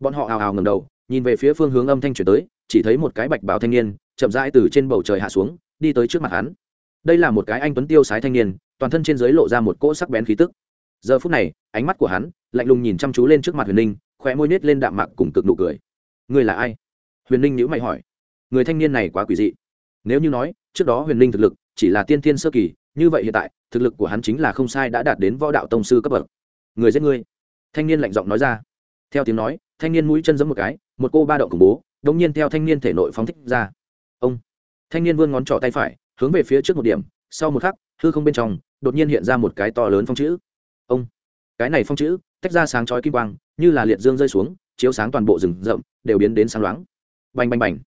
bọn họ ào ào ngầm đầu, nhìn về phía phương hướng âm thanh chuyển tới, chỉ thấy một cái bạch bào thanh niên, chậm rãi từ trên bầu trời hạ xuống, đi tới trước mặt hắn. Đây là một cái anh tuấn tiêu sái thanh niên, toàn thân trên dưới lộ ra một cỗ sắc bén khí tức. Giờ phút này, ánh mắt của hắn lạnh lùng nhìn chăm chú lên trước mặt huyền ninh, khóe môi nết lên đạm mạc cùng cực nụ cười. Người là ai? Huyền ninh nhữ mày hỏi. Người thanh niên này quá quỷ dị. Nếu như nói, trước đó huyền ninh thực lực chỉ là tiên tiên sơ kỳ, như vậy hiện tại, thực lực của hắn chính là không sai đã đạt đến võ đạo tông sư cấp bậc. Người giết ngươi. Thanh niên lạnh giọng nói ra. Theo tiếng nói thanh niên mũi chân giẫm một cái, một cô ba động khủng bố đông nhiên theo thanh niên thể nội phóng thích ra. Ông, thanh niên vươn ngón trỏ tay phải, hướng về phía trước một điểm, sau một khắc, hư không bên trong, đột nhiên hiện ra một cái to lớn phong chữ. Ông, cái này phong chữ, tách ra sáng chói kim quang, như là liệt dương rơi xuống, chiếu sáng toàn bộ rừng rậm, đều biến đến sáng loáng. Bành bành bành.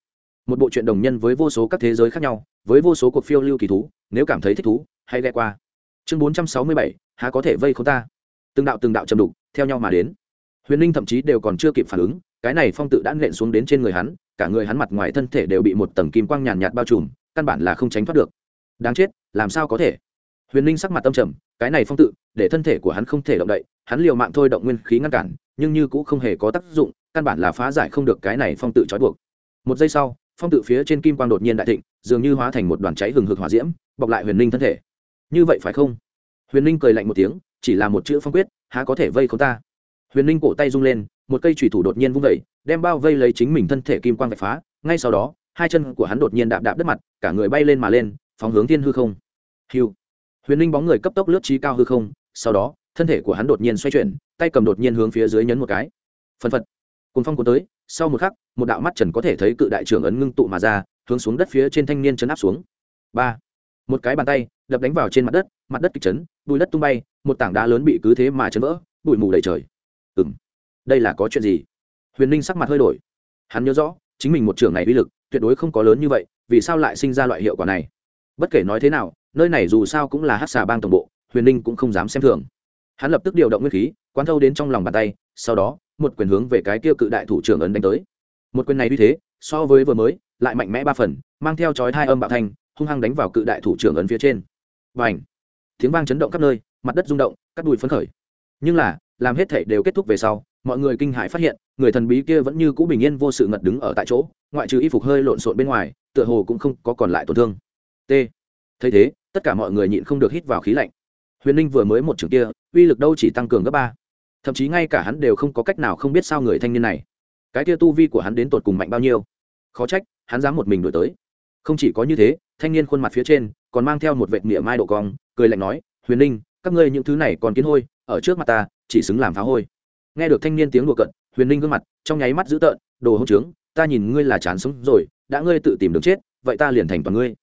Một bộ truyện đồng nhân với vô số các thế giới khác nhau, với vô số cuộc phiêu lưu kỳ thú, nếu cảm thấy thích thú, hãy ghe qua. Chương bốn trăm sáu mươi bảy, há có thể vây k ta? Từng đạo từng đạo trầm đục, theo nhau mà đến huyền ninh thậm chí đều còn chưa kịp phản ứng, cái này phong tự đã nện xuống đến trên người hắn, cả người hắn mặt ngoài thân thể đều bị một tầng kim quang nhàn nhạt bao trùm, căn bản là không tránh thoát được. Đáng chết, làm sao có thể? Huyền ninh sắc mặt tâm trầm, cái này phong tự, để thân thể của hắn không thể động đậy, hắn liều mạng thôi động nguyên khí ngăn cản, nhưng như cũng không hề có tác dụng, căn bản là phá giải không được cái này phong tự trói buộc. Một giây sau, phong tự phía trên kim quang đột nhiên đại thịnh, dường như hóa thành một đoàn cháy hừng hực hỏa diễm, bọc lại huyền ninh thân thể. Như vậy phải không? Huyền ninh cười lạnh một tiếng, chỉ là một chữ phong quyết, há có thể vây không ta? Huyền ninh cổ tay rung lên, một cây thủy thủ đột nhiên vung vẩy, đem bao vây lấy chính mình thân thể kim quang vạch phá. Ngay sau đó, hai chân của hắn đột nhiên đạp đạp đất mặt, cả người bay lên mà lên, phóng hướng thiên hư không. Hiu huyền ninh bóng người cấp tốc lướt trí cao hư không, sau đó, thân thể của hắn đột nhiên xoay chuyển, tay cầm đột nhiên hướng phía dưới nhấn một cái. Phân phật. Cùng phong cuốn tới, sau một khắc, một đạo mắt trần có thể thấy cự đại trưởng ấn ngưng tụ mà ra, hướng xuống đất phía trên thanh niên chấn áp xuống. Ba. Một cái bàn tay, đập đánh vào trên mặt đất mặt đất kịch chấn bùi đất tung bay, một tảng đá lớn bị cứ thế mà chấn vỡ, bụi mù đầy trời ừng đây là có chuyện gì? Huyền ninh sắc mặt hơi đổi. Hắn nhớ rõ, chính mình một trường này uy lực, tuyệt đối không có lớn như vậy, vì sao lại sinh ra loại hiệu quả này? Bất kể nói thế nào, nơi này dù sao cũng là hát xà bang tổng bộ, huyền ninh cũng không dám xem thường. Hắn lập tức điều động nguyên khí, quán thâu đến trong lòng bàn tay, sau đó, một quyền hướng về cái tiêu cự đại thủ trưởng ấn đánh tới. Một quyền này như thế, so với vừa mới, lại mạnh mẽ ba phần, mang theo chói hai âm bạo thanh, hung hăng đánh vào cự đại thủ trưởng ấn phía trên. Và ảnh tiếng vang chấn động khắp nơi, mặt đất rung động cắt đùi phấn khởi. Nhưng là làm hết thể đều kết thúc về sau, mọi người kinh hãi phát hiện, người thần bí kia vẫn như cũ bình yên vô sự ngật đứng ở tại chỗ, ngoại trừ y phục hơi lộn xộn bên ngoài, tựa hồ cũng không có còn lại tổn thương. T. Thấy thế, tất cả mọi người nhịn không được hít vào khí lạnh. Huyền ninh vừa mới một trường kia, uy lực đâu chỉ tăng cường gấp ba. Thậm chí ngay cả hắn đều không có cách nào không biết sao người thanh niên này, cái kia tu vi của hắn đến tột cùng mạnh bao nhiêu. Khó trách, hắn dám một mình đổi tới. Không chỉ có như thế, thanh niên khuôn mặt phía trên, còn mang theo một vệt mỉa mai độ cong, cười lạnh nói, huyền ninh, các ngươi những thứ này còn kiến hôi, ở trước mặt ta chỉ xứng làm phá hôi. Nghe được thanh niên tiếng đùa cận huyền ninh gương mặt, trong nháy mắt dữ tợn, đồ hỗn trướng, ta nhìn ngươi là chán sống rồi, đã ngươi tự tìm đường chết, vậy ta liền thành toàn ngươi.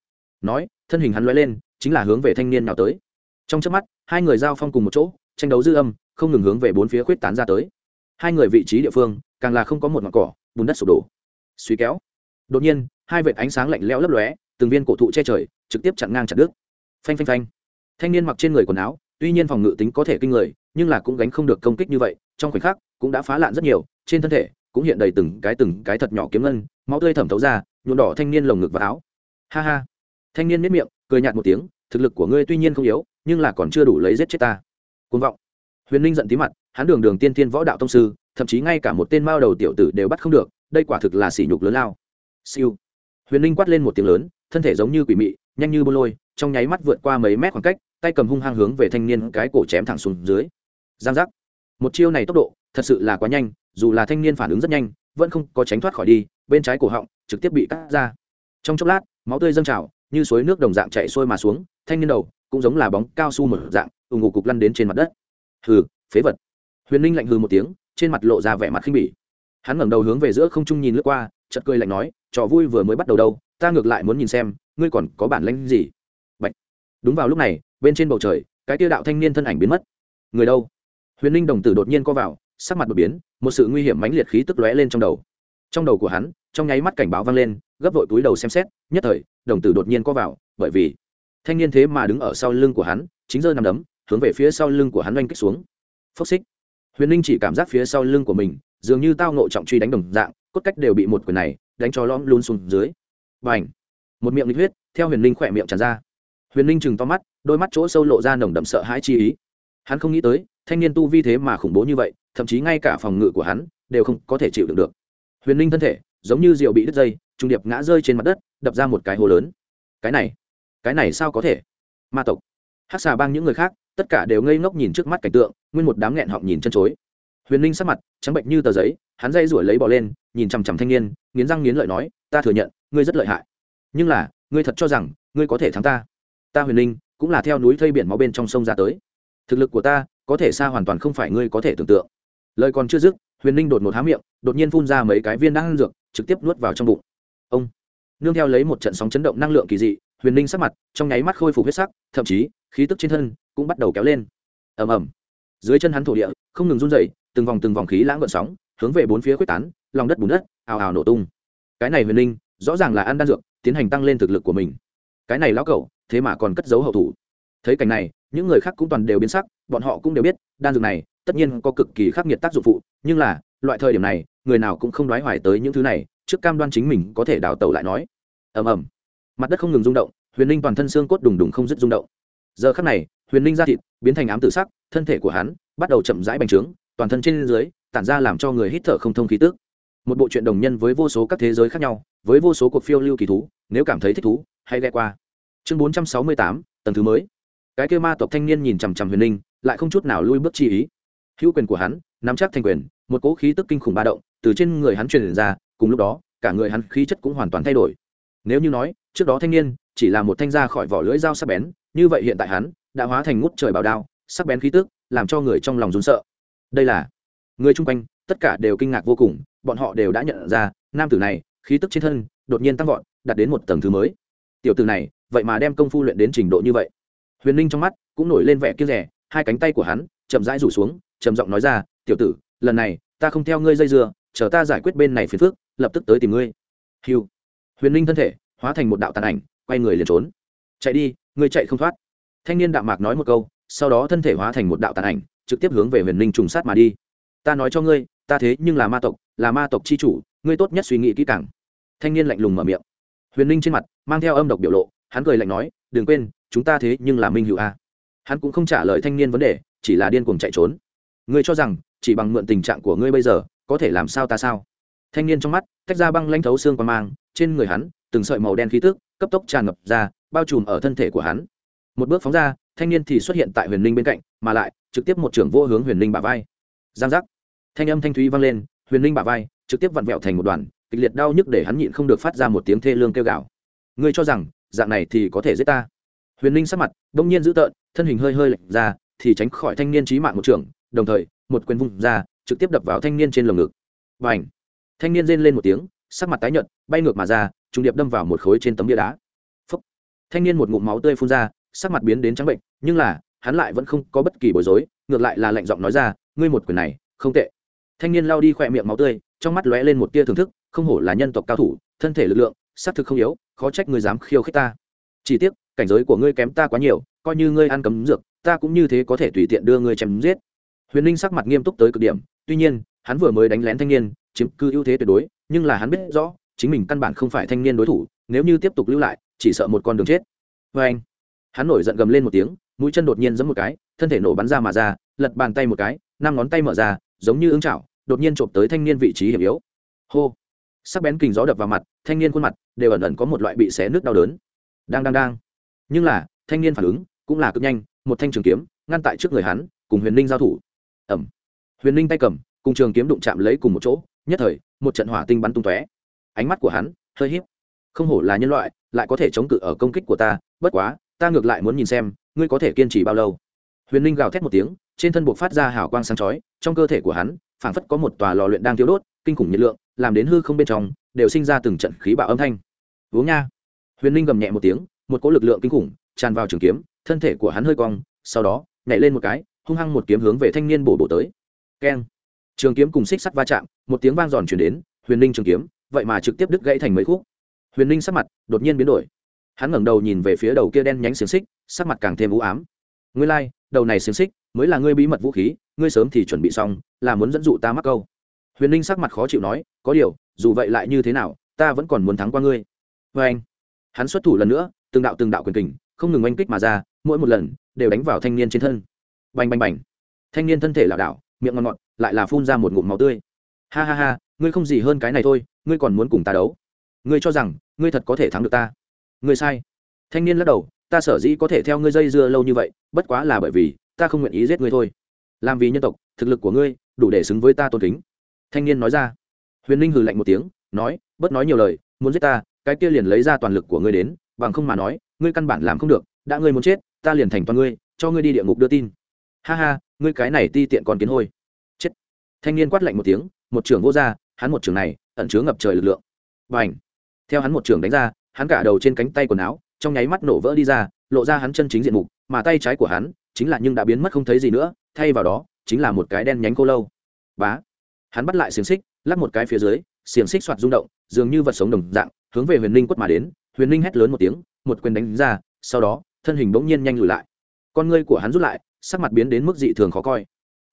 Nói, thân hình hắn loay lên, chính là hướng về thanh niên nào tới. Trong trước mắt, hai người giao phong cùng một chỗ, tranh đấu dư âm, không ngừng hướng về bốn phía khuyết tán ra tới. Hai người vị trí địa phương, càng là không có một mặt cỏ, bùn đất sụp đổ. Suy kéo. Đột nhiên, hai vệt ánh sáng lạnh lẽo lấp lóe, từng viên cổ thụ che trời, trực tiếp chặn ngang chặt đứt. Phanh phanh phanh. Thanh niên mặc trên người quần áo, tuy nhiên phòng ngự tính có thể kinh người nhưng là cũng gánh không được công kích như vậy, trong khoảnh khắc cũng đã phá lạn rất nhiều, trên thân thể cũng hiện đầy từng cái từng cái thật nhỏ kiếm ngân, máu tươi thẩm thấu ra, nhuộm đỏ thanh niên lồng ngực và áo. Ha ha. Thanh niên miết miệng, cười nhạt một tiếng, thực lực của ngươi tuy nhiên không yếu, nhưng là còn chưa đủ lấy giết chết ta. Côn vọng. Huyền ninh giận tí mặt, hắn đường đường tiên tiên võ đạo tông sư, thậm chí ngay cả một tên mao đầu tiểu tử đều bắt không được, đây quả thực là sỉ nhục lớn lao. Siêu. Huyền ninh quát lên một tiếng lớn, thân thể giống như quỷ mị, nhanh như bô lôi, trong nháy mắt vượt qua mấy mét khoảng cách, tay cầm hung hăng hướng về thanh niên cái cổ chém thẳng xuống dưới giang giác. Một chiêu này tốc độ, thật sự là quá nhanh, dù là thanh niên phản ứng rất nhanh, vẫn không có tránh thoát khỏi đi, bên trái cổ họng trực tiếp bị cắt ra. Trong chốc lát, máu tươi dâng trào, như suối nước đồng dạng chạy sôi mà xuống, thanh niên đầu cũng giống là bóng cao su một dạng ủng ngủ cục lăn đến trên mặt đất. Hừ, phế vật. Huyền ninh lạnh hừ một tiếng, trên mặt lộ ra vẻ mặt khinh bỉ. Hắn ngẩng đầu hướng về giữa không trung nhìn lướt qua, chợt cười lạnh nói, trò vui vừa mới bắt đầu đâu, ta ngược lại muốn nhìn xem, ngươi còn có bản lĩnh gì? Bạch. đúng vào lúc này, bên trên bầu trời, cái tiêu đạo thanh niên thân ảnh biến mất. Người đâu? Huyền ninh đồng tử đột nhiên co vào, sắc mặt đột biến, một sự nguy hiểm mãnh liệt khí tức lóe lên trong đầu. Trong đầu của hắn, trong nháy mắt cảnh báo vang lên, gấp vội túi đầu xem xét, nhất thời, đồng tử đột nhiên co vào, bởi vì thanh niên thế mà đứng ở sau lưng của hắn, chính giơ nằm đấm, hướng về phía sau lưng của hắn oanh kích xuống. Phốc xích. Huyền ninh chỉ cảm giác phía sau lưng của mình, dường như tao nộ trọng truy đánh đồng dạng, cốt cách đều bị một quyền này đánh cho lõm luôn xuống dưới. B à n h một miệng lịch huyết, theo huyền ninh khỏe miệng tràn ra. Huyền ninh chừng to mắt, đôi mắt chỗ sâu lộ ra nồng đậm sợ hãi chi ý. Hắn không nghĩ tới thanh niên tu vi thế mà khủng bố như vậy, thậm chí ngay cả phòng ngự của hắn đều không có thể chịu đựng được. Huyền ninh thân thể, giống như rượu bị đứt dây, trung điệp ngã rơi trên mặt đất, đập ra một cái hố lớn. Cái này cái này sao có thể? Ma tộc. Hát xà bang những người khác, tất cả đều ngây ngốc nhìn trước mắt cảnh tượng, nguyên một đám nghẹn họng nhìn chân chối. Huyền ninh sắc mặt, trắng bệnh như tờ giấy, hắn dây rủi lấy bỏ lên, nhìn chằm chằm thanh niên, nghiến răng nghiến lợi nói, ta thừa nhận, ngươi rất lợi hại. Nhưng là, ngươi thật cho rằng, ngươi có thể thắng ta. Ta huyền ninh cũng là theo núi thây biển máu bên trong sông ra tới thực lực của ta có thể xa hoàn toàn không phải ngươi có thể tưởng tượng. Lời còn chưa dứt, huyền ninh đột ngột há miệng, đột nhiên phun ra mấy cái viên đan dược, trực tiếp nuốt vào trong bụng. Ông! Nương theo lấy một trận sóng chấn động năng lượng kỳ dị, huyền ninh sắc mặt, trong nháy mắt khôi phục huyết sắc, thậm chí, khí tức trên thân cũng bắt đầu kéo lên. Ầm ầm! Dưới chân hắn thổ địa, không ngừng run dậy từng vòng từng vòng khí lãng gợn sóng, hướng về bốn phía quyết tán, lòng đất bùn đất, ào ào nổ tung. Cái này huyền ninh, rõ ràng là ăn đan dược, tiến hành tăng lên thực lực của mình. Cái này lão cẩu, thế mà còn cất giấu hậu thủ. Thấy cảnh này những người khác cũng toàn đều biến sắc, bọn họ cũng đều biết, đan dược này tất nhiên có cực kỳ khắc nghiệt tác dụng phụ, nhưng là, loại thời điểm này, người nào cũng không đoái hoài tới những thứ này, trước cam đoan chính mình có thể đào tẩu lại nói. Ầm ầm. Mặt đất không ngừng rung động, huyền ninh toàn thân xương cốt đùng đùng không dứt rung động. Giờ khắc này, huyền ninh ra thịt biến thành ám tự sắc, thân thể của hắn bắt đầu chậm rãi bành trướng, toàn thân trên dưới tản ra làm cho người hít thở không thông khí tước một bộ truyện đồng nhân với vô số các thế giới khác nhau, với vô số cuộc phiêu lưu kỳ thú, nếu cảm thấy thích thú, hãy ghé qua. Chương bốn trăm sáu mươi tám, tầng thứ mới cái kêu ma tộc thanh niên nhìn chằm chằm huyền ninh lại không chút nào lui bước chi ý. Hữu quyền của hắn, nắm chắc thành quyền, một cỗ khí tức kinh khủng ba động từ trên người hắn truyền ra, cùng lúc đó, cả người hắn khí chất cũng hoàn toàn thay đổi. Nếu như nói, trước đó thanh niên chỉ là một thanh ra khỏi vỏ lưỡi dao sắc bén, như vậy hiện tại hắn đã hóa thành ngút trời bảo đao, sắc bén khí tức làm cho người trong lòng run sợ. Đây là người chung quanh, tất cả đều kinh ngạc vô cùng, bọn họ đều đã nhận ra, nam tử này, khí tức trên thân đột nhiên tăng vọt, đạt đến một tầng thứ mới. Tiểu tử này, vậy mà đem công phu luyện đến trình độ như vậy huyền ninh trong mắt cũng nổi lên vẻ kia rẻ, hai cánh tay của hắn chậm rãi rủ xuống, trầm giọng nói ra, tiểu tử, lần này ta không theo ngươi dây dưa, chờ ta giải quyết bên này phiền phước lập tức tới tìm ngươi. Hiu huyền ninh thân thể hóa thành một đạo tàn ảnh, quay người liền trốn. Chạy đi, ngươi chạy không thoát. Thanh niên đạo mạc nói một câu, sau đó thân thể hóa thành một đạo tàn ảnh, trực tiếp hướng về huyền ninh trùng sát mà đi. Ta nói cho ngươi, ta thế nhưng là ma tộc, là ma tộc c h i chủ, ngươi tốt nhất suy nghĩ kỹ càng. Thanh niên lạnh lùng mở miệng. Huyền ninh trên mặt mang theo âm độc biểu lộ, hắn cười lạnh nói, đừng quên chúng ta thế nhưng là minh hữu a. Hắn cũng không trả lời thanh niên vấn đề, chỉ là điên cuồng chạy trốn. Ngươi cho rằng, chỉ bằng mượn tình trạng của ngươi bây giờ, có thể làm sao ta sao? Thanh niên trong mắt, tách ra băng lanh thấu xương qua mang, trên người hắn, từng sợi màu đen khí tức, cấp tốc tràn ngập ra, bao trùm ở thân thể của hắn. Một bước phóng ra, thanh niên thì xuất hiện tại huyền linh bên cạnh, mà lại, trực tiếp một trưởng vô hướng huyền linh bả vai. Giang giác. Thanh âm thanh thúy vang lên, huyền linh bả vai, trực tiếp vặn vẹo thành một đoàn, kịch liệt đau nhức để hắn nhịn không được phát ra một tiếng thê lương kêu gào. Ngươi cho rằng, dạng này thì có thể giết ta? Huyền linh sắc mặt đông nhiên dữ tợn, thân hình hơi hơi lệch ra, thì tránh khỏi thanh niên trí mạng một trường, đồng thời, một quyền vung ra, trực tiếp đập vào thanh niên trên lồng ngực. Và ảnh thanh niên rên lên một tiếng, sắc mặt tái nhợt, bay ngược mà ra, trùng điệp đâm vào một khối trên tấm bia đá. Phúc. thanh niên một ngụm máu tươi phun ra, sắc mặt biến đến trắng bệnh, nhưng là, hắn lại vẫn không có bất kỳ bối rối, ngược lại là lạnh giọng nói ra, ngươi một quyền này, không tệ. Thanh niên lao đi khỏe miệng máu tươi, trong mắt lóe lên một tia thưởng thức, không hổ là nhân tộc cao thủ, thân thể lực lượng, xác thực không yếu, khó trách người dám khiêu khích ta. Chỉ tiếc cảnh giới của ngươi kém ta quá nhiều, coi như ngươi ăn cấm dược, ta cũng như thế có thể tùy tiện đưa ngươi chém giết. Huyền ninh sắc mặt nghiêm túc tới cực điểm, tuy nhiên, hắn vừa mới đánh lén thanh niên, chiếm cứ ưu thế tuyệt đối, nhưng là hắn biết rõ, chính mình căn bản không phải thanh niên đối thủ, nếu như tiếp tục lưu lại, chỉ sợ một con đường chết. Vê anh, hắn nổi giận gầm lên một tiếng, mũi chân đột nhiên giấm một cái, thân thể nổ bắn ra mà ra, lật bàn tay một cái, năm ngón tay mở ra, giống như ứng chảo, đột nhiên trộm tới thanh niên vị trí hiểm yếu. Hô! Sắc bén kình gió đập vào mặt, thanh niên khuôn mặt đều ẩn ẩn có một loại bị xé nước đau đớn. Đang đang đang nhưng là, thanh niên phản ứng cũng là cực nhanh, một thanh trường kiếm ngăn tại trước người hắn, cùng huyền ninh giao thủ. Ẩm huyền ninh tay cầm, cùng trường kiếm đụng chạm lấy cùng một chỗ, nhất thời, một trận hỏa tinh bắn tung tóe. Ánh mắt của hắn hơi h p không hổ là nhân loại, lại có thể chống cự ở công kích của ta, bất quá, ta ngược lại muốn nhìn xem, ngươi có thể kiên trì bao lâu. Huyền ninh gào thét một tiếng, trên thân buộc phát ra hào quang sáng chói, trong cơ thể của hắn, phảng phất có một tòa lò luyện đang thiếu đốt, kinh khủng nhiệt lượng, làm đến hư không bên trong, đều sinh ra từng trận khí bạo âm thanh. Uống nha. Huyền ninh gầm nhẹ một tiếng một cỗ lực lượng kinh khủng tràn vào trường kiếm thân thể của hắn hơi cong sau đó nhảy lên một cái hung hăng một kiếm hướng về thanh niên bổ bổ tới. Keng. Trường kiếm cùng xích sắt va chạm một tiếng vang giòn chuyển đến huyền ninh trường kiếm vậy mà trực tiếp đứt gãy thành mấy khúc. Huyền ninh sắc mặt đột nhiên biến đổi. Hắn ngẩng đầu nhìn về phía đầu kia đen nhánh xiềng xích sắc mặt càng thêm u ám. Ngươi lai、like, đầu này xiềng xích mới là ngươi bí mật vũ khí ngươi sớm thì chuẩn bị xong là muốn dẫn dụ ta mắc câu. Huyền ninh sắc mặt khó chịu nói có điều dù vậy lại như thế nào ta vẫn còn muốn thắng qua ngươi. Vê anh hắn xuất thủ lần nữa từng đạo từng đạo quyền kình, không ngừng oanh kích mà ra, mỗi một lần đều đánh vào thanh niên trên thân. Bành bành bành. Thanh niên thân thể lảo đảo, miệng ngọt ngọt, lại là phun ra một ngụm máu tươi. Ha ha ha, ngươi không gì hơn cái này thôi, ngươi còn muốn cùng ta đấu. Ngươi cho rằng, ngươi thật có thể thắng được ta. Ngươi sai. Thanh niên lắc đầu, ta sở dĩ có thể theo ngươi dây dưa lâu như vậy, bất quá là bởi vì, ta không nguyện ý giết ngươi thôi. Làm vì nhân tộc, thực lực của ngươi đủ để xứng với ta tôn kính. Thanh niên nói ra. Huyền ninh hừ lạnh một tiếng, nói bớt nói nhiều lời, muốn giết ta, cái kia liền lấy ra toàn lực của ngươi đến bằng không mà nói, ngươi căn bản làm không được, đã ngươi muốn chết, ta liền thành toàn ngươi, cho ngươi đi địa ngục đưa tin. Ha ha, ngươi cái này ti tiện còn kiến hôi. Chết. Thanh niên quát lạnh một tiếng, một trưởng vô r hắn một trưởng này, ẩn chứa ngập trời lực lượng. Và h theo hắn một trưởng đánh ra, hắn cả đầu trên cánh tay quần áo, trong nháy mắt nổ vỡ đi ra, lộ ra hắn chân chính diện mục, mà tay trái của hắn, chính là nhưng đã biến mất không thấy gì nữa, thay vào đó, chính là một cái đen nhánh cô lâu. Bá. Hắn bắt lại xiềng xích lắp một cái phía dưới, xiềng xích soạt rung động, dường như vật sống đồng dạng, hướng về huyền ninh quất mà đến huyền ninh hét lớn một tiếng, một quyền đánh ra, sau đó, thân hình bỗng nhiên nhanh lùi lại. Con ngươi của hắn rút lại, sắc mặt biến đến mức dị thường khó coi.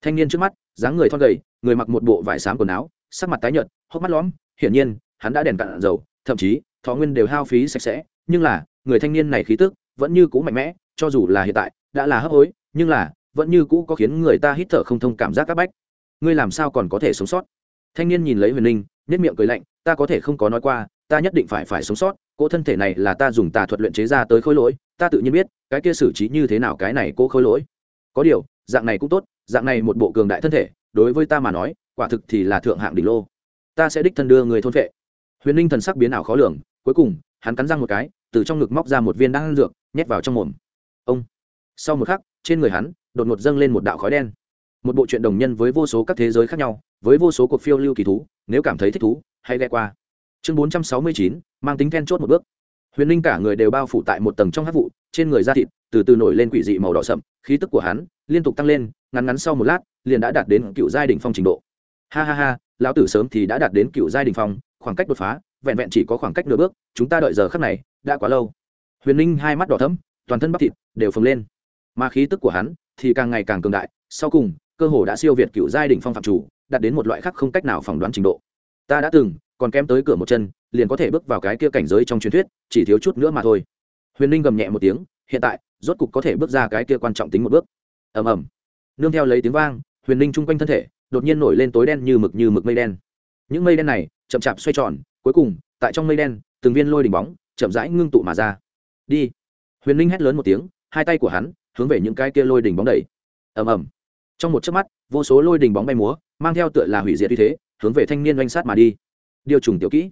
Thanh niên trước mắt, dáng người thon gầy, người mặc một bộ vải xám quần áo, sắc mặt tái nhợt, hốc mắt lõm. Hiển nhiên, hắn đã đèn cạn dầu, thậm chí, thọ nguyên đều hao phí sạch sẽ. Nhưng là, người thanh niên này khí tức vẫn như cũ mạnh mẽ, cho dù là hiện tại, đã là hấp hối, nhưng là, vẫn như cũ có khiến người ta hít thở không thông cảm giác các bách. Ngươi làm sao còn có thể sống sót? Thanh niên nhìn lấy huyền linh nết miệng cười lạnh, ta có thể không có nói qua ta nhất định phải phải sống sót, cỗ thân thể này là ta dùng tà thuật luyện chế ra tới khối lỗi, ta tự nhiên biết, cái kia xử trí như thế nào cái này cô khối lỗi. Có điều, dạng này cũng tốt, dạng này một bộ cường đại thân thể, đối với ta mà nói, quả thực thì là thượng hạng đỉnh lô. Ta sẽ đích thân đưa người thôn vệ. Huyền ninh thần sắc biến ảo khó lường, cuối cùng, hắn cắn răng một cái, từ trong ngực móc ra một viên đan dược, nhét vào trong mồm. Ông. Sau một khắc, trên người hắn, đột ngột dâng lên một đạo khói đen. Một bộ truyện đồng nhân với vô số các thế giới khác nhau, với vô số cuộc phiêu lưu kỳ thú, nếu cảm thấy thích thú, hãy ghe qua chương bốn trăm sáu mươi chín, mang tính then chốt một bước. Huyền linh cả người đều bao phủ tại một tầng trong hát vụ, trên người da thịt từ từ nổi lên quỷ dị màu đỏ sậm, khí tức của hắn liên tục tăng lên, ngắn ngắn sau một lát, liền đã đạt đến cựu giai đ ỉ n h phong trình độ. Ha ha ha, lão tử sớm thì đã đạt đến cựu giai đ ỉ n h phong, khoảng cách đột phá, vẹn vẹn chỉ có khoảng cách nửa bước, chúng ta đợi giờ khắc này, đã quá lâu. Huyền linh hai mắt đỏ thấm toàn thân bắp thịt đều phồng lên. Mà khí tức của hắn thì càng ngày càng cường đại, sau cùng, cơ hồ đã siêu việt cựu giai đ ỉ n h phong phạm chủ, đạt đến một loại khác không cách nào phỏng đoán trình độ. Ta đã từng còn kém tới cửa một chân, liền có thể bước vào cái kia cảnh giới trong truyền thuyết, chỉ thiếu chút nữa mà thôi. Huyền ninh gầm nhẹ một tiếng, hiện tại, rốt cục có thể bước ra cái kia quan trọng tính một bước. Ầm ầm. Nương theo lấy tiếng vang, huyền ninh chung quanh thân thể, đột nhiên nổi lên tối đen như mực như mực mây đen. Những mây đen này, chậm chạp xoay tròn, cuối cùng, tại trong mây đen, từng viên lôi đỉnh bóng, chậm rãi ngưng tụ mà ra. Đi. Huyền ninh hét lớn một tiếng, hai tay của hắn, hướng về những cái kia lôi đỉnh bóng đẩy. Ầm ầm. Trong một chớp mắt, vô số lôi đỉnh bóng bay múa, mang theo tựa là hủy diệt như thế, hướng về thanh niên oanh sát mà đi điều trùng tiểu kỹ.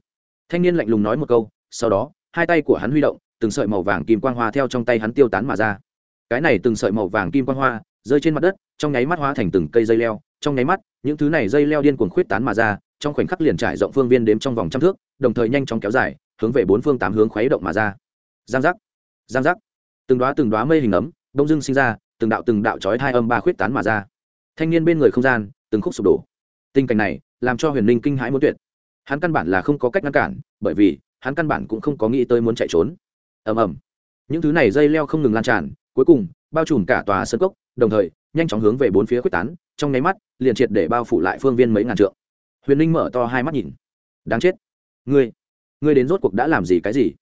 Thanh niên lạnh lùng nói một câu, sau đó, hai tay của hắn huy động, từng sợi màu vàng kim quang hoa theo trong tay hắn tiêu tán mà ra. Cái này từng sợi màu vàng kim quang hoa, rơi trên mặt đất, trong nháy mắt hóa thành từng cây dây leo, trong nháy mắt, những thứ này dây leo điên cuồng khuyết tán mà ra, trong khoảnh khắc liền trải rộng phương viên đếm trong vòng trăm thước, đồng thời nhanh chóng kéo dài, hướng về bốn phương tám hướng khuấy động mà ra. Giang giác giang giác. Từng đoá từng đoá mây hình ấm đông dưng sinh ra, từng đạo từng đạo chói hai âm ba khuyết tán mà ra. Thanh niên bên người không gian, từng khúc sụp đổ. Tình cảnh này, làm cho huyền linh kinh hãi muốn tuyệt hắn căn bản là không có cách ngăn cản, bởi vì, hắn căn bản cũng không có nghĩ tới muốn chạy trốn. Ầm ầm. Những thứ này dây leo không ngừng lan tràn, cuối cùng, bao trùm cả tòa sân cốc, đồng thời, nhanh chóng hướng về bốn phía quyết tán, trong nháy mắt, liền triệt để bao phủ lại phương viên mấy ngàn trượng. Huyền linh mở to hai mắt nhìn. Đáng chết. Ngươi ngươi đến rốt cuộc đã làm gì cái gì?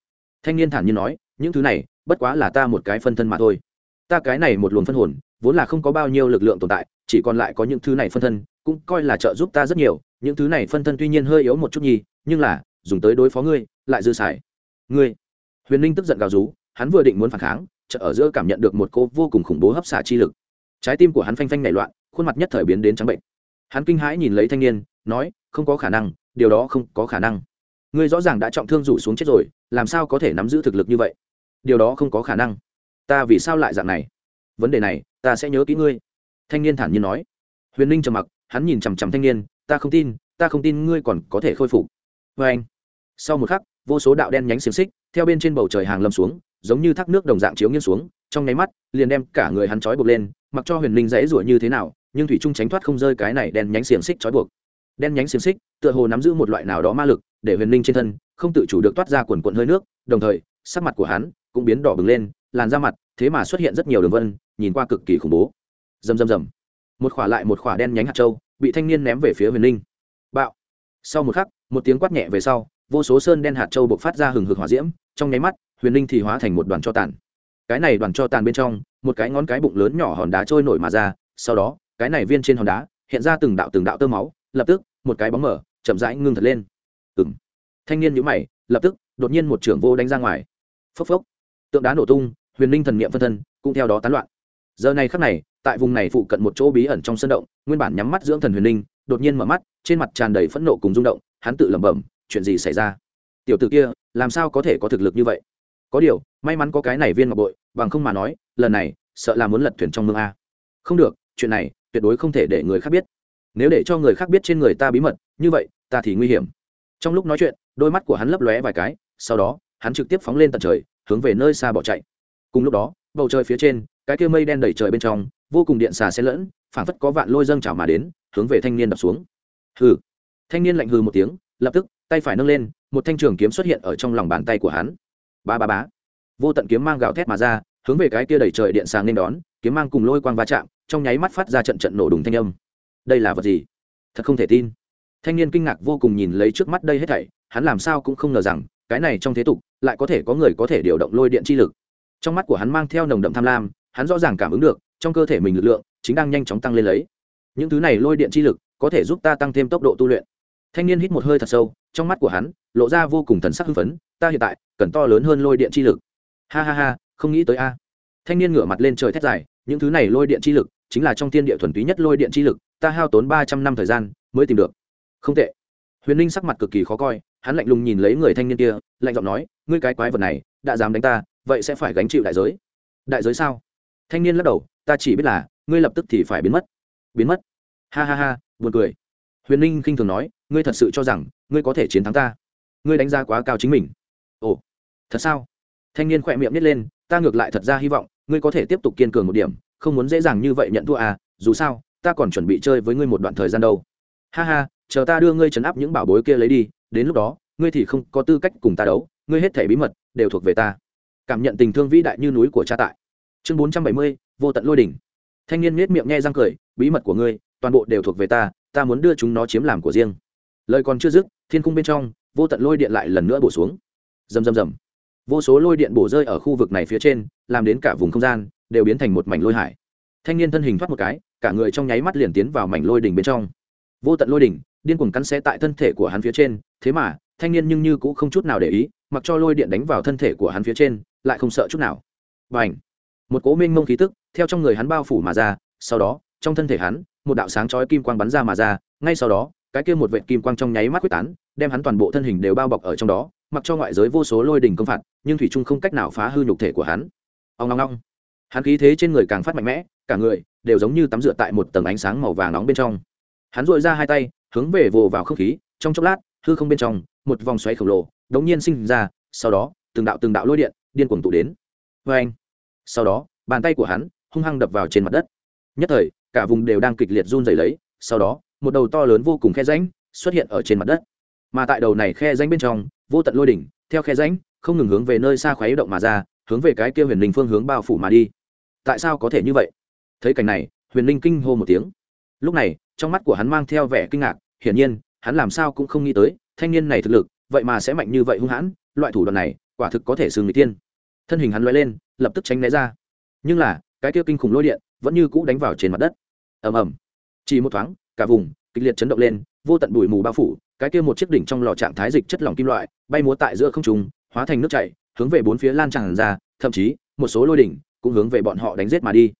Thanh niên thản nhiên nói, những thứ này, bất quá là ta một cái phân thân mà thôi. Ta cái này một luồng phân hồn vốn là không có bao nhiêu lực lượng tồn tại, chỉ còn lại có những thứ này phân thân, cũng coi là trợ giúp ta rất nhiều, những thứ này phân thân tuy nhiên hơi yếu một chút nhi nhưng là, dùng tới đối phó ngươi, lại dư xài. Ngươi, huyền ninh tức giận gào rú, hắn vừa định muốn phản kháng chợ ở giữa cảm nhận được một cô vô cùng khủng bố hấp xả chi lực. Trái tim của hắn phanh phanh nảy loạn, khuôn mặt nhất thời biến đến trắng bệnh. Hắn kinh hãi nhìn lấy thanh niên, nói, không có khả năng, điều đó không có khả năng. Ngươi rõ ràng đã trọng thương rủ xuống chết rồi, làm sao có thể nắm giữ thực lực như vậy? Điều đó không có khả năng. Ta vì sao lại dạng này? Vấn đề này, ta sẽ nhớ kỹ ngươi. Thanh niên thản nhiên nói. Huyền ninh trầm mặc, hắn nhìn chằm chằm thanh niên, ta không tin, ta không tin ngươi còn có thể khôi phục. Vê anh, sau một khắc, vô số đạo đen nhánh xiềng xích theo bên trên bầu trời hàng lâm xuống, giống như thác nước đồng dạng chiếu nghiêng xuống, trong nháy mắt, liền đem cả người hắn trói buộc lên, mặc cho huyền linh dãy rủa như thế nào, nhưng thủy trung tránh thoát không rơi cái này đen nhánh xiềng xích trói buộc. Đen nhánh xiềng xích tựa hồ nắm giữ một loại nào đó ma lực, để huyền linh trên thân không tự chủ được toát ra quần quận hơi nước, đồng thời, sắc mặt của hắn cũng biến đỏ bừng lên, làn da mặt thế mà xuất hiện rất nhiều đường vân, nhìn qua cực kỳ khủng bố. Rầm rầm rầm. Một khỏa lại một khỏa đen nhánh hạt châu, bị thanh niên ném về phía huyền linh. Bạo. Sau một khắc, một tiếng quát nhẹ về sau, vô số sơn đen hạt châu bộc phát ra hừng hực hỏa diễm, trong nháy mắt, huyền linh thì hóa thành một đoàn cho tàn. Cái này đoàn cho tàn bên trong, một cái ngón cái bụng lớn nhỏ hòn đá trôi nổi mà ra, sau đó, cái này viên trên hòn đá, hiện ra từng đạo từng đạo tơ máu, lập tức, một cái bóng mở, chậm rãi ngưng thật lên. Ừng thanh niên nhữ mày, lập tức, đột nhiên một trưởng vô đánh ra ngoài. Phốc phốc. Tượng đá nổ tung huyền ninh thần niệm phân thân cũng theo đó tán loạn. Giờ này khắc này, tại vùng này phụ cận một chỗ bí ẩn trong sân động, nguyên bản nhắm mắt dưỡng thần huyền ninh đột nhiên mở mắt, trên mặt tràn đầy phẫn nộ cùng rung động, hắn tự lẩm bẩm, chuyện gì xảy ra? Tiểu t ử kia, làm sao có thể có thực lực như vậy? Có điều, may mắn có cái này viên ngọc bội, bằng không mà nói, lần này, sợ là muốn lật thuyền trong mương a. Không được, chuyện này tuyệt đối không thể để người khác biết. Nếu để cho người khác biết trên người ta bí mật, như vậy, ta thì nguy hiểm. Trong lúc nói chuyện, đôi mắt của hắn lấp lóe vài cái, sau đó, hắn trực tiếp phóng lên tận trời, hướng về nơi xa bỏ chạy cùng lúc đó, bầu trời phía trên, cái kia mây đen đầy trời bên trong, vô cùng điện xà xen lẫn, phảng phất có vạn lôi dâng trào mà đến, hướng về thanh niên đập xuống. Hừ. Thanh niên lạnh hừ một tiếng, lập tức, tay phải nâng lên, một thanh trường kiếm xuất hiện ở trong lòng bàn tay của hắn. Ba ba bá vô tận kiếm mang gào thét mà ra, hướng về cái kia đầy trời điện sáng nên đón, kiếm mang cùng lôi quang va chạm, trong nháy mắt phát ra trận trận nổ đùng thanh âm. Đây là vật gì? Thật không thể tin. Thanh niên kinh ngạc vô cùng nhìn lấy trước mắt đây hết thảy, hắn làm sao cũng không ngờ rằng, cái này trong thế tục, lại có thể có người có thể điều động lôi điện chi lực trong mắt của hắn mang theo nồng đậm tham lam, hắn rõ ràng cảm ứng được, trong cơ thể mình lực lượng chính đang nhanh chóng tăng lên lấy. Những thứ này lôi điện chi lực có thể giúp ta tăng thêm tốc độ tu luyện. Thanh niên hít một hơi thật sâu, trong mắt của hắn lộ ra vô cùng thần sắc hưng phấn, ta hiện tại cần to lớn hơn lôi điện chi lực. Ha ha ha, không nghĩ tới a. Thanh niên ngửa mặt lên trời thét dài, những thứ này lôi điện chi lực chính là trong thiên địa thuần túy nhất lôi điện chi lực, ta hao tốn ba trăm năm thời gian mới tìm được. Không tệ. Huyền ninh sắc mặt cực kỳ khó coi, hắn lạnh lùng nhìn lấy người thanh niên kia, lạnh giọng nói, ngươi cái quái vật này, đã dám đánh ta vậy sẽ phải gánh chịu đại giới. Đại giới sao? Thanh niên lắc đầu, ta chỉ biết là, ngươi lập tức thì phải biến mất. Biến mất? Ha ha ha, buồn cười. Huyền ninh khinh thường nói, ngươi thật sự cho rằng, ngươi có thể chiến thắng ta? Ngươi đánh giá quá cao chính mình. Ồ, thật sao? Thanh niên khỏe miệng nít lên, ta ngược lại thật ra hy vọng, ngươi có thể tiếp tục kiên cường một điểm, không muốn dễ dàng như vậy nhận thua à dù sao, ta còn chuẩn bị chơi với ngươi một đoạn thời gian đâu. Ha ha, chờ ta đưa ngươi trấn áp những bảo bối kia lấy đi, đến lúc đó, ngươi thì không có tư cách cùng ta đấu, ngươi hết thể bí mật đều thuộc về ta cảm nhận tình thương vĩ đại như núi của cha tại. Chương bốn trăm bảy mươi, vô tận lôi đỉnh. Thanh niên nết miệng nghe răng cười, bí mật của ngươi, toàn bộ đều thuộc về ta ta muốn đưa chúng nó chiếm làm của riêng. Lời còn chưa dứt, thiên cung bên trong, vô tận lôi điện lại lần nữa bổ xuống. Rầm rầm rầm. Vô số lôi điện bổ rơi ở khu vực này phía trên, làm đến cả vùng không gian đều biến thành một mảnh lôi hải. Thanh niên thân hình thoát một cái, cả người trong nháy mắt liền tiến vào mảnh lôi đỉnh bên trong. Vô tận lôi đỉnh, điên cuồng cắn xé tại thân thể của hắn phía trên, thế mà, thanh niên nhưng như cũng không chút nào để ý, mặc cho lôi điện đánh vào thân thể của hắn phía trên lại không sợ chút nào. Và ảnh một cố minh mông khí tức theo trong người hắn bao phủ mà ra, sau đó, trong thân thể hắn, một đạo sáng chói kim quang bắn ra mà ra, ngay sau đó, cái kia một vệ kim quang trong nháy mắt quyết tán, đem hắn toàn bộ thân hình đều bao bọc ở trong đó, mặc cho ngoại giới vô số lôi đình công phạt, nhưng thủy trung không cách nào phá hư nhục thể của hắn. Ông ngong ngong hắn khí thế trên người càng phát mạnh mẽ, cả người đều giống như tắm rửa tại một tầng ánh sáng màu vàng nóng bên trong. Hắn dội ra hai tay, hướng về vồ vào không khí, trong chốc lát, hư không bên trong, một vòng xoáy khổng lồ đống nhiên sinh ra, sau đó, từng đạo từng đạo lôi điện điên cuồng tụ đến. Vê anh, sau đó, bàn tay của hắn hung hăng đập vào trên mặt đất. Nhất thời, cả vùng đều đang kịch liệt run rẩy lấy, sau đó, một đầu to lớn vô cùng khe rãnh xuất hiện ở trên mặt đất. Mà tại đầu này khe rãnh bên trong, vô tận lôi đỉnh, theo khe rãnh, không ngừng hướng về nơi xa khuấy động mà ra, hướng về cái kia huyền linh phương hướng bao phủ mà đi. Tại sao có thể như vậy? Thấy cảnh này, huyền linh kinh hô một tiếng. Lúc này, trong mắt của hắn mang theo vẻ kinh ngạc, hiển nhiên, hắn làm sao cũng không nghĩ tới, thanh niên này thực lực, vậy mà sẽ mạnh như vậy hung hãn, loại thủ đoạn này, quả thực có thể xưng người tiên thân hình hắn loay lên, lập tức tránh né ra. Nhưng là, cái kia kinh khủng lôi điện vẫn như cũ đánh vào trên mặt đất. Ầm ầm. Chỉ một thoáng, cả vùng kịch liệt chấn động lên, vô tận bụi mù bao phủ, cái kia một chiếc đỉnh trong lò trạng thái dịch chất lỏng kim loại bay múa tại giữa không trung, hóa thành nước chảy, hướng về bốn phía lan tràn ra, thậm chí, một số lôi đỉnh cũng hướng về bọn họ đánh giết mà đi.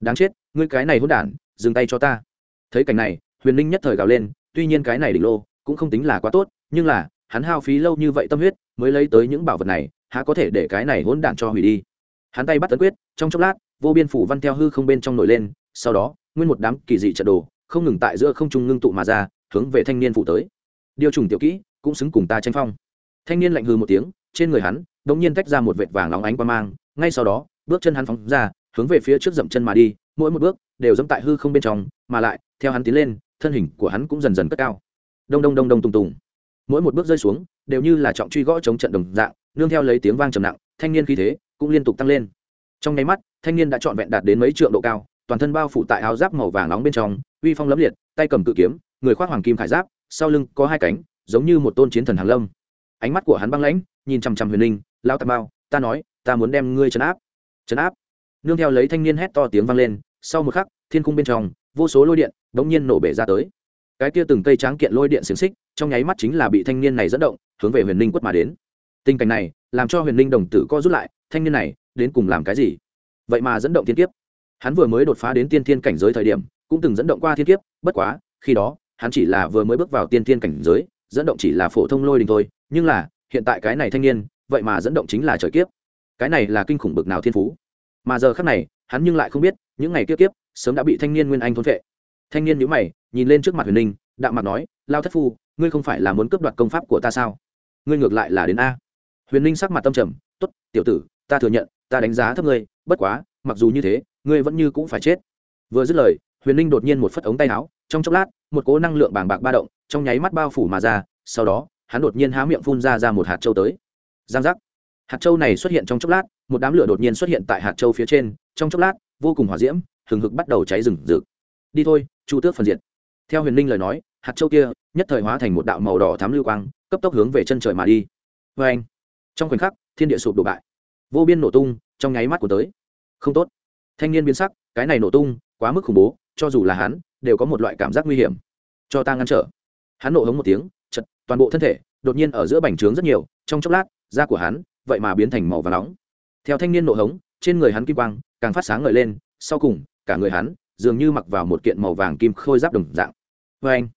Đáng chết, ngươi cái này hỗn đản, dừng tay cho ta. Thấy cảnh này, huyền linh nhất thời gào lên, tuy nhiên cái này đỉnh lô cũng không tính là quá tốt, nhưng là, hắn hao phí lâu như vậy tâm huyết, mới lấy tới những bảo vật này há có thể để cái này hỗn đản cho hủy đi. Hắn tay bắt tấn quyết, trong chốc lát, vô biên phủ văn theo hư không bên trong nổi lên, sau đó, nguyên một đám kỳ dị trận đồ, không ngừng tại giữa không trung ngưng tụ mà ra, hướng về thanh niên phủ tới. Điều trùng tiểu kỹ, cũng xứng cùng ta tranh phong. Thanh niên lạnh hư một tiếng, trên người hắn, đột nhiên tách ra một vệt vàng óng ánh qua mang, ngay sau đó, bước chân hắn phóng ra, hướng về phía trước dậm chân mà đi, mỗi một bước, đều dẫm tại hư không bên trong, mà lại, theo hắn tiến lên, thân hình của hắn cũng dần dần cất cao. Đông đông đông đông tùng tùng mỗi một bước rơi xuống đều như là trọng truy gõ chống trận đồng dạng nương theo lấy tiếng vang trầm nặng thanh niên khí thế cũng liên tục tăng lên. Trong nháy mắt thanh niên đã trọn vẹn đạt đến mấy trượng độ cao toàn thân bao phủ tại áo giáp màu vàng nóng bên trong uy phong lẫm liệt tay cầm cự kiếm người khoác hoàng kim khải giáp sau lưng có hai cánh giống như một tôn chiến thần hàng lâm. Ánh mắt của hắn băng lãnh nhìn chằm chằm huyền linh lao tà mao, ta nói ta muốn đem ngươi trấn áp. Trấn áp? Nương theo lấy thanh niên hét to tiếng vang lên sau một khắc thiên cung bên trong vô số lôi điện bỗng nhiên nổ bể ra tới. Cái kia từng cây tráng kiện lôi điện xiềng xích trong nháy mắt chính là bị thanh niên này dẫn động, hướng về huyền ninh quất mà đến. Tình cảnh này, làm cho huyền ninh đồng tử co rút lại, thanh niên này, đến cùng làm cái gì? Vậy mà dẫn động thiên kiếp. Hắn vừa mới đột phá đến tiên thiên cảnh giới thời điểm, cũng từng dẫn động qua thiên kiếp, bất quá, khi đó, hắn chỉ là vừa mới bước vào tiên thiên cảnh giới, dẫn động chỉ là phổ thông lôi đình thôi, nhưng là, hiện tại cái này thanh niên, vậy mà dẫn động chính là trời kiếp. Cái này là kinh khủng bực nào thiên phú. Mà giờ khác này, hắn nhưng lại không biết, những ngày kiếp kiếp, sớm đã bị thanh niên nguyên anh thôn vệ thanh niên nhữ mày, nhìn lên trước mặt huyền ninh, đạm mặt nói, lao thất phu ngươi không phải là muốn cướp đoạt công pháp của ta sao? Ngươi ngược lại là đến a. Huyền ninh sắc mặt tâm trầm t ố t tiểu tử, ta thừa nhận, ta đánh giá thấp ngươi, bất quá, mặc dù như thế, ngươi vẫn như cũng phải chết. Vừa dứt lời, huyền ninh đột nhiên một phất ống tay áo, trong chốc lát, một cố năng lượng bàng bạc ba động, trong nháy mắt bao phủ mà ra, sau đó, hắn đột nhiên há miệng phun ra ra một hạt châu tới. Giang giác. Hạt châu này xuất hiện trong chốc lát, một đám lửa đột nhiên xuất hiện tại hạt châu phía trên, trong chốc lát, vô cùng hỏa diễm, hừng hực bắt đầu cháy rừng rực. Đi thôi, chu tước phần diệt. Theo huyền ninh lời nói hạt châu kia, nhất thời hóa thành một đạo màu đỏ thám lưu quang, cấp tốc hướng về chân trời mà đi. Vê anh, trong khoảnh khắc, thiên địa sụp đổ bại. Vô biên nổ tung, trong nháy mắt của tới. Không tốt. Thanh niên biến sắc, cái này nổ tung, quá mức khủng bố, cho dù là hắn, đều có một loại cảm giác nguy hiểm. Cho ta ngăn trở. Hắn nổ hống một tiếng, chật, toàn bộ thân thể, đột nhiên ở giữa bành trướng rất nhiều, trong chốc lát, da của hắn, vậy mà biến thành màu và nóng. Theo thanh niên nổ hống, trên người hắn kim quang, càng phát sáng ngời lên, sau cùng, cả người hắn, dường như mặc vào một kiện màu vàng kim khôi giáp đồng dạng. Vê anh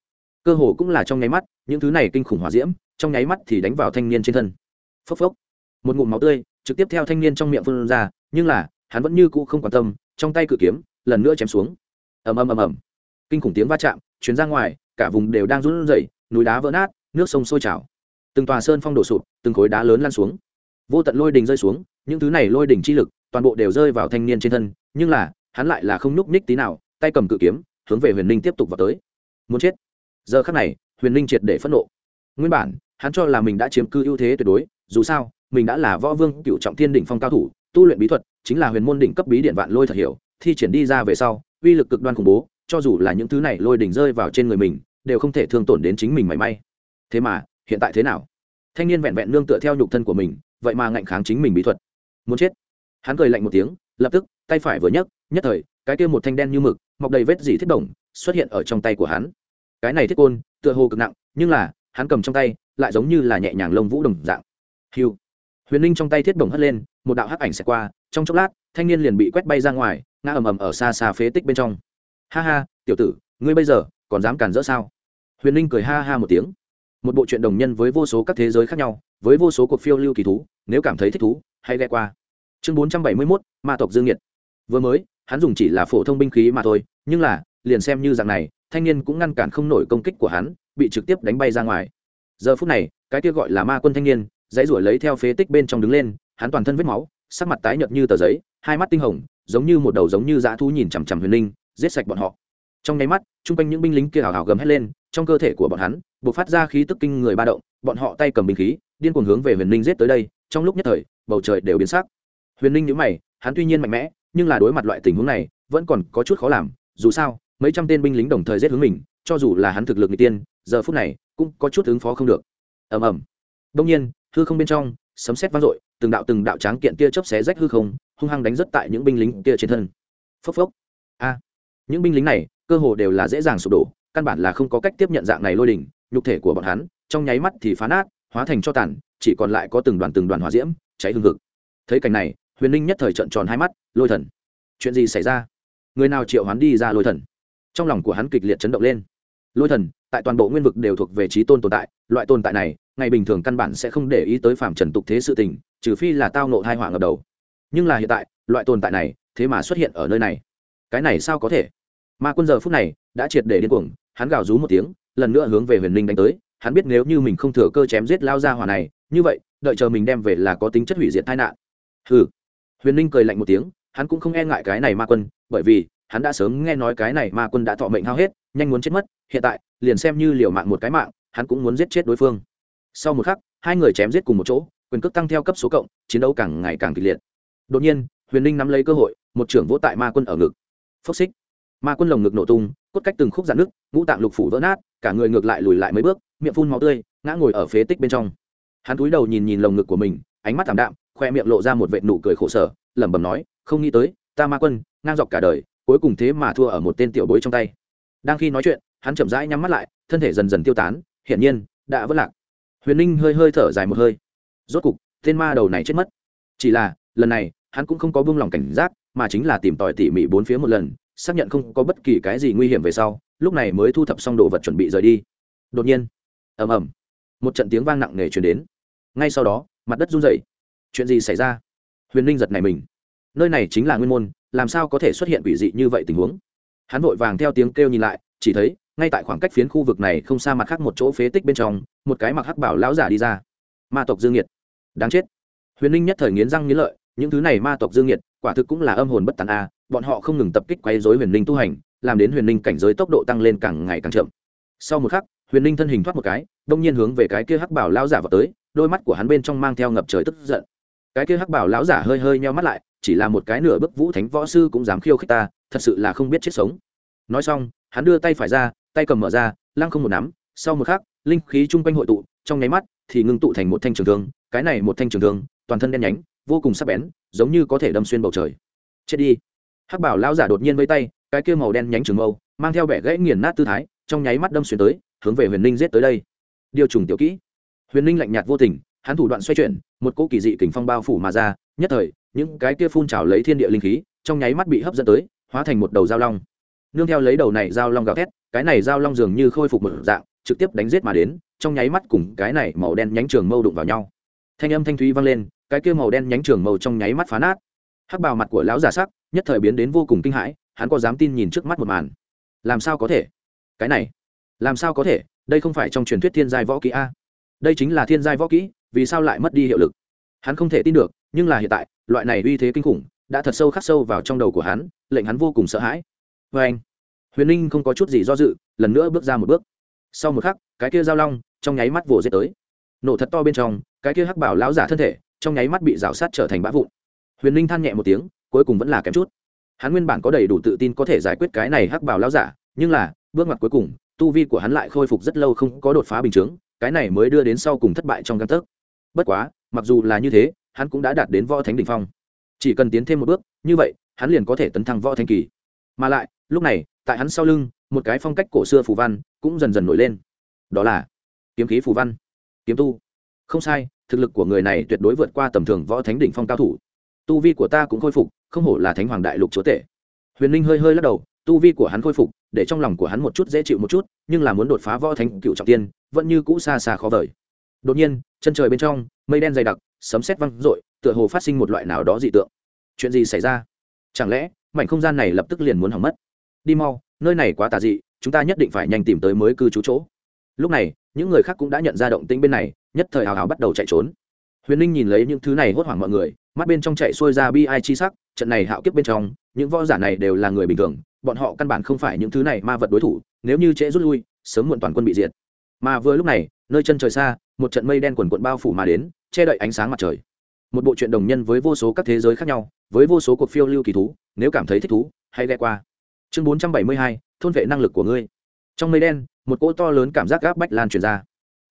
cơ hồ cũng là trong nháy mắt, những thứ này kinh khủng hỏa diễm, trong nháy mắt thì đánh vào thanh niên trên thân. Phốc phốc. Một ngụm máu tươi trực tiếp theo thanh niên trong miệng phun ra, nhưng là, hắn vẫn như cũ không quan tâm, trong tay cự kiếm lần nữa chém xuống. Ầm ầm ầm ầm. Kinh khủng tiếng va chạm chuyến ra ngoài, cả vùng đều đang run rẩy, núi đá vỡ nát, nước sông sôi trào. Từng tòa sơn phong đổ sụp, từng khối đá lớn lan xuống. Vô tận lôi đình rơi xuống, những thứ này lôi đình chi lực toàn bộ đều rơi vào thanh niên trên thân, nhưng là, hắn lại là không nhúc nhích tí nào, tay cầm cự kiếm, hướng về huyền ninh tiếp tục vào tới. Muốn chết giờ khắc này, huyền ninh triệt để phẫn nộ. Nguyên bản, hắn cho là mình đã chiếm cư ưu thế tuyệt đối, dù sao, mình đã là võ vương cựu trọng thiên đỉnh phong cao thủ, tu luyện bí thuật, chính là huyền môn đỉnh cấp bí điện vạn lôi thật hiểu, thi triển đi ra về sau, uy lực cực đoan khủng bố, cho dù là những thứ này lôi đỉnh rơi vào trên người mình, đều không thể thương tổn đến chính mình mảy may. Thế mà, hiện tại thế nào? Thanh niên vẹn vẹn nương tựa theo nhục thân của mình, vậy mà ngạnh kháng chính mình bí thuật. Muốn chết. Hắn cười lạnh một tiếng, lập tức, tay phải vừa nhấc, nhất thời, cái kia một thanh đen như mực, mọc đầy vết dỉ thiết đồng xuất hiện ở trong tay của hắn cái này thiết côn, tựa hồ cực nặng, nhưng là, hắn cầm trong tay, lại giống như là nhẹ nhàng lông vũ đồng dạng. Hiu. Huyền ninh trong tay thiết bổng hất lên, một đạo hắc ảnh xẹt qua, trong chốc lát, thanh niên liền bị quét bay ra ngoài, ngã ầm ầm ở xa xa phế tích bên trong. Ha ha, tiểu tử, ngươi bây giờ, còn dám cản rỡ sao? Huyền ninh cười ha ha một tiếng. Một bộ truyện đồng nhân với vô số các thế giới khác nhau, với vô số cuộc phiêu lưu kỳ thú, nếu cảm thấy thích thú, hãy ghe qua. Chương bốn trăm bảy mươi mốt, ma tộc dương nhiệt. Vừa mới, hắn dùng chỉ là phổ thông binh khí mà thôi, nhưng là, liền xem như dạng này thanh niên cũng ngăn cản không nổi công kích của hắn, bị trực tiếp đánh bay ra ngoài. Giờ phút này, cái kia gọi là ma quân thanh niên, dãy ruổi lấy theo phế tích bên trong đứng lên, hắn toàn thân vết máu, sắc mặt tái nhợt như tờ giấy, hai mắt tinh hồng, giống như một đầu giống như dã thú nhìn chằm chằm huyền linh, giết sạch bọn họ. Trong nháy mắt, chung quanh những binh lính kia hào hào gầm hét lên, trong cơ thể của bọn hắn buộc phát ra khí tức kinh người ba động, bọn họ tay cầm binh khí, điên cuồng hướng về huyền linh giết tới đây, trong lúc nhất thời, bầu trời đều biến sắc. Huyền linh nhíu mày, hắn tuy nhiên mạnh mẽ, nhưng là đối mặt loại tình huống này, vẫn còn có chút khó làm, dù sao mấy trăm tên binh lính đồng thời giết hướng mình, cho dù là hắn thực lực n tiên, giờ phút này cũng có chút ứng phó không được. Ầm ầm. Đông nhiên, hư không bên trong, sấm sét vang dội, từng đạo từng đạo tráng kiện kia chớp xé rách hư không, hung hăng đánh rất tại những binh lính kia trên thân. Phốc phốc. A. Những binh lính này, cơ hồ đều là dễ dàng sụp đổ, căn bản là không có cách tiếp nhận dạng này lôi đỉnh nhục thể của bọn hắn, trong nháy mắt thì phá nát, hóa thành cho tàn, chỉ còn lại có từng đoàn từng đoàn hỏa diễm, cháy hương hực. Thấy cảnh này, huyền ninh nhất thời trợn tròn hai mắt, lôi thần. Chuyện gì xảy ra? Người nào triệu hắn đi ra lôi thần? Trong lòng của hắn kịch liệt chấn động lên. Lôi thần, tại toàn bộ nguyên vực đều thuộc về trí tôn tồn tại, loại tồn tại này, ngày bình thường căn bản sẽ không để ý tới phạm trần tục thế sự tình, trừ phi là tao nộ hai hỏa ngập đầu. Nhưng là hiện tại, loại tồn tại này, thế mà xuất hiện ở nơi này. Cái này sao có thể? Ma quân giờ phút này, đã triệt để điên cuồng, hắn gào rú một tiếng, lần nữa hướng về huyền linh đánh tới, hắn biết nếu như mình không thừa cơ chém giết lao ra hỏa này, như vậy, đợi chờ mình đem về là có tính chất hủy diệt tai nạn. Hừ. Huyền linh cười lạnh một tiếng, hắn cũng không e ngại cái này ma quân, bởi vì hắn đã sớm nghe nói cái này ma quân đã thọ mệnh hao hết, nhanh muốn chết mất, hiện tại, liền xem như liều mạng một cái mạng, hắn cũng muốn giết chết đối phương. Sau một khắc, hai người chém giết cùng một chỗ, quyền cước tăng theo cấp số cộng, chiến đấu càng ngày càng kịch liệt. Đột nhiên, huyền ninh nắm lấy cơ hội, một trưởng vỗ tại ma quân ở ngực. Phốc xích. Ma quân lồng ngực nổ tung, cốt cách từng khúc dạn nước ngũ tạng lục phủ vỡ nát, cả người ngược lại lùi lại mấy bước, miệng phun máu tươi, ngã ngồi ở phế tích bên trong. Hắn cúi đầu nhìn nhìn lồng ngực của mình, ánh mắt thảm đạm, khoe miệng lộ ra một vệ nụ cười khổ sở, lẩm bẩm nói, không nghĩ tới, ta ma quân, ngang dọc cả đời cuối cùng thế mà thua ở một tên tiểu bối trong tay. Đang khi nói chuyện, hắn chậm rãi nhắm mắt lại, thân thể dần dần tiêu tán, hiển nhiên, đã vất lạc. Huyền ninh hơi hơi thở dài một hơi. Rốt cục, tên ma đầu này chết mất. Chỉ là, lần này, hắn cũng không có buông lòng cảnh giác, mà chính là tìm tòi tỉ mỉ bốn phía một lần, xác nhận không có bất kỳ cái gì nguy hiểm về sau, lúc này mới thu thập xong đồ vật chuẩn bị rời đi. Đột nhiên, ầm ầm, một trận tiếng vang nặng nề truyền đến. Ngay sau đó, mặt đất run dậy. chuyện gì xảy ra? Huyền ninh giật này mình. Nơi này chính là nguyên môn làm sao có thể xuất hiện quỷ dị như vậy tình huống? Hắn vội vàng theo tiếng kêu nhìn lại, chỉ thấy, ngay tại khoảng cách phiến khu vực này không xa mặt khác một chỗ phế tích bên trong, một cái mặc hắc bảo lão giả đi ra. Ma tộc dương nhiệt. Đáng chết. Huyền ninh nhất thời nghiến răng nghiến lợi, những thứ này ma tộc dương nhiệt, quả thực cũng là âm hồn bất tàn a, bọn họ không ngừng tập kích quấy dối huyền ninh tu hành, làm đến huyền ninh cảnh giới tốc độ tăng lên càng ngày càng chậm. Sau một khắc, huyền ninh thân hình thoát một cái, đông nhiên hướng về cái kia hắc bảo lão giả vào tới, đôi mắt của hắn bên trong mang theo ngập trời tức giận. Cái kia hắc bảo lão giả hơi hơi nheo mắt lại chỉ là một cái nửa bức vũ thánh võ sư cũng dám khiêu khích ta, thật sự là không biết chết sống. Nói xong, hắn đưa tay phải ra, tay cầm mở ra, lăng không một nắm, sau một khắc, linh khí chung quanh hội tụ, trong nháy mắt thì ngưng tụ thành một thanh trường thương, cái này một thanh trường thương, toàn thân đen nhánh, vô cùng sắc bén, giống như có thể đâm xuyên bầu trời. Chết đi. Hắc bảo lão giả đột nhiên vây tay, cái kia màu đen nhánh trường mâu, mang theo vẻ gãy nghiền nát tư thái, trong nháy mắt đâm xuyên tới, hướng về huyền ninh giết tới đây. Điều trùng tiểu kỹ. Huyền ninh lạnh nhạt vô tình, hắn thủ đoạn xoay chuyển, một cỗ kỳ dị kình phong bao phủ mà ra nhất thời, những cái kia phun trào lấy thiên địa linh khí, trong nháy mắt bị hấp dẫn tới, hóa thành một đầu dao long. Nương theo lấy đầu này dao long gào thét, cái này dao long dường như khôi phục một dạng, trực tiếp đánh giết mà đến, trong nháy mắt cùng cái này màu đen nhánh trường mâu đụng vào nhau. Thanh âm thanh thúy vang lên, cái kia màu đen nhánh trường mâu trong nháy mắt phá nát. Hắc bào mặt của lão giả sắc, nhất thời biến đến vô cùng kinh hãi, hắn có dám tin nhìn trước mắt một màn. Làm sao có thể? Cái này, làm sao có thể? Đây không phải trong truyền thuyết thiên giai võ kỹ a? Đây chính là thiên giai võ kỹ, vì sao lại mất đi hiệu lực? Hắn không thể tin được, nhưng là hiện tại, loại này uy thế kinh khủng, đã thật sâu khắc sâu vào trong đầu của hắn, lệnh hắn vô cùng sợ hãi. Vê anh, huyền ninh không có chút gì do dự, lần nữa bước ra một bước. Sau một khắc, cái kia giao long, trong nháy mắt vồ dết tới. Nổ thật to bên trong, cái kia hắc bảo lão giả thân thể, trong nháy mắt bị rào sát trở thành bã vụn. Huyền ninh than nhẹ một tiếng, cuối cùng vẫn là kém chút. Hắn nguyên bản có đầy đủ tự tin có thể giải quyết cái này hắc bảo lão giả, nhưng là, bước ngoặt cuối cùng, tu vi của hắn lại khôi phục rất lâu không có đột phá bình chướng, cái này mới đưa đến sau cùng thất bại trong căn tấc. Bất quá mặc dù là như thế, hắn cũng đã đạt đến võ thánh đ ỉ n h phong. Chỉ cần tiến thêm một bước, như vậy, hắn liền có thể tấn thăng võ thánh kỳ. Mà lại, lúc này, tại hắn sau lưng, một cái phong cách cổ xưa phù văn cũng dần dần nổi lên. Đó là kiếm khí phù văn, kiếm tu. Không sai, thực lực của người này tuyệt đối vượt qua tầm thường võ thánh đỉnh phong cao thủ. Tu vi của ta cũng khôi phục, không hổ là thánh hoàng đại lục chúa tể. Huyền ninh hơi hơi lắc đầu, tu vi của hắn khôi phục, để trong lòng của hắn một chút dễ chịu một chút, nhưng là muốn đột phá võ thánh cựu trọng tiên, vẫn như cũ xa xa khó vời đột nhiên, chân trời bên trong, mây đen dày đặc, sấm sét văng r ộ i tựa hồ phát sinh một loại nào đó dị tượng. Chuyện gì xảy ra? Chẳng lẽ, mảnh không gian này lập tức liền muốn hỏng mất? Đi mau, nơi này quá tà dị, chúng ta nhất định phải nhanh tìm tới mới cư trú chỗ. Lúc này, những người khác cũng đã nhận ra động tĩnh bên này, nhất thời hào hào bắt đầu chạy trốn. Huyền ninh nhìn lấy những thứ này hốt hoảng mọi người, mắt bên trong chạy xuôi ra bi ai chi sắc, trận này hạo kiếp bên trong, những võ giả này đều là người bình thường, bọn họ căn bản không phải những thứ này ma vật đối thủ, nếu như trễ rút lui, sớm muộn toàn quân bị diệt. Mà vừa lúc này, nơi chân trời xa một trận mây đen quần quận bao phủ mà đến, che đậy ánh sáng mặt trời. Một bộ truyện đồng nhân với vô số các thế giới khác nhau, với vô số cuộc phiêu lưu kỳ thú, nếu cảm thấy thích thú, hãy ghe qua. Chương bốn trăm bảy mươi hai, thôn vệ năng lực của ngươi. Trong mây đen, một cỗ to lớn cảm giác gáp bách lan truyền ra.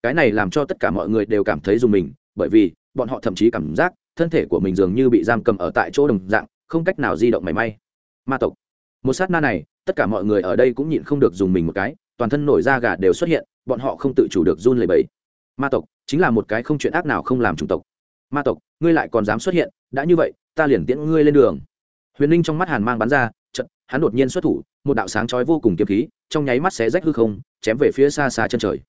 Cái này làm cho tất cả mọi người đều cảm thấy dùng mình, bởi vì bọn họ thậm chí cảm giác thân thể của mình dường như bị giam cầm ở tại chỗ đồng dạng, không cách nào di động mảy may. Ma tộc. Một sát na này, tất cả mọi người ở đây cũng nhịn không được dùng mình một cái, toàn thân nổi da gà đều xuất hiện, bọn họ không tự chủ được run lẩy bẩy ma tộc chính là một cái không chuyện ác nào không làm chủng tộc. Ma tộc, ngươi lại còn dám xuất hiện, đã như vậy, ta liền tiễn ngươi lên đường. Huyền ninh trong mắt hàn mang bắn ra trận hắn đột nhiên xuất thủ, một đạo sáng chói vô cùng kiếm khí, trong nháy mắt xé rách hư không, chém về phía xa xa chân trời.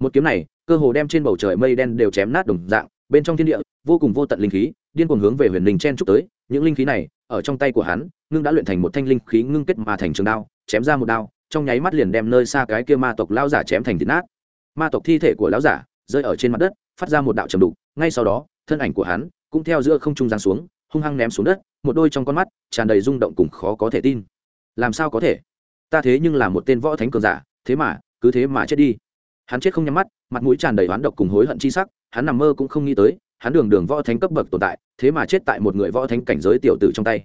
Một kiếm này, cơ hồ đem trên bầu trời mây đen đều chém nát đồng dạng, bên trong thiên địa, vô cùng vô tận linh khí, điên cuồng hướng về huyền ninh chen trúc tới, những linh khí này, ở trong tay của hắn, ngưng đã luyện thành một thanh linh khí ngưng kết mà thành trường đao, chém ra một đao, trong nháy mắt liền đem nơi xa cái kia ma tộc lao giả chém thành thịt nát. Ma tộc thi thể của lão giả rơi ở trên mặt đất, phát ra một đạo trầm đục, ngay sau đó, thân ảnh của hắn cũng theo giữa không trung giáng xuống, hung hăng ném xuống đất, một đôi trong con mắt tràn đầy rung động cùng khó có thể tin. Làm sao có thể? Ta thế nhưng là một tên võ thánh cường giả, thế mà, cứ thế mà chết đi. Hắn chết không nhắm mắt, mặt mũi tràn đầy oán độc cùng hối hận chi sắc, hắn nằm mơ cũng không nghĩ tới, hắn đường đường võ thánh cấp bậc tồn tại, thế mà chết tại một người võ thánh cảnh giới tiểu tử trong tay.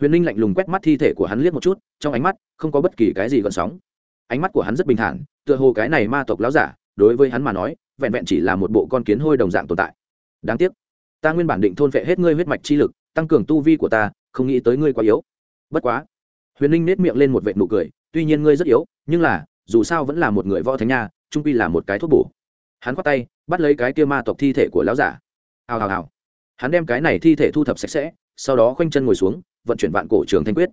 Huyền ninh lạnh lùng quét mắt thi thể của hắn liếc một chút, trong ánh mắt không có bất kỳ cái gì gợn sóng. Ánh mắt của hắn rất bình thản, tựa hồ cái này ma tộc láo giả, đối với hắn mà nói vẹn vẹn chỉ là một bộ con kiến hôi đồng dạng tồn tại. Đáng tiếc, ta nguyên bản định thôn vệ hết ngươi huyết mạch chi lực, tăng cường tu vi của ta, không nghĩ tới ngươi quá yếu. Bất quá, huyền ninh nết miệng lên một vệ nụ cười, tuy nhiên ngươi rất yếu, nhưng là, dù sao vẫn là một người võ thánh nha, trung pi là một cái thuốc bổ. Hắn quát tay, bắt lấy cái kia ma tộc thi thể của lão giả. Hào hào hào. Hắn đem cái này thi thể thu thập sạch sẽ, sau đó khoanh chân ngồi xuống, vận chuyển vạn cổ trường thanh quyết.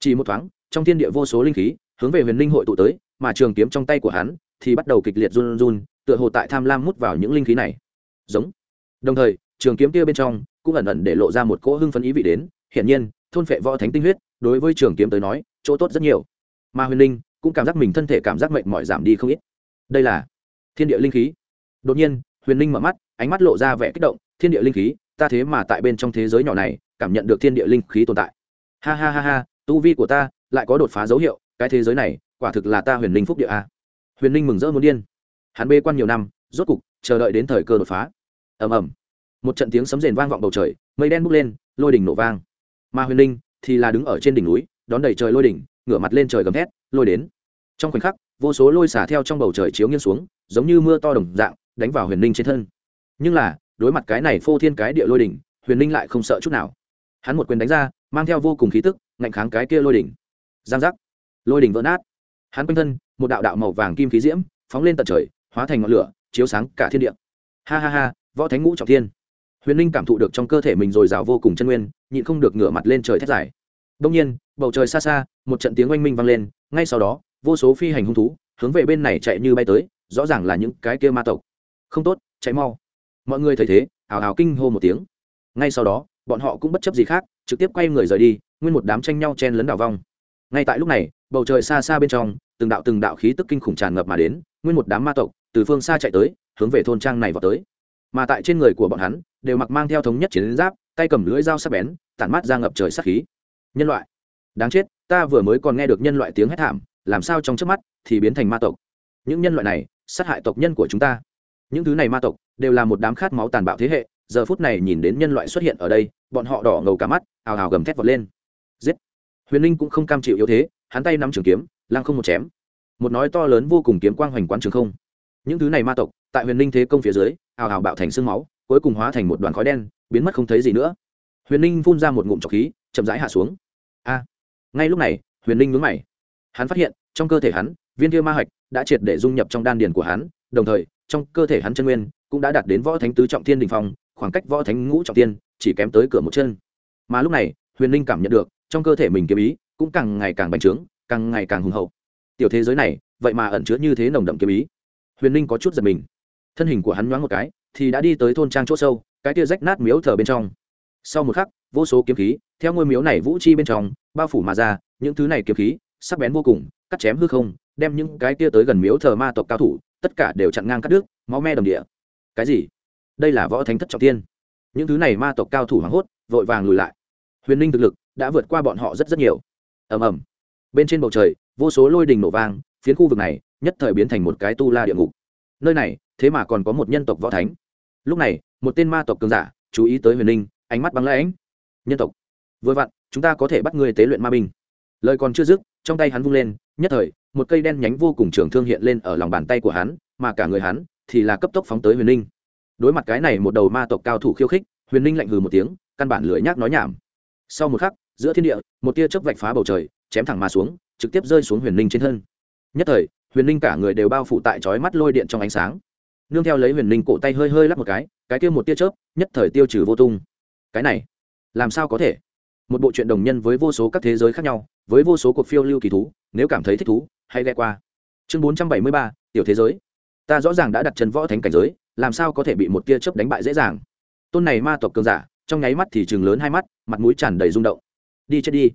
Chỉ một thoáng, trong thiên địa vô số linh khí hướng về huyền linh hội tụ tới, mà trường kiếm trong tay của hắn thì bắt đầu kịch liệt run run tựa hồ tại tham lam mút vào những linh khí này. Giống. Đồng thời, trường kiếm kia bên trong cũng ẩn ẩn để lộ ra một cỗ hưng phấn ý vị đến. Hiển nhiên, thôn phệ võ thánh tinh huyết, đối với trường kiếm tới nói, chỗ tốt rất nhiều. Mà huyền linh cũng cảm giác mình thân thể cảm giác mệnh mỏi giảm đi không ít. Đây là thiên địa linh khí. Đột nhiên, huyền linh mở mắt, ánh mắt lộ ra vẻ kích động. Thiên địa linh khí, ta thế mà tại bên trong thế giới nhỏ này, cảm nhận được thiên địa linh khí tồn tại. Ha ha ha ha, tu vi của ta lại có đột phá dấu hiệu. Cái thế giới này, quả thực là ta huyền linh phúc địa a. Huyền linh mừng rỡ muốn điên hắn bê quan nhiều năm, rốt cục chờ đợi đến thời cơ đột phá. Ầm ầm. Một trận tiếng sấm rền vang vọng bầu trời, mây đen bốc lên, lôi đỉnh nổ vang. Mà huyền linh thì là đứng ở trên đỉnh núi, đón đẩy trời lôi đỉnh, ngửa mặt lên trời gầm thét, lôi đến. Trong khoảnh khắc, vô số lôi xả theo trong bầu trời chiếu nghiêng xuống, giống như mưa to đồng dạng, đánh vào huyền linh trên thân. Nhưng là, đối mặt cái này phô thiên cái địa lôi đỉnh, huyền linh lại không sợ chút nào. Hắn một quyền đánh ra, mang theo vô cùng khí tức, ngạnh kháng cái kia lôi đỉnh. Giang giác. Lôi đỉnh vỡ nát. Hắn quanh thân, một đạo đạo màu vàng kim khí diễm, phóng lên tận trời hóa thành ngọn lửa, chiếu sáng cả thiên địa. Ha ha ha, võ thánh ngũ trọng thiên. Huyền linh cảm thụ được trong cơ thể mình dồi dào vô cùng chân nguyên, nhịn không được ngửa mặt lên trời thét dài. Đông nhiên, bầu trời xa xa, một trận tiếng oanh minh vang lên, ngay sau đó, vô số phi hành hung thú hướng về bên này chạy như bay tới, rõ ràng là những cái kia ma tộc. Không tốt, chạy mau. Mọi người thấy thế ào ào kinh hô một tiếng. Ngay sau đó, bọn họ cũng bất chấp gì khác, trực tiếp quay người rời đi, nguyên một đám tranh nhau chen lấn đảo vong ngay tại lúc này, bầu trời xa xa bên trong, từng đạo từng đạo khí tức kinh khủng tràn ngập mà đến, nguyên một đám ma tộc từ phương xa chạy tới, hướng về thôn trang này vào tới. Mà tại trên người của bọn hắn, đều mặc mang theo thống nhất chiến giáp, tay cầm lưỡi dao sắc bén, tản mát ra ngập trời sát khí. Nhân loại, đáng chết, ta vừa mới còn nghe được nhân loại tiếng hét thảm, làm sao trong trước mắt thì biến thành ma tộc? Những nhân loại này, sát hại tộc nhân của chúng ta. Những thứ này ma tộc, đều là một đám khát máu tàn bạo thế hệ, giờ phút này nhìn đến nhân loại xuất hiện ở đây, bọn họ đỏ ngầu cả mắt, ào ào gầm thét vọt lên. Giết! Huyền linh cũng không cam chịu yếu thế, hắn tay nắm trường kiếm, lăng không một chém. Một nói to lớn vô cùng kiếm quang hoành quán trường không những thứ này ma tộc, tại huyền linh thế công phía dưới, ào ào bạo thành sương máu, cuối cùng hóa thành một đoàn khói đen, biến mất không thấy gì nữa. Huyền linh phun ra một ngụm trọc khí, chậm rãi hạ xuống. A! Ngay lúc này, huyền linh nhướng mày. Hắn phát hiện, trong cơ thể hắn, viên kia ma hạch đã triệt để dung nhập trong đan điền của hắn, đồng thời, trong cơ thể hắn chân nguyên cũng đã đạt đến võ thánh tứ trọng thiên đình phong, khoảng cách võ thánh ngũ trọng thiên chỉ kém tới cửa một chân. Mà lúc này, huyền linh cảm nhận được, trong cơ thể mình kiếm ý cũng càng ngày càng bành trướng, càng ngày càng hùng hậu. Tiểu thế giới này, vậy mà ẩn chứa như thế nồng đậm kiếm ý huyền linh có chút giật mình thân hình của hắn nhoáng một cái thì đã đi tới thôn trang chỗ sâu cái tia rách nát miếu thờ bên trong sau một khắc vô số kiếm khí theo ngôi miếu này vũ chi bên trong bao phủ mà ra những thứ này kiếm khí sắc bén vô cùng cắt chém hư không đem những cái tia tới gần miếu thờ ma tộc cao thủ tất cả đều chặn ngang cắt đứt máu me đồng địa cái gì đây là võ thánh thất trọng tiên những thứ này ma tộc cao thủ hoảng hốt vội vàng lùi lại huyền ninh thực lực đã vượt qua bọn họ rất rất nhiều ầm ầm bên trên bầu trời vô số lôi đình nổ vang phiến khu vực này nhất thời biến thành một cái tu la địa ngục. Nơi này, thế mà còn có một nhân tộc võ thánh. Lúc này, một tên ma tộc cường giả, chú ý tới huyền ninh ánh mắt băng lãnh. Nhân tộc, vừa vặn, chúng ta có thể bắt người tế luyện ma binh. Lời còn chưa dứt, trong tay hắn vung lên, nhất thời, một cây đen nhánh vô cùng trường thương hiện lên ở lòng bàn tay của hắn, mà cả người hắn thì là cấp tốc phóng tới huyền ninh đối mặt cái này một đầu ma tộc cao thủ khiêu khích, huyền ninh lạnh hừ một tiếng, căn bản lưỡi nhác nói nhảm. Sau một khắc, giữa thiên địa, một tia chớp vạch phá bầu trời, chém thẳng mà xuống, trực tiếp rơi xuống huyền ninh trên thân nhất thời, huyền ninh cả người đều bao phủ tại chói mắt lôi điện trong ánh sáng. Nương theo lấy huyền ninh cổ tay hơi hơi lắp một cái cái kia một tia chớp, nhất thời tiêu trừ vô tung. Cái này, làm sao có thể? Một bộ truyện đồng nhân với vô số các thế giới khác nhau, với vô số cuộc phiêu lưu kỳ thú, nếu cảm thấy thích thú, hãy ghe qua. Chương bốn trăm bảy mươi ba, tiểu thế giới. Ta rõ ràng đã đặt chân võ thánh cảnh giới, làm sao có thể bị một tia chớp đánh bại dễ dàng? Tôn này ma tộc cường giả, trong nháy mắt thì chừng lớn hai mắt, mặt mũi tràn đầy rung động. Đi chết đi.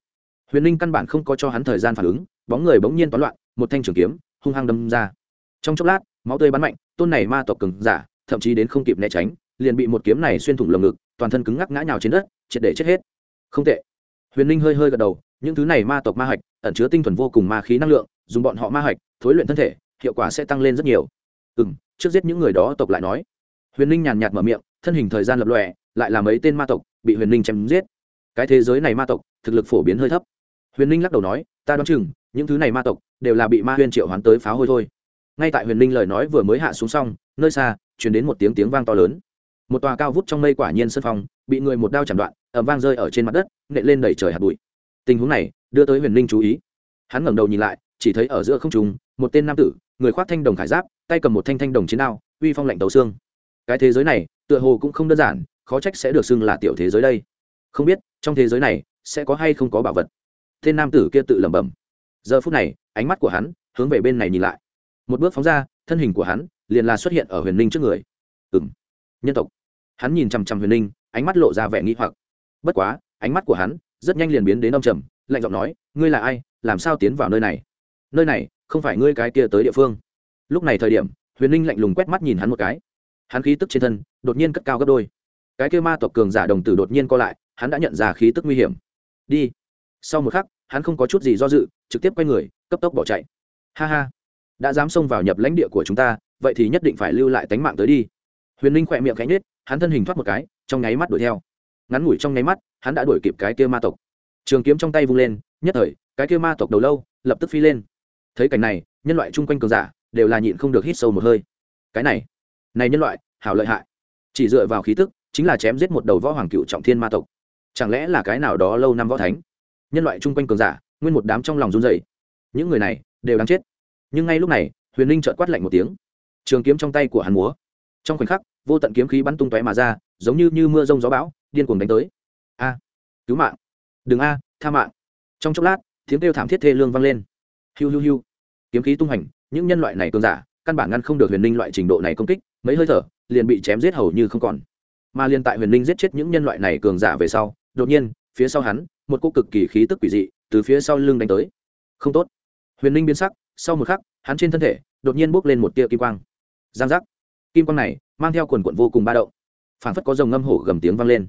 Huyền ninh căn bản không có cho hắn thời gian phản ứng, bóng người bỗng nhiên toán loạn một thanh trường kiếm, hung hăng đâm ra. Trong chốc lát, máu tươi bắn mạnh, tôn này ma tộc cứng giả, thậm chí đến không kịp né tránh, liền bị một kiếm này xuyên thủng lồng ngực, toàn thân cứng ngắc ngã nhào trên đất, triệt để chết hết. Không tệ. Huyền ninh hơi hơi gật đầu, những thứ này ma tộc ma hạch, ẩn chứa tinh thuần vô cùng ma khí năng lượng, dùng bọn họ ma hạch, thối luyện thân thể, hiệu quả sẽ tăng lên rất nhiều. Ừ m trước giết những người đó tộc lại nói. Huyền ninh nhàn nhạt mở miệng, thân hình thời gian lập lòe, lại là mấy tên ma tộc bị huyền ninh chém giết. Cái thế giới này ma tộc, thực lực phổ biến hơi thấp. Huyền ninh lắc đầu nói, ta đoán chừng những thứ này ma tộc đều là bị ma huyền triệu hoán tới phá hôi thôi. Ngay tại huyền ninh lời nói vừa mới hạ xuống xong, nơi xa chuyển đến một tiếng tiếng vang to lớn. Một tòa cao vút trong mây quả nhiên sân phong, bị người một đao chạm đoạn ẩm vang rơi ở trên mặt đất, nện lên đẩy trời hạt bụi. Tình huống này đưa tới huyền ninh chú ý. Hắn ngẩng đầu nhìn lại, chỉ thấy ở giữa không trung, một tên nam tử, người khoác thanh đồng khải giáp, tay cầm một thanh thanh đồng chiến đao, uy phong lạnh tấu xương. Cái thế giới này, tựa hồ cũng không đơn giản, khó trách sẽ được xưng là tiểu thế giới đây. Không biết, trong thế giới này sẽ có hay không có bảo vật. Tên nam tử kia tự lẩm bẩm giờ phút này, ánh mắt của hắn hướng về bên này nhìn lại. Một bước phóng ra, thân hình của hắn liền là xuất hiện ở huyền ninh trước người. Ừ m nhân tộc. Hắn nhìn chằm chằm huyền ninh ánh mắt lộ ra vẻ nghĩ hoặc. Bất quá, ánh mắt của hắn rất nhanh liền biến đến ông trầm, lạnh giọng nói, ngươi là ai? Làm sao tiến vào nơi này? Nơi này không phải ngươi cái kia tới địa phương. Lúc này thời điểm, huyền ninh lạnh lùng quét mắt nhìn hắn một cái. Hắn khí tức trên thân đột nhiên cất cao gấp đôi. Cái kia ma tộc cường giả đồng tử đột nhiên co lại, hắn đã nhận ra khí tức nguy hiểm. Đi. Sau một khắc hắn không có chút gì do dự, trực tiếp quay người, cấp tốc bỏ chạy. Ha ha, đã dám xông vào nhập lãnh địa của chúng ta, vậy thì nhất định phải lưu lại tánh mạng tới đi. Huyền Linh khỏe miệng cánh nết hắn thân hình thoát một cái, trong nháy mắt đuổi theo. Ngắn ngủi trong nháy mắt, hắn đã đuổi kịp cái kia ma tộc. Trường kiếm trong tay vung lên, nhất thời, cái kia ma tộc đầu lâu, lập tức phi lên. Thấy cảnh này, nhân loại chung quanh cường giả, đều là nhịn không được hít sâu một hơi. Cái này này nhân loại, hảo lợi hại. Chỉ dựa vào khí tức, chính là chém giết một đầu võ hoàng cựu trọng thiên ma tộc. Chẳng lẽ là cái nào đó lâu năm võ thánh? Nhân loại chung quanh cường giả nguyên một đám trong lòng run dày những người này đều đáng chết. Nhưng ngay lúc này huyền linh trợt quát lạnh một tiếng. Trường kiếm trong tay của hắn múa. Trong khoảnh khắc vô tận kiếm khí bắn tung tóe mà ra giống như, như mưa rông gió bão điên cuồng đánh tới. A cứu mạng. Đừng a tha mạng. Trong chốc lát tiếng kêu thảm thiết thê lương vang lên. Hiu hiu hiu. Kiếm khí tung hành những nhân loại này cường giả căn bản ngăn không được huyền Linh loại trình độ này công kích mấy hơi thở liền bị chém giết hầu như không còn. Mà liền tại huyền Linh giết chết những nhân loại này cường giả về sau đột nhiên phía sau hắn một cô cực kỳ khí tức quỷ dị từ phía sau lưng đánh tới. Không tốt. Huyền ninh biến sắc, sau một khắc, hắn trên thân thể đột nhiên bốc lên một tia kim quang. Giang giác. Kim quang này mang theo quần quận vô cùng ba động. Phản phất có dòng ngâm hổ gầm tiếng vang lên.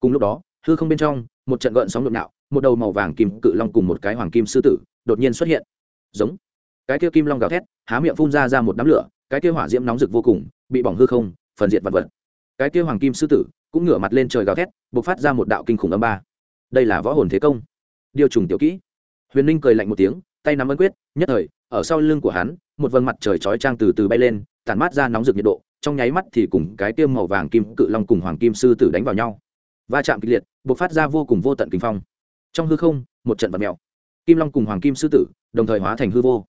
Cùng lúc đó, hư không bên trong, một trận gợn sóng nhộn nạo một đầu màu vàng kim cự long cùng một cái hoàng kim sư tử đột nhiên xuất hiện. Giống. Cái kia kim long gào thét, há miệng phun ra ra một đám lửa, cái kia hỏa diễm nóng rực vô cùng, bị bỏng hư không, phần diệt vật vật cái kia hoàng kim sư tử cũng ngửa mặt lên trời gào thét b ộ c phát ra một đạo kinh khủng âm ba đây là võ hồn thế công. Điều trùng tiểu kỹ. Huyền ninh cười lạnh một tiếng, tay nắm ấn quyết, nhất thời, ở sau lưng của hắn, một vầng mặt trời chói trang từ từ bay lên tàn mát ra nóng rực nhiệt độ, trong nháy mắt thì cùng cái tiêm màu vàng kim cự long cùng hoàng kim sư tử đánh vào nhau. Va chạm kịch liệt buộc phát ra vô cùng vô tận kinh phong. Trong hư không, một trận vật mèo kim long cùng hoàng kim sư tử đồng thời hóa thành hư vô.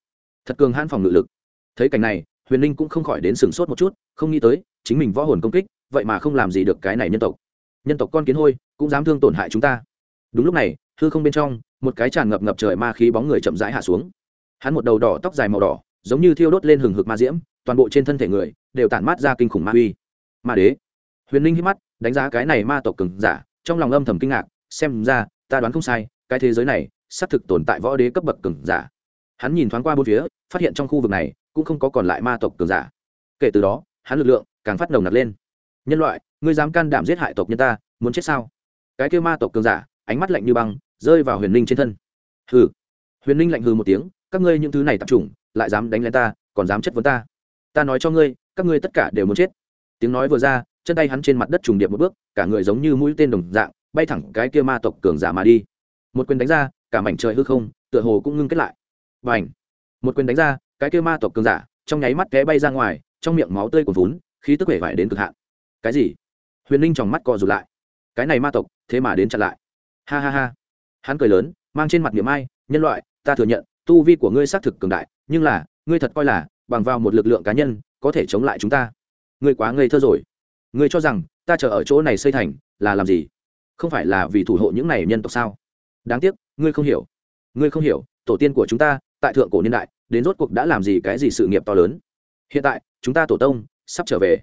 Thật cường hãn phòng ngự lực. Thấy cảnh này, huyền ninh cũng không khỏi đến sừng sốt một chút, không nghĩ tới, chính mình võ hồn công kích, vậy mà không làm gì được cái này nhân tộc. Nhân tộc con kiến hôi, cũng dám thương tổn hại chúng ta đúng lúc này, hư không bên trong, một cái tràn ngập ngập trời ma khí bóng người chậm rãi hạ xuống. Hắn một đầu đỏ tóc dài màu đỏ, giống như thiêu đốt lên hừng hực ma diễm, toàn bộ trên thân thể người đều tản mát ra kinh khủng ma uy. Ma đế. Huyền ninh hít mắt, đánh giá cái này ma tộc cừng giả, trong lòng âm thầm kinh ngạc, xem ra, ta đoán không sai, cái thế giới này, xác thực tồn tại võ đế cấp bậc cừng giả. Hắn nhìn thoáng qua bốn phía, phát hiện trong khu vực này, cũng không có còn lại ma tộc cường giả. Kể từ đó, hắn lực lượng càng phát nồng nặc lên. Nhân loại, ngươi dám can đảm giết hại tộc nhân ta, muốn chết sao? Cái kêu ma tộc cường giả ánh mắt lạnh như băng, rơi vào huyền ninh trên thân. Hừ. Huyền ninh lạnh hừ một tiếng, các ngươi những thứ này tập trung, lại dám đánh lên ta, còn dám chất vấn ta. Ta nói cho ngươi, các ngươi tất cả đều muốn chết. Tiếng nói vừa ra, chân tay hắn trên mặt đất trùng điệp một bước, cả người giống như mũi tên đồng dạng, bay thẳng cái kia ma tộc cường giả mà đi. Một quyền đánh ra, cả mảnh trời hư không, tựa hồ cũng ngưng kết lại. Và ảnh một quyền đánh ra, cái kia ma tộc cường giả, trong nháy mắt té bay ra ngoài, trong miệng máu tươi của vốn khí tức vẻ vải đến cực hạn. Cái gì? Huyền ninh tròng mắt co rụt lại. Cái này ma tộc, thế mà đến chặn lại ha ha ha. Hắn cười lớn, mang trên mặt niệm ai, nhân loại, ta thừa nhận, tu vi của ngươi xác thực cường đại, nhưng là, ngươi thật coi là, bằng vào một lực lượng cá nhân, có thể chống lại chúng ta. Ngươi quá ngây thơ rồi. Ngươi cho rằng, ta chờ ở chỗ này xây thành, là làm gì? Không phải là vì thủ hộ những này nhân tộc sao? Đáng tiếc, ngươi không hiểu. Ngươi không hiểu, tổ tiên của chúng ta, tại thượng cổ niên đại, đến rốt cuộc đã làm gì cái gì sự nghiệp to lớn. Hiện tại, chúng ta tổ tông, sắp trở về.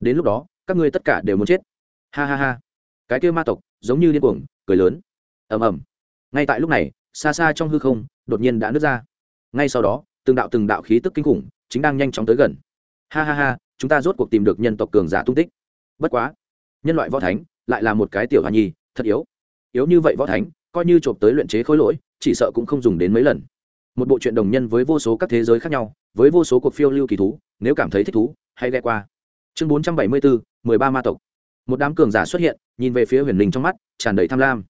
Đến lúc đó, các ngươi tất cả đều muốn chết. Ha ha ha. Cái kêu ma tộc, giống như điên cuồng, cười lớn ầm ầm. Ngay tại lúc này, xa xa trong hư không, đột nhiên đã nứt ra. Ngay sau đó, từng đạo từng đạo khí tức kinh khủng chính đang nhanh chóng tới gần. Ha ha ha, chúng ta rốt cuộc tìm được nhân tộc cường giả tung tích. Bất quá, nhân loại võ thánh lại là một cái tiểu hoa nhi, thật yếu. Yếu như vậy võ thánh, coi như trộm tới luyện chế khối lỗi, chỉ sợ cũng không dùng đến mấy lần. Một bộ truyện đồng nhân với vô số các thế giới khác nhau, với vô số cuộc phiêu lưu kỳ thú, nếu cảm thấy thích thú, hãy ghe qua. Chương bốn trăm bảy mươi bốn, mười ba ma tộc. Một đám cường giả xuất hiện, nhìn về phía huyền linh trong mắt, tràn đầy tham lam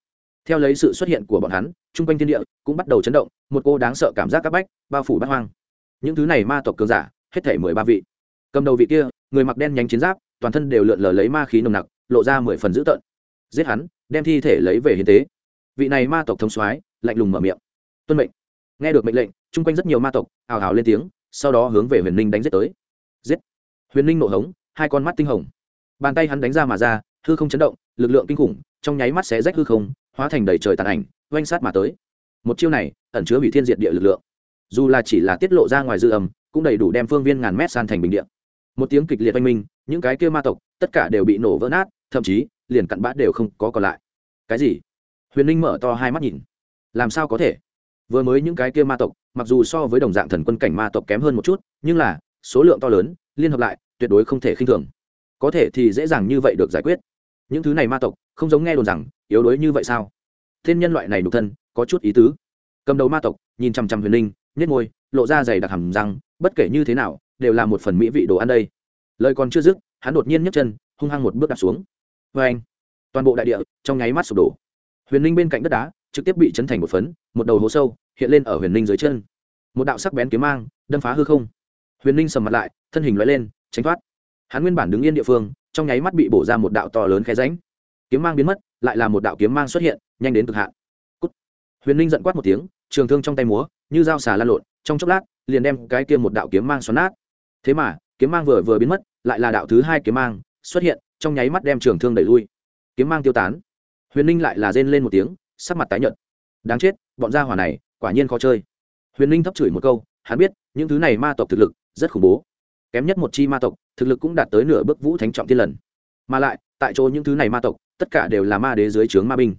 theo lấy sự xuất hiện của bọn hắn, chung quanh thiên địa cũng bắt đầu chấn động, một cô đáng sợ cảm giác c áp bách bao phủ bát hoang. Những thứ này ma tộc cường giả, hết thể mười ba vị. Cầm đầu vị kia, người mặc đen nhánh chiến giáp, toàn thân đều lượn lờ lấy ma khí nồng nặc, lộ ra mười phần dữ tợn. Giết hắn, đem thi thể lấy về hiến tế. Vị này ma tộc thống soái, lạnh lùng mở miệng. Tuân mệnh. Nghe được mệnh lệnh, chung quanh rất nhiều ma tộc ào ào lên tiếng, sau đó hướng về huyền ninh đánh giết tới. Giết! Huyền ninh nổ hống, hai con mắt tinh hồng. Bàn tay hắn đánh ra mà ra, hư không chấn động, lực lượng kinh khủng, trong nháy mắt xé rách hư không hóa thành đầy trời tàn ảnh, oanh sát mà tới. Một chiêu này, ẩn chứa hủy thiên diệt địa lực lượng. Dù là chỉ là tiết lộ ra ngoài dư âm, cũng đầy đủ đem phương viên ngàn mét san thành bình địa. Một tiếng kịch liệt oanh minh, những cái kia ma tộc, tất cả đều bị nổ vỡ nát, thậm chí, liền cặn bã đều không có còn lại. Cái gì? Huyền ninh mở to hai mắt nhìn. Làm sao có thể? Vừa mới những cái kia ma tộc, mặc dù so với đồng dạng thần quân cảnh ma tộc kém hơn một chút, nhưng là, số lượng to lớn, liên hợp lại, tuyệt đối không thể khinh thường. Có thể thì dễ dàng như vậy được giải quyết những thứ này ma tộc không giống nghe đồn rằng yếu đuối như vậy sao? Thiên nhân loại này nhục thân, có chút ý tứ. Cầm đầu ma tộc, nhìn chằm chằm huyền linh nhét môi, lộ ra dày đặc hầm răng, bất kể như thế nào, đều là một phần mỹ vị đồ ăn đây. Lời còn chưa dứt, hắn đột nhiên nhấc chân, hung hăng một bước đạp xuống. Vê anh toàn bộ đại địa, trong nháy mắt sụp đổ. Huyền linh bên cạnh đất đá, trực tiếp bị chấn thành một phấn, một đầu hố sâu, hiện lên ở huyền linh dưới chân. Một đạo sắc bén kiếm mang, đâm phá hư không. Huyền linh sầm mặt lại, thân hình loại lên, tránh thoát hắn nguyên bản đứng yên địa phương, trong nháy mắt bị bổ ra một đạo to lớn khe ránh kiếm mang biến mất, lại là một đạo kiếm mang xuất hiện, nhanh đến cực hạn. Cút. huyền ninh giận quát một tiếng, trường thương trong tay múa, như dao xà lan lộn, trong chốc lát, liền đem cái kia một đạo kiếm mang xoắn nát. Thế mà, kiếm mang vừa vừa biến mất, lại là đạo thứ hai kiếm mang xuất hiện, trong nháy mắt đem trường thương đẩy lui. Kiếm mang tiêu tán. Huyền ninh lại là rên lên một tiếng, sắc mặt tái nhợt. Đáng chết, bọn gia hỏa này, quả nhiên khó chơi. Huyền ninh thấp chửi một câu, hắn biết, những thứ này ma tộc thực lực, rất khủng bố kém nhất một chi ma tộc, thực lực cũng đạt tới nửa bước vũ thánh trọng thiên lần. Mà lại, tại chỗ những thứ này ma tộc, tất cả đều là ma đế dưới trướng ma binh.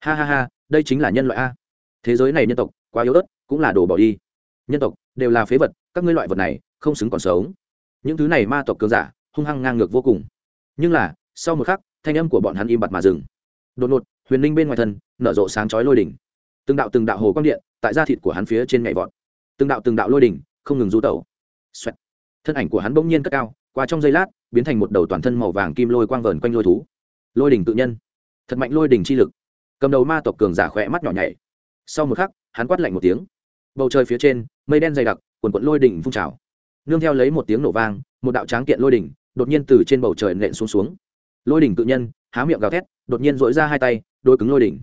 Ha ha ha, đây chính là nhân loại a. Thế giới này nhân tộc, quá yếu ớt, cũng là đồ bỏ đi. Nhân tộc, đều là phế vật, các ngươi loại vật này, không xứng còn sống. Những thứ này ma tộc cường giả, hung hăng ngang ngược vô cùng. Nhưng là, sau một khắc, thanh âm của bọn hắn im bặt mà dừng. Đột ngột, huyền linh bên ngoài thân, nở rộ sáng chói lôi đỉnh. Từng đạo từng đạo hồ quang điện, tại da thịt của hắn phía trên nhảy vọt. Từng đạo từng đạo lôi đỉnh, không ngừng rú tẩu. Xoẹt thân ảnh của hắn bỗng nhiên cất cao, qua trong giây lát, biến thành một đầu toàn thân màu vàng kim lôi quang vờn quanh lôi thú. Lôi đỉnh tự nhân. Thật mạnh lôi đỉnh chi lực. Cầm đầu ma tộc cường giả khỏe mắt nhỏ nhảy. Sau một khắc, hắn quát lạnh một tiếng. Bầu trời phía trên, mây đen dày đặc, quần quận lôi đỉnh phun trào. Nương theo lấy một tiếng nổ vang, một đạo tráng kiện lôi đỉnh đột nhiên từ trên bầu trời nện xuống xuống. Lôi đỉnh tự nhân, há miệng gào thét, đột nhiên dội ra hai tay đôi cứng lôi đỉnh.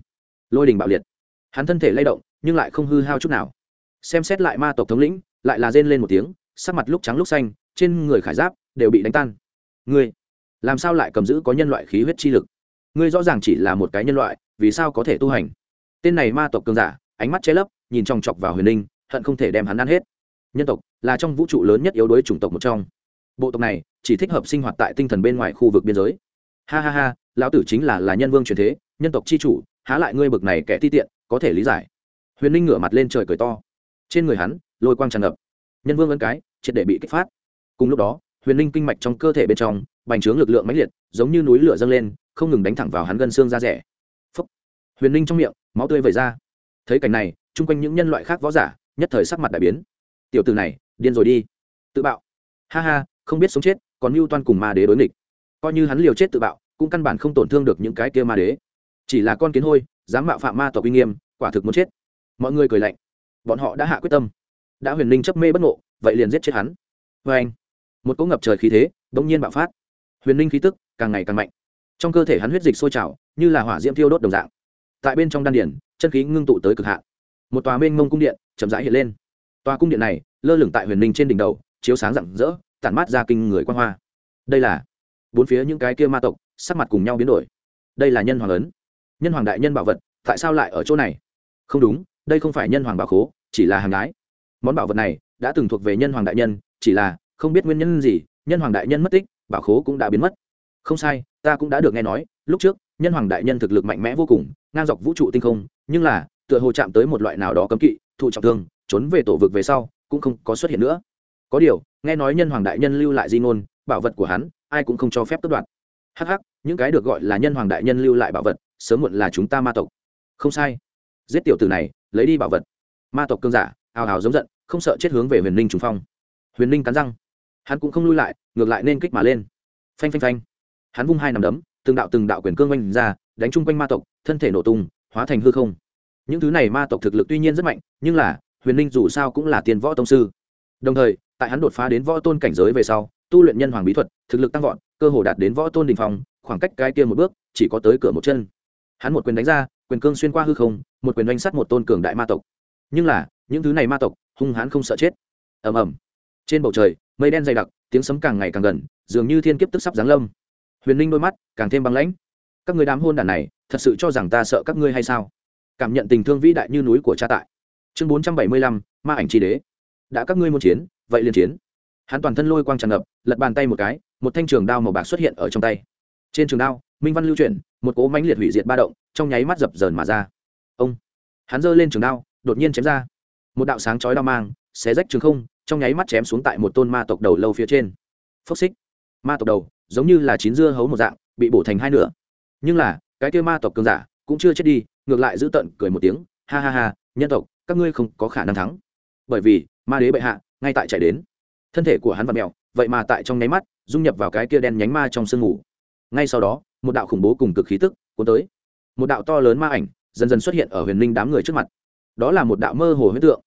Lôi đỉnh bạo liệt. Hắn thân thể lay động, nhưng lại không hư hao chút nào. Xem xét lại ma tộc thống lĩnh, lại là rên lên một tiếng sắc mặt lúc trắng lúc xanh trên người khải giáp đều bị đánh tan. Ngươi làm sao lại cầm giữ có nhân loại khí huyết chi lực? Ngươi rõ ràng chỉ là một cái nhân loại vì sao có thể tu hành? Tên này ma tộc cường giả ánh mắt che lấp nhìn trong chọc vào huyền Linh, hận không thể đem hắn ăn hết. Nhân tộc là trong vũ trụ lớn nhất yếu đuối chủng tộc một trong. Bộ tộc này chỉ thích hợp sinh hoạt tại tinh thần bên ngoài khu vực biên giới. Ha ha ha lão tử chính là là nhân vương truyền thế nhân tộc c h i chủ há lại ngươi bực này kẻ ti tiện có thể lý giải. Huyền ninh ngửa mặt lên trời cười to. Trên người hắn lôi quang tràn ngập nhân vương ân cái, triệt để bị kích phát. Cùng lúc đó, huyền linh kinh mạch trong cơ thể bên trong, bành trướng lực lượng mãnh liệt, giống như núi lửa dâng lên, không ngừng đánh thẳng vào hắn gân xương ra rẻ. Phấp huyền linh trong miệng, máu tươi vẩy ra. Thấy cảnh này, chung quanh những nhân loại khác võ giả, nhất thời sắc mặt đại biến. Tiểu từ này, điên rồi đi. Tự bạo. Ha ha, không biết sống chết, còn mưu toan cùng ma đế đối nghịch. Coi như hắn liều chết tự bạo, cũng căn bản không tổn thương được những cái kia ma đế. Chỉ là con kiến hôi, dám mạo phạm ma tộc uy nghiêm, quả thực muốn chết. Mọi người cười lạnh. Bọn họ đã hạ quyết tâm đã huyền ninh chấp mê bất ngộ, vậy liền giết chết hắn. Vê anh, một cỗ ngập trời khí thế đ ỗ n g nhiên bạo phát. Huyền ninh khí tức càng ngày càng mạnh. Trong cơ thể hắn huyết dịch sôi trào, như là hỏa diễm thiêu đốt đồng dạng. Tại bên trong đan điển chân khí ngưng tụ tới cực hạn. Một tòa mênh mông cung điện chậm rãi hiện lên. Tòa cung điện này, lơ lửng tại huyền ninh trên đỉnh đầu, chiếu sáng rạng rỡ, tản mát ra kinh người quan hoa. Đây là bốn phía những cái kia ma tộc, sắc mặt cùng nhau biến đổi. Đây là nhân hoàng lớn. Nhân hoàng đại nhân bảo vật, tại sao lại ở chỗ này? Không đúng, đây không phải nhân hoàng bảo khố, chỉ là hàng gái món bảo vật này đã từng thuộc về nhân hoàng đại nhân, chỉ là không biết nguyên nhân gì, nhân hoàng đại nhân mất tích, bảo khố cũng đã biến mất. Không sai, ta cũng đã được nghe nói, lúc trước, nhân hoàng đại nhân thực lực mạnh mẽ vô cùng, ngang dọc vũ trụ tinh không, nhưng là, tựa hồ chạm tới một loại nào đó cấm kỵ, thụ trọng thương, trốn về tổ vực về sau, cũng không có xuất hiện nữa. Có điều, nghe nói nhân hoàng đại nhân lưu lại di ngôn, bảo vật của hắn, ai cũng không cho phép tất đoạt hh những cái được gọi là nhân hoàng đại nhân lưu lại bảo vật, sớm muộn là chúng ta ma tộc. Không sai. Giết tiểu tử này, lấy đi bảo vật. Ma tộc cương giả ào ào giống giận, không sợ chết hướng về huyền ninh trùng phong. Huyền ninh cắn răng. Hắn cũng không lui lại, ngược lại nên kích mà lên. Phanh phanh phanh. Hắn vung hai nằm đấm, từng đạo từng đạo quyền cương oanh ra, đánh chung quanh ma tộc, thân thể nổ tung, hóa thành hư không. Những thứ này ma tộc thực lực tuy nhiên rất mạnh, nhưng là, huyền ninh dù sao cũng là tiền võ tông sư. Đồng thời, tại hắn đột phá đến võ tôn cảnh giới về sau, tu luyện nhân hoàng bí thuật, thực lực tăng vọt, cơ hồ đạt đến võ tôn đình phòng khoảng cách cái kia một bước, chỉ có tới cửa một chân. Hắn một quyền đánh ra, quyền cương xuyên qua hư không, một quyền đánh sắt một tôn cường đại ma tộc. Nhưng là những thứ này ma tộc, hung hãn không sợ chết. Ầm ầm. Trên bầu trời, mây đen dày đặc, tiếng sấm càng ngày càng gần, dường như thiên kiếp tức sắp giáng lâm. Huyền ninh đôi mắt càng thêm băng lãnh. Các người đám hôn đản này, thật sự cho rằng ta sợ các ngươi hay sao? Cảm nhận tình thương vĩ đại như núi của cha tại. Chương bốn trăm bảy mươi lăm, ma ảnh tri đế. Đã các ngươi muốn chiến, vậy liền chiến. Hắn toàn thân lôi quang tràn ngập, lật bàn tay một cái, một thanh trường đao màu bạc xuất hiện ở trong tay. Trên trường đao, minh văn lưu chuyển, một cỗ mãnh liệt hủy diệt ba động, trong nháy mắt dập dờn mà ra. Ông. Hắn giơ lên trường đao, đột nhiên chém ra một đạo sáng chói đao mang, xé rách trường không, trong nháy mắt chém xuống tại một tôn ma tộc đầu lâu phía trên. Phốc xích. Ma tộc đầu, giống như là chín dưa hấu một dạng, bị bổ thành hai nửa. Nhưng là, cái kia ma tộc cường giả cũng chưa chết đi, ngược lại giữ tận cười một tiếng, ha ha ha, nhân tộc, các ngươi không có khả năng thắng. Bởi vì, ma đế bệ hạ ngay tại chạy đến. Thân thể của hắn và mèo, vậy mà tại trong nháy mắt dung nhập vào cái kia đen nhánh ma trong sương ngủ ngay sau đó, một đạo khủng bố cùng cực khí tức cuốn tới. Một đạo to lớn ma ảnh dần dần xuất hiện ở huyền linh đám người trước mặt. Đó là một đạo mơ hồ huyết tượng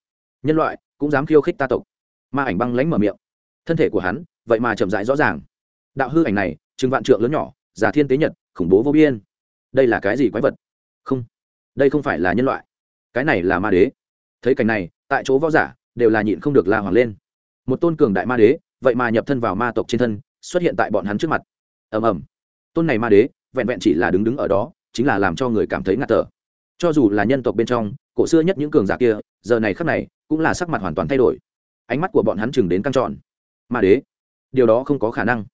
nhân loại cũng dám khiêu khích ta tộc. Ma ảnh băng lánh mở miệng. Thân thể của hắn vậy mà chậm rãi rõ ràng. Đạo hư ảnh này chừng vạn trượng lớn nhỏ, giả thiên tế nhật, khủng bố vô biên. Đây là cái gì quái vật? Không, đây không phải là nhân loại. Cái này là ma đế. Thấy cảnh này, tại chỗ võ giả đều là nhịn không được la hoàng lên. Một tôn cường đại ma đế, vậy mà nhập thân vào ma tộc trên thân, xuất hiện tại bọn hắn trước mặt. Ầm ầm. Tôn này ma đế, vẹn vẹn chỉ là đứng đứng ở đó, chính là làm cho người cảm thấy ngạt thở. Cho dù là nhân tộc bên trong, cổ xưa nhất những cường giả kia, giờ này khắc này cũng là sắc mặt hoàn toàn thay đổi. Ánh mắt của bọn hắn chừng đến căng trọn ma đế, điều đó không có khả năng.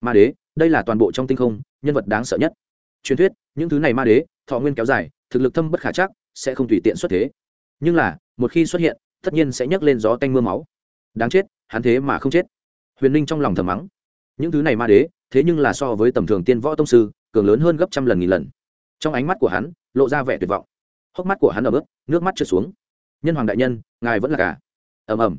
Ma đế, đây là toàn bộ trong tinh không, nhân vật đáng sợ nhất. Truyền thuyết, những thứ này ma đế, thọ nguyên kéo dài, thực lực thâm bất khả chắc, sẽ không tùy tiện xuất thế. Nhưng là, một khi xuất hiện, tất nhiên sẽ nhấc lên gió tanh m ư a máu. Đáng chết, hắn thế mà không chết. Huyền ninh trong lòng thầm mắng. Những thứ này ma đế, thế nhưng là so với tầm thường tiên võ tông sư, cường lớn hơn gấp trăm lần nghìn lần. Trong ánh mắt của hắn, lộ ra vẻ tuyệt vọng. Hốc mắt của hắn ở bước nước mắt trượt xuống nhân hoàng đại nhân, ngài vẫn là cả. Ầm ầm.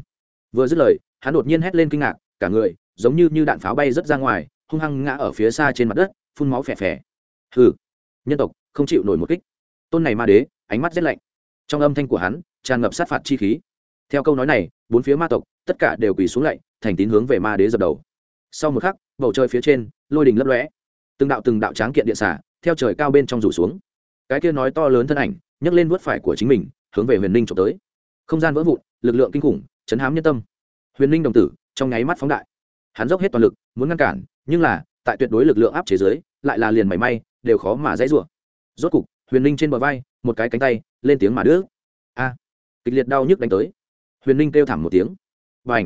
Vừa dứt lời, hắn đột nhiên hét lên kinh ngạc, cả người, giống như như đạn pháo bay rớt ra ngoài, hung hăng ngã ở phía xa trên mặt đất, phun máu phè phè. Hừ. Nhân tộc, không chịu nổi một kích. Tôn này ma đế, ánh mắt rét lạnh. Trong âm thanh của hắn, tràn ngập sát phạt chi khí. Theo câu nói này, bốn phía ma tộc, tất cả đều quỳ xuống lạy thành tín hướng về ma đế dập đầu. Sau một khắc, bầu trời phía trên, lôi đình lấp lóe. Từng đạo từng đạo tráng kiện điện xả, theo trời cao bên trong rủ xuống. Cái kia nói to lớn thân ảnh, nhấc lên vớt phải của chính mình hướng về huyền ninh trộm tới. Không gian vỡ vụn, lực lượng kinh khủng, chấn hám nhân tâm. Huyền ninh đồng tử, trong nháy mắt phóng đại. Hắn dốc hết toàn lực, muốn ngăn cản, nhưng là, tại tuyệt đối lực lượng áp chế giới lại là liền mảy may, đều khó mà dãy rủa. Rốt cục, huyền ninh trên bờ vai, một cái cánh tay, lên tiếng mà đứa a! Kịch liệt đau nhức đánh tới. Huyền ninh kêu thảm một tiếng. Và h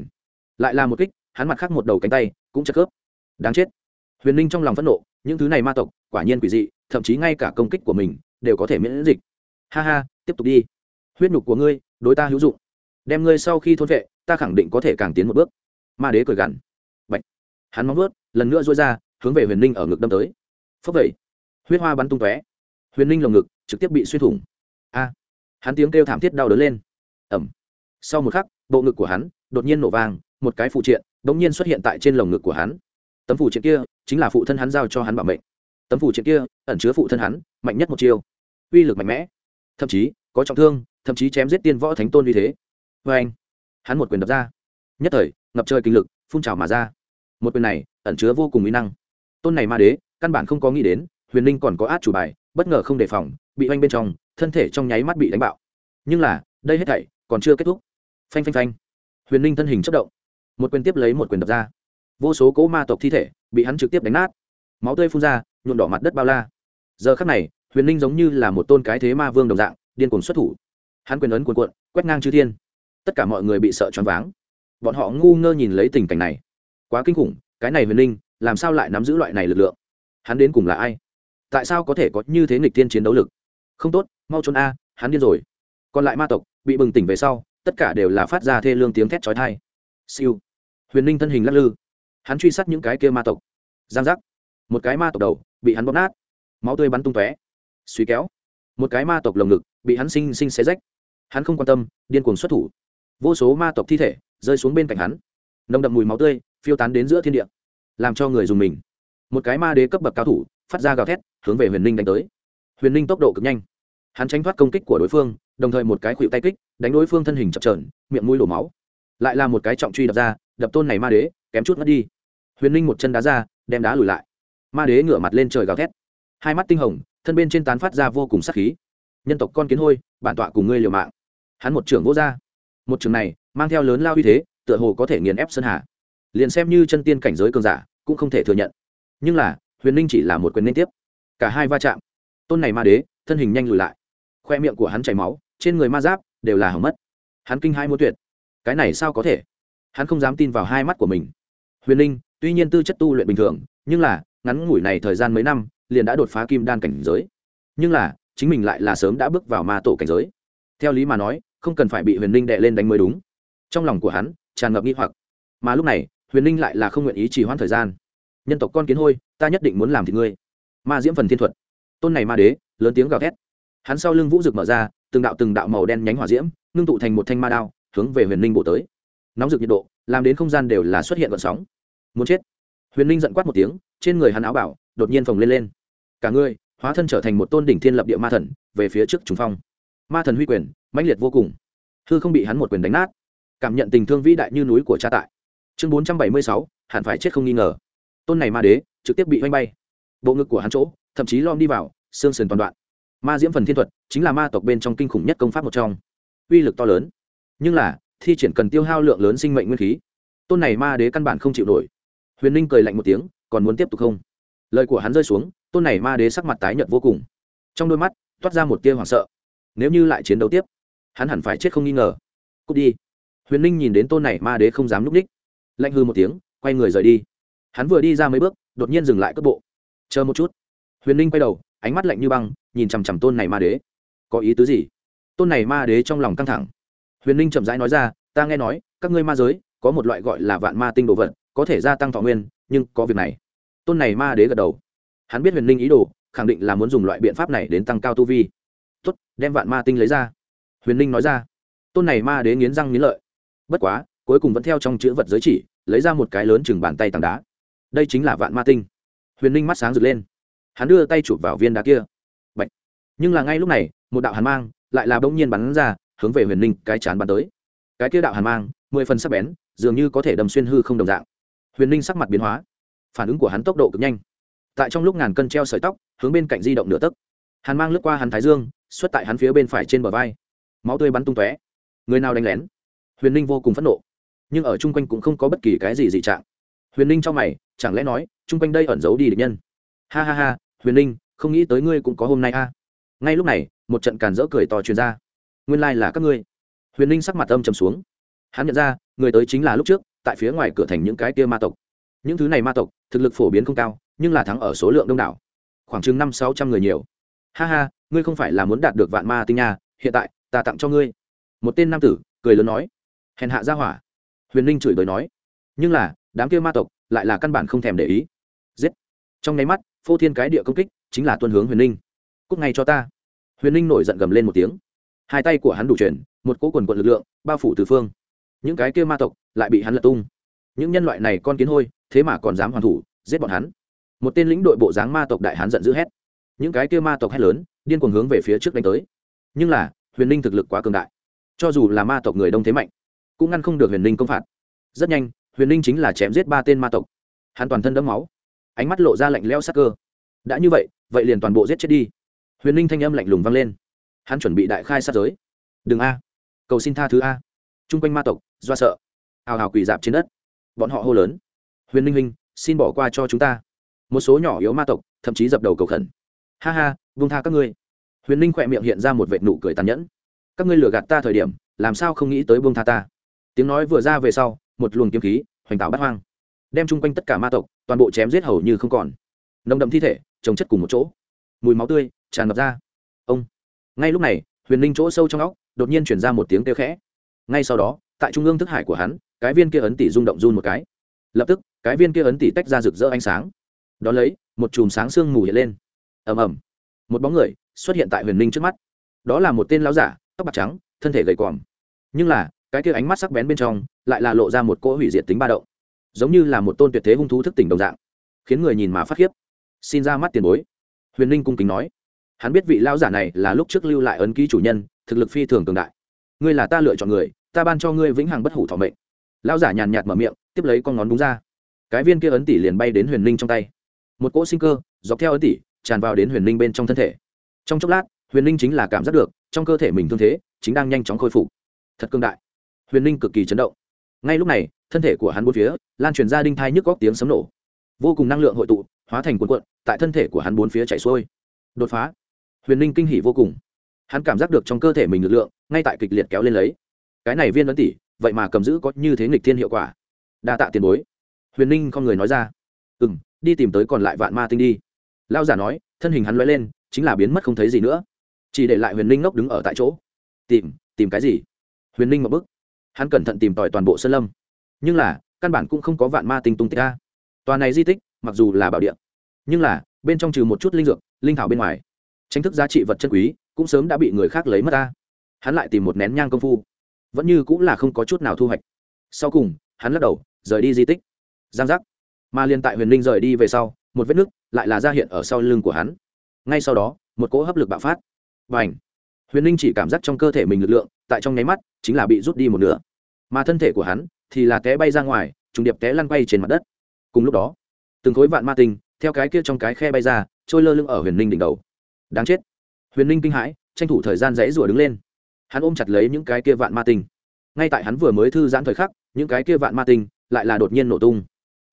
lại là một kích, hắn mặt khác một đầu cánh tay, cũng chất khớp. Đáng chết. Huyền ninh trong lòng phẫn nộ, những thứ này ma tộc, quả nhiên quỷ dị, thậm chí ngay cả công kích của mình, đều có thể miễn dịch. Ha ha, tiếp tục đi huyết nhục của ngươi đối ta hữu dụng. Đem ngươi sau khi thôn vệ ta khẳng định có thể càng tiến một bước. Ma đế cười gằn. Bạch. hắn móng vuốt lần nữa dối ra hướng về huyền ninh ở ngực đâm tới. Phấp vậy huyết hoa bắn tung tóe. Huyền ninh lồng ngực trực tiếp bị xuyên thủng. A. Hắn tiếng kêu thảm thiết đau đớn lên. Ẩm sau một khắc bộ ngực của hắn đột nhiên nổ vàng, một cái phụ triện đ ỗ n g nhiên xuất hiện tại trên lồng ngực của hắn. Tấm phụ triện kia chính là phụ thân hắn giao cho hắn bảo mệnh. Tấm phụ triện kia ẩn chứa phụ thân hắn mạnh nhất một chiêu. Uy lực mạnh mẽ. Thậm chí có trọng thương thậm chí chém giết tiên võ thánh tôn như thế. Vê anh, hắn một quyền đập ra. Nhất thời, ngập trời kinh lực, phun trào mà ra. Một quyền này, ẩn chứa vô cùng mỹ năng. Tôn này ma đế, căn bản không có nghĩ đến, huyền ninh còn có át chủ bài, bất ngờ không đề phòng, bị oanh bên trong, thân thể trong nháy mắt bị đánh bạo. Nhưng là, đây hết thảy, còn chưa kết thúc. Phanh phanh phanh. Huyền ninh thân hình chất động. Một quyền tiếp lấy một quyền đập ra. Vô số cỗ ma tộc thi thể, bị hắn trực tiếp đánh nát. Máu tươi phun ra nhuộn đỏ mặt đất bao la. Giờ khắc này, huyền ninh giống như là một tôn cái thế ma vương đồng dạng, điên cuồng xuất thủ hắn quyền ấn cuồn cuộn, quét ngang chư thiên. Tất cả mọi người bị sợ choáng váng. Bọn họ ngu ngơ nhìn lấy tình cảnh này. Quá kinh khủng, cái này huyền linh, làm sao lại nắm giữ loại này lực lượng? Hắn đến cùng là ai? Tại sao có thể có như thế nghịch tiên chiến đấu lực? Không tốt, mau trốn a, hắn điên rồi. Còn lại ma tộc, bị bừng tỉnh về sau, tất cả đều là phát ra thê lương tiếng thét trói thai siêu. Huyền ninh thân hình lắc lư. Hắn truy sát những cái kia ma tộc. Giang giác. Một cái ma tộc đầu, bị hắn bóp nát. Máu tươi bắn tung tóe. Suy kéo. Một cái ma tộc lồng ngực, bị hắn sinh sinh xé rách hắn không quan tâm, điên cuồng xuất thủ. Vô số ma tộc thi thể rơi xuống bên cạnh hắn. Nồng đậm mùi máu tươi phiêu tán đến giữa thiên địa, làm cho người dùng mình. Một cái ma đế cấp bậc cao thủ phát ra gào thét, hướng về huyền ninh đánh tới. Huyền ninh tốc độ cực nhanh. Hắn tránh thoát công kích của đối phương, đồng thời một cái khuỵu tay kích, đánh đối phương thân hình chập trờn miệng mũi đổ máu. Lại là một cái trọng truy đập ra, đập tôn này ma đế, kém chút mất đi. Huyền ninh một chân đá ra, đem đá lùi lại. Ma đế ngửa mặt lên trời gào thét. Hai mắt tinh hồng, thân bên trên tán phát ra vô cùng sắc khí. Nhân tộc con kiến hôi, bản tọa cùng ngươi liều mạng hắn một trưởng vô r một trường này, mang theo lớn lao uy thế, tựa hồ có thể nghiền ép sơn hà. Liền xem như chân tiên cảnh giới cường giả, cũng không thể thừa nhận. Nhưng là, huyền ninh chỉ là một quyền liên tiếp. Cả hai va chạm. Tôn này ma đế, thân hình nhanh lùi lại. Khoe miệng của hắn chảy máu, trên người ma giáp đều là hỏng mất. Hắn kinh hai muốn tuyệt. Cái này sao có thể? Hắn không dám tin vào hai mắt của mình. Huyền ninh tuy nhiên tư chất tu luyện bình thường, nhưng là, ngắn ngủi này thời gian mấy năm, liền đã đột phá kim đan cảnh giới. Nhưng là, chính mình lại là sớm đã bước vào ma tổ cảnh giới. Theo lý mà nói không cần phải bị huyền ninh đệ lên đánh mới đúng. Trong lòng của hắn, tràn ngập nghi hoặc. Mà lúc này, huyền ninh lại là không nguyện ý trì hoãn thời gian. Nhân tộc con kiến hôi, ta nhất định muốn làm thì ngươi. Ma diễm phần thiên thuật. Tôn này ma đế, lớn tiếng gào thét. Hắn sau lưng vũ rực mở ra, từng đạo từng đạo màu đen nhánh hỏa diễm, ngưng tụ thành một thanh ma đao, hướng về huyền ninh bổ tới. Nóng rực nhiệt độ, làm đến không gian đều là xuất hiện vận sóng. Muốn chết. Huyền ninh giận quát một tiếng, trên người hắn áo bảo, đột nhiên phồng lên lên. Cả người, hóa thân trở thành một tôn đỉnh thiên lập địa ma thần, về phía trước trùng phong ma thần huy quyền, mãnh liệt vô cùng. Hư không bị hắn một quyền đánh nát. Cảm nhận tình thương vĩ đại như núi của cha tại. Chương bốn trăm bảy mươi sáu, hẳn phải chết không nghi ngờ. Tôn này ma đế, trực tiếp bị oanh bay. Bộ ngực của hắn chỗ, thậm chí lom đi vào, xương sườn toàn đoạn. Ma diễm phần thiên thuật chính là ma tộc bên trong kinh khủng nhất công pháp một trong. Uy lực to lớn. Nhưng là, thi triển cần tiêu hao lượng lớn sinh mệnh nguyên khí. Tôn này ma đế căn bản không chịu nổi. Huyền ninh cười lạnh một tiếng, còn muốn tiếp tục không? Lời của hắn rơi xuống, tôn này ma đế sắc mặt tái nhợt vô cùng. Trong đôi mắt, toát ra một tia hoảng sợ nếu như lại chiến đấu tiếp, hắn hẳn phải chết không nghi ngờ. Cút đi. Huyền ninh nhìn đến tôn này ma đế không dám núp ních, lạnh hư một tiếng, quay người rời đi. Hắn vừa đi ra mấy bước, đột nhiên dừng lại cất bộ. Chờ một chút. Huyền ninh quay đầu, ánh mắt lạnh như băng, nhìn chằm chằm tôn này ma đế. Có ý tứ gì? Tôn này ma đế trong lòng căng thẳng. Huyền ninh chậm rãi nói ra, ta nghe nói, các ngươi ma giới, có một loại gọi là vạn ma tinh đồ vật, có thể gia tăng thọ nguyên, nhưng có việc này. Tôn này ma đế gật đầu. Hắn biết huyền ninh ý đồ, khẳng định là muốn dùng loại biện pháp này đến tăng cao tu vi tốt, đem vạn ma tinh lấy ra. Huyền ninh nói ra. Tôn này ma đế nghiến răng nghiến lợi. Bất quá, cuối cùng vẫn theo trong chữ vật giới chỉ, lấy ra một cái lớn chừng bàn tay tảng đá. Đây chính là vạn ma tinh. Huyền ninh mắt sáng rực lên. Hắn đưa tay chụp vào viên đá kia. Bạch. nhưng là ngay lúc này, một đạo hàn mang lại là bỗng nhiên bắn ra, hướng về huyền ninh cái chán bắn tới. Cái kia đạo hàn mang, mười phần sắc bén, dường như có thể đâm xuyên hư không đồng dạng. Huyền ninh sắc mặt biến hóa. Phản ứng của hắn tốc độ cực nhanh. Tại trong lúc ngàn cân treo sợi tóc, hướng bên cạnh di động nửa tấc. Hàn mang lướt qua hắn thái dương xuất tại hắn phía bên phải trên bờ vai. Máu tươi bắn tung tóe. Người nào đánh lén? Huyền ninh vô cùng phẫn nộ. Nhưng ở chung quanh cũng không có bất kỳ cái gì dị trạng. Huyền ninh cho mày, chẳng lẽ nói, chung quanh đây ẩn giấu đi địch nhân? Ha ha ha, huyền ninh, không nghĩ tới ngươi cũng có hôm nay a. Ngay lúc này, một trận càn rỡ cười to truyền ra. Nguyên lai、like、là các ngươi. Huyền ninh sắc mặt âm trầm xuống. Hắn nhận ra, người tới chính là lúc trước, tại phía ngoài cửa thành những cái kia ma tộc. Những thứ này ma tộc, thực lực phổ biến không cao, nhưng là thắng ở số lượng đông đảo. Khoảng chừng năm sáu trăm người nhiều ha ha, ngươi không phải là muốn đạt được vạn ma tinh nha, hiện tại, ta tặng cho ngươi. Một tên nam tử, cười lớn nói. Hèn hạ ra hỏa. Huyền ninh chửi đời nói. Nhưng là, đám kia ma tộc, lại là căn bản không thèm để ý. Giết. Trong nháy mắt, phô thiên cái địa công kích, chính là tuân hướng huyền ninh. Cúc ngay cho ta. Huyền ninh nổi giận gầm lên một tiếng. Hai tay của hắn đủ chuyển, một cỗ quần quận lực lượng, bao phủ từ phương. Những cái kia ma tộc, lại bị hắn lật tung. Những nhân loại này con kiến hôi, thế mà còn dám hoàn thủ, giết bọn hắn. Một tên lĩnh đội bộ dáng ma tộc đại hán giận dữ hét những cái kia ma tộc hét lớn, điên cuồng hướng về phía trước đánh tới. Nhưng là, huyền ninh thực lực quá cường đại. Cho dù là ma tộc người đông thế mạnh, cũng ngăn không được huyền ninh công phạt. Rất nhanh, huyền ninh chính là chém giết ba tên ma tộc. Hắn toàn thân đẫm máu, ánh mắt lộ ra lạnh leo sắc cơ. Đã như vậy vậy liền toàn bộ giết chết đi. Huyền ninh thanh âm lạnh lùng vang lên. Hắn chuẩn bị đại khai sát giới. Đừng a. Cầu xin tha thứ a. T r u n g quanh ma tộc, do sợ. Hào hào quỳ dạp trên đất. Bọn họ hô lớn. Huyền ninh huynh, xin bỏ qua cho chúng ta. Một số nhỏ yếu ma tộc, thậm chí dập đầu cầu khẩn ha ha vung tha các ngươi. Huyền ninh khỏe miệng hiện ra một vệt nụ cười tàn nhẫn. Các ngươi lừa gạt ta thời điểm, làm sao không nghĩ tới buông tha ta? Tiếng nói vừa ra về sau, một luồng kiếm khí, hoành tạo bắt hoang, đem chung quanh tất cả ma tộc, toàn bộ chém giết hầu như không còn. Nồng đậm thi thể trồng chất cùng một chỗ. Mùi máu tươi tràn ngập ra. Ông. Ngay lúc này, huyền ninh chỗ sâu trong óc, đột nhiên chuyển ra một tiếng kêu khẽ. Ngay sau đó, tại trung ương thức hải của hắn, cái viên kia ấn tỷ rung động run một cái. Lập tức, cái viên kia ấn tỷ tách ra rực rỡ ánh sáng. Đón lấy, một chùm sáng sương mù hiện lên ầm ầm. Một bóng người xuất hiện tại huyền ninh trước mắt. Đó là một tên lão giả, tóc bạc trắng, thân thể gầy còm nhưng là, cái kia ánh mắt sắc bén bên trong lại là lộ ra một cỗ hủy diệt tính ba động. Giống như là một tôn tuyệt thế hung thú thức tỉnh đồng dạng, khiến người nhìn mà phát khiếp. Xin ra mắt tiền bối. Huyền ninh cung kính nói. Hắn biết vị lão giả này là lúc trước lưu lại ấn ký chủ nhân, thực lực phi thường cường đại. Ngươi là ta lựa chọn người, ta ban cho ngươi vĩnh hằng bất hủ thọ mệnh. Lão giả nhàn nhạt mở miệng, tiếp lấy con ngón đúng ra. Cái viên kia ấn tỷ liền bay đến huyền ninh trong tay. Một cỗ sinh cơ dọc theo ấn tỷ tràn vào đến huyền ninh bên trong thân thể. Trong chốc lát, huyền ninh chính là cảm giác được, trong cơ thể mình thương thế chính đang nhanh chóng khôi phục. Thật cương đại. Huyền ninh cực kỳ chấn động. Ngay lúc này, thân thể của hắn bốn phía lan truyền ra đinh thai nhức góc tiếng sấm nổ. Vô cùng năng lượng hội tụ, hóa thành cuộn cuộn, tại thân thể của hắn bốn phía chảy xuôi. Đột phá. Huyền ninh kinh hỉ vô cùng. Hắn cảm giác được trong cơ thể mình lực lượng ngay tại kịch liệt kéo lên lấy. Cái này viên ấn tỷ, vậy mà cầm giữ có như thế nghịch thiên hiệu quả. Đa tạ tiền bối. Huyền ninh con người nói ra. Ừ m đi tìm tới còn lại vạn ma tinh đi lao giả nói, thân hình hắn l lên, chính là biến mất không thấy gì nữa. Chỉ để lại huyền ninh ngốc đứng ở tại chỗ. Tìm tìm cái gì? Huyền ninh một bức hắn cẩn thận tìm tòi toàn bộ sơn lâm. Nhưng là, căn bản cũng không có vạn ma tinh tung tích ra tòa này di tích, mặc dù là bảo địa, nhưng là, bên trong trừ một chút linh dược, linh thảo bên ngoài, tranh thức giá trị vật chân quý, cũng sớm đã bị người khác lấy mất ta hắn lại tìm một nén nhang công phu. Vẫn như cũng là không có chút nào thu hoạch. Sau cùng, hắn lắc đầu, rời đi di tích. Giang giác. Mà liên tại huyền linh rời đi về sau một vết nứt lại là ra hiện ở sau lưng của hắn. Ngay sau đó, một cỗ hấp lực bạo phát. Và ảnh huyền linh chỉ cảm giác trong cơ thể mình lực lượng, tại trong nháy mắt, chính là bị rút đi một nửa. Mà thân thể của hắn thì là té bay ra ngoài, trùng điệp té lăn bay trên mặt đất. Cùng lúc đó, từng khối vạn ma tinh theo cái kia trong cái khe bay ra, trôi lơ lưng ở huyền linh đỉnh đầu. Đáng chết! Huyền linh kinh hãi, tranh thủ thời gian dãy rủa đứng lên. Hắn ôm chặt lấy những cái kia vạn ma tinh. Ngay tại hắn vừa mới thư giãn thời khắc, những cái kia vạn ma tinh lại là đột nhiên nổ tung,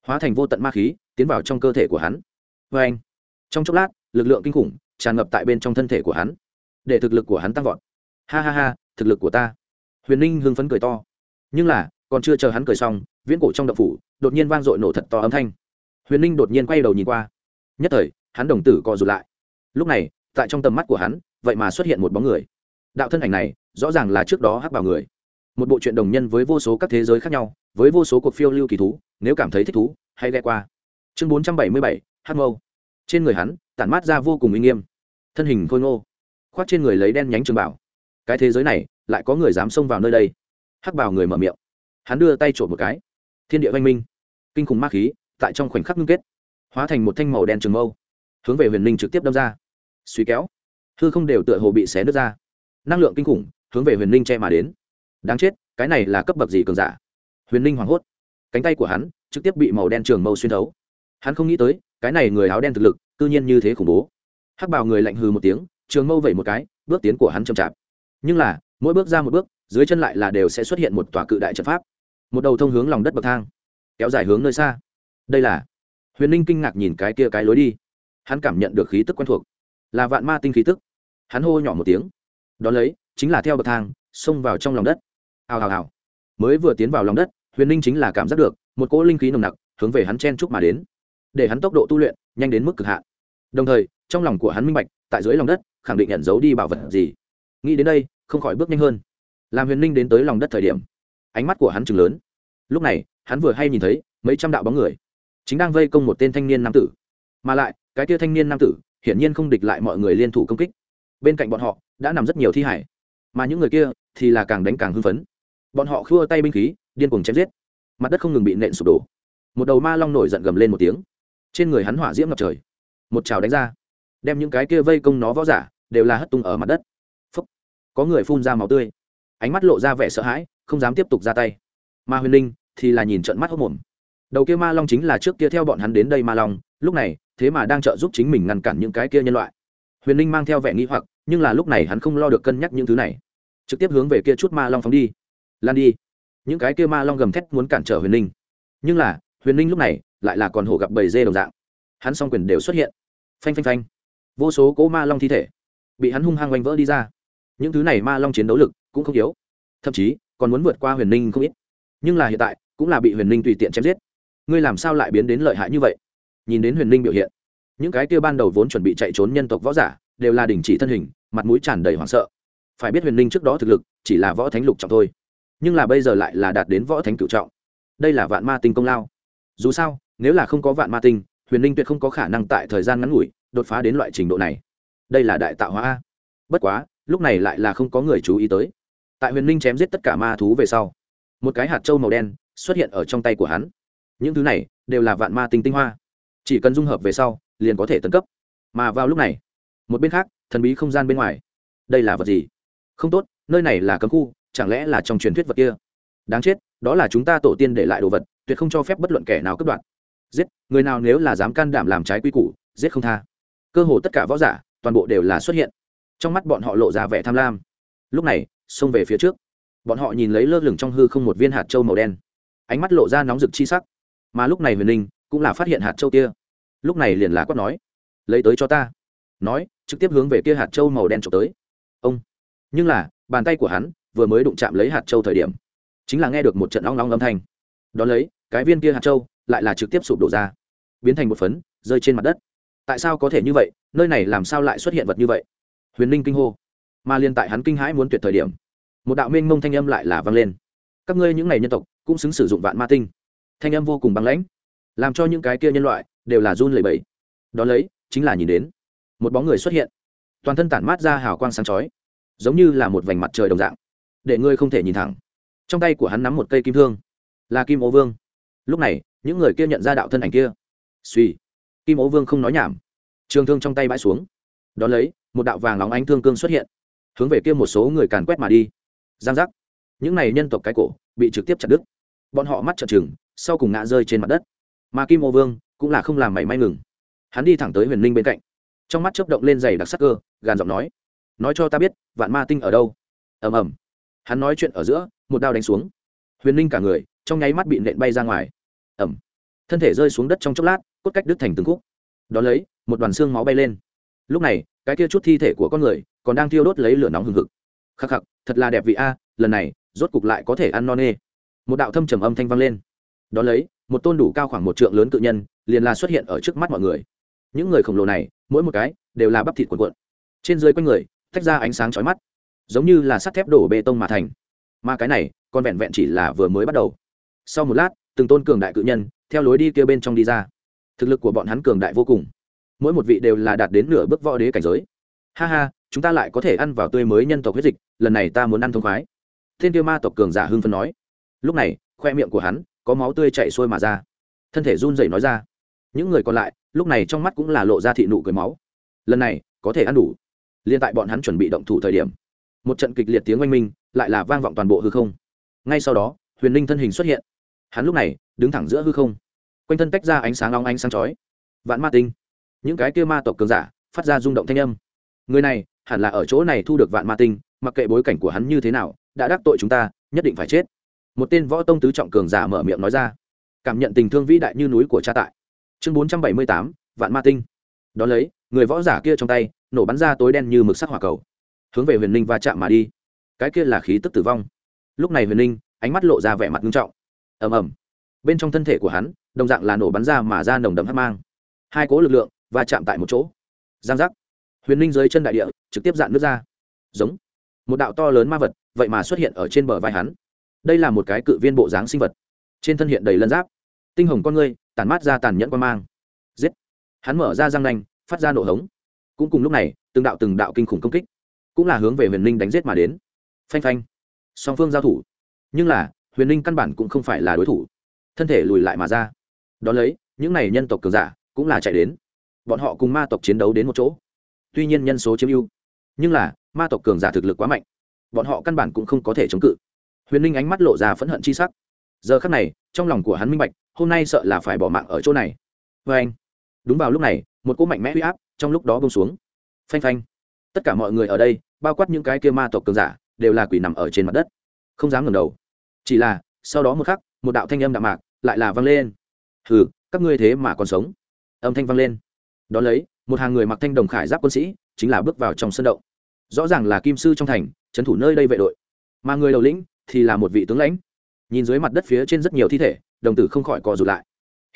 hóa thành vô tận ma khí tiến vào trong cơ thể của hắn. Vê anh, trong chốc lát, lực lượng kinh khủng tràn ngập tại bên trong thân thể của hắn, để thực lực của hắn tăng vọt. Ha ha ha, thực lực của ta. Huyền ninh hưng phấn cười to. Nhưng là, còn chưa chờ hắn cười xong, viễn cổ trong đậu phủ, đột nhiên vang dội nổ thật to âm thanh. Huyền ninh đột nhiên quay đầu nhìn qua. Nhất thời, hắn đồng tử co rụt lại. Lúc này, tại trong tầm mắt của hắn, vậy mà xuất hiện một bóng người. Đạo thân ảnh này, rõ ràng là trước đó hắc vào người. Một bộ truyện đồng nhân với vô số các thế giới khác nhau, với vô số cuộc phiêu lưu kỳ thú, nếu cảm thấy thích thú, hãy ghe qua chương bốn trăm bảy mươi bảy, hắc mâu. Trên người hắn, tản mát ra vô cùng uy nghiêm. Thân hình khôi ngô, khoác trên người lấy đen nhánh trường bảo. Cái thế giới này, lại có người dám xông vào nơi đây. Hắc bảo người mở miệng. Hắn đưa tay trộm một cái. Thiên địa văn minh, kinh khủng ma khí, tại trong khoảnh khắc ngưng kết, hóa thành một thanh màu đen trường mâu, hướng về huyền ninh trực tiếp đâm ra. Suy kéo, hư không đều tựa hồ bị xé nứt ra. Năng lượng kinh khủng, hướng về huyền ninh che mà đến. Đáng chết, cái này là cấp bậc gì cường giả? Huyền ninh hoảng hốt. Cánh tay của hắn, trực tiếp bị màu đen trường mâu xuyên thấu hắn không nghĩ tới, cái này người áo đen thực lực tự nhiên như thế khủng bố. Hắc bào người lạnh hừ một tiếng, trường mâu vẩy một cái, bước tiến của hắn chậm chạp. Nhưng là, mỗi bước ra một bước, dưới chân lại là đều sẽ xuất hiện một tòa cự đại trận pháp. Một đầu thông hướng lòng đất bậc thang, kéo dài hướng nơi xa. Đây là, huyền ninh kinh ngạc nhìn cái kia cái lối đi. Hắn cảm nhận được khí tức quen thuộc, là vạn ma tinh khí tức. Hắn hô nhỏ một tiếng, đón lấy, chính là theo bậc thang, xông vào trong lòng đất. Hào hào hào. Mới vừa tiến vào lòng đất, huyền ninh chính là cảm giác được, một cỗ linh khí nồng nặc hướng về hắn chen chúc mà đến để hắn tốc độ tu luyện nhanh đến mức cực hạn. Đồng thời, trong lòng của hắn minh bạch, tại dưới lòng đất, khẳng định nhận giấu đi bảo vật gì. Nghĩ đến đây, không khỏi bước nhanh hơn. Làm huyền ninh đến tới lòng đất thời điểm, ánh mắt của hắn chừng lớn. Lúc này, hắn vừa hay nhìn thấy mấy trăm đạo bóng người, chính đang vây công một tên thanh niên nam tử. Mà lại, cái tia thanh niên nam tử, hiển nhiên không địch lại mọi người liên thủ công kích. Bên cạnh bọn họ, đã nằm rất nhiều thi hải. Mà những người kia thì là càng đánh càng hưng phấn. Bọn họ khua tay binh khí, điên cuồng chém giết. Mặt đất không ngừng bị nện sụp đổ. Một đầu ma long nổi giận gầm lên một tiếng trên người hắn hỏa diễm ngập trời. Một trào đánh ra, đem những cái kia vây công nó võ giả đều là hất tung ở mặt đất. Phúc. có người phun ra máu tươi. Ánh mắt lộ ra vẻ sợ hãi, không dám tiếp tục ra tay. Ma huyền linh thì là nhìn trận mắt hốc mồm. Đầu kia ma long chính là trước kia theo bọn hắn đến đây ma long, lúc này, thế mà đang trợ giúp chính mình ngăn cản những cái kia nhân loại. Huyền linh mang theo vẻ nghĩ hoặc, nhưng là lúc này hắn không lo được cân nhắc những thứ này. Trực tiếp hướng về kia chút ma long phóng đi. Lan đi. Những cái kia ma long gầm thét muốn cản trở huyền linh. Nhưng là, huyền linh lúc này lại là còn hổ gặp bầy dê đồng dạng. Hắn s o n g quyền đều xuất hiện. Phanh phanh phanh. Vô số cỗ ma long thi thể bị hắn hung hăng oanh vỡ đi ra. Những thứ này ma long chiến đấu lực cũng không yếu. Thậm chí, còn muốn vượt qua huyền ninh không ít. Nhưng là hiện tại, cũng là bị huyền ninh tùy tiện chém giết. Ngươi làm sao lại biến đến lợi hại như vậy? Nhìn đến huyền ninh biểu hiện, những cái kia ban đầu vốn chuẩn bị chạy trốn nhân tộc võ giả đều là đình chỉ thân hình, mặt mũi tràn đầy hoảng sợ. Phải biết huyền ninh trước đó thực lực chỉ là võ thánh lục trọng thôi, nhưng là bây giờ lại là đạt đến võ thánh cựu trọng. Đây là vạn ma tinh công lao. Dù sao nếu là không có vạn ma tinh, huyền ninh tuyệt không có khả năng tại thời gian ngắn ngủi đột phá đến loại trình độ này. Đây là đại tạo hóa bất quá, lúc này lại là không có người chú ý tới. Tại huyền ninh chém giết tất cả ma thú về sau, một cái hạt trâu màu đen xuất hiện ở trong tay của hắn. Những thứ này đều là vạn ma tinh tinh hoa. Chỉ cần dung hợp về sau, liền có thể tấn cấp. Mà vào lúc này, một bên khác, thần bí không gian bên ngoài. Đây là vật gì? Không tốt, nơi này là cấm khu, chẳng lẽ là trong truyền thuyết vật kia? Đáng chết, đó là chúng ta tổ tiên để lại đồ vật, tuyệt không cho phép bất luận kẻ nào cướp đoạt giết, người nào nếu là dám can đảm làm trái quy củ, giết không tha. Cơ hồ tất cả võ giả, toàn bộ đều là xuất hiện. Trong mắt bọn họ lộ ra vẻ tham lam. Lúc này, xông về phía trước. Bọn họ nhìn lấy lơ lửng trong hư không một viên hạt trâu màu đen. Ánh mắt lộ ra nóng rực chi sắc. Mà lúc này huyền linh cũng là phát hiện hạt trâu kia. Lúc này liền lá quát nói, lấy tới cho ta. Nói, trực tiếp hướng về kia hạt trâu màu đen trộm tới. Ông. Nhưng là, bàn tay của hắn vừa mới đụng chạm lấy hạt trâu thời điểm, chính là nghe được một trận long long âm thanh. Đón lấy, cái viên kia hạt trâu lại là trực tiếp sụp đổ ra, biến thành một phấn, rơi trên mặt đất. Tại sao có thể như vậy? Nơi này làm sao lại xuất hiện vật như vậy? Huyền ninh kinh hô. Mà liên tại hắn kinh hãi muốn tuyệt thời điểm, một đạo Minh mông thanh âm lại là vang lên. Các ngươi những ngày nhân tộc cũng xứng sử dụng vạn ma tinh. Thanh âm vô cùng băng lãnh, làm cho những cái kia nhân loại đều là run lẩy bẩy. Ó lấy, chính là nhìn đến, một bóng người xuất hiện. Toàn thân tản mát ra hào quang sáng chói, giống như là một vành mặt trời đồng dạng, để ngươi không thể nhìn thẳng. Trong tay của hắn nắm một cây kim thương, là kim ô vương. Lúc này những người kia nhận ra đạo thân ảnh kia. Suy, kim ố vương không nói nhảm. Trường thương trong tay bãi xuống. Đón lấy, một đạo vàng nóng ánh thương cương xuất hiện, hướng về kia một số người càn quét mà đi. Giang giác. Những này nhân tộc cái cổ, bị trực tiếp chặt đứt. Bọn họ mắt trợn trừng, sau cùng ngã rơi trên mặt đất. Mà kim ô vương cũng là không làm mảy may ngừng. Hắn đi thẳng tới huyền ninh bên cạnh. Trong mắt chớp động lên giày đặc sắc cơ, gàn giọng nói nói cho ta biết, vạn ma tinh ở đâu? Ầm ầm. Hắn nói chuyện ở giữa, một đao đánh xuống. Huyền ninh cả người, trong nháy mắt bị nện bay ra ngoài ẩm. Thân thể rơi xuống đất trong chốc lát, cốt cách đứt thành từng khúc. Đón lấy, một đoàn xương máu bay lên. Lúc này, cái kia chút thi thể của con người còn đang thiêu đốt lấy lửa nóng hừng hực. Khắc khắc, thật là đẹp vị a, lần này, rốt cục lại có thể ăn no nê. Một đạo thâm trầm âm thanh vang lên. Đón lấy, một tôn đủ cao khoảng một trượng lớn tự nhân liền là xuất hiện ở trước mắt mọi người. Những người khổng lồ này, mỗi một cái đều là bắp thịt cuộn cuộn. Trên dưới quanh người, tách ra ánh sáng chói mắt, giống như là sắt thép đổ bê tông mà thành. Mà cái này, còn vẹn vẹn chỉ là vừa mới bắt đầu. Sau một lát từng tôn cường đại cự nhân, theo lối đi kia bên trong đi ra. Thực lực của bọn hắn cường đại vô cùng. Mỗi một vị đều là đạt đến nửa bước võ đế cảnh giới. Ha ha, chúng ta lại có thể ăn vào tươi mới nhân tộc huyết dịch, lần này ta muốn ăn thông khoái. Thiên tiêu ma tộc cường giả hưng phân nói. Lúc này, khoe miệng của hắn có máu tươi chạy xuôi mà ra. Thân thể run rẩy nói ra. Những người còn lại, lúc này trong mắt cũng là lộ ra thị nụ cười máu. Lần này, có thể ăn đủ. Liên tại bọn hắn chuẩn bị động thủ thời điểm, một trận kịch liệt tiếng oanh minh, lại là vang vọng toàn bộ hư không. Ngay sau đó, huyền ninh thân hình xuất hiện hắn lúc này, đứng thẳng giữa hư không. Quanh thân tách ra ánh sáng long ánh sáng chói. Vạn ma tinh. Những cái kia ma tộc cường giả, phát ra rung động thanh âm. Người này, hẳn là ở chỗ này thu được vạn ma tinh, mặc kệ bối cảnh của hắn như thế nào, đã đắc tội chúng ta, nhất định phải chết. Một tên võ tông tứ trọng cường giả mở miệng nói ra. Cảm nhận tình thương vĩ đại như núi của cha tại. Chương bốn trăm bảy mươi tám, vạn ma tinh. Đón lấy, người võ giả kia trong tay, nổ bắn ra tối đen như mực sắc hỏa cầu. Hướng về huyền ninh va chạm mà đi. Cái kia là khí tức tử vong. Lúc này huyền ninh, ánh mắt lộ ra vẻ mặt nghiêm trọng ầm ầm. Bên trong thân thể của hắn, đồng dạng là nổ bắn ra mà ra nồng đậm hắc mang. Hai cố lực lượng và chạm tại một chỗ. Giang giác. Huyền ninh dưới chân đại địa, trực tiếp dạn nước ra. Giống. Một đạo to lớn ma vật, vậy mà xuất hiện ở trên bờ vai hắn. Đây là một cái cự viên bộ dáng sinh vật. Trên thân hiện đầy lân giáp. Tinh hồng con ngươi tàn mát ra tàn nhẫn quan mang. Giết. Hắn mở ra răng nanh, phát ra nổ hống. Cũng cùng lúc này, từng đạo từng đạo kinh khủng công kích, cũng là hướng về huyền ninh đánh giết mà đến. Phanh phanh. Song phương giao thủ. Nhưng là huyền ninh căn bản cũng không phải là đối thủ. Thân thể lùi lại mà ra. Đón lấy, những n à y nhân tộc cường giả cũng là chạy đến. Bọn họ cùng ma tộc chiến đấu đến một chỗ. Tuy nhiên nhân số chiếm ưu, nhưng là, ma tộc cường giả thực lực quá mạnh. Bọn họ căn bản cũng không có thể chống cự. Huyền ninh ánh mắt lộ ra phẫn hận chi sắc. Giờ khắc này, trong lòng của hắn minh bạch, hôm nay sợ là phải bỏ mạng ở chỗ này. Vê anh, đúng vào lúc này, một cỗ mạnh mẽ huy áp trong lúc đó bông xuống. Phanh phanh. Tất cả mọi người ở đây, bao quát những cái kia ma tộc cường giả, đều là quỷ nằm ở trên mặt đất. Không dám ngẩng đầu chỉ là, sau đó một khắc, một đạo thanh âm đạm mạc lại là vang lên. Hừ, các ngươi thế mà còn sống. Âm thanh vang lên. Đón lấy, một hàng người mặc thanh đồng khải giáp quân sĩ chính là bước vào trong sân động. Rõ ràng là kim sư trong thành, trấn thủ nơi đây vệ đội. Mà người đầu lĩnh thì là một vị tướng lãnh. Nhìn dưới mặt đất phía trên rất nhiều thi thể, đồng tử không khỏi co rụt lại.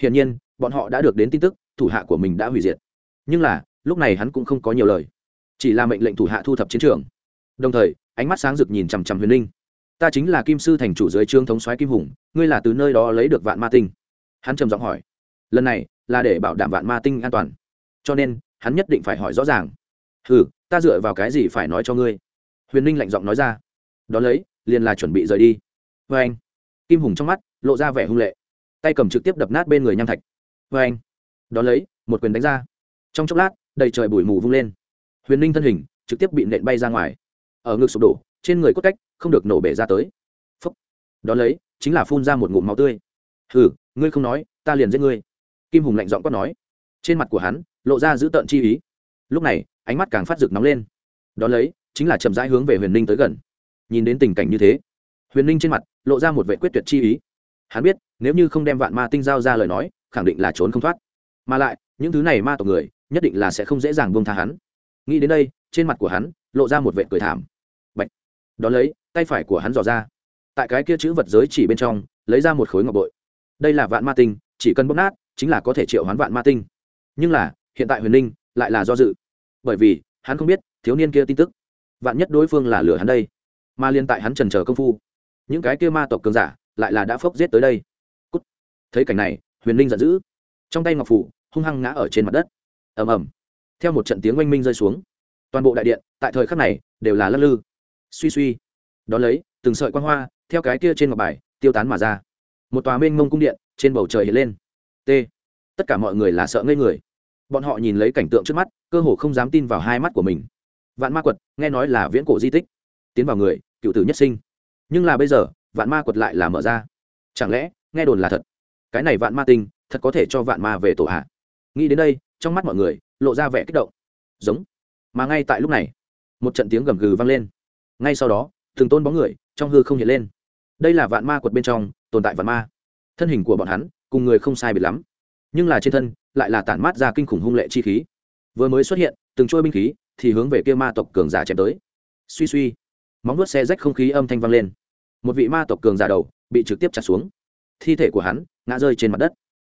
Hiển nhiên, bọn họ đã được đến tin tức, thủ hạ của mình đã hủy diệt. Nhưng là, lúc này hắn cũng không có nhiều lời. Chỉ là mệnh lệnh thủ hạ thu thập chiến trường. Đồng thời, ánh mắt sáng rực nhìn chằm chằm huyền linh ta chính là kim sư thành chủ dưới trương thống soái kim hùng, ngươi là từ nơi đó lấy được vạn ma tinh. Hắn trầm giọng hỏi. Lần này là để bảo đảm vạn ma tinh an toàn. Cho nên, hắn nhất định phải hỏi rõ ràng. Ừ ta dựa vào cái gì phải nói cho ngươi? Huyền ninh lạnh giọng nói ra. Đón lấy, liền là chuẩn bị rời đi. Vê anh. Kim hùng trong mắt lộ ra vẻ hung lệ. Tay cầm trực tiếp đập nát bên người nham thạch. Vê anh. Đón lấy, một quyền đánh ra. Trong chốc lát, đầy trời bụi mù vung lên. Huyền ninh thân hình trực tiếp bị nện bay ra ngoài. Ở ngực sụp đổ trên người cốt cách không được nổ bể ra tới. Phúc. Đón lấy, chính là phun ra một ngụm máu tươi. Hừ, ngươi không nói, ta liền giết ngươi. Kim hùng lạnh giọng quát nói. Trên mặt của hắn, lộ ra giữ tợn chi ý. Lúc này, ánh mắt càng phát rực nóng lên. Đón lấy, chính là chậm rãi hướng về huyền ninh tới gần. Nhìn đến tình cảnh như thế, huyền ninh trên mặt lộ ra một vệ quyết tuyệt chi ý. Hắn biết, nếu như không đem vạn ma tinh giao ra lời nói, khẳng định là trốn không thoát. Mà lại, những thứ này ma tộc người, nhất định là sẽ không dễ dàng buông tha hắn. Nghĩ đến đây, trên mặt của hắn, lộ ra một vệ cười thảm đ ó lấy, tay phải của hắn dò ra. Tại cái kia chữ vật giới chỉ bên trong, lấy ra một khối ngọc bội. Đây là vạn ma tinh, chỉ cần bóp nát, chính là có thể triệu hoán vạn ma tinh. Nhưng là, hiện tại huyền ninh lại là do dự. Bởi vì, hắn không biết, thiếu niên kia tin tức. Vạn nhất đối phương là lửa hắn đây. Mà liên tại hắn trần chờ công phu, những cái kia ma tộc cường giả lại là đã phốc giết tới đây. Cút. thấy cảnh này, huyền ninh giận dữ. Trong tay ngọc phủ, hung hăng ngã ở trên mặt đất. Ầm ầm. Theo một trận tiếng oanh minh rơi xuống, toàn bộ đại điện, tại thời khắc này, đều là lắc lư suy suy. Đón lấy, từng sợi quan hoa theo cái kia trên ngọc bài tiêu tán mà ra. Một tòa mênh mông cung điện trên bầu trời hiện lên. T. Tất cả mọi người là sợ ngây người. Bọn họ nhìn lấy cảnh tượng trước mắt, cơ hồ không dám tin vào hai mắt của mình. Vạn ma quật, nghe nói là viễn cổ di tích. Tiến vào người, cựu tử nhất sinh. Nhưng là bây giờ, vạn ma quật lại là mở ra. Chẳng lẽ, nghe đồn là thật? Cái này vạn ma tinh, thật có thể cho vạn ma về tổ hạ? Nghĩ đến đây, trong mắt mọi người, lộ ra vẻ kích động. Giống. Mà ngay tại lúc này, một trận tiếng gầm gừ vang lên ngay sau đó, từng tôn bóng người trong hư không hiện lên. Đây là vạn ma quật bên trong tồn tại vạn ma. Thân hình của bọn hắn cùng người không sai biệt lắm, nhưng là trên thân lại là tản mát ra kinh khủng hung lệ chi khí. Vừa mới xuất hiện, từng trôi binh khí thì hướng về kia ma tộc cường giả chém tới. Suy suy, móng vuốt xe rách không khí âm thanh vang lên. Một vị ma tộc cường giả đầu bị trực tiếp chặt xuống. Thi thể của hắn ngã rơi trên mặt đất,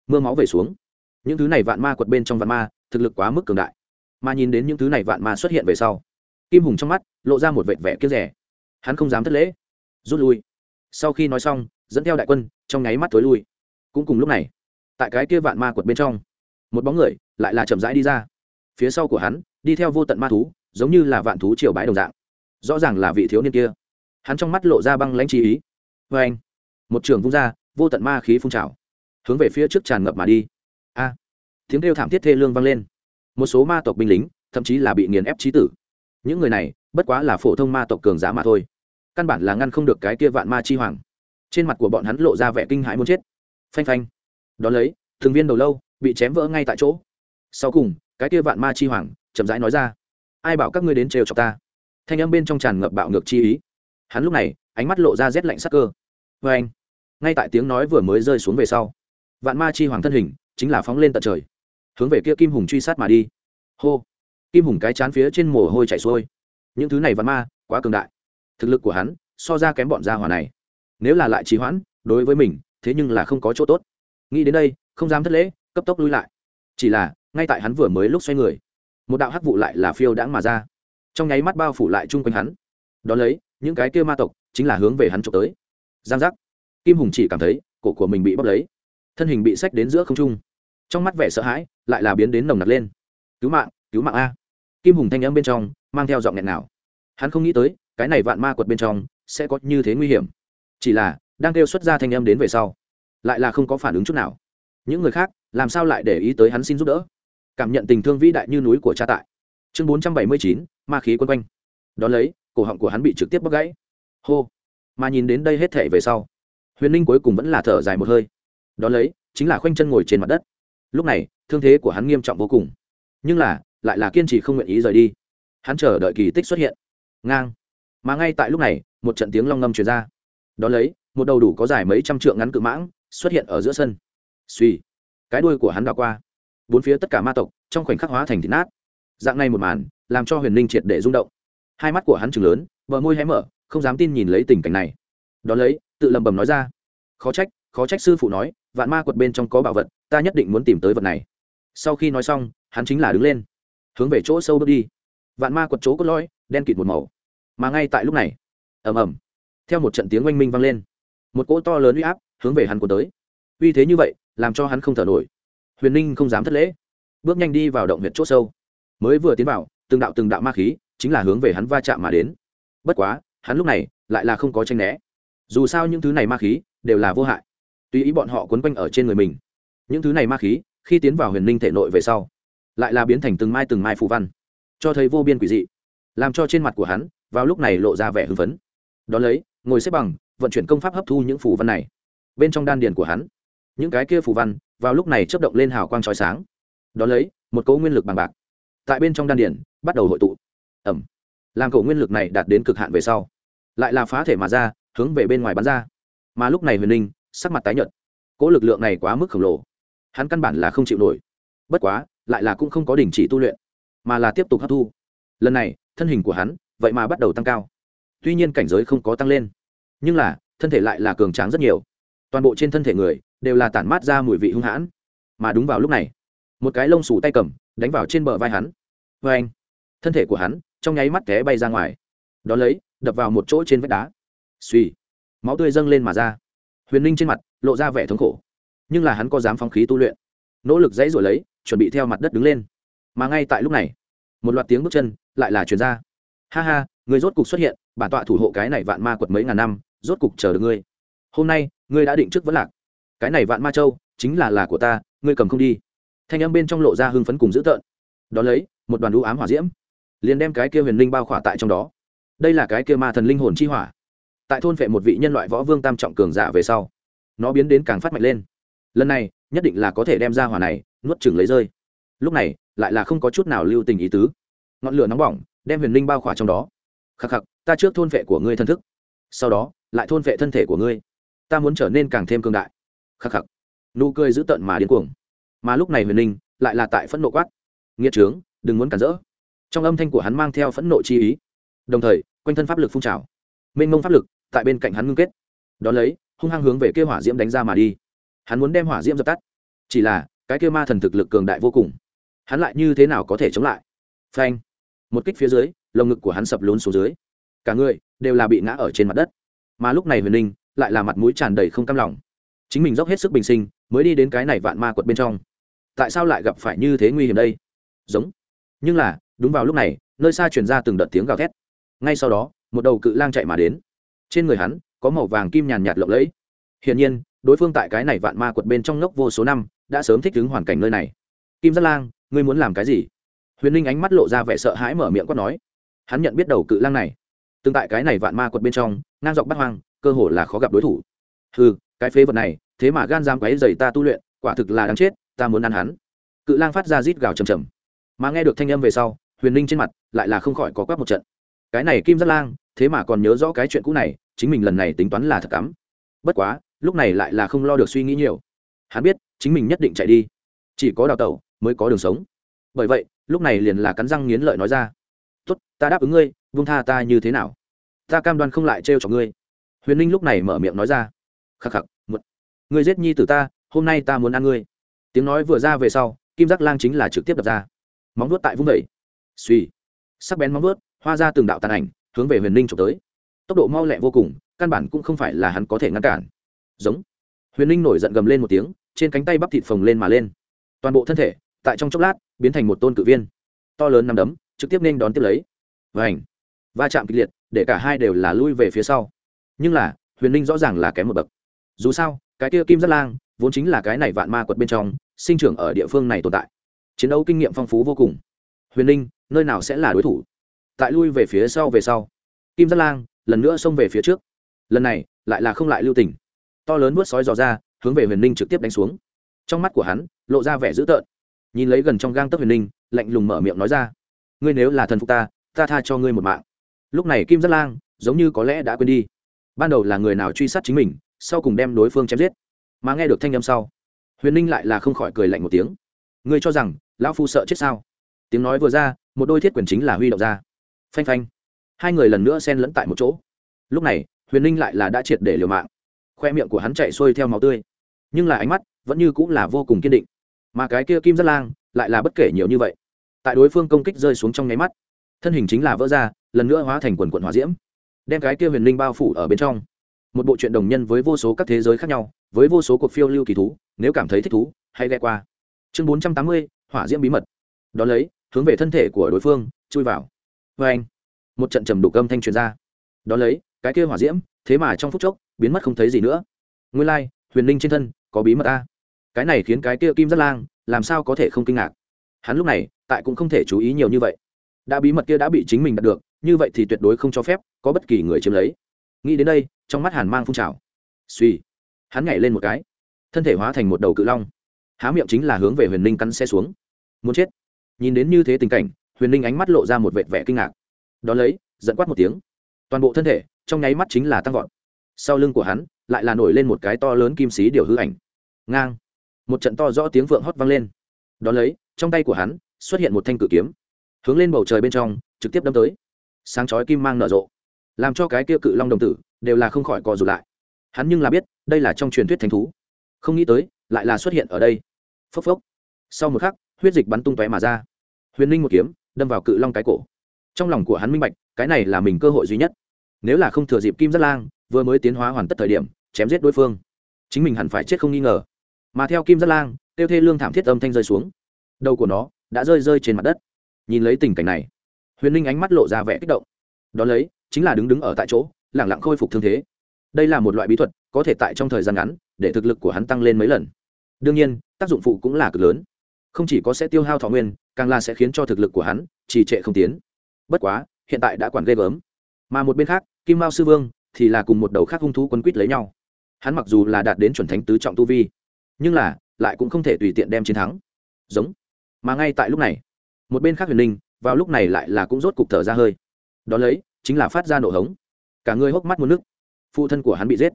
mưa máu về xuống. Những thứ này vạn ma quật bên trong vạn ma thực lực quá mức cường đại. Mà nhìn đến những thứ này vạn ma xuất hiện về sau kim hùng trong mắt lộ ra một vệt vẻ kiếp rẻ. Hắn không dám thất lễ, rút lui. Sau khi nói xong, dẫn theo đại quân, trong nháy mắt tối lui. Cũng cùng lúc này, tại cái kia vạn ma quật bên trong, một bóng người lại là chậm rãi đi ra. Phía sau của hắn, đi theo vô tận ma thú, giống như là vạn thú triều bãi đồng dạng. Rõ ràng là vị thiếu niên kia. Hắn trong mắt lộ ra băng lãnh chi ý. Vê anh, một trường vung ra, vô tận ma khí phun trào, hướng về phía trước tràn ngập mà đi. A, tiếng kêu thảm thiết thê lương vang lên. Một số ma tộc binh lính, thậm chí là bị nghiền ép trí tử những người này bất quá là phổ thông ma tộc cường giả mà thôi. Căn bản là ngăn không được cái kia vạn ma chi hoàng. Trên mặt của bọn hắn lộ ra vẻ kinh hãi muốn chết. Phanh phanh. Đón lấy thường viên đầu lâu bị chém vỡ ngay tại chỗ. Sau cùng, cái kia vạn ma chi hoàng chậm rãi nói ra, ai bảo các ngươi đến trêu chọc ta? Thanh âm bên trong tràn ngập bạo ngược chi ý. Hắn lúc này, ánh mắt lộ ra rét lạnh sắc cơ. Vê anh. Ngay tại tiếng nói vừa mới rơi xuống về sau, vạn ma chi hoàng thân hình chính là phóng lên tận trời, hướng về kia kim hùng truy sát mà đi. Hô kim hùng cái chán phía trên mồ hôi chảy xuôi. Những thứ này văn ma, quá cường đại. Thực lực của hắn, so ra kém bọn gia hỏa này. Nếu là lại trì hoãn, đối với mình, thế nhưng là không có chỗ tốt. Nghĩ đến đây, không dám thất lễ, cấp tốc lui lại. Chỉ là, ngay tại hắn vừa mới lúc xoay người, một đạo hắc vụ lại là phiêu đãng mà ra. Trong nháy mắt bao phủ lại chung quanh hắn. Đón lấy, những cái kia ma tộc, chính là hướng về hắn trộm tới. Giang giác. Kim hùng chỉ cảm thấy, cổ của mình bị bóp lấy. Thân hình bị sách đến giữa không trung. Trong mắt vẻ sợ hãi, lại là biến đến nồng nặc lên. Cứu mạng cứu mạng a kim hùng thanh âm bên trong mang theo giọng nghẹn nào hắn không nghĩ tới, cái này vạn ma quật bên trong sẽ có như thế nguy hiểm. Chỉ là, đang kêu xuất ra thanh âm đến về sau, lại là không có phản ứng chút nào. Những người khác, làm sao lại để ý tới hắn xin giúp đỡ? Cảm nhận tình thương vĩ đại như núi của cha tại. Chương bốn trăm bảy mươi chín, ma khí quân quanh. Đón lấy, cổ họng của hắn bị trực tiếp bóc gãy. Hô. Mà nhìn đến đây hết thể về sau, huyền ninh cuối cùng vẫn là thở dài một hơi. Đón lấy, chính là khoanh chân ngồi trên mặt đất. Lúc này, thương thế của hắn nghiêm trọng vô cùng. Nhưng là lại là kiên trì không nguyện ý rời đi. Hắn chờ đợi kỳ tích xuất hiện. Ngang. Mà ngay tại lúc này, một trận tiếng long ngâm truyền ra. Đón lấy, một đầu đủ có dài mấy trăm trượng ngắn cự mãng xuất hiện ở giữa sân. Suy cái đuôi của hắn đào qua. Bốn phía tất cả ma tộc, trong khoảnh khắc hóa thành thịt nát. Dạng này một màn, làm cho huyền linh triệt để rung động. Hai mắt của hắn chừng lớn, bờ môi hé mở, không dám tin nhìn lấy tình cảnh này. Đón lấy, tự lầm bầm nói ra. Khó trách khó trách sư phụ nói, vạn ma quật bên trong có bảo vật, ta nhất định muốn tìm tới vật này. Sau khi nói xong, hắn chính là đứng lên hướng về chỗ sâu bước đi. Vạn ma quật chỗ cốt lõi, đen kịt một màu. Mà ngay tại lúc này, ầm ầm, theo một trận tiếng oanh minh vang lên. Một cỗ to lớn uy áp hướng về hắn cuốn tới. Uy thế như vậy, làm cho hắn không thở nổi. Huyền ninh không dám thất lễ. Bước nhanh đi vào động huyện c h ỗ sâu. Mới vừa tiến vào, từng đạo từng đạo ma khí chính là hướng về hắn va chạm mà đến. Bất quá, hắn lúc này lại là không có tranh né. Dù sao những thứ này ma khí đều là vô hại. Tùy ý bọn họ quấn quanh ở trên người mình. Những thứ này ma khí khi tiến vào huyền ninh thể nội về sau lại là biến thành từng mai từng mai phù văn, cho thấy vô biên quỷ dị, làm cho trên mặt của hắn vào lúc này lộ ra vẻ hưng phấn. Đón lấy, ngồi xếp bằng, vận chuyển công pháp hấp thu những phù văn này. Bên trong đan điền của hắn, những cái kia phù văn vào lúc này chấp động lên hào quang trói sáng. Đón lấy, một cỗ nguyên lực bằng bạc tại bên trong đan điền bắt đầu hội tụ. Ẩm. Làm cầu nguyên lực này đạt đến cực hạn về sau, lại là phá thể mà ra, hướng về bên ngoài bắn ra. Mà lúc này huyền ninh sắc mặt tái nhợt. Cỗ lực lượng này quá mức khổng lồ. Hắn căn bản là không chịu nổi. Bất quá lại là cũng không có đình chỉ tu luyện, mà là tiếp tục hấp thu. Lần này, thân hình của hắn vậy mà bắt đầu tăng cao. Tuy nhiên cảnh giới không có tăng lên, nhưng là, thân thể lại là cường tráng rất nhiều. Toàn bộ trên thân thể người đều là tản mát ra mùi vị hung hãn. Mà đúng vào lúc này, một cái lông xù tay cầm đánh vào trên bờ vai hắn. Vê anh, thân thể của hắn trong nháy mắt té bay ra ngoài. Đón lấy, đập vào một chỗ trên vách đá. Suy máu tươi dâng lên mà ra. Huyền ninh trên mặt lộ ra vẻ thống khổ, nhưng là hắn có dám phóng khí tu luyện nỗ lực dãy rồi lấy, chuẩn bị theo mặt đất đứng lên. Mà ngay tại lúc này, một loạt tiếng bước chân lại là chuyền ra. Ha ha, người rốt cục xuất hiện, bản tọa thủ hộ cái này vạn ma quật mấy ngàn năm, rốt cục chờ được ngươi. Hôm nay, ngươi đã định trước vẫn lạc. Cái này vạn ma châu, chính là là của ta, ngươi cầm không đi. Thanh âm bên trong lộ ra hưng phấn cùng dữ tợn. Đ ó lấy, một đoàn đũ ám hỏa diễm, liền đem cái kia huyền linh bao khỏa tại trong đó. Đây là cái kia ma thần linh hồn chi hỏa. Tại thôn vệ một vị nhân loại võ vương tam trọng cường giả về sau, nó biến đến càng phát mạnh lên. Lần này nhất định là có thể đem ra hỏa này nuốt chừng lấy rơi. Lúc này, lại là không có chút nào lưu tình ý tứ. Ngọn lửa nóng bỏng, đem huyền linh bao khỏa trong đó. Khắc khắc, ta trước thôn vệ của ngươi thân thức. Sau đó, lại thôn vệ thân thể của ngươi. Ta muốn trở nên càng thêm cương đại. Khắc khắc. Nụ cười dữ tợn mà điên cuồng. Mà lúc này huyền linh lại là tại phẫn nộ quát. Nghĩa trướng, đừng muốn cản rỡ. Trong âm thanh của hắn mang theo phẫn nộ chi ý. Đồng thời, quanh thân pháp lực phun trào. Mênh mông pháp lực tại bên cạnh hắn ngưng kết. Đón lấy, hung hăng hướng về kia hỏa diễm đánh ra mà đi hắn muốn đem hỏa diễm dập tắt. Chỉ là, cái kia ma thần thực lực cường đại vô cùng. Hắn lại như thế nào có thể chống lại? Phanh. Một kích phía dưới, lồng ngực của hắn sập lún xuống dưới. Cả người đều là bị ngã ở trên mặt đất. Mà lúc này huyền ninh lại là mặt mũi tràn đầy không cam lòng. Chính mình dốc hết sức bình sinh mới đi đến cái này vạn ma quật bên trong. Tại sao lại gặp phải như thế nguy hiểm đây? Giống. Nhưng là, đúng vào lúc này, nơi xa chuyển ra từng đợt tiếng gào thét. Ngay sau đó, một đầu cự lang chạy mà đến. Trên người hắn có màu vàng kim nhàn nhạt lộng lẫy. Hiển nhiên đối phương tại cái này vạn ma quật bên trong ngốc vô số năm, đã sớm thích ứng hoàn cảnh nơi này. Kim giác lang, ngươi muốn làm cái gì? Huyền ninh ánh mắt lộ ra vẻ sợ hãi mở miệng quát nói. Hắn nhận biết đầu cự lang này. Tương tại cái này vạn ma quật bên trong, ngang dọc bắt hoang, cơ hồ là khó gặp đối thủ. Ừ cái phế vật này, thế mà gan giam quấy dày ta tu luyện, quả thực là đáng chết, ta muốn ăn hắn. Cự lang phát ra rít gào chầm chầm mà nghe được thanh âm về sau, huyền ninh trên mặt lại là không khỏi có quát một trận. Cái này kim giác lang, thế mà còn nhớ rõ cái chuyện cũ này, chính mình lần này tính toán là thật cắm. Bất quá lúc này lại là không lo được suy nghĩ nhiều. Hắn biết, chính mình nhất định chạy đi. Chỉ có đào tẩu mới có đường sống. Bởi vậy, lúc này liền là cắn răng nghiến lợi nói ra. Tốt, ta đáp ứng ngươi vung tha ta như thế nào? Ta cam đoan không lại trêu cho ngươi. Huyền ninh lúc này mở miệng nói ra. Khắc khắc một ngươi giết nhi từ ta, hôm nay ta muốn ăn ngươi. Tiếng nói vừa ra về sau, kim giác lang chính là trực tiếp đập ra. Móng vuốt tại vung vẩy suy sắc bén móng vuốt, hoa ra từng đạo tàn ảnh, hướng về huyền ninh trộm tới. Tốc độ mau lẹ vô cùng, căn bản cũng không phải là hắn có thể ngăn cản giống. Huyền ninh nổi giận gầm lên một tiếng, trên cánh tay bắp thịt phồng lên mà lên. Toàn bộ thân thể, tại trong chốc lát, biến thành một tôn cự viên. To lớn nằm đấm, trực tiếp nên đón tiếp lấy. Và ảnh va chạm kịch liệt, để cả hai đều là lui về phía sau. Nhưng là, huyền ninh rõ ràng là kém một bậc. Dù sao, cái kia kim rất lang, vốn chính là cái này vạn ma quật bên trong, sinh trưởng ở địa phương này tồn tại. Chiến đấu kinh nghiệm phong phú vô cùng. Huyền ninh, nơi nào sẽ là đối thủ? Tại lui về phía sau về sau. Kim giác lang, lần nữa xông về phía trước. Lần này, lại là không lại lưu tình to lớn vớt sói dò ra, hướng về huyền ninh trực tiếp đánh xuống. Trong mắt của hắn, lộ ra vẻ dữ tợn. Nhìn lấy gần trong gang tấc huyền ninh, lạnh lùng mở miệng nói ra, ngươi nếu là thần phục ta ta tha cho ngươi một mạng. Lúc này kim giác lang, giống như có lẽ đã quên đi, ban đầu là người nào truy sát chính mình, sau cùng đem đối phương chém giết. Mà nghe được thanh â m sau, huyền ninh lại là không khỏi cười lạnh một tiếng. Ngươi cho rằng, lão phu sợ chết sao? Tiếng nói vừa ra, một đôi thiết quyền chính là huy động ra. Phanh phanh. Hai người lần nữa xen lẫn tại một chỗ. Lúc này, huyền ninh lại là đã triệt để liều mạng khoe miệng của hắn chạy xuôi theo máu tươi. Nhưng là ánh mắt vẫn như cũng là vô cùng kiên định. Mà cái kia kim rất lang lại là bất kể nhiều như vậy. Tại đối phương công kích rơi xuống trong nháy mắt, thân hình chính là vỡ ra, lần nữa hóa thành quần quận hỏa diễm, đem cái kia huyền linh bao phủ ở bên trong. Một bộ truyện đồng nhân với vô số các thế giới khác nhau, với vô số cuộc phiêu lưu kỳ thú, nếu cảm thấy thích thú, hãy ghe qua. Chương bốn trăm tám mươi, hỏa diễm bí mật. Đón lấy, hướng về thân thể của đối phương, chui vào. Vê anh một trận trầm đục âm thanh truyền ra. Đón lấy cái kia hỏa diễm thế mà trong phút chốc biến mất không thấy gì nữa. Nguyên lai、like, huyền linh trên thân có bí mật a. Cái này khiến cái kia kim rất lang làm sao có thể không kinh ngạc? Hắn lúc này tại cũng không thể chú ý nhiều như vậy. Đã bí mật kia đã bị chính mình đạt được như vậy thì tuyệt đối không cho phép có bất kỳ người chiếm lấy. Nghĩ đến đây trong mắt hàn mang phun trào. Suy hắn nhảy lên một cái. Thân thể hóa thành một đầu cự long. Há miệng chính là hướng về huyền ninh cắn xe xuống. Muốn chết. Nhìn đến như thế tình cảnh huyền ninh ánh mắt lộ ra một vệt vẻ kinh ngạc. Đ lấy dẫn quát một tiếng. Toàn bộ thân thể trong nháy mắt chính là tăng vọt. Sau lưng của hắn, lại là nổi lên một cái to lớn kim xí điều hư ảnh. Ngang. Một trận to rõ tiếng vượng hót vang lên. Đón lấy, trong tay của hắn, xuất hiện một thanh cự kiếm. Hướng lên bầu trời bên trong, trực tiếp đâm tới. Sáng chói kim mang nở rộ. Làm cho cái kia cự long đồng tử, đều là không khỏi co rụt lại. Hắn nhưng là biết, đây là trong truyền thuyết thánh thú. Không nghĩ tới, lại là xuất hiện ở đây. Phốc phốc. Sau một khắc, huyết dịch bắn tung tóe mà ra. Huyền linh một kiếm, đâm vào cự long cái cổ. Trong lòng của hắn minh bạch, cái này là mình cơ hội duy nhất nếu là không thừa dịp kim Giác lang, vừa mới tiến hóa hoàn tất thời điểm, chém giết đối phương. Chính mình hẳn phải chết không nghi ngờ. Mà theo kim Giác lang, tiêu thê lương thảm thiết âm thanh rơi xuống. Đầu của nó đã rơi rơi trên mặt đất. Nhìn lấy tình cảnh này, huyền ninh ánh mắt lộ ra vẻ kích động. Đón lấy, chính là đứng đứng ở tại chỗ lẳng lặng khôi phục thương thế. Đây là một loại bí thuật, có thể tại trong thời gian ngắn, để thực lực của hắn tăng lên mấy lần. Đương nhiên, tác dụng phụ cũng là cực lớn. Không chỉ có sẽ tiêu hao thọ nguyên, càng là sẽ khiến cho thực lực của hắn trì trệ không tiến. Bất quá, hiện tại đã quản ghê gớm mà một bên khác, kim mao sư vương thì là cùng một đầu khác hung thú quấn quýt lấy nhau. Hắn mặc dù là đạt đến chuẩn thánh tứ trọng tu vi, nhưng là lại cũng không thể tùy tiện đem chiến thắng. Giống. Mà ngay tại lúc này, một bên khác huyền ninh vào lúc này lại là cũng rốt cục thở ra hơi. Đón lấy, chính là phát ra nổ hống. Cả người hốc mắt một nước phụ thân của hắn bị giết.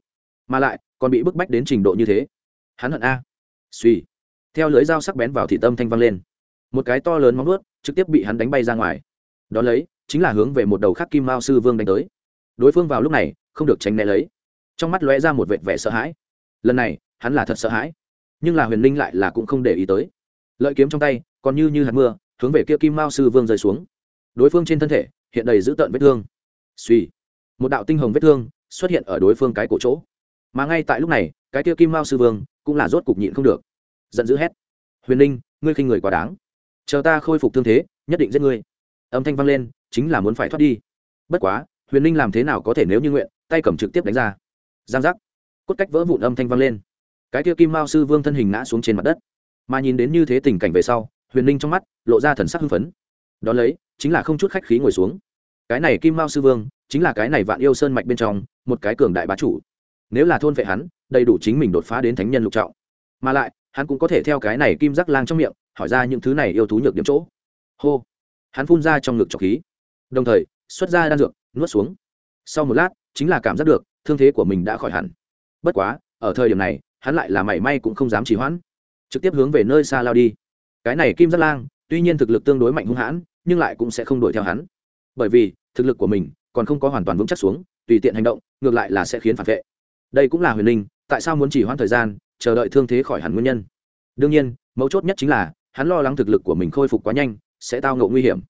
Mà lại, còn bị bức bách đến trình độ như thế. Hắn hận a. Suy theo lưới dao sắc bén vào thị tâm thanh văng lên. Một cái to lớn móng nuốt trực tiếp bị hắn đánh bay ra ngoài. Đón lấy chính là hướng về một đầu khác kim mao sư vương đánh tới. Đối phương vào lúc này, không được tránh né lấy. Trong mắt lóe ra một vệt vẻ sợ hãi. Lần này, hắn là thật sợ hãi. Nhưng là huyền linh lại là cũng không để ý tới. Lợi kiếm trong tay, còn như như hạt mưa, hướng về kia kim mao sư vương rơi xuống. Đối phương trên thân thể, hiện đầy dữ tợn vết thương. Suy một đạo tinh hồng vết thương xuất hiện ở đối phương cái cổ chỗ. Mà ngay tại lúc này, cái kia kim mao sư vương cũng là rốt cục nhịn không được. Giận dữ hét. Huyền ninh ngươi khinh người quá đáng. Chờ ta khôi phục thương thế, nhất định giết ngươi. Âm thanh vang lên chính là muốn phải thoát đi. Bất quá, huyền ninh làm thế nào có thể nếu như nguyện, tay cầm trực tiếp đánh ra. Giang giác. Cốt cách vỡ vụn âm thanh vang lên. Cái kia kim mao sư vương thân hình ngã xuống trên mặt đất. Mà nhìn đến như thế tình cảnh về sau, huyền ninh trong mắt lộ ra thần sắc hưng phấn. Đón lấy, chính là không chút khách khí ngồi xuống. Cái này kim mao sư vương, chính là cái này vạn yêu sơn mạch bên trong, một cái cường đại bá chủ. Nếu là thôn vệ hắn, đầy đủ chính mình đột phá đến thánh nhân lục trọng. Mà lại, hắn cũng có thể theo cái này kim giác lang trong miệng, hỏi ra những thứ này yêu thú nhược điểm chỗ. Hô. Hắn phun ra trong ngực trọc khí đồng thời, xuất ra đan dược, nuốt xuống. Sau một lát, chính là cảm giác được, thương thế của mình đã khỏi hẳn. Bất quá, ở thời điểm này, hắn lại là mảy may cũng không dám trì hoãn. Trực tiếp hướng về nơi xa lao đi. Cái này kim giác lang, tuy nhiên thực lực tương đối mạnh hung hãn, nhưng lại cũng sẽ không đuổi theo hắn. Bởi vì, thực lực của mình còn không có hoàn toàn vững chắc xuống, tùy tiện hành động, ngược lại là sẽ khiến phản vệ. Đây cũng là huyền linh, tại sao muốn chỉ hoãn thời gian, chờ đợi thương thế khỏi hẳn nguyên nhân? Đương nhiên, mấu chốt nhất chính là, hắn lo lắng thực lực của mình khôi phục quá nhanh, sẽ tao ngộ nguy hiểm.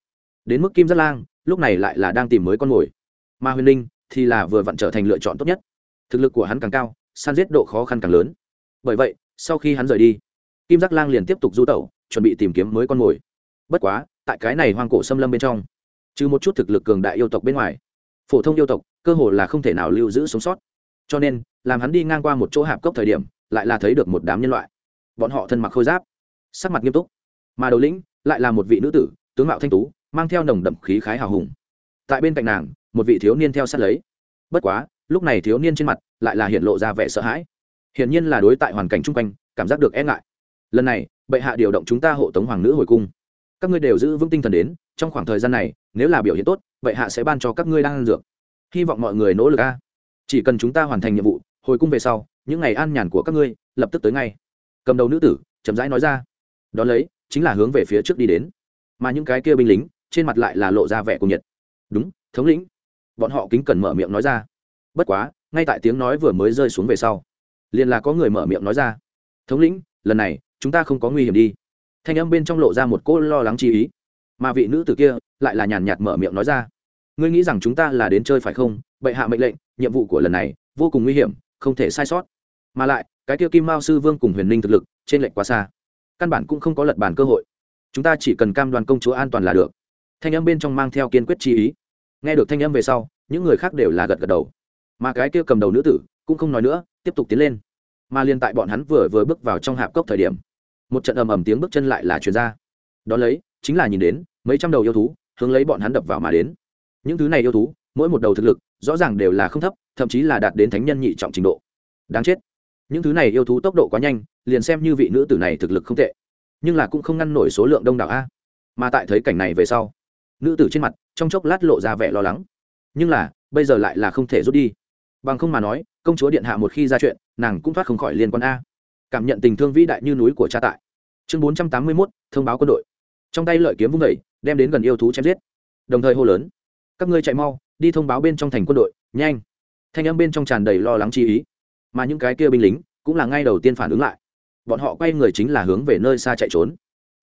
Đến mức kim giác lang lúc này lại là đang tìm mới con mồi. Mà huyền linh thì là vừa vặn trở thành lựa chọn tốt nhất. Thực lực của hắn càng cao san giết độ khó khăn càng lớn. Bởi vậy, sau khi hắn rời đi, kim giác lang liền tiếp tục du tẩu, chuẩn bị tìm kiếm mới con mồi. Bất quá, tại cái này hoang cổ xâm lâm bên trong, trừ một chút thực lực cường đại yêu tộc bên ngoài, phổ thông yêu tộc cơ hồ là không thể nào lưu giữ sống sót. Cho nên, làm hắn đi ngang qua một chỗ hạp cốc thời điểm, lại là thấy được một đám nhân loại. Bọn họ thân mặc khôi giáp, sắc mặt nghiêm túc. Mà đầu lĩnh lại là một vị nữ tử, tướng mạo thanh tú mang theo nồng đậm khí khái hào hùng. Tại bên cạnh nàng, một vị thiếu niên theo sát lấy. Bất quá, lúc này thiếu niên trên mặt lại là hiện lộ ra vẻ sợ hãi. Hiển nhiên là đối tại hoàn cảnh chung quanh, cảm giác được e ngại. Lần này, bệ hạ điều động chúng ta hộ tống hoàng nữ hồi cung. Các ngươi đều giữ vững tinh thần đến, trong khoảng thời gian này, nếu là biểu hiện tốt, bệ hạ sẽ ban cho các ngươi đang ăn dược. Hy vọng mọi người nỗ lực a. Chỉ cần chúng ta hoàn thành nhiệm vụ, hồi cung về sau, những ngày an nhàn của các ngươi, lập tức tới ngay. Cầm đầu nữ tử, chậm rãi nói ra. Đón lấy, chính là hướng về phía trước đi đến. Mà những cái kia binh lính trên mặt lại là lộ ra vẻ cùng nhiệt. Đúng, thống lĩnh. Bọn họ kính cần mở miệng nói ra. Bất quá, ngay tại tiếng nói vừa mới rơi xuống về sau, liền là có người mở miệng nói ra. Thống lĩnh, lần này, chúng ta không có nguy hiểm đi. Thanh âm bên trong lộ ra một cô lo lắng chi ý. Mà vị nữ tử kia lại là nhàn nhạt mở miệng nói ra. Ngươi nghĩ rằng chúng ta là đến chơi phải không? Bệ hạ mệnh lệnh, nhiệm vụ của lần này vô cùng nguy hiểm, không thể sai sót. Mà lại, cái kia kim mao sư vương cùng huyền ninh thực lực trên lệnh quá xa. Căn bản cũng không có lật bàn cơ hội. Chúng ta chỉ cần cam đoàn công chúa an toàn là được thanh âm bên trong mang theo kiên quyết chi ý. Nghe được thanh âm về sau, những người khác đều là gật gật đầu. Mà cái kia cầm đầu nữ tử cũng không nói nữa, tiếp tục tiến lên. Mà liên tại bọn hắn vừa vừa bước vào trong hạp cốc thời điểm, một trận ầm ầm tiếng bước chân lại là chuyền ra. Đón lấy, chính là nhìn đến mấy trăm đầu yêu thú hướng lấy bọn hắn đập vào mà đến. Những thứ này yêu thú, mỗi một đầu thực lực, rõ ràng đều là không thấp, thậm chí là đạt đến thánh nhân nhị trọng trình độ. Đáng chết. Những thứ này yêu thú tốc độ quá nhanh, liền xem như vị nữ tử này thực lực không tệ, nhưng là cũng không ngăn nổi số lượng đông đảo a. Mà tại thấy cảnh này về sau nữ tử trên mặt trong chốc lát lộ ra vẻ lo lắng. Nhưng là, bây giờ lại là không thể rút đi. Bằng không mà nói, công chúa điện hạ một khi ra chuyện, nàng cũng thoát không khỏi liên quan a. Cảm nhận tình thương vĩ đại như núi của cha tại. Chương bốn trăm tám mươi mốt, thông báo quân đội. Trong tay lợi kiếm vung vẩy đem đến gần yêu thú chém giết. Đồng thời hô lớn. Các ngươi chạy mau, đi thông báo bên trong thành quân đội, nhanh. Thanh âm bên trong tràn đầy lo lắng chi ý. Mà những cái kia binh lính cũng là ngay đầu tiên phản ứng lại. Bọn họ quay người chính là hướng về nơi xa chạy trốn.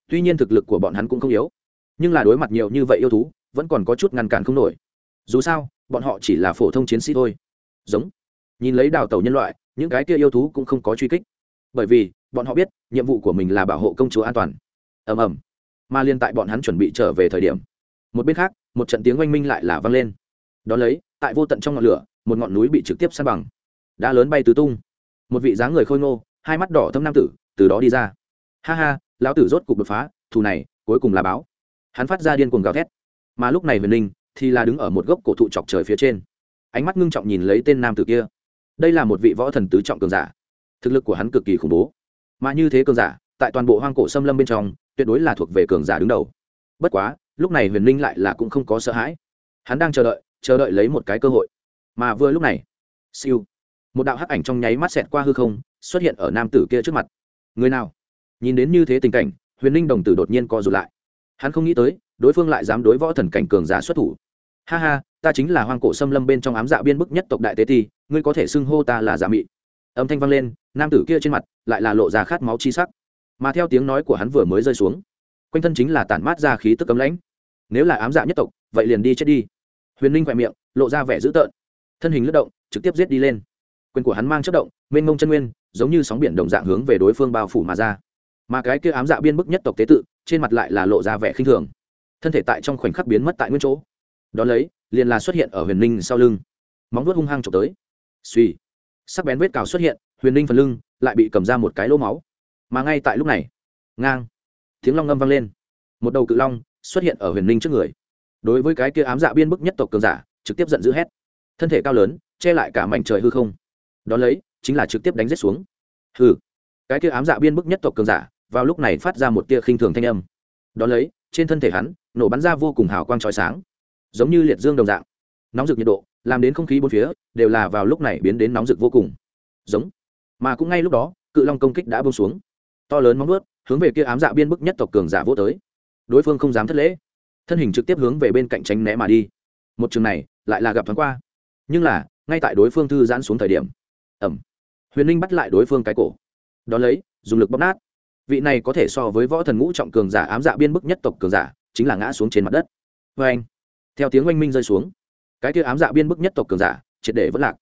Tuy nhiên thực lực của bọn hắn cũng không yếu nhưng là đối mặt nhiều như vậy yêu thú, vẫn còn có chút ngăn cản không nổi. Dù sao, bọn họ chỉ là phổ thông chiến sĩ thôi. Giống. Nhìn lấy đào tàu nhân loại, những cái kia yêu thú cũng không có truy kích. Bởi vì, bọn họ biết, nhiệm vụ của mình là bảo hộ công chúa an toàn. Ầm ầm. Mà liên tại bọn hắn chuẩn bị trở về thời điểm, một bên khác, một trận tiếng oanh minh lại là vang lên. Đ ó lấy, tại vô tận trong ngọn lửa, một ngọn núi bị trực tiếp san bằng. Đã lớn bay tứ tung. Một vị dáng người khôi ngô, hai mắt đỏ thâm nam tử, từ đó đi ra. Ha ha, lão tử rốt cục đột phá, thù này, cuối cùng là báo hắn phát ra điên cuồng gào thét. Mà lúc này huyền linh thì là đứng ở một gốc cổ thụ chọc trời phía trên. Ánh mắt ngưng trọng nhìn lấy tên nam tử kia. Đây là một vị võ thần tứ trọng cường giả. Thực lực của hắn cực kỳ khủng bố. Mà như thế cường giả, tại toàn bộ hoang cổ xâm lâm bên trong, tuyệt đối là thuộc về cường giả đứng đầu. Bất quá, lúc này huyền linh lại là cũng không có sợ hãi. Hắn đang chờ đợi chờ đợi lấy một cái cơ hội. Mà vừa lúc này, siêu, một đạo hắc ảnh trong nháy mắt xẹt qua hư không, xuất hiện ở nam tử kia trước mặt. Người nào? Nhìn đến như thế tình cảnh, huyền linh đồng tử đột nhiên co rụt lại hắn không nghĩ tới, đối phương lại dám đối võ thần cảnh cường giả xuất thủ. Ha ha, ta chính là hoang cổ xâm lâm bên trong ám dạ biên bức nhất tộc đại tế ti, ngươi có thể xưng hô ta là giả mị. Âm thanh vang lên, nam tử kia trên mặt lại là lộ ra khát máu chi sắc. Mà theo tiếng nói của hắn vừa mới rơi xuống, quanh thân chính là tản mát ra khí tức cấm lãnh. Nếu là ám dạ nhất tộc, vậy liền đi chết đi. Huyền ninh khỏe miệng lộ ra vẻ dữ tợn. Thân hình lướt động, trực tiếp giết đi lên. Quyền của hắn mang chất động, mênh mông chân nguyên, giống như sóng biển đồng dạng hướng về đối phương bao phủ mà ra mà cái kia ám dạ biên bức nhất tộc tế tự, trên mặt lại là lộ ra vẻ khinh thường. Thân thể tại trong khoảnh khắc biến mất tại nguyên chỗ. Đón lấy, liền là xuất hiện ở huyền ninh sau lưng. Móng vuốt hung hăng trộm tới. Suy sắc bén vết cào xuất hiện, huyền ninh phần lưng lại bị cầm ra một cái lỗ máu. Mà ngay tại lúc này, ngang. Tiếng long ngâm vang lên. Một đầu cự long xuất hiện ở huyền ninh trước người. Đối với cái kia ám dạ biên bức nhất tộc cường giả, trực tiếp giận dữ hét. Thân thể cao lớn, che lại cả mảnh trời hư không. Đón lấy, chính là trực tiếp đánh rết xuống. Hư cái kia ám dạ biên bức nhất tộc cường giả vào lúc này phát ra một tia khinh thường thanh âm. Đón lấy, trên thân thể hắn, nổ bắn ra vô cùng hào quang trói sáng. Giống như liệt dương đồng dạng. Nóng rực nhiệt độ, làm đến không khí bốn phía, đều là vào lúc này biến đến nóng rực vô cùng. Giống. Mà cũng ngay lúc đó, cự long công kích đã bông xuống. To lớn móng nuốt hướng về kia ám dạ biên bức nhất tộc cường giả vô tới. Đối phương không dám thất lễ. Thân hình trực tiếp hướng về bên cạnh tránh né mà đi. Một trường này, lại là gặp thoáng qua. Nhưng là, ngay tại đối phương thư giãn xuống thời điểm. Ẩm. Huyền ninh bắt lại đối phương cái cổ. Đón lấy, dùng lực bóp nát vị này có thể so với võ thần ngũ trọng cường giả ám dạ biên bức nhất tộc cường giả, chính là ngã xuống trên mặt đất. Vê anh, theo tiếng oanh minh rơi xuống, cái kia ám dạ biên bức nhất tộc cường giả, triệt để vẫn lạc.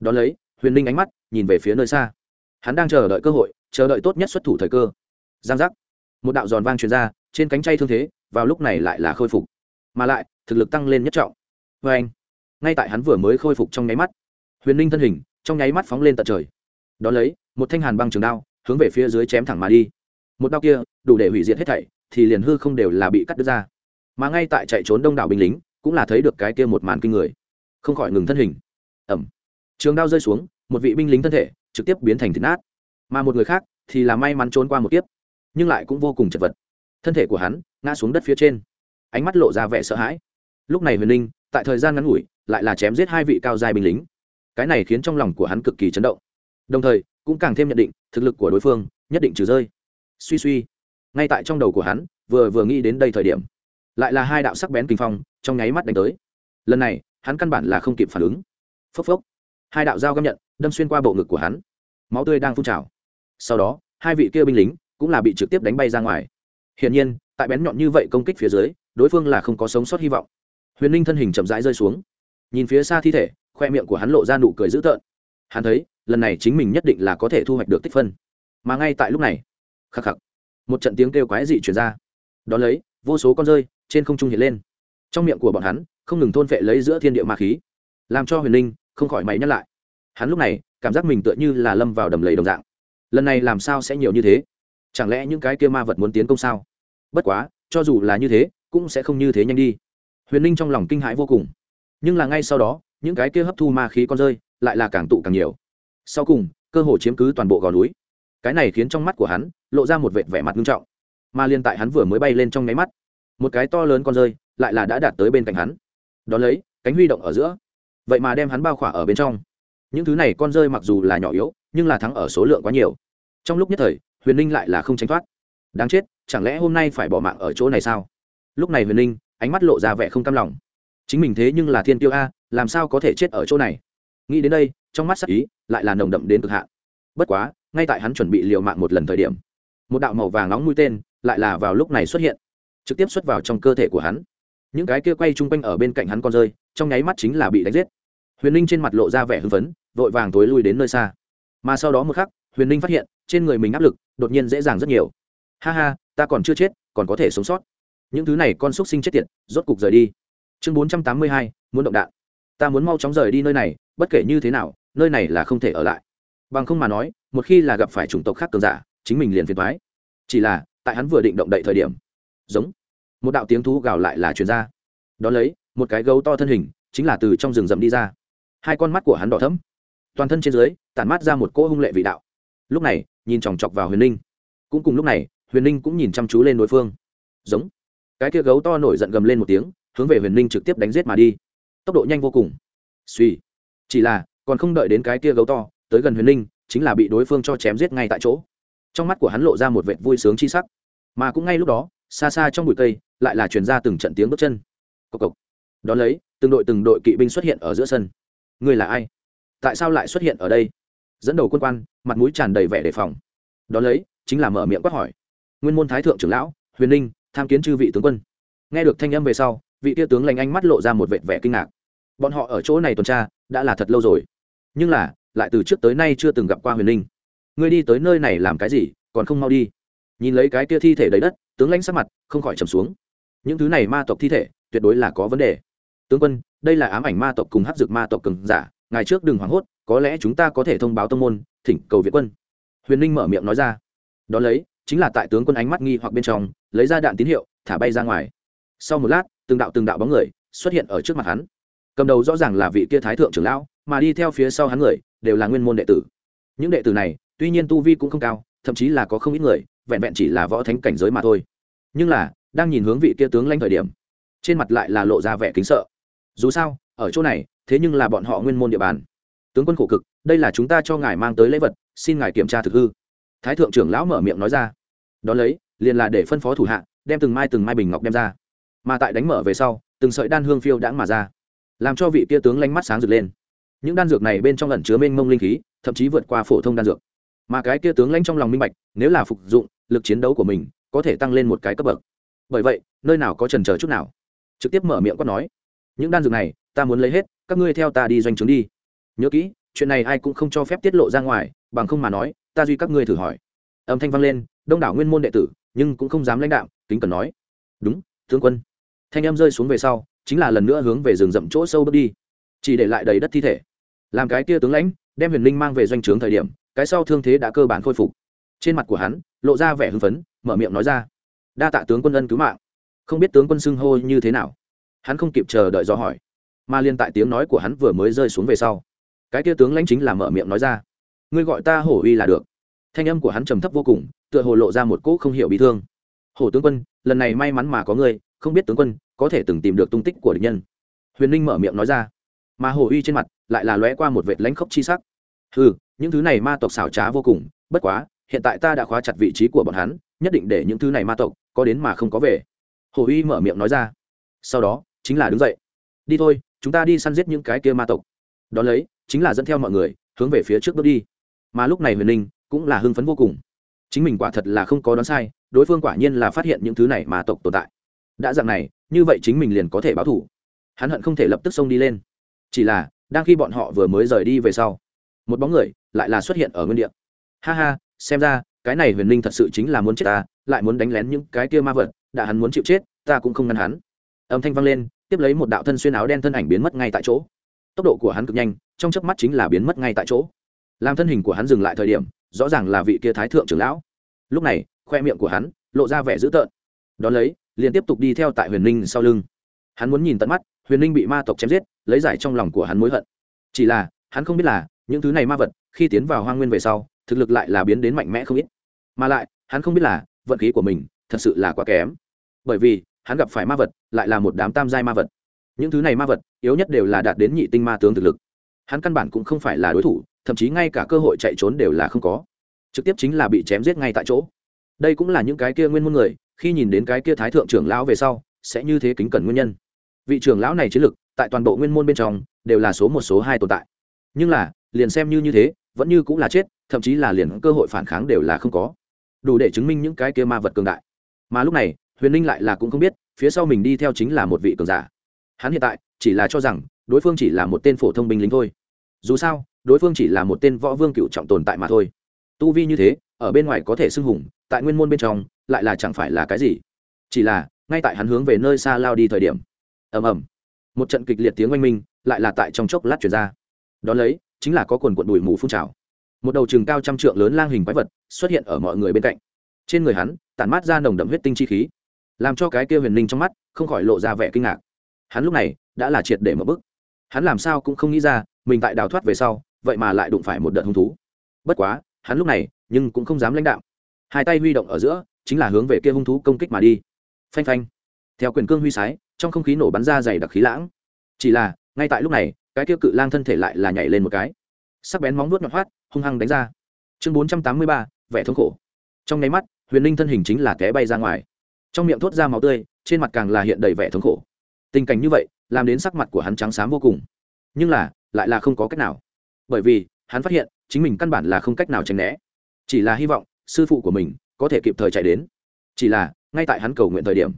Đón lấy, huyền ninh ánh mắt nhìn về phía nơi xa. Hắn đang chờ đợi cơ hội, chờ đợi tốt nhất xuất thủ thời cơ. Giang giác, một đạo giòn vang truyền ra, trên cánh chay thương thế, vào lúc này lại là khôi phục. Mà lại, thực lực tăng lên nhất trọng. Vê anh, ngay tại hắn vừa mới khôi phục trong nháy mắt, huyền ninh thân hình trong nháy mắt phóng lên tận trời. Đ ó lấy, một thanh hàn băng trường đao, hướng về phía dưới chém thẳng mà đi một đao kia, đủ để hủy diệt hết thảy, thì liền hư không đều là bị cắt đứt ra. Mà ngay tại chạy trốn đông đảo binh lính, cũng là thấy được cái kia một màn kinh người. Không khỏi ngừng thân hình. Ẩm trường đao rơi xuống, một vị binh lính thân thể trực tiếp biến thành thịt nát. Mà một người khác thì là may mắn trốn qua một kiếp, nhưng lại cũng vô cùng chật vật. Thân thể của hắn ngã xuống đất phía trên. Ánh mắt lộ ra vẻ sợ hãi. Lúc này huyền linh tại thời gian ngắn ngủi, lại là chém giết hai vị cao giai binh lính. Cái này khiến trong lòng của hắn cực kỳ chấn động. Đồng thời, cũng càng thêm nhận định thực lực của đối phương nhất định trừ rơi suy suy. Ngay tại trong đầu của hắn, vừa vừa nghĩ đến đây thời điểm, lại là hai đạo sắc bén kinh phong trong nháy mắt đánh tới. Lần này, hắn căn bản là không kịp phản ứng. Phốc phốc. Hai đạo dao găm nhận, đâm xuyên qua bộ ngực của hắn. Máu tươi đang phun trào. Sau đó, hai vị kia binh lính cũng là bị trực tiếp đánh bay ra ngoài. Hiển nhiên, tại bén nhọn như vậy công kích phía dưới, đối phương là không có sống sót hy vọng. Huyền ninh thân hình chậm rãi rơi xuống. Nhìn phía xa thi thể, khoe miệng của hắn lộ ra nụ cười dữ tợn. Hắn thấy, lần này chính mình nhất định là có thể thu hoạch được tích phân. Mà ngay tại lúc này khắc khắc. Một trận tiếng kêu quái dị chuyển ra. Đón lấy, vô số con rơi trên không trung hiện lên. Trong miệng của bọn hắn, không ngừng thôn phệ lấy giữa thiên địa ma khí. Làm cho huyền Linh không khỏi máy nhắc lại. Hắn lúc này, cảm giác mình tựa như là lâm vào đầm lầy đồng dạng. Lần này làm sao sẽ nhiều như thế? Chẳng lẽ những cái kia ma vật muốn tiến công sao? Bất quá, cho dù là như thế, cũng sẽ không như thế nhanh đi. Huyền ninh trong lòng kinh hãi vô cùng. Nhưng là ngay sau đó, những cái kia hấp thu ma khí con rơi lại là càng tụ càng nhiều. Sau cùng, cơ hồ chiếm cứ toàn bộ gò núi cái này khiến trong mắt của hắn lộ ra một vệt vẻ mặt nghiêm trọng, mà liên tại hắn vừa mới bay lên trong nháy mắt, một cái to lớn con rơi lại là đã đạt tới bên cạnh hắn. Đón lấy, cánh huy động ở giữa, vậy mà đem hắn bao khỏa ở bên trong. Những thứ này con rơi mặc dù là nhỏ yếu, nhưng là thắng ở số lượng quá nhiều. Trong lúc nhất thời, huyền ninh lại là không tránh thoát. Đáng chết, chẳng lẽ hôm nay phải bỏ mạng ở chỗ này sao? Lúc này huyền ninh, ánh mắt lộ ra vẻ không cam lòng. Chính mình thế nhưng là thiên tiêu a, làm sao có thể chết ở chỗ này? Nghĩ đến đây, trong mắt sắc ý lại là nồng đậm đến cực hạn. Bất quá ngay tại hắn chuẩn bị liều mạng một lần thời điểm, một đạo màu vàng nóng mũi tên lại là vào lúc này xuất hiện, trực tiếp xuất vào trong cơ thể của hắn. Những cái kia quay chung quanh ở bên cạnh hắn con rơi, trong nháy mắt chính là bị đánh giết. Huyền ninh trên mặt lộ ra vẻ hưng phấn, vội vàng tối lui đến nơi xa. Mà sau đó một khắc, huyền ninh phát hiện, trên người mình áp lực đột nhiên dễ dàng rất nhiều. Ha ha, ta còn chưa chết, còn có thể sống sót. Những thứ này con xúc sinh chết tiệt, rốt cục rời đi. Chương bốn trăm tám mươi hai, muốn động đạn. Ta muốn mau chóng rời đi nơi này, bất kể như thế nào, nơi này là không thể ở lại. Bằng không mà nói một khi là gặp phải chủng tộc khác cường giả, chính mình liền phiền thoái chỉ là, tại hắn vừa định động đậy thời điểm, giống, một đạo tiếng thú gào lại là chuyền ra. Đón lấy, một cái gấu to thân hình, chính là từ trong rừng rậm đi ra. Hai con mắt của hắn đỏ thấm toàn thân trên dưới, tản mát ra một cỗ hung lệ vị đạo. Lúc này, nhìn chòng chọc vào huyền ninh. Cũng cùng lúc này, huyền ninh cũng nhìn chăm chú lên đối phương. Giống, cái kia gấu to nổi giận gầm lên một tiếng, hướng về huyền ninh trực tiếp đánh g i ế t mà đi. Tốc độ nhanh vô cùng. Suy, chỉ là, còn không đợi đến cái kia gấu to, tới gần huyền ninh chính là bị đối phương cho chém giết ngay tại chỗ. Trong mắt của hắn lộ ra một vệt vui sướng chi sắc. Mà cũng ngay lúc đó, xa xa trong bụi cây, lại là truyền ra từng trận tiếng bước chân. Cộc cộc. Đón lấy, từng đội từng đội kỵ binh xuất hiện ở giữa sân. Người là ai? Tại sao lại xuất hiện ở đây? Dẫn đầu quân quan, mặt mũi tràn đầy vẻ đề phòng. Đón lấy, chính là mở miệng quát hỏi. Nguyên môn thái thượng trưởng lão, huyền ninh tham kiến chư vị tướng quân. Nghe được thanh âm về sau, vị tia tướng lành anh mắt lộ ra một vệ vẻ kinh ngạc. Bọn họ ở chỗ này tuần tra, đã là thật lâu rồi. Nhưng là lại từ trước tới nay chưa từng gặp qua huyền ninh ngươi đi tới nơi này làm cái gì, còn không mau đi. Nhìn lấy cái kia thi thể đầy đất, tướng lãnh sắc mặt không khỏi trầm xuống. Những thứ này ma tộc thi thể, tuyệt đối là có vấn đề. Tướng quân, đây là ám ảnh ma tộc cùng hắc dược ma tộc cường giả, ngày trước đừng hoảng hốt, có lẽ chúng ta có thể thông báo tông môn, thỉnh cầu viện quân. Huyền ninh mở miệng nói ra. Đ ó lấy, chính là tại tướng quân ánh mắt nghi hoặc bên trong, lấy ra đạn tín hiệu, thả bay ra ngoài. Sau một lát, từng đạo từng đạo bóng người xuất hiện ở trước mặt hắn. Cầm đầu rõ ràng là vị kia thái thượng trưởng lão, mà đi theo phía sau hắn người đều là nguyên môn đệ tử. Những đệ tử này, tuy nhiên tu vi cũng không cao, thậm chí là có không ít người, vẹn vẹn chỉ là võ thánh cảnh giới mà thôi. Nhưng là, đang nhìn hướng vị kia tướng lanh thời điểm, trên mặt lại là lộ ra vẻ kính sợ. Dù sao, ở chỗ này, thế nhưng là bọn họ nguyên môn địa bàn. Tướng quân khổ cực, đây là chúng ta cho ngài mang tới lễ vật, xin ngài kiểm tra thực hư. Thái thượng trưởng lão mở miệng nói ra. Đón lấy, liền là để phân phó thủ hạ, đem từng mai từng mai bình ngọc đem ra. Mà tại đánh mở về sau, từng sợi đan hương phiêu đãng mà ra, làm cho vị kia tướng lanh mắt sáng rực lên những đan dược này bên trong ẩn chứa mênh mông linh khí, thậm chí vượt qua phổ thông đan dược. Mà cái kia tướng lãnh trong lòng minh bạch, nếu là phục dụng, lực chiến đấu của mình có thể tăng lên một cái cấp bậc. Bởi vậy, nơi nào có trần chờ chút nào? Trực tiếp mở miệng quát nói, những đan dược này, ta muốn lấy hết, các ngươi theo ta đi doanh trướng đi. Nhớ kỹ, chuyện này ai cũng không cho phép tiết lộ ra ngoài, bằng không mà nói, ta duy các ngươi thử hỏi. Âm thanh vang lên, đông đảo nguyên môn đệ tử, nhưng cũng không dám lãnh đạo kính cần nói, đúng, tướng quân. Thanh em rơi xuống về sau, chính là lần nữa hướng về rừng rậm chỗ sâu bước đi. Chỉ để lại đầy đất thi thể làm cái kia tướng lãnh, đem huyền linh mang về doanh trướng thời điểm, cái sau thương thế đã cơ bản khôi phục. Trên mặt của hắn, lộ ra vẻ hưng phấn, mở miệng nói ra. Đa tạ tướng quân ân cứu mạng. Không biết tướng quân xưng hô như thế nào? Hắn không kịp chờ đợi do hỏi. Mà liên tại tiếng nói của hắn vừa mới rơi xuống về sau, cái kia tướng lãnh chính là mở miệng nói ra. Ngươi gọi ta hổ uy là được. Thanh âm của hắn trầm thấp vô cùng, tựa hồ lộ ra một cỗ không hiểu bị thương. Hổ tướng quân, lần này may mắn mà có ngươi, không biết tướng quân có thể từng tìm được tung tích của địch nhân. Huyền ninh mở miệng nói ra. Mà hổ uy trên mặt lại là lóe qua một vệt lãnh khốc chi sắc. Ừ những thứ này ma tộc xảo trá vô cùng, bất quá, hiện tại ta đã khóa chặt vị trí của bọn hắn, nhất định để những thứ này ma tộc có đến mà không có về. Hồ uy mở miệng nói ra. Sau đó, chính là đứng dậy. Đi thôi, chúng ta đi săn giết những cái kia ma tộc. Đó lấy, chính là dẫn theo mọi người, hướng về phía trước bước đi. Mà lúc này huyền ninh cũng là hưng phấn vô cùng. Chính mình quả thật là không có đoán sai, đối phương quả nhiên là phát hiện những thứ này ma tộc tồn tại. Đã dạng này, như vậy chính mình liền có thể báo thủ hắn hận không thể lập tức xông đi lên. Chỉ là đang khi bọn họ vừa mới rời đi về sau. Một bóng người lại là xuất hiện ở nguyên địa. Ha ha, xem ra, cái này huyền linh thật sự chính là muốn chết ta, lại muốn đánh lén những cái kia ma vật, đã hắn muốn chịu chết, ta cũng không ngăn hắn. Âm thanh vang lên, tiếp lấy một đạo thân xuyên áo đen thân ảnh biến mất ngay tại chỗ. Tốc độ của hắn cực nhanh, trong chớp mắt chính là biến mất ngay tại chỗ. Làm thân hình của hắn dừng lại thời điểm, rõ ràng là vị kia thái thượng trưởng lão. Lúc này, khoe miệng của hắn lộ ra vẻ dữ tợn. Đón lấy, liền tiếp tục đi theo tại huyền ninh sau lưng. Hắn muốn nhìn tận mắt, huyền ninh bị ma tộc chém giết lấy giải trong lòng của hắn mối hận. Chỉ là, hắn không biết là, những thứ này ma vật, khi tiến vào hoang nguyên về sau, thực lực lại là biến đến mạnh mẽ không ít. Mà lại, hắn không biết là, vận khí của mình, thật sự là quá kém. Bởi vì, hắn gặp phải ma vật, lại là một đám tam giai ma vật. Những thứ này ma vật, yếu nhất đều là đạt đến nhị tinh ma tướng thực lực. Hắn căn bản cũng không phải là đối thủ, thậm chí ngay cả cơ hội chạy trốn đều là không có. Trực tiếp chính là bị chém giết ngay tại chỗ. Đây cũng là những cái kia nguyên môn người, khi nhìn đến cái kia thái thượng trưởng lão về sau, sẽ như thế kính cẩn nguyên nhân. Vị trưởng lão này chiến lực tại toàn bộ nguyên môn bên trong đều là số một số hai tồn tại. Nhưng là, liền xem như như thế, vẫn như cũng là chết, thậm chí là liền cơ hội phản kháng đều là không có. Đủ để chứng minh những cái kia ma vật cường đại. Mà lúc này, huyền ninh lại là cũng không biết, phía sau mình đi theo chính là một vị cường giả. Hắn hiện tại, chỉ là cho rằng, đối phương chỉ là một tên phổ thông binh lính thôi. Dù sao, đối phương chỉ là một tên võ vương cựu trọng tồn tại mà thôi. Tu vi như thế, ở bên ngoài có thể xưng hùng, tại nguyên môn bên trong, lại là chẳng phải là cái gì. Chỉ là, ngay tại hắn hướng về nơi xa lao đi thời điểm. Ầm ầm một trận kịch liệt tiếng oanh minh lại là tại trong chốc lát chuyển ra. Đón lấy, chính là có quần quận đùi mù phun trào. Một đầu chừng cao trăm trượng lớn lang hình quái vật xuất hiện ở mọi người bên cạnh. Trên người hắn, tản mát ra nồng đậm huyết tinh chi khí, làm cho cái kia huyền ninh trong mắt không khỏi lộ ra vẻ kinh ngạc. Hắn lúc này đã là triệt để một bức. Hắn làm sao cũng không nghĩ ra, mình tại đào thoát về sau, vậy mà lại đụng phải một đợt hung thú. Bất quá, hắn lúc này nhưng cũng không dám lãnh đạo hai tay huy động ở giữa, chính là hướng về kia hung thú công kích mà đi. Phanh phanh. Theo quyền cương huy sái trong không khí nổ bắn ra dày đặc khí lãng. Chỉ là, ngay tại lúc này, cái kia cự lang thân thể lại là nhảy lên một cái. Sắc bén móng nuốt nhọn hoắt, hung hăng đánh ra. Chương bốn trăm tám mươi ba, vẻ thống khổ. Trong nháy mắt, huyền ninh thân hình chính là té bay ra ngoài. Trong miệng thốt ra máu tươi, trên mặt càng là hiện đầy vẻ thống khổ. Tình cảnh như vậy, làm đến sắc mặt của hắn trắng xám vô cùng. Nhưng là, lại là không có cách nào. Bởi vì, hắn phát hiện, chính mình căn bản là không cách nào tránh né. Chỉ là hy vọng, sư phụ của mình có thể kịp thời chạy đến. Chỉ là, ngay tại hắn cầu nguyện thời điểm,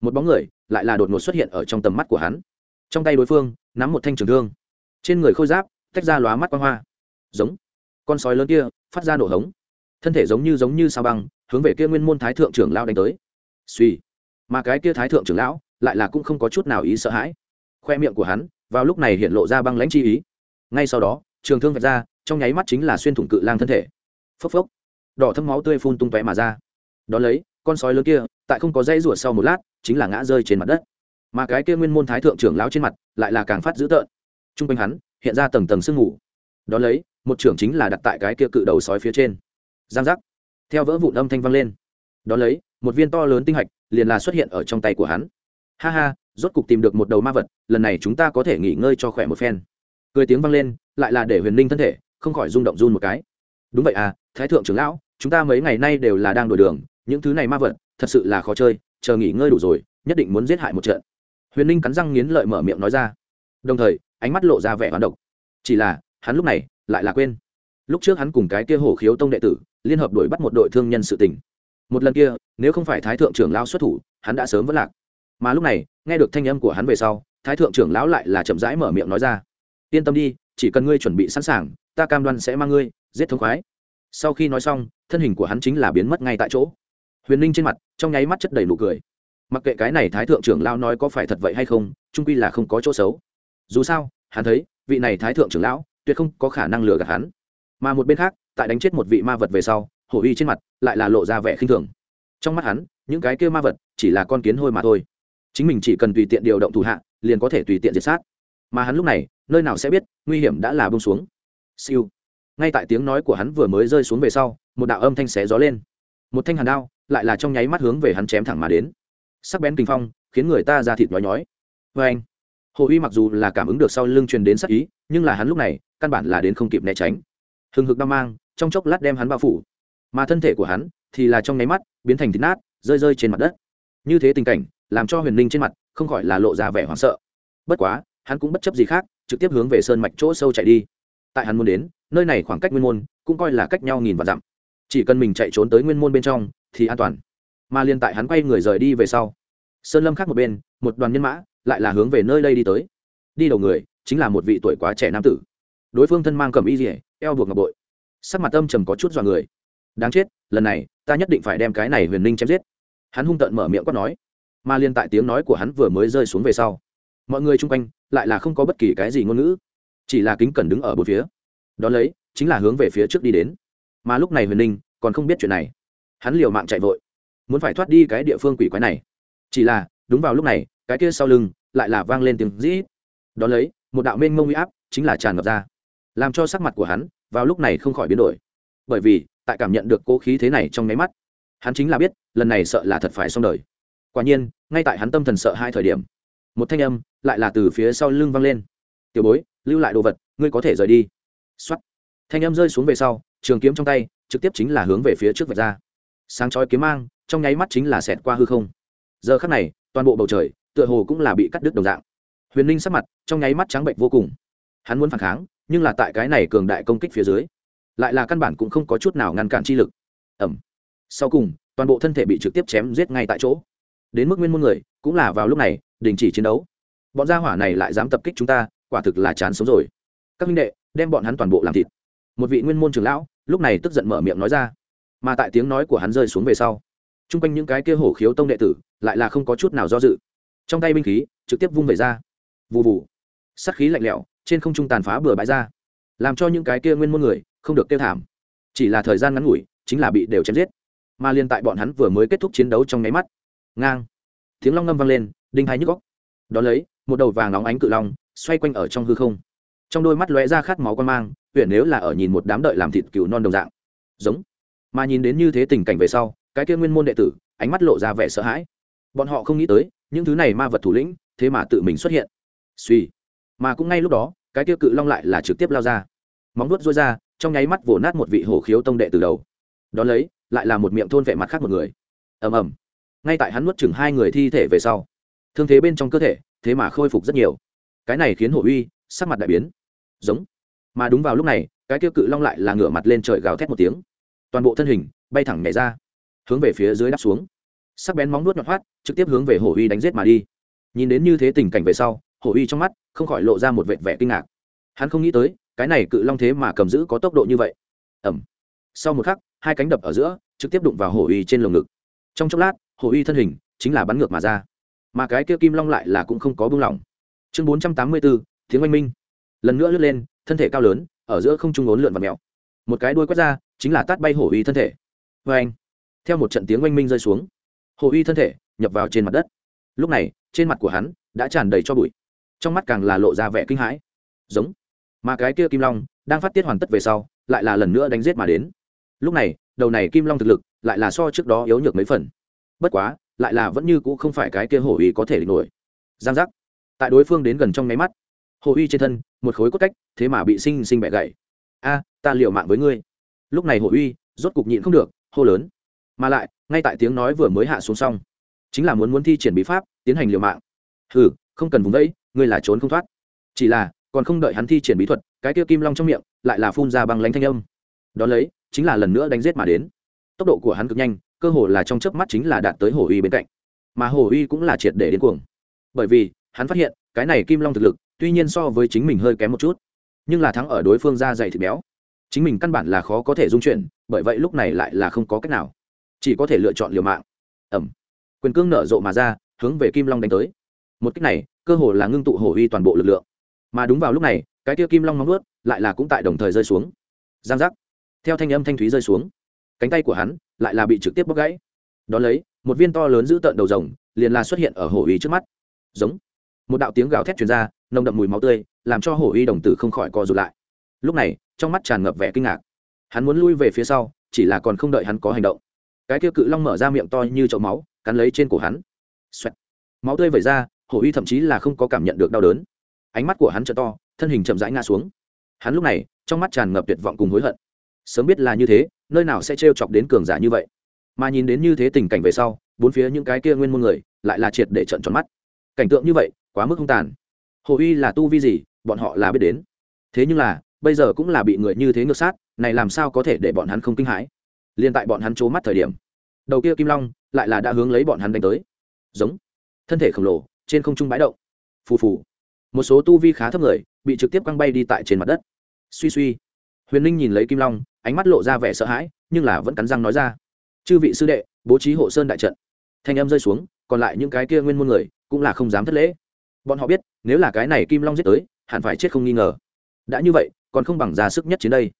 một bóng người lại là đột ngột xuất hiện ở trong tầm mắt của hắn. Trong tay đối phương, nắm một thanh trường thương. Trên người khôi giáp, tách ra lóa mắt quang hoa. Giống. Con sói lớn kia, phát ra nổ hống. Thân thể giống như giống như sao băng, hướng về kia nguyên môn thái thượng trưởng lao đánh tới. Suy mà cái kia thái thượng trưởng lão, lại là cũng không có chút nào ý sợ hãi. Khoe miệng của hắn, vào lúc này hiện lộ ra băng lãnh chi ý. Ngay sau đó, trường thương vạch ra, trong nháy mắt chính là xuyên thủng cự lang thân thể. Phốc phốc. Đỏ thâm máu tươi phun tung tóe mà ra. Đón lấy con sói lớn kia, tại không có dây ruột sau một lát, chính là ngã rơi trên mặt đất. Mà cái kia nguyên môn thái thượng trưởng lão trên mặt, lại là càng phát dữ tợn. T r u n g quanh hắn, hiện ra tầng tầng sương ngủ đón lấy, một trưởng chính là đặt tại cái kia cự đầu sói phía trên. Giang giác. Theo vỡ vụn âm thanh vang lên. Đón lấy, một viên to lớn tinh hạch, liền là xuất hiện ở trong tay của hắn. Ha ha, rốt cục tìm được một đầu ma vật, lần này chúng ta có thể nghỉ ngơi cho khỏe một phen. Cười tiếng vang lên, lại là để huyền linh thân thể, không khỏi rung động run một cái. Đúng vậy à thái thượng trưởng lão, chúng ta mấy ngày nay đều là đang đổi đường những thứ này ma vật, thật sự là khó chơi, chờ nghỉ ngơi đủ rồi, nhất định muốn giết hại một trận. Huyền ninh cắn răng nghiến lợi mở miệng nói ra. Đồng thời, ánh mắt lộ ra vẻ hoán độc. Chỉ là, hắn lúc này lại là quên. Lúc trước hắn cùng cái kia hổ khiếu tông đệ tử liên hợp đuổi bắt một đội thương nhân sự tình. Một lần kia, nếu không phải thái thượng trưởng lao xuất thủ, hắn đã sớm vẫn lạc. Mà lúc này, nghe được thanh âm của hắn về sau, thái thượng trưởng lão lại là chậm rãi mở miệng nói ra. Yên tâm đi, chỉ cần ngươi chuẩn bị sẵn sàng, ta cam đoan sẽ mang ngươi giết thống khoái. Sau khi nói xong, thân hình của hắn chính là biến mất ngay tại chỗ huyền ninh trên mặt trong nháy mắt chất đầy nụ cười mặc kệ cái này thái thượng trưởng lão nói có phải thật vậy hay không trung quy là không có chỗ xấu dù sao hắn thấy vị này thái thượng trưởng lão tuyệt không có khả năng lừa gạt hắn mà một bên khác tại đánh chết một vị ma vật về sau hổ uy trên mặt lại là lộ ra vẻ khinh thường trong mắt hắn những cái kia ma vật chỉ là con kiến hôi mà thôi chính mình chỉ cần tùy tiện điều động thủ hạ liền có thể tùy tiện diệt sát mà hắn lúc này nơi nào sẽ biết nguy hiểm đã là bông xuống siêu ngay tại tiếng nói của hắn vừa mới rơi xuống về sau một đạo âm thanh xé gió lên một thanh hàn đao lại là trong nháy mắt hướng về hắn chém thẳng mà đến. Sắc bén kinh phong, khiến người ta ra thịt nhói nhói. Vê anh. Hồ uy mặc dù là cảm ứng được sau lưng truyền đến sắc ý, nhưng là hắn lúc này, căn bản là đến không kịp né tránh. Hừng hực đau mang, trong chốc lát đem hắn bao phủ. Mà thân thể của hắn thì là trong nháy mắt biến thành thịt nát, rơi rơi trên mặt đất. Như thế tình cảnh, làm cho huyền linh trên mặt không khỏi là lộ ra vẻ hoảng sợ. Bất quá, hắn cũng bất chấp gì khác, trực tiếp hướng về sơn mạch chỗ sâu chạy đi. Tại hắn muốn đến, nơi này khoảng cách nguyên môn cũng coi là cách nhau nghìn và dặm chỉ cần mình chạy trốn tới nguyên môn bên trong thì an toàn. Mà liên tại hắn quay người rời đi về sau, sơn lâm khác một bên, một đoàn nhân mã lại là hướng về nơi đây đi tới. Đi đầu người chính là một vị tuổi quá trẻ nam tử. Đối phương thân mang cầm y dỉa eo buộc ngọc bội. Sắc mặt âm trầm có chút dọa người. Đáng chết, lần này, ta nhất định phải đem cái này huyền ninh chém giết. Hắn hung tợn mở miệng quát nói. Mà liên tại tiếng nói của hắn vừa mới rơi xuống về sau, mọi người chung quanh lại là không có bất kỳ cái gì ngôn ngữ, chỉ là kính cẩn đứng ở bốn phía. Đón lấy, chính là hướng về phía trước đi đến mà lúc này huyền ninh còn không biết chuyện này. Hắn liều mạng chạy vội, muốn phải thoát đi cái địa phương quỷ quái này. Chỉ là, đúng vào lúc này, cái kia sau lưng lại là vang lên tiếng dĩ đón lấy, một đạo mênh mông uy áp chính là tràn ngập ra, làm cho sắc mặt của hắn vào lúc này không khỏi biến đổi. Bởi vì, tại cảm nhận được cố khí thế này trong nháy mắt, hắn chính là biết, lần này sợ là thật phải xong đời. Quả nhiên, ngay tại hắn tâm thần sợ hai thời điểm, một thanh âm lại là từ phía sau lưng vang lên. Tiểu bối, lưu lại đồ vật, ngươi có thể rời đi. Xuất thanh âm rơi xuống về sau trường kiếm trong tay, trực tiếp chính là hướng về phía trước vạch ra. Sáng chói kiếm mang, trong nháy mắt chính là xẹt qua hư không. Giờ khắc này, toàn bộ bầu trời, tựa hồ cũng là bị cắt đứt đồng dạng. Huyền ninh sắc mặt, trong nháy mắt trắng bệnh vô cùng. Hắn muốn phản kháng, nhưng là tại cái này cường đại công kích phía dưới, lại là căn bản cũng không có chút nào ngăn cản chi lực. Ẩm sau cùng, toàn bộ thân thể bị trực tiếp chém giết ngay tại chỗ. Đến mức nguyên môn người, cũng là vào lúc này, đình chỉ chiến đấu. Bọn gia hỏa này lại dám tập kích chúng ta, quả thực là chán sống rồi. Các minh đệ, đem bọn hắn toàn bộ làm thịt một vị nguyên môn trưởng lão, lúc này tức giận mở miệng nói ra. Mà tại tiếng nói của hắn rơi xuống về sau t r u n g quanh những cái kia hổ khiếu tông đệ tử lại là không có chút nào do dự. Trong tay binh khí trực tiếp vung về ra. Vụ vụ sắt khí lạnh lẽo trên không trung tàn phá bừa bãi ra, làm cho những cái kia nguyên môn người không được tiêu thảm. Chỉ là thời gian ngắn ngủi, chính là bị đều chém giết. Mà liên tại bọn hắn vừa mới kết thúc chiến đấu trong nháy mắt, ngang, tiếng long ngâm vang lên, đinh hai nhức góc. Đón lấy, một đầu vàng nóng ánh cự long xoay quanh ở trong hư không. Trong đôi mắt lóe ra khát máu quan mang huyện nếu là ở nhìn một đám đợi làm thịt cừu non đồng dạng. Giống. Mà nhìn đến như thế tình cảnh về sau, cái kia nguyên môn đệ tử, ánh mắt lộ ra vẻ sợ hãi. Bọn họ không nghĩ tới, những thứ này ma vật thủ lĩnh, thế mà tự mình xuất hiện. Suy mà cũng ngay lúc đó, cái kia cự long lại là trực tiếp lao ra. Móng nuốt rối ra, trong nháy mắt vồ nát một vị hổ khiếu tông đệ từ đầu. Đón lấy, lại là một miệng thôn vệ mặt khác một người. Ầm ầm. Ngay tại hắn nuốt chừng hai người thi thể về sau, thương thế bên trong cơ thể, thế mà khôi phục rất nhiều. Cái này khiến hổ uy, sắc mặt đại biến. Giống mà đúng vào lúc này, cái kia cự long lại là ngửa mặt lên trời gào thét một tiếng. Toàn bộ thân hình bay thẳng nhảy ra, hướng về phía dưới đáp xuống. Sắc bén móng nuốt nhọn hoắt, trực tiếp hướng về hổ uy đánh giết mà đi. Nhìn đến như thế tình cảnh về sau, hổ uy trong mắt không khỏi lộ ra một vệt vẻ kinh ngạc. Hắn không nghĩ tới, cái này cự long thế mà cầm giữ có tốc độ như vậy. Ẩm sau một khắc, hai cánh đập ở giữa, trực tiếp đụng vào hổ uy trên lồng ngực. Trong chốc lát, hổ uy thân hình chính là bắn ngược mà ra. Mà cái kia kim long lại là cũng không có buông lỏng. Chương bốn trăm tám mươi bốn tiếng oanh minh lần nữa lướt lên, thân thể cao lớn, ở giữa không trung ốn lượn và mèo. Một cái đuôi quét ra, chính là tát bay hổ uy thân thể. Vê anh, theo một trận tiếng oanh minh rơi xuống, hổ uy thân thể nhập vào trên mặt đất. Lúc này, trên mặt của hắn đã tràn đầy cho bụi, trong mắt càng là lộ ra vẻ kinh hãi. Giống, mà cái kia kim long đang phát tiết hoàn tất về sau, lại là lần nữa đánh giết mà đến. Lúc này, đầu này kim long thực lực lại là so trước đó yếu nhược mấy phần. Bất quá, lại là vẫn như cũ không phải cái kia hổ uy có thể địch nổi. Giang giác. Tại đối phương đến gần trong nháy mắt hồ uy trên thân, một khối cốt cách, thế mà bị sinh sinh bẻ gãy. A, ta liều mạng với ngươi. Lúc này hồ uy, rốt cục nhịn không được, hô lớn. Mà lại, ngay tại tiếng nói vừa mới hạ xuống xong, chính là muốn muốn thi triển bí pháp, tiến hành liều mạng. Hừ, không cần vùng vẫy, ngươi là trốn không thoát. Chỉ là, còn không đợi hắn thi triển bí thuật, cái kia kim long trong miệng lại là phun ra bằng lánh thanh âm. Đón lấy, chính là lần nữa đánh giết mà đến. Tốc độ của hắn cực nhanh, cơ hồ là trong chớp mắt chính là đạt tới hồ uy bên cạnh. Mà hồ uy cũng là triệt để đến cuồng. Bởi vì, hắn phát hiện, cái này kim long thực lực tuy nhiên so với chính mình hơi kém một chút, nhưng là thắng ở đối phương da dày thịt béo. Chính mình căn bản là khó có thể dung chuyển, bởi vậy lúc này lại là không có cách nào. Chỉ có thể lựa chọn liều mạng. Ẩm quyền cương nở rộ mà ra, hướng về kim long đánh tới. Một cách này, cơ hồ là ngưng tụ hổ uy toàn bộ lực lượng. Mà đúng vào lúc này, cái kia kim long nóng ướt lại là cũng tại đồng thời rơi xuống. Giang giác. Theo thanh âm thanh thúy rơi xuống, cánh tay của hắn lại là bị trực tiếp bóc gãy. Đón lấy, một viên to lớn giữ tợn đầu rồng liền là xuất hiện ở hổ uy trước mắt. Giống. Một đạo tiếng gào thét truyền ra nồng đậm mùi máu tươi, làm cho hổ uy đồng tử không khỏi co rụt lại. Lúc này, trong mắt tràn ngập vẻ kinh ngạc. Hắn muốn lui về phía sau, chỉ là còn không đợi hắn có hành động. Cái kia cự long mở ra miệng to như chậu máu, cắn lấy trên cổ hắn、Xoẹt. máu tươi vẩy ra, hổ uy thậm chí là không có cảm nhận được đau đớn. Ánh mắt của hắn t to, thân hình chậm rãi ngã xuống. Hắn lúc này, trong mắt tràn ngập tuyệt vọng cùng hối hận. Sớm biết là như thế, nơi nào sẽ trêu chọc đến cường giả như vậy. Mà nhìn đến như thế tình cảnh về sau, bốn phía những cái kia nguyên môn người, lại là triệt để trận tròn mắt. Cảnh tượng như vậy, quá mức không tàn hồ uy là tu vi gì, bọn họ là biết đến. Thế nhưng là, bây giờ cũng là bị người như thế ngược sát, này làm sao có thể để bọn hắn không kinh hãi? Liên tại bọn hắn c mắt thời điểm, đầu kia kim long lại là đã hướng lấy bọn hắn đánh tới. Giống. Thân thể khổng lồ, trên không trung bãi động phù phù. Một số tu vi khá thấp người, bị trực tiếp căng bay đi tại trên mặt đất. Suy suy. Huyền ninh nhìn lấy kim long, ánh mắt lộ ra vẻ sợ hãi, nhưng là vẫn cắn răng nói ra. Chư vị sư đệ, bố trí hộ sơn đại trận. Thanh em rơi xuống, còn lại những cái kia nguyên môn người cũng là không dám thất lễ bọn họ biết, nếu là cái này kim long giết tới, hẳn phải chết không nghi ngờ. Đã như vậy, còn không bằng ra sức nhất chiến đây.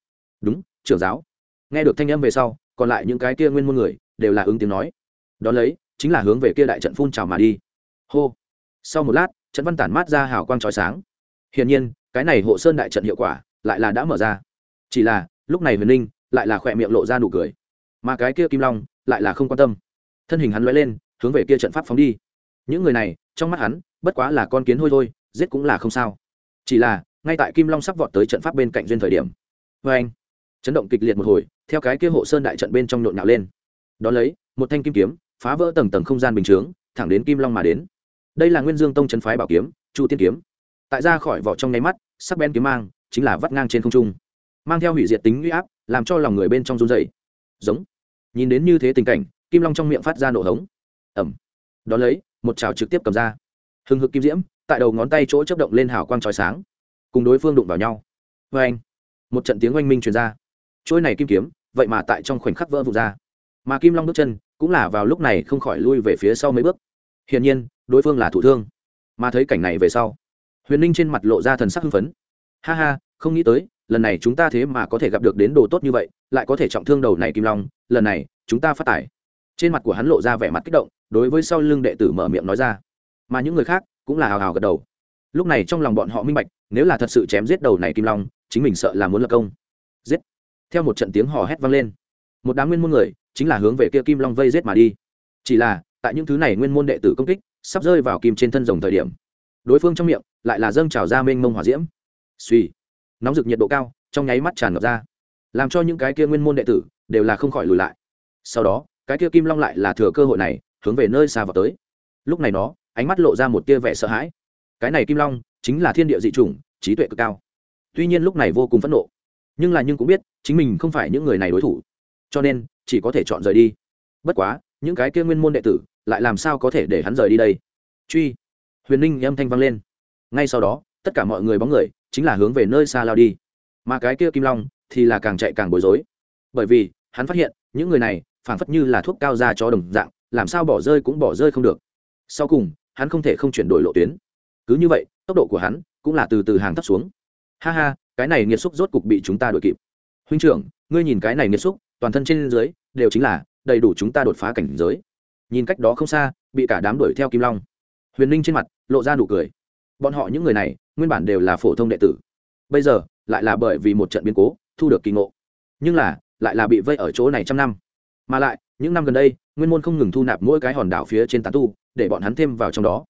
Đúng, trưởng giáo. Nghe được thanh âm về sau, còn lại những cái kia nguyên môn người, đều là ứng tiếng nói. Đón lấy, chính là hướng về kia đại trận phun trào mà đi. Hô. Sau một lát, trận văn tản mát ra hào quang trói sáng. Hiển nhiên, cái này hộ sơn đại trận hiệu quả, lại là đã mở ra. Chỉ là, lúc này huyền Ninh lại là khỏe miệng lộ ra nụ cười. Mà cái kia kim long lại là không quan tâm. Thân hình hắn l lên, hướng về kia trận pháp phóng đi. Những người này, trong mắt hắn bất quá là con kiến hôi thôi, giết cũng là không sao. Chỉ là, ngay tại kim long sắp vọt tới trận pháp bên cạnh duyên thời điểm. Vê anh, chấn động kịch liệt một hồi, theo cái kia hộ sơn đại trận bên trong nhộn nhạo lên. Đón lấy, một thanh kim kiếm, phá vỡ tầng tầng không gian bình chướng, thẳng đến kim long mà đến. Đây là nguyên dương tông trấn phái bảo kiếm, chu tiên kiếm. Tại ra khỏi vỏ trong nháy mắt, sắc bén kiếm mang, chính là vắt ngang trên không trung. Mang theo hủy diệt tính uy áp, làm cho lòng người bên trong run dày giống. Nhìn đến như thế tình cảnh, kim long trong miệng phát ra nổ hống. Ẩm đón lấy, một trào trực tiếp cầm ra hừng hực kim diễm, tại đầu ngón tay chỗ chấp động lên hào quang trói sáng. Cùng đối phương đụng vào nhau. Vê anh, một trận tiếng oanh minh truyền ra. Trôi này kim kiếm, vậy mà tại trong khoảnh khắc vỡ vụt ra. Mà kim long bước chân, cũng là vào lúc này không khỏi lui về phía sau mấy bước. Hiển nhiên, đối phương là thủ thương. Mà thấy cảnh này về sau, huyền ninh trên mặt lộ ra thần sắc hưng phấn. Ha ha, không nghĩ tới, lần này chúng ta thế mà có thể gặp được đến đồ tốt như vậy, lại có thể trọng thương đầu này kim long, lần này, chúng ta phát tải trên mặt của hắn lộ ra vẻ mặt kích động, đối với sau lưng đệ tử mở miệng nói ra mà những người khác cũng là hào hào gật đầu. Lúc này trong lòng bọn họ minh bạch, nếu là thật sự chém giết đầu này kim long, chính mình sợ là muốn lập công. Giết! Theo một trận tiếng hò hét vang lên. Một đám nguyên môn người chính là hướng về kia kim long vây giết mà đi. Chỉ là, tại những thứ này nguyên môn đệ tử công kích sắp rơi vào kim trên thân rồng thời điểm, đối phương trong miệng lại là dâng trào ra mênh mông hỏa diễm. Suy nóng rực nhiệt độ cao trong nháy mắt tràn ngập ra, làm cho những cái kia nguyên môn đệ tử đều là không khỏi lùi lại. Sau đó, cái kia kim long lại là thừa cơ hội này hướng về nơi xa vào tới. Lúc này nó ánh mắt lộ ra một tia vẻ sợ hãi. Cái này kim long chính là thiên địa dị chủng, trí tuệ cực cao. Tuy nhiên lúc này vô cùng phẫn nộ. Nhưng là nhưng cũng biết, chính mình không phải những người này đối thủ. Cho nên, chỉ có thể chọn rời đi. Bất quá, những cái kia nguyên môn đệ tử lại làm sao có thể để hắn rời đi đây? Truy. Huyền ninh âm thanh vang lên. Ngay sau đó, tất cả mọi người bóng người chính là hướng về nơi xa lao đi. Mà cái kia kim long thì là càng chạy càng bối rối. Bởi vì, hắn phát hiện, những người này phảng phất như là thuốc cao ra cho đồng dạng, làm sao bỏ rơi cũng bỏ rơi không được. Sau cùng hắn không thể không chuyển đổi lộ tuyến. Cứ như vậy, tốc độ của hắn cũng là từ từ hàng thấp xuống. Ha ha, cái này nghiệt xúc rốt cục bị chúng ta đuổi kịp. Huynh trưởng, ngươi nhìn cái này nghiệt xúc, toàn thân trên dưới đều chính là đầy đủ chúng ta đột phá cảnh giới. Nhìn cách đó không xa, bị cả đám đuổi theo kim long. Huyền ninh trên mặt lộ ra nụ cười. Bọn họ những người này, nguyên bản đều là phổ thông đệ tử. Bây giờ, lại là bởi vì một trận biến cố, thu được kỳ ngộ. Nhưng là, lại là bị vây ở chỗ này trăm năm. Mà lại, những năm gần đây nguyên môn không ngừng thu nạp mỗi cái hòn đảo phía trên tán tu, để bọn hắn thêm vào trong đó.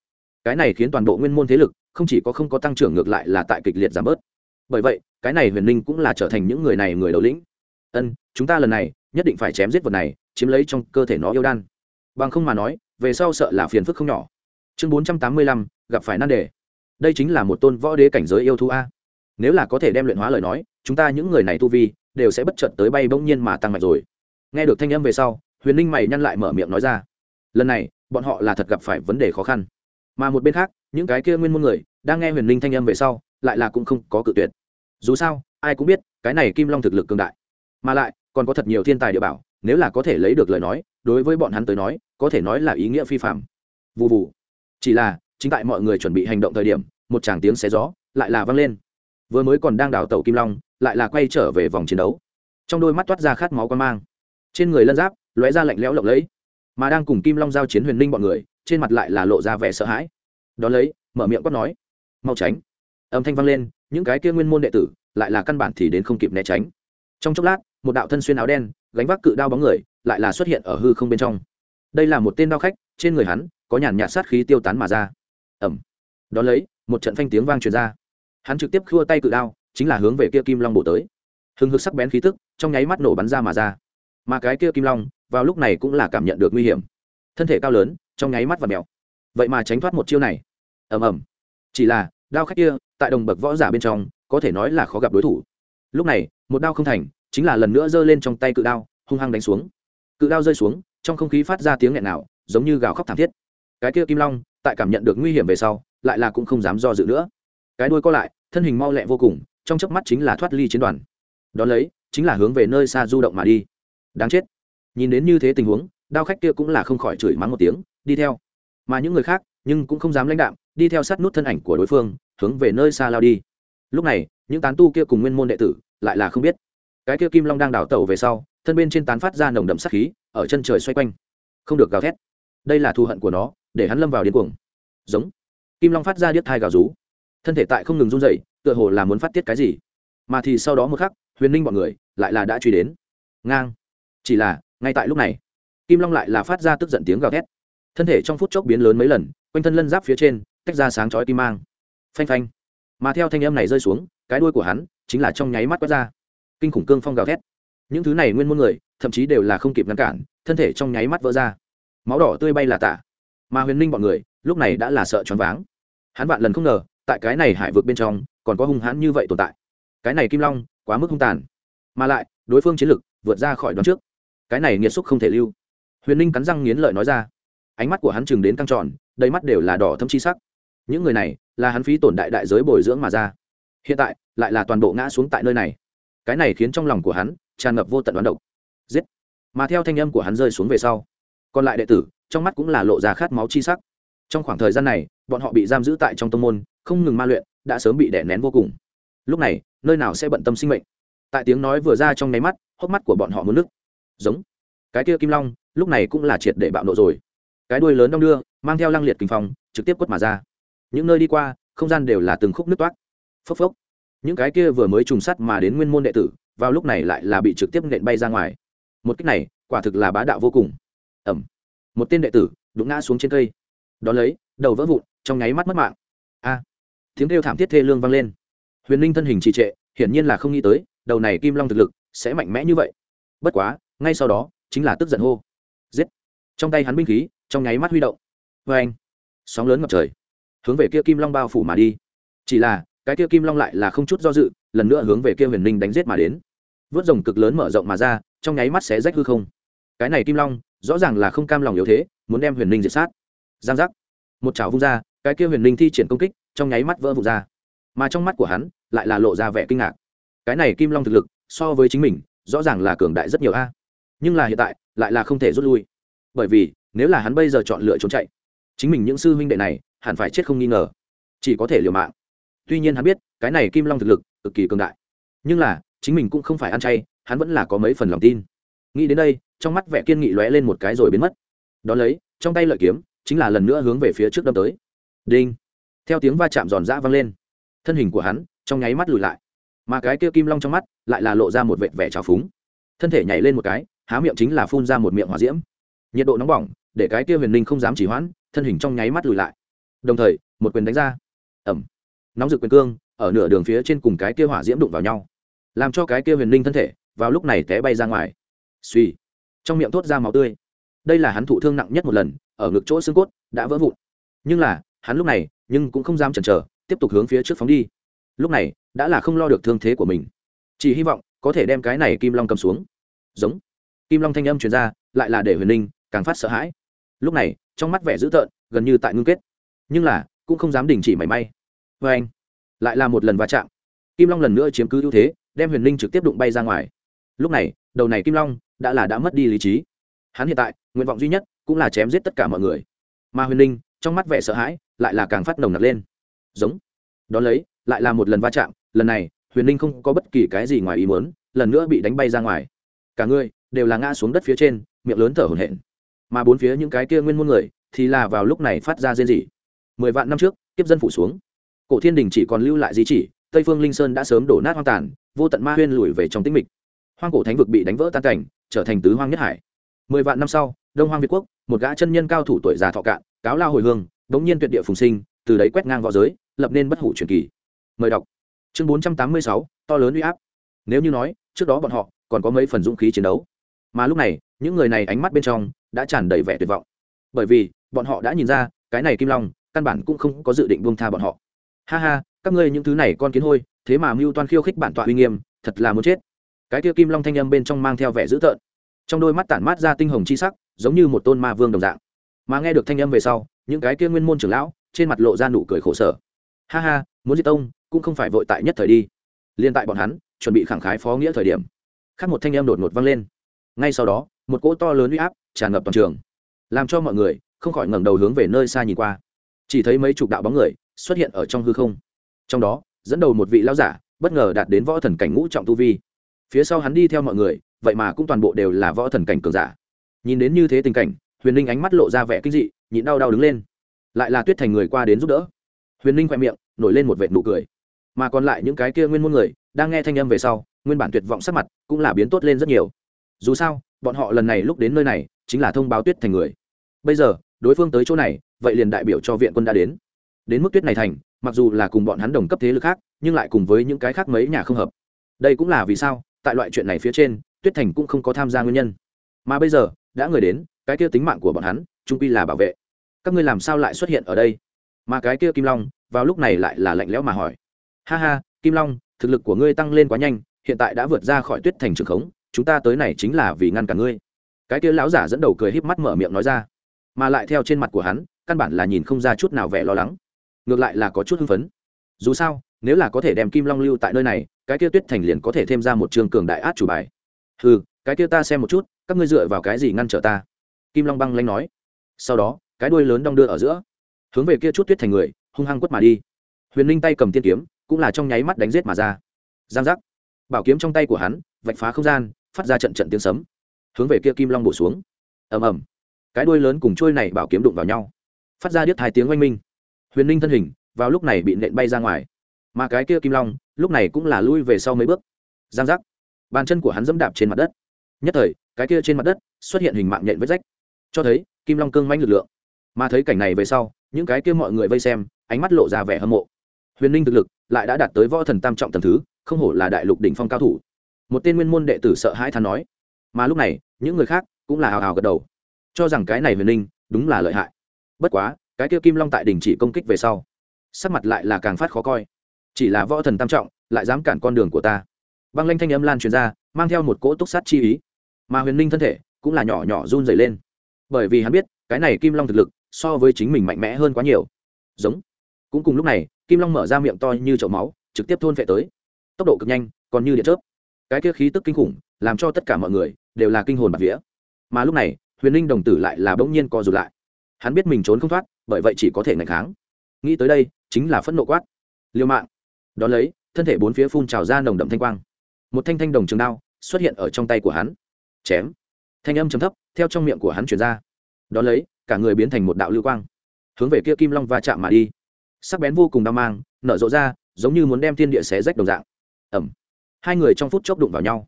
Cái này khiến toàn bộ nguyên môn thế lực không chỉ có không có tăng trưởng ngược lại là tại kịch liệt giảm bớt. Bởi vậy, cái này huyền ninh cũng là trở thành những người này người đầu lĩnh. Ân, chúng ta lần này nhất định phải chém giết vật này, chiếm lấy trong cơ thể nó yêu đan. Bằng không mà nói, về sau sợ là phiền phức không nhỏ. Chương bốn trăm tám mươi lăm, gặp phải nan đề. Đây chính là một tôn võ đế cảnh giới yêu thú a. Nếu là có thể đem luyện hóa lời nói, chúng ta những người này tu vi đều sẽ bất chợt tới bay bỗng nhiên mà tăng mạnh rồi. Nghe được thanh âm về sau huyền ninh mày nhăn lại mở miệng nói ra lần này bọn họ là thật gặp phải vấn đề khó khăn mà một bên khác những cái kia nguyên môn người đang nghe huyền ninh thanh âm về sau lại là cũng không có cự tuyệt dù sao ai cũng biết cái này kim long thực lực cường đại mà lại còn có thật nhiều thiên tài địa bảo nếu là có thể lấy được lời nói đối với bọn hắn tới nói có thể nói là ý nghĩa phi phạm vụ vụ chỉ là chính tại mọi người chuẩn bị hành động thời điểm một tràng tiếng xé gió lại là vang lên vừa mới còn đang đào tẩu kim long lại là quay trở về vòng chiến đấu trong đôi mắt toát ra khát máu quan mang trên người lân giáp lóe ra lạnh lẽo lộng lẫy, mà đang cùng kim long giao chiến huyền linh bọn người, trên mặt lại là lộ ra vẻ sợ hãi. Đón lấy, mở miệng quát nói, mau tránh. Âm thanh vang lên, những cái kia nguyên môn đệ tử lại là căn bản thì đến không kịp né tránh. Trong chốc lát, một đạo thân xuyên áo đen, gánh vác cự đao bóng người, lại là xuất hiện ở hư không bên trong. Đây là một tên đao khách, trên người hắn có nhàn nhạt sát khí tiêu tán mà ra. Ẩm đón lấy, một trận phanh tiếng vang truyền ra. Hắn trực tiếp khua tay cự đao, chính là hướng về kia kim long bổ tới. Hừng hực sắc bén khí tức, trong nháy mắt nổ bắn ra mà ra mà cái kia kim long, vào lúc này cũng là cảm nhận được nguy hiểm. Thân thể cao lớn, trong nháy mắt và mèo. Vậy mà tránh thoát một chiêu này. Ầm ầm. Chỉ là, đao khách kia, tại đồng bậc võ giả bên trong, có thể nói là khó gặp đối thủ. Lúc này, một đao không thành, chính là lần nữa giơ lên trong tay cự đao, hung hăng đánh xuống. Cự đao rơi xuống, trong không khí phát ra tiếng nghẹn nào, giống như gào khóc thảm thiết. Cái kia kim long, tại cảm nhận được nguy hiểm về sau, lại là cũng không dám do dự nữa. Cái đuôi co lại, thân hình mau lẹ vô cùng, trong chớp mắt chính là thoát ly chiến đoàn. Đón lấy, chính là hướng về nơi xa du động mà đi đáng chết. Nhìn đến như thế tình huống, đao khách kia cũng là không khỏi chửi mắng một tiếng, đi theo. Mà những người khác, nhưng cũng không dám lãnh đạm, đi theo sát nút thân ảnh của đối phương, hướng về nơi xa lao đi. Lúc này, những tán tu kia cùng nguyên môn đệ tử lại là không biết. Cái kia kim long đang đảo tẩu về sau, thân bên trên tán phát ra nồng đậm sát khí, ở chân trời xoay quanh. Không được gào thét. Đây là thù hận của nó, để hắn lâm vào điên cuồng. Giống. Kim long phát ra điếc thai gào rú. Thân thể tại không ngừng run dậy tựa hồ là muốn phát tiết cái gì. Mà thì sau đó một khắc, huyền ninh bọn người lại là đã truy đến. Ngang chỉ là, ngay tại lúc này, kim long lại là phát ra tức giận tiếng gào thét. Thân thể trong phút chốc biến lớn mấy lần, quanh thân lân giáp phía trên, tách ra sáng chói kim mang. Phanh phanh. Mà theo thanh âm này rơi xuống, cái đuôi của hắn chính là trong nháy mắt quét ra. Kinh khủng cương phong gào thét. Những thứ này nguyên môn người, thậm chí đều là không kịp ngăn cản, thân thể trong nháy mắt vỡ ra. Máu đỏ tươi bay là tả. Mà huyền ninh bọn người, lúc này đã là sợ choáng váng. Hắn vạn lần không ngờ, tại cái này hải vực bên trong, còn có hung hãn như vậy tồn tại. Cái này kim long, quá mức hung tàn. Mà lại, đối phương chiến lực vượt ra khỏi đoán trước cái này nghiệt xúc không thể lưu. Huyền ninh cắn răng nghiến lợi nói ra. Ánh mắt của hắn chừng đến căng tròn, đầy mắt đều là đỏ thâm chi sắc. Những người này là hắn phí tổn đại đại giới bồi dưỡng mà ra. Hiện tại, lại là toàn bộ ngã xuống tại nơi này. Cái này khiến trong lòng của hắn tràn ngập vô tận đoán độc. Giết! Mà theo thanh âm của hắn rơi xuống về sau, còn lại đệ tử, trong mắt cũng là lộ ra khát máu chi sắc. Trong khoảng thời gian này, bọn họ bị giam giữ tại trong tông môn, không ngừng ma luyện, đã sớm bị đè nén vô cùng. Lúc này, nơi nào sẽ bận tâm sinh mệnh? Tại tiếng nói vừa ra trong nháy mắt, hốc mắt của bọn họ muốn nước giống. Cái kia kim long, lúc này cũng là triệt để bạo nộ rồi. Cái đuôi lớn đong đưa, mang theo lăng liệt kinh phong, trực tiếp quất mà ra. Những nơi đi qua, không gian đều là từng khúc nước toát phốc phốc. Những cái kia vừa mới trùng sắt mà đến nguyên môn đệ tử, vào lúc này lại là bị trực tiếp nện bay ra ngoài. Một cách này, quả thực là bá đạo vô cùng. Ẩm. Một tên đệ tử, đụng ngã xuống trên cây. Đón lấy, đầu vỡ vụn, trong nháy mắt mất mạng. A. Tiếng kêu thảm thiết thê lương vang lên. Huyền ninh thân hình trì trệ, hiển nhiên là không nghĩ tới, đầu này kim long thực lực sẽ mạnh mẽ như vậy. Bất quá ngay sau đó, chính là tức giận hô. Giết. Trong tay hắn binh khí, trong nháy mắt huy động. Vê anh, sóng lớn ngập trời, hướng về kia kim long bao phủ mà đi. Chỉ là, cái kia kim long lại là không chút do dự, lần nữa hướng về kia huyền ninh đánh giết mà đến. Vớt rồng cực lớn mở rộng mà ra, trong nháy mắt sẽ rách hư không. Cái này kim long, rõ ràng là không cam lòng yếu thế, muốn đem huyền ninh diệt sát. Giang giác. Một chảo vung ra, cái kia huyền ninh thi triển công kích, trong nháy mắt vỡ vụt ra. Mà trong mắt của hắn, lại là lộ ra vẻ kinh ngạc. Cái này kim long thực lực, so với chính mình, rõ ràng là cường đại rất nhiều a nhưng là hiện tại, lại là không thể rút lui. Bởi vì, nếu là hắn bây giờ chọn lựa trốn chạy, chính mình những sư huynh đệ này, hẳn phải chết không nghi ngờ. Chỉ có thể liều mạng. Tuy nhiên hắn biết, cái này kim long thực lực, cực kỳ cường đại. Nhưng là, chính mình cũng không phải ăn chay, hắn vẫn là có mấy phần lòng tin. Nghĩ đến đây, trong mắt vẻ kiên nghị lóe lên một cái rồi biến mất. Đ ó lấy, trong tay lợi kiếm, chính là lần nữa hướng về phía trước đâm tới. Đinh. Theo tiếng va chạm giòn dã vang lên, thân hình của hắn trong nháy mắt lùi lại. Mà cái kia kim long trong mắt lại là lộ ra một vệt vẻ trào phúng. Thân thể nhảy lên một cái há miệng chính là phun ra một miệng hỏa diễm. Nhiệt độ nóng bỏng, để cái kia huyền ninh không dám chỉ hoãn, thân hình trong nháy mắt lùi lại. Đồng thời, một quyền đánh ra. Ẩm nóng rực quyền cương, ở nửa đường phía trên cùng cái kia hỏa diễm đụng vào nhau. Làm cho cái kia huyền ninh thân thể, vào lúc này té bay ra ngoài. Suy trong miệng thốt ra máu tươi. Đây là hắn thụ thương nặng nhất một lần, ở ngực chỗ xương cốt, đã vỡ vụn. Nhưng là, hắn lúc này, nhưng cũng không dám chần chờ, tiếp tục hướng phía trước phóng đi. Lúc này, đã là không lo được thương thế của mình. Chỉ hy vọng, có thể đem cái này kim long cầm xuống. Giống kim long thanh âm truyền ra, lại là để huyền ninh càng phát sợ hãi. Lúc này, trong mắt vẻ dữ tợn, gần như tại ngưng kết. Nhưng là, cũng không dám đình chỉ mảy may. Vê anh, lại là một lần va chạm. Kim long lần nữa chiếm cứ ưu thế, đem huyền ninh trực tiếp đụng bay ra ngoài. Lúc này, đầu này kim long đã là đã mất đi lý trí. Hắn hiện tại, nguyện vọng duy nhất cũng là chém giết tất cả mọi người. Mà huyền ninh, trong mắt vẻ sợ hãi, lại là càng phát nồng nặc lên. Giống. Đón lấy, lại là một lần va chạm. Lần này, huyền ninh không có bất kỳ cái gì ngoài ý muốn, lần nữa bị đánh bay ra ngoài. Cả người đều là ngã xuống đất phía trên, miệng lớn thở hổn hển. Mà bốn phía những cái kia nguyên môn người thì là vào lúc này phát ra rên rỉ. Mười vạn năm trước, kiếp dân phủ xuống. Cổ thiên đình chỉ còn lưu lại di chỉ, tây phương linh sơn đã sớm đổ nát hoang tàn, vô tận ma huyên lùi về trong tĩnh mịch. Hoang cổ thánh vực bị đánh vỡ tan cảnh, trở thành tứ hoang nhất hải. Mười vạn năm sau, đông hoang việt quốc, một gã chân nhân cao thủ tuổi già thọ cạn, cáo lao hồi hương, đống nhiên tuyệt địa phùng sinh, từ đấy quét ngang v õ giới, lập nên bất hủ truyền kỳ. Mời đọc. Chương bốn trăm tám mươi sáu, to lớn uy áp. Nếu như nói, trước đó bọn họ còn có mấy phần dũng khí chiến đấu mà lúc này, những người này ánh mắt bên trong đã tràn đầy vẻ tuyệt vọng. Bởi vì, bọn họ đã nhìn ra, cái này kim long, căn bản cũng không có dự định buông tha bọn họ. Ha ha, các ngươi những thứ này con kiến hôi, thế mà mưu toan khiêu khích bản tọa uy nghiêm, thật là muốn chết. Cái kia kim long thanh âm bên trong mang theo vẻ dữ tợn. Trong đôi mắt tản mát ra tinh hồng chi sắc, giống như một tôn ma vương đồng dạng. Mà nghe được thanh âm về sau, những cái kia nguyên môn trưởng lão, trên mặt lộ ra nụ cười khổ sở. Ha ha, muốn diệt tông, cũng không phải vội tại nhất thời đi. Liên tại bọn hắn, chuẩn bị khẳng khái phó nghĩa thời điểm. Khác một thanh âm đột ngột vang lên ngay sau đó, một cỗ to lớn uy áp tràn ngập toàn trường, làm cho mọi người không khỏi ngẩng đầu hướng về nơi xa nhìn qua. Chỉ thấy mấy chục đạo bóng người xuất hiện ở trong hư không. Trong đó, dẫn đầu một vị lão giả, bất ngờ đạt đến võ thần cảnh ngũ trọng tu vi. Phía sau hắn đi theo mọi người, vậy mà cũng toàn bộ đều là võ thần cảnh cường giả. Nhìn đến như thế tình cảnh, huyền linh ánh mắt lộ ra vẻ kinh dị, nhịn đau đau đứng lên. Lại là tuyết thành người qua đến giúp đỡ. Huyền linh khoe miệng nổi lên một vệt nụ cười. Mà còn lại những cái kia nguyên môn người, đang nghe thanh âm về sau, nguyên bản tuyệt vọng sắc mặt cũng là biến tốt lên rất nhiều dù sao, bọn họ lần này lúc đến nơi này, chính là thông báo tuyết thành người. Bây giờ, đối phương tới chỗ này, vậy liền đại biểu cho viện quân đã đến. Đến mức tuyết này thành, mặc dù là cùng bọn hắn đồng cấp thế lực khác, nhưng lại cùng với những cái khác mấy nhà không hợp. Đây cũng là vì sao, tại loại chuyện này phía trên, tuyết thành cũng không có tham gia nguyên nhân. Mà bây giờ, đã người đến, cái kia tính mạng của bọn hắn, trung quy là bảo vệ. Các ngươi làm sao lại xuất hiện ở đây? Mà cái kia kim long, vào lúc này lại là lạnh lẽo mà hỏi. Ha ha, kim long, thực lực của ngươi tăng lên quá nhanh, hiện tại đã vượt ra khỏi tuyết thành trường khống chúng ta tới này chính là vì ngăn cản ngươi. Cái kia lão giả dẫn đầu cười híp mắt mở miệng nói ra, mà lại theo trên mặt của hắn, căn bản là nhìn không ra chút nào vẻ lo lắng. Ngược lại là có chút hưng phấn. Dù sao, nếu là có thể đem kim long lưu tại nơi này, cái kia tuyết thành liền có thể thêm ra một trường cường đại át chủ bài. Ừ cái kia ta xem một chút, các ngươi dựa vào cái gì ngăn trở ta? Kim long băng lanh nói. Sau đó, cái đuôi lớn đong đưa ở giữa, hướng về kia chút tuyết thành người, hung hăng quất mà đi. Huyền linh tay cầm tiên kiếm, cũng là trong nháy mắt đánh g i ế t mà ra. Giang giác. Bảo kiếm trong tay của hắn, vạch phá không gian phát ra trận trận tiếng sấm, hướng về kia kim long bổ xuống. Ầm ầm. Cái đuôi lớn cùng trôi này bảo kiếm đụng vào nhau, phát ra điếc hai tiếng oanh minh. Huyền ninh thân hình vào lúc này bị nện bay ra ngoài. Mà cái kia kim long, lúc này cũng là lui về sau mấy bước. Giang giác. Bàn chân của hắn dẫm đạp trên mặt đất. Nhất thời, cái kia trên mặt đất xuất hiện hình mạng nhện vết rách. Cho thấy, kim long cương manh lực lượng. Mà thấy cảnh này về sau, những cái kia mọi người vây xem, ánh mắt lộ ra vẻ hâm mộ. Huyền ninh thực lực lại đã đạt tới võ thần tam trọng tầm thứ, không hổ là đại lục đỉnh phong cao thủ một tên nguyên môn đệ tử sợ hãi thán nói, mà lúc này, những người khác cũng là hào hào gật đầu, cho rằng cái này huyền ninh đúng là lợi hại. Bất quá, cái kia kim long tại đình chỉ công kích về sau, sắc mặt lại là càng phát khó coi. Chỉ là võ thần tam trọng, lại dám cản con đường của ta. Băng lanh thanh âm lan truyền ra, mang theo một cỗ túc sát chi ý. Mà huyền ninh thân thể cũng là nhỏ nhỏ run dày lên. Bởi vì hắn biết, cái này kim long thực lực so với chính mình mạnh mẽ hơn quá nhiều. Giống. Cũng cùng lúc này, kim long mở ra miệng to như chậu máu, trực tiếp thôn vệ tới. Tốc độ cực nhanh, còn như điện chớp cái kia khí tức kinh khủng, làm cho tất cả mọi người đều là kinh hồn bạc vía. Mà lúc này, huyền ninh đồng tử lại là bỗng nhiên co rụt lại. Hắn biết mình trốn không thoát, bởi vậy chỉ có thể ngày kháng. Nghĩ tới đây, chính là phẫn nộ quát. Liêu mạng. Đón lấy, thân thể bốn phía phun trào ra nồng đậm thanh quang. Một thanh thanh đồng trường đao xuất hiện ở trong tay của hắn. Chém. Thanh âm chấm thấp, theo trong miệng của hắn chuyển ra. Đón lấy, cả người biến thành một đạo lưu quang. Hướng về kia kim long va chạm mà đi. Sắc bén vô cùng đau mang, nở rộ ra, giống như muốn đem thiên địa xé rách đồng dạng. Ẩm hai người trong phút chốc đụng vào nhau.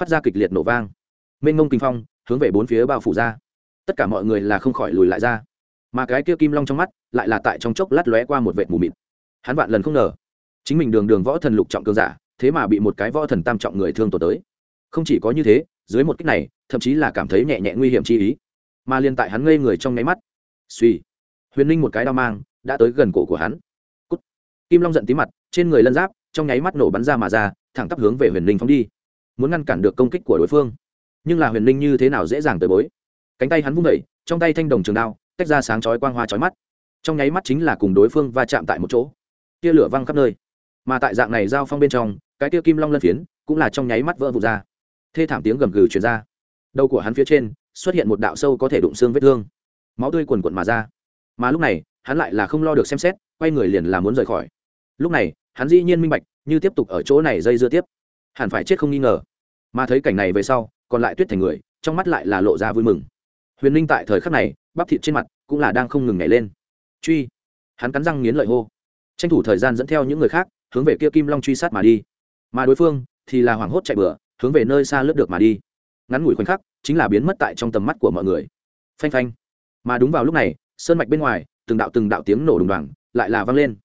Phát ra kịch liệt nổ vang. Mênh ngông kinh phong, hướng về bốn phía bao phủ ra. Tất cả mọi người là không khỏi lùi lại ra. Mà cái kia kim long trong mắt lại là tại trong chốc lát lóe qua một vệt mù mịt. Hắn vạn lần không ngờ, chính mình đường đường võ thần lục trọng cương giả, thế mà bị một cái võ thần tam trọng người thương tổn tới. Không chỉ có như thế, dưới một cách này, thậm chí là cảm thấy nhẹ nhẹ nguy hiểm chi ý. Mà liên tại hắn ngây người trong nháy mắt, suy, huyền ninh một cái đao mang đã tới gần cổ của hắn. Cút. kim long giận tí mặt, trên người lân giáp trong nháy mắt nổ bắn ra mà ra, thẳng tắp hướng về huyền Linh phóng đi. Muốn ngăn cản được công kích của đối phương. Nhưng là huyền Linh như thế nào dễ dàng tới bối. Cánh tay hắn vung vẩy trong tay thanh đồng trường đao, tách ra sáng chói quang hoa chói mắt. Trong nháy mắt chính là cùng đối phương va chạm tại một chỗ. Tia lửa văng khắp nơi. Mà tại dạng này giao phong bên trong, cái tia kim long lân phiến cũng là trong nháy mắt vỡ vụt ra. Thê thảm tiếng gầm gừ chuyển ra. Đầu của hắn phía trên xuất hiện một đạo sâu có thể đụng xương vết thương. Máu tươi quần quận mà ra. Mà lúc này, hắn lại là không lo được xem xét, quay người liền là muốn rời khỏi lúc này, hắn dĩ nhiên minh bạch, như tiếp tục ở chỗ này dây dưa tiếp, hẳn phải chết không nghi ngờ. Mà thấy cảnh này về sau, còn lại tuyết thành người, trong mắt lại là lộ ra vui mừng. Huyền ninh tại thời khắc này, bắp thịt trên mặt cũng là đang không ngừng nhảy lên. Truy! Hắn cắn răng nghiến lợi hô. Tranh thủ thời gian dẫn theo những người khác, hướng về kia kim long truy sát mà đi. Mà đối phương thì là hoảng hốt chạy bừa, hướng về nơi xa lướt được mà đi. Ngắn ngủi khoảnh khắc, chính là biến mất tại trong tầm mắt của mọi người. Phanh phanh. Mà đúng vào lúc này, sơn mạch bên ngoài, từng đạo từng đạo tiếng nổ đùng đoàng, lại là vang lên.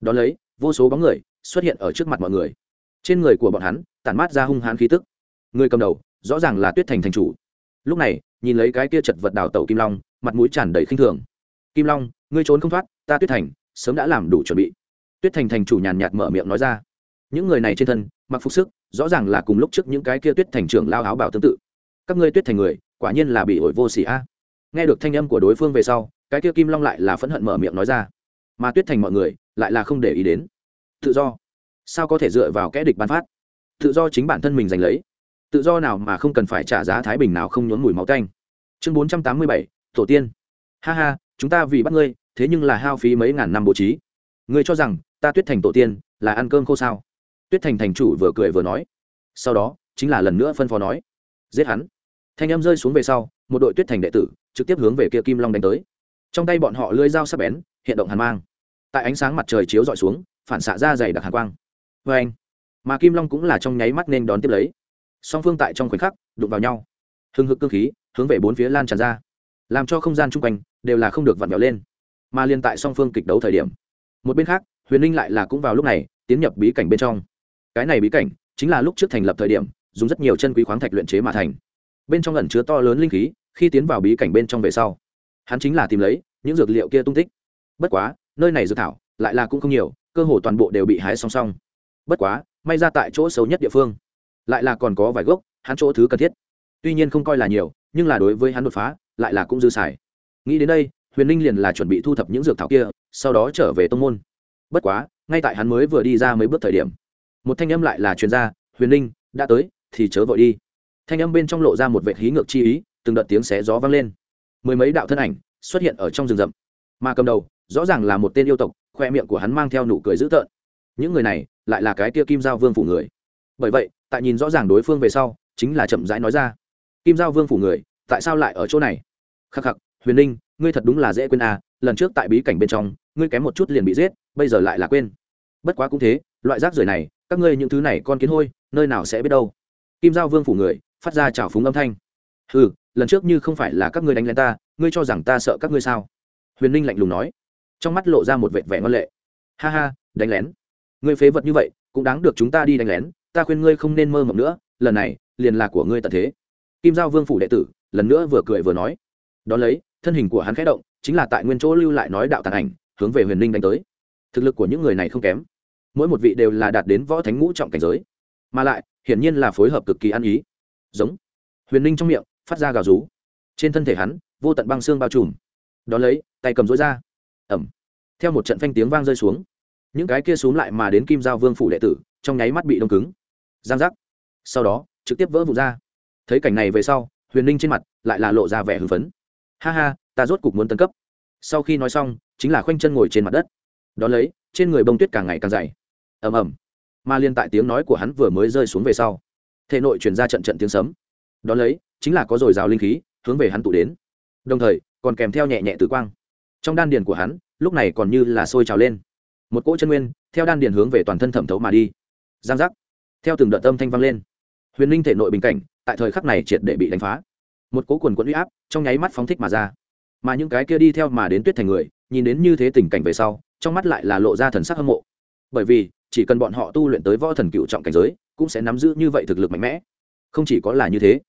Đón lấy vô số bóng người xuất hiện ở trước mặt mọi người. Trên người của bọn hắn tản mát ra hung hãn khí tức. Người cầm đầu, rõ ràng là tuyết thành thành chủ. Lúc này, nhìn lấy cái kia chật vật đào tẩu kim long, mặt mũi tràn đầy khinh thường. Kim long, ngươi trốn không thoát, ta tuyết thành sớm đã làm đủ chuẩn bị. Tuyết thành thành chủ nhàn nhạt mở miệng nói ra. Những người này trên thân, mặc phục sức, rõ ràng là cùng lúc trước những cái kia tuyết thành trưởng lao áo bảo tương tự. Các ngươi tuyết thành người, quả nhiên là bị ổi vô xỉ a. Nghe được thanh âm của đối phương về sau, cái kia kim long lại là phẫn hận mở miệng nói ra. Mà tuyết thành mọi người lại là không để ý đến. Tự do. Sao có thể dựa vào kẽ địch bán phát? Tự do chính bản thân mình giành lấy. Tự do nào mà không cần phải trả giá thái bình nào không nhốn mùi máu canh chương bốn trăm tám mươi bảy, tổ tiên. Ha ha, chúng ta vì bắt ngươi, thế nhưng là hao phí mấy ngàn năm bố trí. Ngươi cho rằng, ta tuyết thành tổ tiên, là ăn cơm khô sao? Tuyết thành thành chủ vừa cười vừa nói. Sau đó, chính là lần nữa phân phó nói. Giết hắn. Thanh em rơi xuống về sau, một đội tuyết thành đệ tử, trực tiếp hướng về kia kim long đánh tới. Trong tay bọn họ lưới dao sắc bén, hiện động hàn mang tại ánh sáng mặt trời chiếu dọi xuống, phản xạ ra dày đặc hàn quang. Vê anh, mà kim long cũng là trong nháy mắt nên đón tiếp lấy. Song phương tại trong khoảnh khắc, đụng vào nhau. Hưng hực cơ khí, hướng về bốn phía lan tràn ra. Làm cho không gian chung quanh đều là không được vặn vẹo lên. Mà liên tại song phương kịch đấu thời điểm, một bên khác, huyền linh lại là cũng vào lúc này, tiến nhập bí cảnh bên trong. Cái này bí cảnh chính là lúc trước thành lập thời điểm, dùng rất nhiều chân quý khoáng thạch luyện chế mà thành. Bên trong ẩn chứa to lớn linh khí, khi tiến vào bí cảnh bên trong về sau, hắn chính là tìm lấy những dược liệu kia tung tích. Bất quá nơi này dược thảo lại là cũng không nhiều, cơ hồ toàn bộ đều bị hái song song. Bất quá, may ra tại chỗ xấu nhất địa phương, lại là còn có vài gốc, hắn chỗ thứ cần thiết. Tuy nhiên không coi là nhiều, nhưng là đối với hắn đột phá, lại là cũng dư xài. Nghĩ đến đây, huyền linh liền là chuẩn bị thu thập những dược thảo kia, sau đó trở về tông môn. Bất quá, ngay tại hắn mới vừa đi ra mấy bước thời điểm, một thanh âm lại là chuyên gia huyền linh, đã tới, thì chớ vội đi. Thanh âm bên trong lộ ra một vệ khí ngược chi ý, từng đợt tiếng xé gió vang lên. Mười mấy đạo thân ảnh xuất hiện ở trong rừng rậm, mà cầm đầu rõ ràng là một tên yêu tộc, khoe miệng của hắn mang theo nụ cười dữ tợn. Những người này lại là cái kia kim giao vương phủ người. Bởi vậy, tại nhìn rõ ràng đối phương về sau, chính là chậm rãi nói ra. Kim giao vương phủ người, tại sao lại ở chỗ này? Khắc khắc, huyền ninh, ngươi thật đúng là dễ quên à lần trước tại bí cảnh bên trong, ngươi kém một chút liền bị giết, bây giờ lại là quên. Bất quá cũng thế, loại rác rưởi này, các ngươi những thứ này con kiến hôi, nơi nào sẽ biết đâu. Kim giao vương phủ người, phát ra trào phúng âm thanh. Ừ lần trước như không phải là các ngươi đánh lên ta, ngươi cho rằng ta sợ các ngươi sao? Huyền ninh lạnh lùng nói trong mắt lộ ra một vệt vẻ ngon lệ. Ha ha, đánh lén. Ngươi phế vật như vậy, cũng đáng được chúng ta đi đánh lén, ta khuyên ngươi không nên mơ mộng nữa, lần này, liền là của ngươi tận thế. Kim giao vương phủ đệ tử, lần nữa vừa cười vừa nói. Đón lấy, thân hình của hắn khẽ động, chính là tại nguyên chỗ lưu lại nói đạo tàn ảnh, hướng về huyền ninh đánh tới. Thực lực của những người này không kém. Mỗi một vị đều là đạt đến võ thánh ngũ trọng cảnh giới. Mà lại, hiển nhiên là phối hợp cực kỳ ăn ý. Giống. Huyền ninh trong miệng, phát ra gào rú. Trên thân thể hắn, vô tận băng xương bao trùm. Đón lấy, tay cầm rối ra ẩm. Theo một trận phanh tiếng vang rơi xuống, những cái kia xuống lại mà đến kim giao vương phủ đệ tử, trong nháy mắt bị đông cứng. Giang giác. Sau đó, trực tiếp vỡ vụt ra. Thấy cảnh này về sau, huyền ninh trên mặt lại là lộ ra vẻ hưng phấn. Ha ha, ta rốt cục muốn tấn cấp. Sau khi nói xong, chính là khoanh chân ngồi trên mặt đất. Đón lấy, trên người bông tuyết càng ngày càng dày. Ầm ầm. Mà liên tại tiếng nói của hắn vừa mới rơi xuống về sau, thể nội chuyển ra trận trận tiếng sấm. Đón lấy, chính là có dồi dào linh khí hướng về hắn tụ đến. Đồng thời, còn kèm theo nhẹ nhẹ tử quang trong đan điền của hắn, lúc này còn như là sôi trào lên. Một cỗ chân nguyên, theo đan điền hướng về toàn thân thẩm thấu mà đi. Giang giác. Theo từng đợt tâm thanh vang lên. Huyền linh thể nội bình cảnh, tại thời khắc này triệt để bị đánh phá. Một cỗ quần quẫn uy áp, trong nháy mắt phóng thích mà ra. Mà những cái kia đi theo mà đến tuyết thành người, nhìn đến như thế tình cảnh về sau, trong mắt lại là lộ ra thần sắc hâm mộ. Bởi vì, chỉ cần bọn họ tu luyện tới võ thần cựu trọng cảnh giới, cũng sẽ nắm giữ như vậy thực lực mạnh mẽ. Không chỉ có là như thế,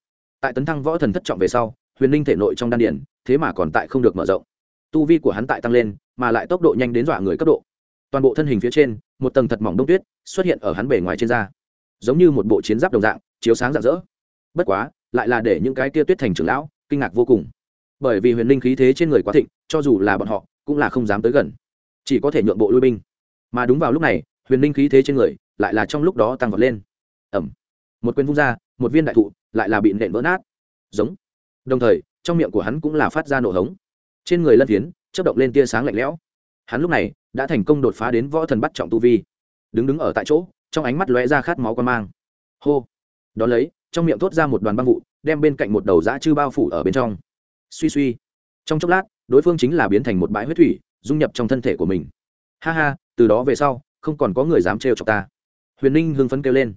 tại tấn thăng võ thần thất trọng về sau, huyền linh thể nội trong đan điển thế mà còn tại không được mở rộng tu vi của hắn tại tăng lên, mà lại tốc độ nhanh đến dọa người cấp độ. Toàn bộ thân hình phía trên, một tầng thật mỏng đông tuyết xuất hiện ở hắn bề ngoài trên da. Giống như một bộ chiến giáp đồng dạng, chiếu sáng rạng rỡ. Bất quá, lại là để những cái tia tuyết thành trưởng lão kinh ngạc vô cùng. Bởi vì huyền linh khí thế trên người quá thịnh, cho dù là bọn họ, cũng là không dám tới gần. Chỉ có thể nhượng bộ lui binh. Mà đúng vào lúc này, huyền linh khí thế trên người lại là trong lúc đó tăng vọt lên. Ẩm một quyền vung ra, một viên đại thụ lại là bị nện vỡ nát. Giống. Đồng thời, trong miệng của hắn cũng là phát ra nổ hống trên người lân phiến chất động lên tia sáng lạnh lẽo. Hắn lúc này đã thành công đột phá đến võ thần bắt trọng tu vi. Đứng đứng ở tại chỗ, trong ánh mắt lóe ra khát máu quan mang. Hô! Đón lấy, trong miệng thốt ra một đoàn băng vụ, đem bên cạnh một đầu dã chư bao phủ ở bên trong. Suy suy. Trong chốc lát, đối phương chính là biến thành một bãi huyết thủy, dung nhập trong thân thể của mình. Ha ha, từ đó về sau, không còn có người dám trêu chọc ta. Huyền ninh hưng phấn kêu lên.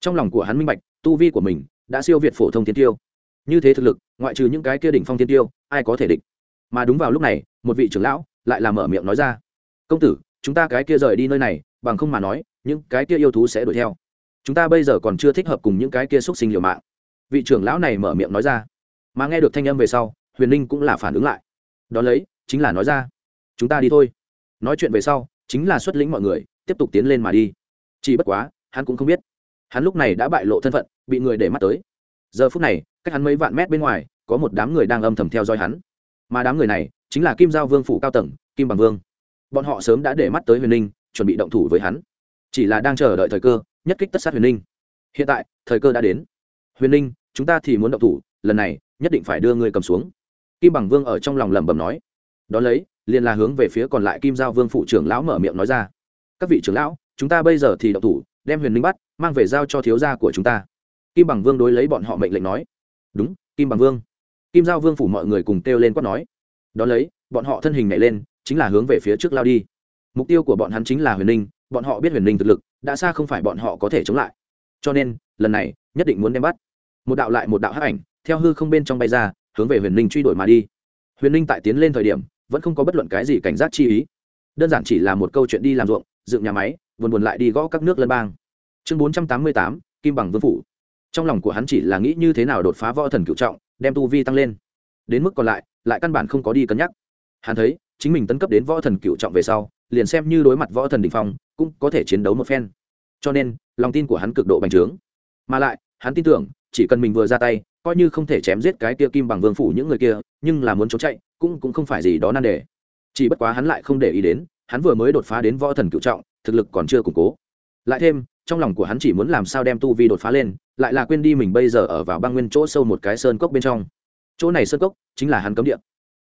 Trong lòng của hắn minh bạch, tu vi của mình đã siêu việt phổ thông tiến tiêu. Như thế thực lực, ngoại trừ những cái kia đỉnh phong tiến tiêu, ai có thể địch? Mà đúng vào lúc này, một vị trưởng lão lại làm mở miệng nói ra, công tử, chúng ta cái kia rời đi nơi này, bằng không mà nói, những cái kia yêu thú sẽ đuổi theo. Chúng ta bây giờ còn chưa thích hợp cùng những cái kia x sinh liều mạng. Vị trưởng lão này mở miệng nói ra, mà nghe được thanh âm về sau, huyền ninh cũng là phản ứng lại. Đ ó lấy, chính là nói ra, chúng ta đi thôi. Nói chuyện về sau, chính là xuất lĩnh mọi người, tiếp tục tiến lên mà đi. Chỉ bất quá, hắn cũng không biết. Hắn lúc này đã bại lộ thân phận, bị người để mắt tới. Giờ phút này, cách hắn mấy vạn mét bên ngoài, có một đám người đang âm thầm theo dõi hắn mà đám người này chính là kim giao vương phủ cao tầng, kim bằng vương. Bọn họ sớm đã để mắt tới huyền ninh chuẩn bị động thủ với hắn. Chỉ là đang chờ đợi thời cơ, nhất kích tất sát huyền ninh hiện tại, thời cơ đã đến. Huyền ninh chúng ta thì muốn động thủ, lần này, nhất định phải đưa ngươi cầm xuống. Kim bằng vương ở trong lòng lẩm bẩm nói. Đ ó lấy, liền là hướng về phía còn lại kim giao vương phụ trưởng lão mở miệng nói ra. Các vị trưởng lão, chúng ta bây giờ thì động thủ, đem huyền ninh bắt, mang về giao cho thiếu gia của chúng ta. Kim bằng vương đối lấy bọn họ mệnh lệnh nói. Đúng, kim bằng vương kim giao vương phủ mọi người cùng kêu lên quát nói, Đón lấy, bọn họ thân hình nhảy lên, chính là hướng về phía trước lao đi. Mục tiêu của bọn hắn chính là huyền ninh, bọn họ biết huyền ninh thực lực, đã xa không phải bọn họ có thể chống lại. Cho nên, lần này, nhất định muốn đem bắt. Một đạo lại một đạo hắc ảnh, theo hư không bên trong bay ra, hướng về huyền ninh truy đuổi mà đi. Huyền ninh tại tiến lên thời điểm, vẫn không có bất luận cái gì cảnh giác chi ý. Đơn giản chỉ là một câu chuyện đi làm ruộng, dựng nhà máy, buồn buồn lại đi gõ các nước lân bang. Chương bốn trăm tám mươi tám, kim bằng vương phủ. Trong lòng của hắn chỉ là nghĩ như thế nào đột phá võ thần cựu trọng đem tu vi tăng lên. Đến mức còn lại lại căn bản không có đi cân nhắc. Hắn thấy, chính mình tấn cấp đến võ thần cựu trọng về sau, liền xem như đối mặt võ thần đ ỉ n h phong, cũng có thể chiến đấu một phen. Cho nên, lòng tin của hắn cực độ bành trướng. Mà lại, hắn tin tưởng, chỉ cần mình vừa ra tay, coi như không thể chém giết cái tia kim bằng vương phủ những người kia, nhưng là muốn trốn chạy, cũng cũng không phải gì đó nan đề. Chỉ bất quá hắn lại không để ý đến, hắn vừa mới đột phá đến võ thần cựu trọng, thực lực còn chưa củng cố. Lại thêm trong lòng của hắn chỉ muốn làm sao đem tu vi đột phá lên, lại là quên đi mình bây giờ ở vào băng nguyên chỗ sâu một cái sơn cốc bên trong. Chỗ này sơn cốc chính là hắn cấm địa.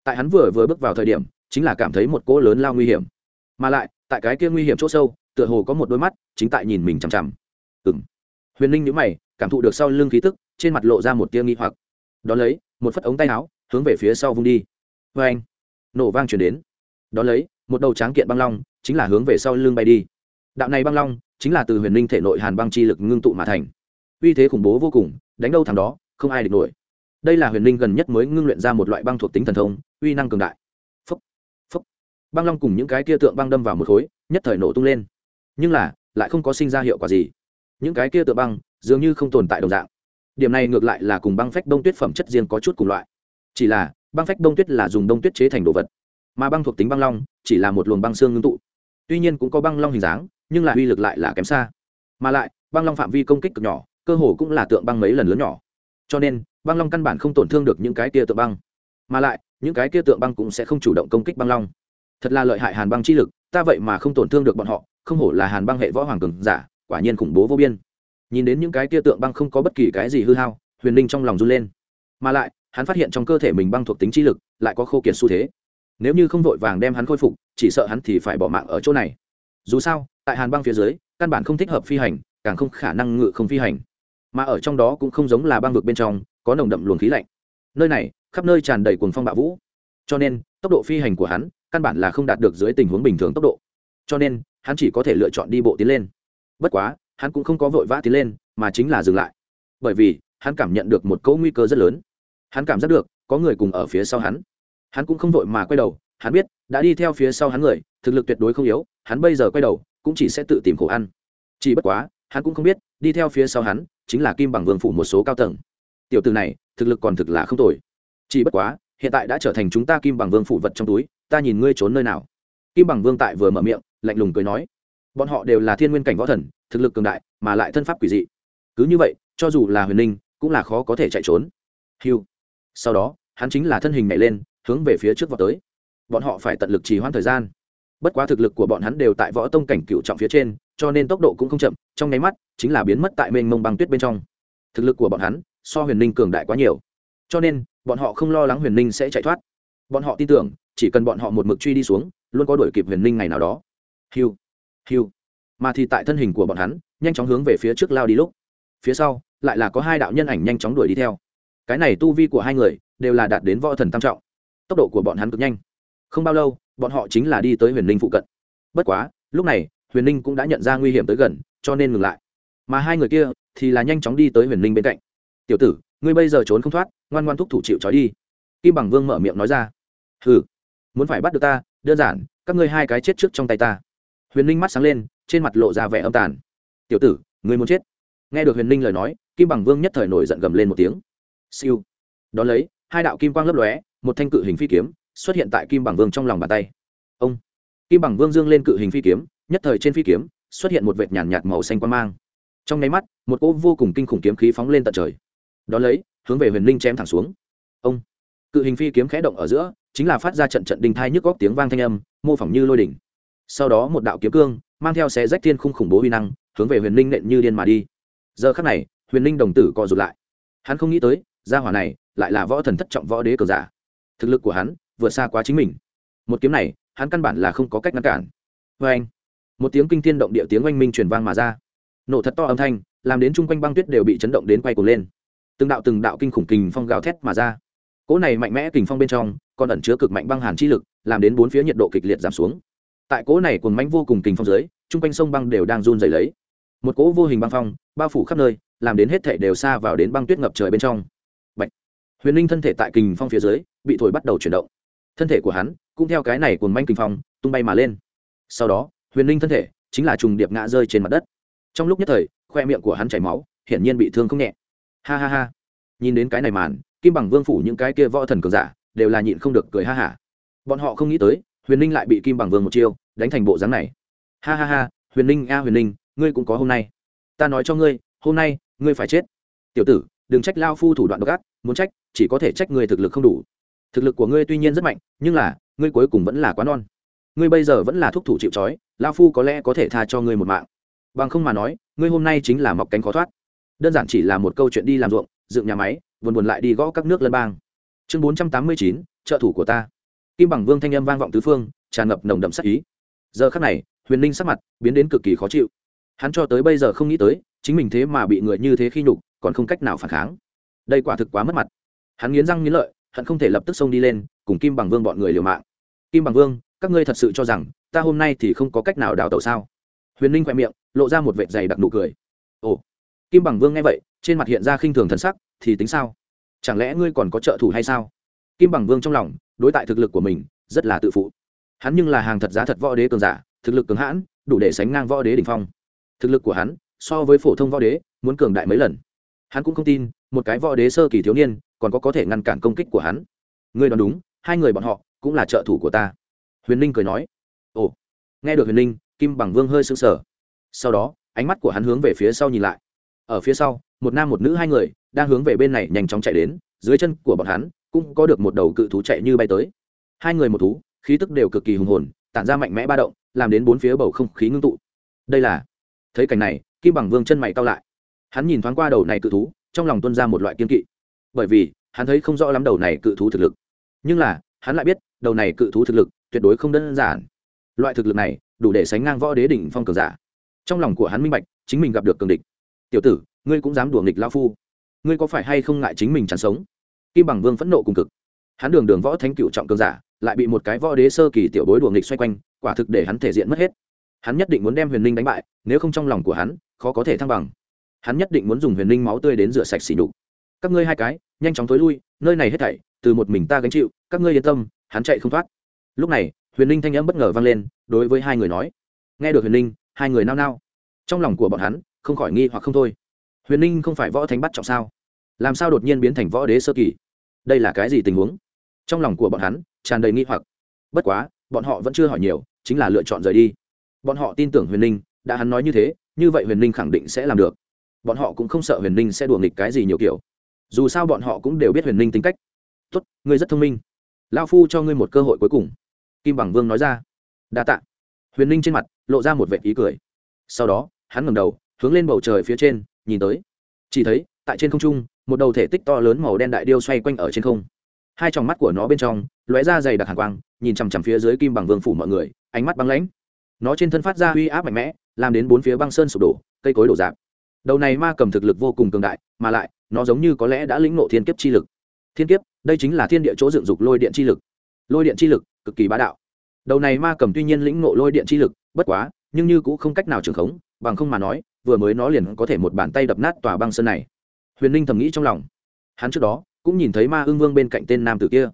Tại hắn vừa vừa bước vào thời điểm, chính là cảm thấy một cỗ lớn lao nguy hiểm. Mà lại, tại cái kia nguy hiểm chỗ sâu, tựa hồ có một đôi mắt chính tại nhìn mình chằm chằm. Ừ m huyền ninh nhữ mày, cảm thụ được sau lưng khí tức, trên mặt lộ ra một tia nghi hoặc. Đón lấy, một phất ống tay áo, hướng về phía sau vung đi. Vê anh, nổ vang chuyển đến. Đón lấy, một đầu tráng kiện băng long chính là hướng về sau lưng bay đi. Đạo này băng long chính là từ huyền ninh thể nội hàn băng chi lực ngưng tụ mà thành. Uy thế khủng bố vô cùng, đánh đâu thằng đó, không ai địch nổi. Đây là huyền ninh gần nhất mới ngưng luyện ra một loại băng thuộc tính thần thông, uy năng cường đại. Phấp phấp băng long cùng những cái kia tượng băng đâm vào một khối, nhất thời nổ tung lên. Nhưng là, lại không có sinh ra hiệu quả gì. Những cái kia tượng băng, dường như không tồn tại đồng dạng. Điểm này ngược lại là cùng băng phách đông tuyết phẩm chất riêng có chút cùng loại. Chỉ là, băng phách đông tuyết là dùng đông tuyết chế thành đồ vật. Mà băng thuộc tính băng long, chỉ là một luồng băng xương ngưng tụ. Tuy nhiên cũng có băng long hình dáng nhưng là uy lực lại là kém xa. Mà lại, băng long phạm vi công kích cực nhỏ, cơ hồ cũng là tượng băng mấy lần lớn nhỏ. Cho nên, băng long căn bản không tổn thương được những cái kia tượng băng. Mà lại, những cái kia tượng băng cũng sẽ không chủ động công kích băng long. Thật là lợi hại hàn băng chi lực, ta vậy mà không tổn thương được bọn họ, không hổ là hàn băng hệ võ hoàng cường giả, quả nhiên khủng bố vô biên. Nhìn đến những cái kia tượng băng không có bất kỳ cái gì hư hao, huyền linh trong lòng run lên. Mà lại, hắn phát hiện trong cơ thể mình băng thuộc tính chi lực lại có khô kiệt xu thế. Nếu như không vội vàng đem hắn khôi phục, chỉ sợ hắn thì phải bỏ mạng ở chỗ này dù sao, tại hàn băng phía dưới, căn bản không thích hợp phi hành, càng không khả năng ngự không phi hành. Mà ở trong đó cũng không giống là băng vực bên trong, có nồng đậm luồng khí lạnh. Nơi này, khắp nơi tràn đầy cuồng phong bạo vũ. Cho nên, tốc độ phi hành của hắn, căn bản là không đạt được dưới tình huống bình thường tốc độ. Cho nên, hắn chỉ có thể lựa chọn đi bộ tiến lên. Bất quá, hắn cũng không có vội vã tiến lên, mà chính là dừng lại. Bởi vì, hắn cảm nhận được một cỗ nguy cơ rất lớn. Hắn cảm giác được, có người cùng ở phía sau hắn. Hắn cũng không vội mà quay đầu hắn biết, đã đi theo phía sau hắn người, thực lực tuyệt đối không yếu, hắn bây giờ quay đầu, cũng chỉ sẽ tự tìm khổ ăn. Chỉ bất quá, hắn cũng không biết, đi theo phía sau hắn, chính là kim bằng vương phủ một số cao tầng. Tiểu từ này, thực lực còn thực là không tồi. Chỉ bất quá, hiện tại đã trở thành chúng ta kim bằng vương phủ vật trong túi, ta nhìn ngươi trốn nơi nào? Kim bằng vương tại vừa mở miệng, lạnh lùng cười nói. Bọn họ đều là thiên nguyên cảnh võ thần, thực lực cường đại, mà lại thân pháp quỷ dị. Cứ như vậy, cho dù là huyền ninh cũng là khó có thể chạy trốn. Hiu sau đó, hắn chính là thân hình nhảy lên, hướng về phía trước vào tới bọn họ phải tận lực trì hoãn thời gian. Bất quá thực lực của bọn hắn đều tại võ tông cảnh cựu trọng phía trên, cho nên tốc độ cũng không chậm, trong nháy mắt, chính là biến mất tại mênh mông băng tuyết bên trong. Thực lực của bọn hắn, so huyền ninh cường đại quá nhiều. Cho nên, bọn họ không lo lắng huyền ninh sẽ chạy thoát. Bọn họ tin tưởng, chỉ cần bọn họ một mực truy đi xuống, luôn có đuổi kịp huyền ninh ngày nào đó. Hiu hiu. Mà thì tại thân hình của bọn hắn, nhanh chóng hướng về phía trước lao đi lúc. Phía sau, lại là có hai đạo nhân ảnh nhanh chóng đuổi đi theo. Cái này tu vi của hai người, đều là đạt đến võ thần tam trọng. Tốc độ của bọn hắn cực nhanh không bao lâu, bọn họ chính là đi tới huyền ninh phụ cận. Bất quá, lúc này, huyền ninh cũng đã nhận ra nguy hiểm tới gần, cho nên ngừng lại. Mà hai người kia thì là nhanh chóng đi tới huyền ninh bên cạnh. Tiểu tử, ngươi bây giờ trốn không thoát, ngoan ngoan thúc thủ chịu trói đi. Kim bằng vương mở miệng nói ra. Hừ, muốn phải bắt được ta, đơn giản, các ngươi hai cái chết trước trong tay ta. Huyền ninh mắt sáng lên, trên mặt lộ ra vẻ âm tàn. Tiểu tử, ngươi muốn chết? Nghe được huyền ninh lời nói, kim bằng vương nhất thời nổi giận gầm lên một tiếng. Siêu. Đón lấy, hai đạo kim quang lấp lóe, một thanh cự hình phi kiếm xuất hiện tại kim bằng vương trong lòng bàn tay. Ông. Kim bằng vương dương lên cự hình phi kiếm nhất thời trên phi kiếm xuất hiện một vệt nhàn nhạt, màu xanh quang mang. Trong nháy mắt một cỗ vô cùng kinh khủng kiếm khí phóng lên tận trời. Đ ó lấy hướng về huyền linh chém thẳng xuống. Ông. Cự hình phi kiếm khẽ động ở giữa chính là phát ra trận trận đình thai nhức góc tiếng vang thanh âm mô phỏng như lôi đỉnh. Sau đó một đạo kiếm cương mang theo xe rách thiên khung khủng bố huy năng hướng về huyền linh nện như điên mà đi. Giờ khắc này huyền linh đồng tử co rụt lại. Hắn không nghĩ tới gia hỏa này lại là võ thần thất trọng võ đế cờ giả. Thực lực của hắn vượt xa quá chính mình. Một kiếm này, hắn căn bản là không có cách ngăn cản. Vê anh, một tiếng kinh thiên động địa tiếng oanh minh truyền vang mà ra. Nổ thật to âm thanh, làm đến chung quanh băng tuyết đều bị chấn động đến quay cuồng lên. Từng đạo từng đạo kinh khủng kình phong gào thét mà ra. Cỗ này mạnh mẽ kình phong bên trong, còn ẩn chứa cực mạnh băng hàn chi lực, làm đến bốn phía nhiệt độ kịch liệt giảm xuống. Tại cỗ này cuồng mãnh vô cùng kình phong dưới, chung quanh sông băng đều đang run dày lấy. Một cỗ vô hình băng phong, bao phủ khắp nơi, làm đến hết thảy đều xa vào đến băng tuyết ngập trời bên trong. Bạch. huyền linh thân thể tại kình phong phía dưới, bị thổi bắt đầu chuyển động thân thể của hắn cũng theo cái này cuồng manh kinh phong tung bay mà lên. Sau đó huyền linh thân thể chính là trùng điệp ngã rơi trên mặt đất. Trong lúc nhất thời khoe miệng của hắn chảy máu hiển nhiên bị thương không nhẹ. Ha ha ha. Nhìn đến cái này màn kim bằng vương phủ những cái kia võ thần cường giả đều là nhịn không được cười ha hả bọn họ không nghĩ tới huyền Linh lại bị kim bằng vương một chiêu đánh thành bộ dáng này. Ha ha ha huyền Linh a huyền Linh, ngươi cũng có hôm nay. Ta nói cho ngươi hôm nay ngươi phải chết. Tiểu tử đừng trách lao phu thủ đoạn độc ác muốn trách chỉ có thể trách ngươi thực lực không đủ thực lực của ngươi tuy nhiên rất mạnh, nhưng là, ngươi cuối cùng vẫn là quá non. Ngươi bây giờ vẫn là thúc thủ chịu trói lao phu có lẽ có thể tha cho ngươi một mạng. Bằng không mà nói, ngươi hôm nay chính là mọc cánh khó thoát. Đơn giản chỉ là một câu chuyện đi làm ruộng, dựng nhà máy, buồn buồn lại đi gõ các nước lân bang. Chương bốn trăm tám mươi chín, trợ thủ của ta. Kim bằng vương thanh âm vang vọng tứ phương, tràn ngập nồng đậm sắc ý. Giờ khắc này, huyền ninh sắc mặt biến đến cực kỳ khó chịu. Hắn cho tới bây giờ không nghĩ tới, chính mình thế mà bị người như thế khi nhục, còn không cách nào phản kháng. Đây quả thực quá mất mặt. Hắn nghiến răng nghiến lợi hận không thể lập tức xông đi lên, cùng kim bằng vương bọn người liều mạng. Kim bằng vương, các ngươi thật sự cho rằng ta hôm nay thì không có cách nào đào tẩu sao? Huyền ninh khoe miệng, lộ ra một vệt dày đặc nụ cười. Ồ. Kim bằng vương nghe vậy, trên mặt hiện ra khinh thường thần sắc, thì tính sao? Chẳng lẽ ngươi còn có trợ thủ hay sao? Kim bằng vương trong lòng, đối tại thực lực của mình, rất là tự phụ. Hắn nhưng là hàng thật giá thật võ đế cường giả, thực lực cường hãn, đủ để sánh ngang võ đế đ ỉ n h phong. Thực lực của hắn, so với phổ thông võ đế, muốn cường đại mấy lần. Hắn cũng không tin, một cái võ đế sơ kỳ thiếu niên còn có có thể ngăn cản công kích của hắn. Ngươi đoán đúng, hai người bọn họ cũng là trợ thủ của ta. Huyền ninh cười nói. Ồ. Nghe được huyền ninh kim bằng vương hơi s ư n g sở sau đó, ánh mắt của hắn hướng về phía sau nhìn lại. Ở phía sau, một nam một nữ hai người đang hướng về bên này nhanh chóng chạy đến, dưới chân của bọn hắn cũng có được một đầu cự thú chạy như bay tới. Hai người một thú, khí tức đều cực kỳ hùng hồn, tản ra mạnh mẽ ba động, làm đến bốn phía bầu không khí ngưng tụ. Đây là, thấy cảnh này, kim bằng vương chân mày cao lại. Hắn nhìn thoáng qua đầu này cự thú, trong lòng tuân ra một loại kiên kỵ bởi vì hắn thấy không rõ lắm đầu này cự thú thực lực. Nhưng là, hắn lại biết, đầu này cự thú thực lực tuyệt đối không đơn giản. Loại thực lực này đủ để sánh ngang võ đế đỉnh phong cường giả. Trong lòng của hắn minh bạch, chính mình gặp được cường địch. Tiểu tử, ngươi cũng dám đùa nghịch lao phu. Ngươi có phải hay không ngại chính mình chẳng sống? Kim bằng vương phẫn nộ cùng cực. Hắn đường đường võ thánh cựu trọng cường giả, lại bị một cái võ đế sơ kỳ tiểu bối đùa nghịch xoay quanh, quả thực để hắn thể diện mất hết. Hắn nhất định muốn đem huyền ninh đánh bại, nếu không trong lòng của hắn, khó có thể thăng bằng. Hắn nhất định muốn dùng huyền ninh máu tươi đến rửa sạch xỉ đục các ngươi hai cái, nhanh chóng t ố i lui, nơi này hết thảy, từ một mình ta gánh chịu, các ngươi yên tâm, hắn chạy không thoát. Lúc này, huyền ninh thanh âm bất ngờ vang lên, đối với hai người nói. Nghe được huyền ninh hai người nao nao. Trong lòng của bọn hắn, không khỏi nghi hoặc không thôi. Huyền ninh không phải võ thánh bắt trọng sao? Làm sao đột nhiên biến thành võ đế sơ kỳ? Đây là cái gì tình huống? Trong lòng của bọn hắn, tràn đầy nghi hoặc. Bất quá, bọn họ vẫn chưa hỏi nhiều, chính là lựa chọn rời đi. Bọn họ tin tưởng huyền ninh đã hắn nói như thế, như vậy huyền ninh khẳng định sẽ làm được. Bọn họ cũng không sợ huyền ninh sẽ đùa nghịch cái gì nhiều kiểu dù sao bọn họ cũng đều biết huyền ninh tính cách. Tốt, ngươi rất thông minh. Lao phu cho ngươi một cơ hội cuối cùng. Kim bằng vương nói ra. Đa t ạ huyền ninh trên mặt lộ ra một vệ ý cười. Sau đó, hắn ngầm đầu, hướng lên bầu trời phía trên, nhìn tới. Chỉ thấy, tại trên không trung, một đầu thể tích to lớn màu đen đại điêu xoay quanh ở trên không. Hai tròng mắt của nó bên trong, lóe ra dày đặc hàng quang, nhìn chằm chằm phía dưới kim bằng vương phủ mọi người, ánh mắt băng lãnh. Nó trên thân phát ra uy áp mạnh mẽ, làm đến bốn phía băng sơn sụp đổ, cây cối đổ dạp. Đầu này ma cầm thực lực vô cùng cường đại, mà lại nó giống như có lẽ đã lĩnh ngộ thiên kiếp chi lực. Thiên kiếp, đây chính là thiên địa chỗ dựng dục lôi điện chi lực. Lôi điện chi lực, cực kỳ bá đạo. Đầu này ma cầm tuy nhiên lĩnh ngộ lôi điện chi lực, bất quá, nhưng như cũng không cách nào trưởng khống, bằng không mà nói, vừa mới nó liền có thể một bàn tay đập nát tòa băng sơn này. Huyền ninh thầm nghĩ trong lòng. Hắn trước đó, cũng nhìn thấy ma ương vương bên cạnh tên nam tử kia.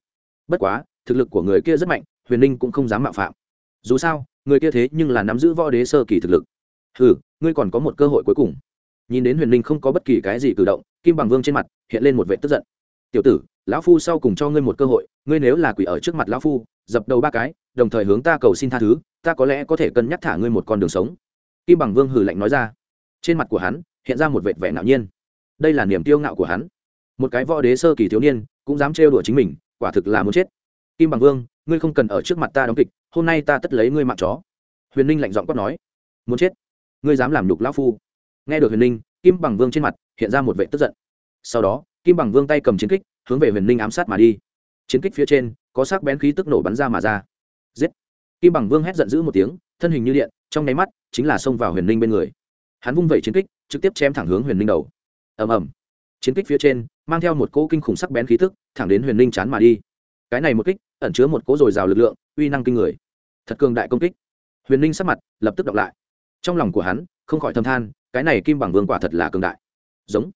Bất quá, thực lực của người kia rất mạnh, huyền ninh cũng không dám mạo phạm. Dù sao, người kia thế nhưng là nắm giữ võ đế sơ kỳ thực lực. Ừ ngươi còn có một cơ hội cuối cùng. Nhìn đến huyền ninh không có bất kỳ cái gì cử động kim bằng vương trên mặt hiện lên một vệ tức giận. Tiểu tử, lão phu sau cùng cho ngươi một cơ hội, ngươi nếu là quỷ ở trước mặt lão phu, dập đầu ba cái, đồng thời hướng ta cầu xin tha thứ, ta có lẽ có thể cân nhắc thả ngươi một con đường sống. Kim bằng vương hử lạnh nói ra. Trên mặt của hắn hiện ra một vệt vẻ ngạo nhiên. Đây là niềm tiêu ngạo của hắn. Một cái võ đế sơ kỳ thiếu niên cũng dám trêu đùa chính mình, quả thực là muốn chết. Kim bằng vương, ngươi không cần ở trước mặt ta đóng kịch, hôm nay ta tất lấy ngươi mạng chó. Huyền ninh lạnh giọng quát nói. Muốn chết? Ngươi dám làm nhục lão phu? Nghe được huyền ninh, kim bằng vương trên mặt hiện ra một vệ tức giận. Sau đó, kim bằng vương tay cầm chiến kích, hướng về huyền ninh ám sát mà đi. Chiến kích phía trên, có sắc bén khí tức nổ bắn ra mà ra. Giết! Kim bằng vương hét giận dữ một tiếng, thân hình như điện, trong nháy mắt, chính là xông vào huyền ninh bên người. Hắn vung vẩy chiến kích, trực tiếp chém thẳng hướng huyền ninh đầu. Ầm ầm. Chiến kích phía trên, mang theo một cỗ kinh khủng sắc bén khí tức, thẳng đến huyền ninh chán mà đi. Cái này một kích, ẩn chứa một cỗ dồi dào lực lượng, uy năng kinh người. Thật cường đại công kích. Huyền ninh sắc mặt lập tức đọc lại. Trong lòng của hắn, không khỏi thâm than, cái này kim bằng vương quả thật là cường đại giống.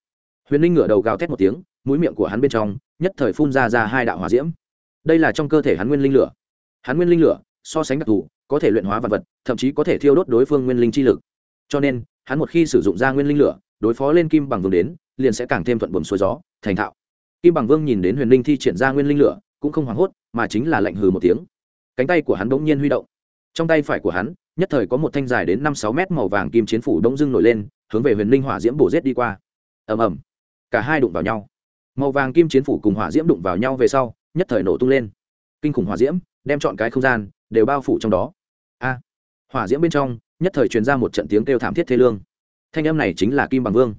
Huyền Linh ngửa đầu gào thét một tiếng, mũi miệng của hắn bên trong nhất thời phun ra ra hai đạo hỏa diễm. Đây là trong cơ thể hắn nguyên linh lửa. Hắn nguyên linh lửa, so sánh đặc thù, có thể luyện hóa vật vật, thậm chí có thể thiêu đốt đối phương nguyên linh chi lực. Cho nên, hắn một khi sử dụng ra nguyên linh lửa, đối phó lên kim bằng vương đến, liền sẽ càng thêm thuận buồm xuôi gió, thành thạo. Kim bằng vương nhìn đến huyền linh thi triển ra nguyên linh lửa, cũng không hoảng hốt, mà chính là lạnh hừ một tiếng. Cánh tay của hắn bỗng nhiên huy động. Trong tay phải của hắn, nhất thời có một thanh dài đến năm sáu mét màu vàng kim chiến phủ đông dưng nổi lên, hướng về huyền linh hỏa diễm bổ rết đi qua ầm ầm, cả hai đụng vào nhau. Màu vàng kim chiến phủ cùng hỏa diễm đụng vào nhau về sau, nhất thời nổ tung lên. Kinh khủng hỏa diễm, đem chọn cái không gian, đều bao phủ trong đó. A, hỏa diễm bên trong, nhất thời truyền ra một trận tiếng kêu thảm thiết thê lương. Thanh âm này chính là kim bằng vương.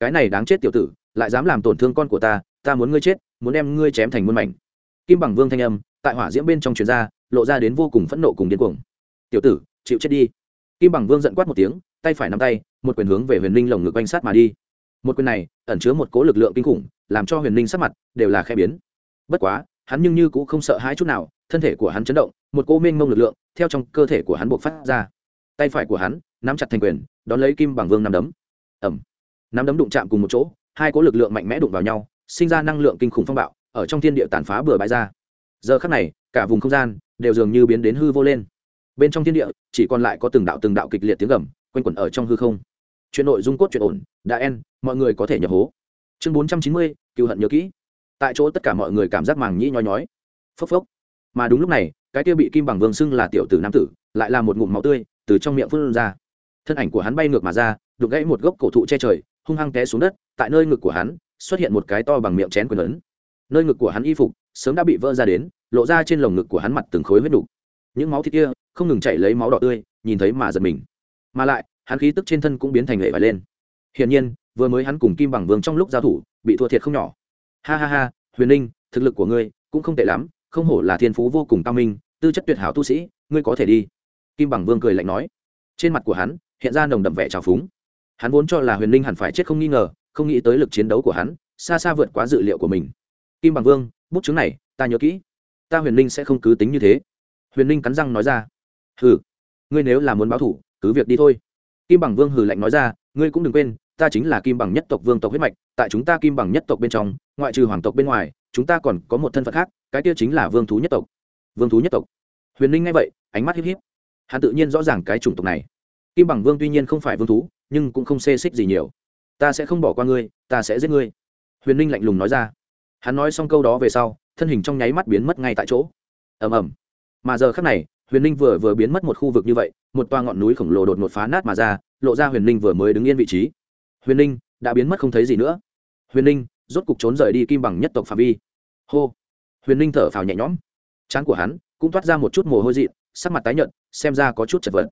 Cái này đáng chết tiểu tử, lại dám làm tổn thương con của ta ta muốn ngươi chết, muốn đem ngươi chém thành muôn mảnh. Kim bằng vương thanh âm, tại hỏa diễm bên trong truyền ra, lộ ra đến vô cùng phẫn nộ cùng điên cuồng. Tiểu tử, chịu chết đi. Kim bằng vương giận quát một tiếng, tay phải nắm tay, một quyền hướng về huyền linh lồng ngực quanh sát mà đi một quyền này ẩn chứa một cố lực lượng kinh khủng, làm cho huyền linh sắc mặt đều là khe biến. Bất quá, hắn nhưng như cũng không sợ hãi chút nào, thân thể của hắn chấn động, một cô mênh mông lực lượng theo trong cơ thể của hắn buộc phát ra. Tay phải của hắn nắm chặt thành quyền, đón lấy kim bằng vương nắm đấm. Ẩm nắm đấm đụng chạm cùng một chỗ, hai cố lực lượng mạnh mẽ đụng vào nhau, sinh ra năng lượng kinh khủng phong bạo, ở trong thiên địa tàn phá bừa bãi ra. Giờ khắc này, cả vùng không gian đều dường như biến đến hư vô lên. Bên trong thiên địa chỉ còn lại có từng đạo từng đạo kịch liệt tiếng gầm, quanh quẩn ở trong hư không chuyện nội dung cốt chuyện ổn, đã en, mọi người có thể nhập hố. Chương bốn trăm chín mươi cựu hận nhớ kỹ. Tại chỗ tất cả mọi người cảm giác màng nhĩ nhói nhói. Phốc phốc. Mà đúng lúc này, cái kia bị kim bằng vương xưng là tiểu tử nam tử, lại là một ngụm máu tươi từ trong miệng phun ra. Thân ảnh của hắn bay ngược mà ra, đục gãy một gốc cổ thụ che trời, hung hăng té xuống đất, tại nơi ngực của hắn, xuất hiện một cái to bằng miệng chén quyền lớn nơi ngực của hắn y phục, sớm đã bị vỡ ra đến, lộ ra trên lồng ngực của hắn mặt từng khối huyết đục. Những máu thịt kia, không ngừng chảy lấy máu đỏ tươi, nhìn thấy mà giật mình. Mà lại hắn khí tức trên thân cũng biến thành lệ vải lên. Hiển nhiên, vừa mới hắn cùng kim bằng vương trong lúc giao thủ, bị thua thiệt không nhỏ. Ha ha ha, huyền ninh thực lực của ngươi cũng không tệ lắm, không hổ là thiên phú vô cùng cao minh, tư chất tuyệt hảo tu sĩ, ngươi có thể đi. Kim bằng vương cười lạnh nói. Trên mặt của hắn, hiện ra nồng đậm vẻ trào phúng. Hắn vốn cho là huyền ninh hẳn phải chết không nghi ngờ, không nghĩ tới lực chiến đấu của hắn, xa xa vượt quá dự liệu của mình. Kim bằng vương, bút chứng này, ta nhớ kỹ. Ta huyền ninh sẽ không cứ tính như thế. Huyền ninh cắn răng nói ra. Hừ, ngươi nếu là muốn báo thủ, cứ việc đi thôi kim bằng vương hừ lạnh nói ra, ngươi cũng đừng quên, ta chính là kim bằng nhất tộc vương tộc huyết mạch, tại chúng ta kim bằng nhất tộc bên trong, ngoại trừ hoàng tộc bên ngoài, chúng ta còn có một thân phận khác, cái kia chính là vương thú nhất tộc. Vương thú nhất tộc. Huyền Linh nghe vậy, ánh mắt híp híp. Hắn tự nhiên rõ ràng cái chủng tộc này. Kim bằng vương tuy nhiên không phải vương thú, nhưng cũng không xê xích gì nhiều. Ta sẽ không bỏ qua ngươi, ta sẽ giết ngươi. Huyền Linh lạnh lùng nói ra. Hắn nói xong câu đó về sau, thân hình trong nháy mắt biến mất ngay tại chỗ. Ầm ầm. Mà giờ khắc này huyền ninh vừa vừa biến mất một khu vực như vậy, một toa ngọn núi khổng lồ đột ngột phá nát mà ra, lộ ra huyền ninh vừa mới đứng yên vị trí. Huyền ninh, đã biến mất không thấy gì nữa. Huyền ninh, rốt cục trốn rời đi kim bằng nhất tộc phạm vi. Hô. Huyền ninh thở phào nhẹ nhõm. Trán của hắn cũng toát ra một chút mồ hôi dị, sắc mặt tái nhợt, xem ra có chút chật vật.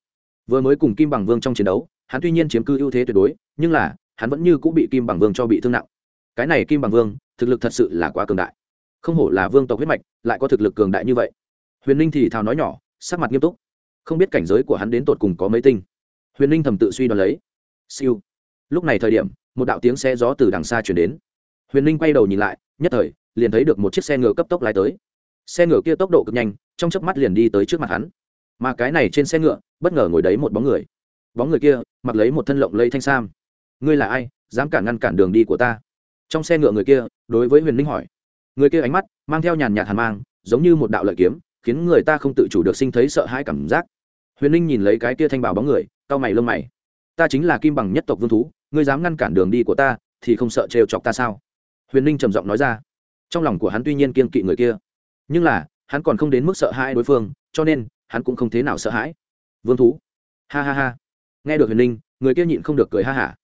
Vừa mới cùng kim bằng vương trong chiến đấu, hắn tuy nhiên chiếm cư ưu thế tuyệt đối, nhưng là, hắn vẫn như cũng bị kim bằng vương cho bị thương nặng. Cái này kim bằng vương, thực lực thật sự là quá cường đại. Không hổ là vương tộc huyết mạch, lại có thực lực cường đại như vậy. Huyền ninh thì thào nói nhỏ sắc mặt nghiêm túc. Không biết cảnh giới của hắn đến tột cùng có mấy tinh. Huyền ninh thầm tự suy đoán lấy. Siêu. Lúc này thời điểm, một đạo tiếng xe gió từ đằng xa chuyển đến. Huyền ninh quay đầu nhìn lại, nhất thời, liền thấy được một chiếc xe ngựa cấp tốc lái tới. Xe ngựa kia tốc độ cực nhanh, trong chớp mắt liền đi tới trước mặt hắn. Mà cái này trên xe ngựa, bất ngờ ngồi đấy một bóng người. Bóng người kia, mặc lấy một thân lộng lây thanh sam. Ngươi là ai? Dám cản ngăn cản đường đi của ta? Trong xe ngựa người kia, đối với huyền ninh hỏi. Người kia ánh mắt mang theo nhàn nhạt hàn mang, giống như một đạo lợi kiếm khiến người ta không tự chủ được sinh thấy sợ hãi cảm giác. Huyền ninh nhìn lấy cái kia thanh bảo bóng người, cau mày lông mày. Ta chính là kim bằng nhất tộc vương thú, ngươi dám ngăn cản đường đi của ta, thì không sợ trêu chọc ta sao? Huyền ninh trầm giọng nói ra. Trong lòng của hắn tuy nhiên kiên kỵ người kia, nhưng là, hắn còn không đến mức sợ hãi đối phương, cho nên, hắn cũng không thế nào sợ hãi. Vương thú. Ha ha ha. Nghe được huyền ninh, người kia nhịn không được cười ha hả.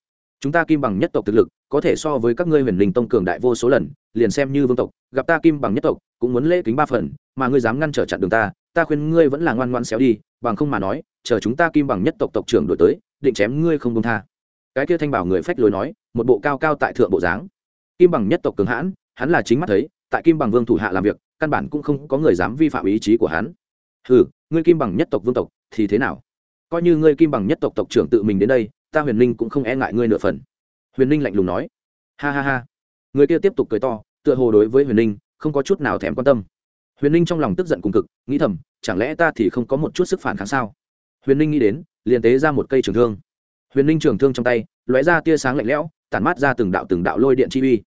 Chúng ta kim bằng nhất tộc thực lực, có thể so với các ngươi huyền linh tông cường đại vô số lần liền xem như vương tộc, gặp ta kim bằng nhất tộc, cũng muốn lễ kính ba phần, mà ngươi dám ngăn trở chặn đường ta ta khuyên ngươi vẫn là ngoan ngoan xéo đi, bằng không mà nói, chờ chúng ta kim bằng nhất tộc tộc trưởng đổi tới, định chém ngươi không công tha. Cái kia thanh bảo người phách lối nói, một bộ cao cao tại thượng bộ dáng. Kim bằng nhất tộc cường hãn, hắn là chính mắt thấy, tại kim bằng vương thủ hạ làm việc, căn bản cũng không có người dám vi phạm ý chí của hắn. Ừ ngươi kim bằng nhất tộc vương tộc, thì thế nào? Coi như ngươi kim bằng nhất tộc tộc trưởng tự mình đến đây, ta huyền ninh cũng không e ngại ngươi nửa phần. Huyền ninh lạnh lùng nói. Ha ha ha người kia tiếp tục cười to, tựa hồ đối với huyền ninh không có chút nào thèm quan tâm. Huyền ninh trong lòng tức giận cùng cực, nghĩ thầm, chẳng lẽ ta thì không có một chút sức phản kháng sao? Huyền ninh nghĩ đến, liền tế ra một cây trường thương. Huyền ninh trường thương trong tay, lóe ra tia sáng lạnh lẽo, tản mát ra từng đạo từng đạo lôi điện chi uy.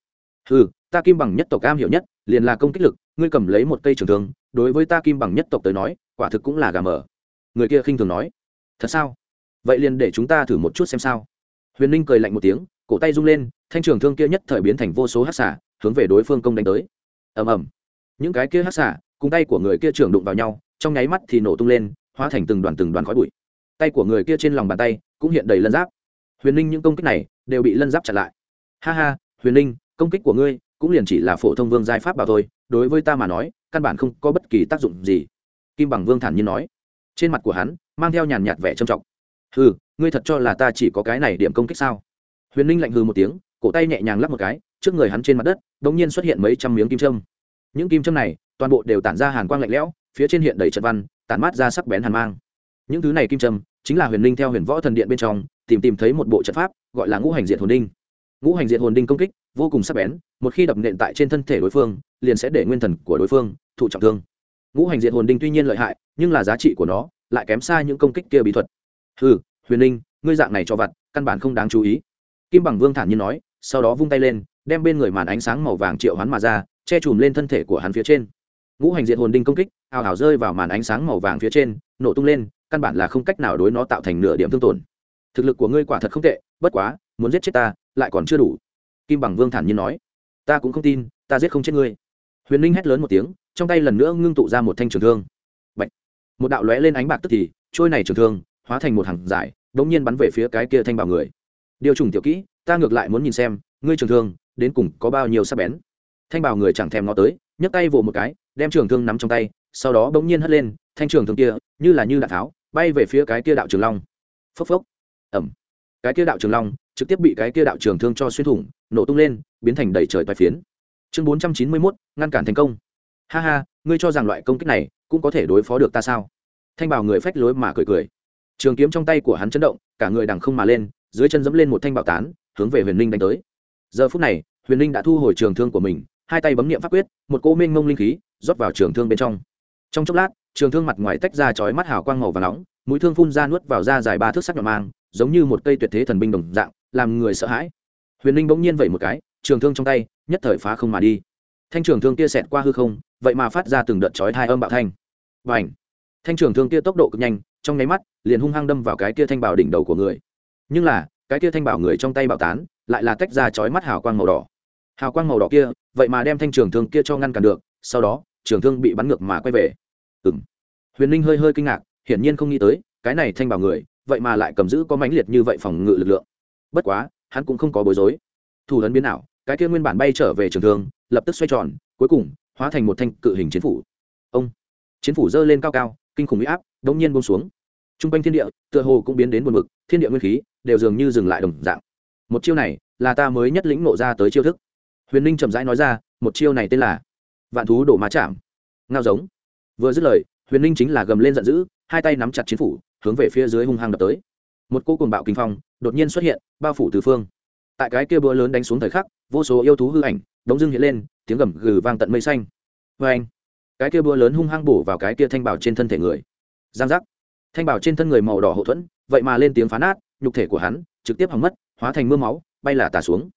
Ừ ta kim bằng nhất tộc cam hiểu nhất, liền là công kích lực, ngươi cầm lấy một cây trường thương, đối với ta kim bằng nhất tộc tới nói, quả thực cũng là gà mờ. Người kia khinh thường nói, thật sao? Vậy liền để chúng ta thử một chút xem sao. Huyền ninh cười lạnh một tiếng, cổ tay rung lên thanh trường thương kia nhất thời biến thành vô số hát xả, hướng về đối phương công đánh tới. Ầm ầm. Những cái kia hát xả, cùng tay của người kia trưởng đụng vào nhau, trong nháy mắt thì nổ tung lên, hóa thành từng đoàn từng đoàn khói bụi. Tay của người kia trên lòng bàn tay cũng hiện đầy lân giáp. Huyền ninh những công kích này đều bị lân giáp chặn lại. Ha ha, huyền ninh, công kích của ngươi cũng liền chỉ là phổ thông vương giai pháp bảo thôi, đối với ta mà nói, căn bản không có bất kỳ tác dụng gì. Kim bằng vương thản nhiên nói. Trên mặt của hắn mang theo nhàn nhạt vẻ trầm trọng. Hừ, ngươi thật cho là ta chỉ có cái này điểm công kích sao? Huyền ninh lạnh hừ một tiếng cổ tay nhẹ nhàng lắp một cái trước người hắn trên mặt đất đ ỗ n g nhiên xuất hiện mấy trăm miếng kim trâm những kim trâm này toàn bộ đều tản ra hàn quang lạnh lẽo phía trên hiện đầy trận văn tản mát ra sắc bén hàn mang. Những thứ này kim trâm chính là huyền Linh theo huyền võ thần điện bên trong tìm tìm thấy một bộ trận pháp gọi là ngũ hành diện hồn đinh. Ngũ hành diện hồn đinh công kích vô cùng sắc bén một khi đập nện tại trên thân thể đối phương liền sẽ để nguyên thần của đối phương thụ trọng thương. Ngũ hành diện hồn đinh tuy nhiên lợi hại nhưng là giá trị của nó lại kém xa những công kích kia bí thuật. Ừ huyền Linh, ngươi dạng này cho vặt căn bản không đáng chú ý. Kim bằng vương thản nhiên nói sau đó vung tay lên, đem bên người màn ánh sáng màu vàng triệu hắn mà ra, che chùm lên thân thể của hắn phía trên. Ngũ hành diện hồn đinh công kích ào ào rơi vào màn ánh sáng màu vàng phía trên, nổ tung lên, căn bản là không cách nào đối nó tạo thành nửa điểm thương tổn. Thực lực của ngươi quả thật không tệ, bất quá, muốn giết chết ta, lại còn chưa đủ. Kim bằng vương thản nhiên nói, ta cũng không tin, ta giết không chết ngươi. Huyền ninh hét lớn một tiếng, trong tay lần nữa ngưng tụ ra một thanh trường thương. Bạch. một đạo lóe lên ánh bạc tức thì, trôi này trường thương, hóa thành một hàng dài đ ỗ n g nhiên bắn về phía cái kia thanh bảo người điều trùng tiểu kỹ, ta ngược lại muốn nhìn xem, ngươi trường thương, đến cùng có bao nhiêu sắc bén. Thanh bảo người chẳng thèm ngó tới, nhấc tay vỗ một cái, đem trường thương nắm trong tay, sau đó bỗng nhiên hất lên, thanh trường thương kia, như là như đạn tháo, bay về phía cái kia đạo trường long. Phốc phốc. Ẩm cái kia đạo trường long, trực tiếp bị cái kia đạo trường thương cho xuyên thủng, nổ tung lên, biến thành đầy trời toái phiến. Chương bốn trăm chín mươi mốt, ngăn cản thành công. Ha ha, ngươi cho rằng loại công kích này cũng có thể đối phó được ta sao? Thanh bảo người phách lối mà cười cười. Trường kiếm trong tay của hắn chấn động, cả người đằng không mà lên dưới chân dẫm lên một thanh bảo tán, hướng về huyền linh đánh tới. Giờ phút này, huyền linh đã thu hồi trường thương của mình, hai tay bấm niệm pháp quyết, một cỗ minh mông linh khí rót vào trường thương bên trong. Trong chốc lát, trường thương mặt ngoài tách ra chói mắt hào quang màu và nóng, mũi thương phun ra nuốt vào da dài ba thước sắc nhọn mang, giống như một cây tuyệt thế thần binh đồng dạng, làm người sợ hãi. Huyền linh bỗng nhiên vẩy một cái, trường thương trong tay nhất thời phá không mà đi. Thanh trường thương kia xẹt qua hư không, vậy mà phát ra từng đợt chói thai âm bạo thanh. Và ảnh thanh trường thương kia tốc độ cực nhanh, trong nháy mắt, liền hung hăng đâm vào cái kia thanh bảo đỉnh đầu của người nhưng là, cái kia thanh bảo người trong tay bảo tán, lại là tách ra chói mắt hào quang màu đỏ. Hào quang màu đỏ kia, vậy mà đem thanh trường thương kia cho ngăn cản được, sau đó, trường thương bị bắn ngược mà quay về. Ừ m huyền ninh hơi hơi kinh ngạc, hiển nhiên không nghĩ tới, cái này thanh bảo người, vậy mà lại cầm giữ có mãnh liệt như vậy phòng ngự lực lượng. Bất quá, hắn cũng không có bối rối. Thủ lấn biến ảo, cái kia nguyên bản bay trở về trường thương, lập tức xoay tròn, cuối cùng, hóa thành một thanh cự hình chiến phủ. Ông. Chiến phủ giơ lên cao cao, kinh khủng huy áp đ ỗ n g nhiên bông xuống. T r u n g quanh thiên địa, tựa hồ cũng biến đến buồn mực thiên địa nguyên khí đều dường như dừng lại đồng dạng. Một chiêu này, là ta mới nhất lĩnh nộ ra tới chiêu thức. Huyền ninh chậm rãi nói ra, một chiêu này tên là vạn thú đổ má chạm. Ngao giống. Vừa dứt lời, huyền ninh chính là gầm lên giận dữ, hai tay nắm chặt chiến phủ, hướng về phía dưới hung hăng đập tới. Một cô cùng bạo kinh phong đột nhiên xuất hiện, bao phủ từ phương. Tại cái kia búa lớn đánh xuống thời khắc, vô số yêu thú hư ảnh đống dưng hiện lên, tiếng gầm gừ vang tận mây xanh. Vê anh cái kia búa lớn hung hăng bổ vào cái kia thanh bảo trên thân thể người. Giang giác. Thanh bảo trên thân người màu đỏ hậu thuẫn, vậy mà lên tiếng phá nát nhục thể của hắn trực tiếp hỏng mất, hóa thành mưa máu, bay là tả xuống.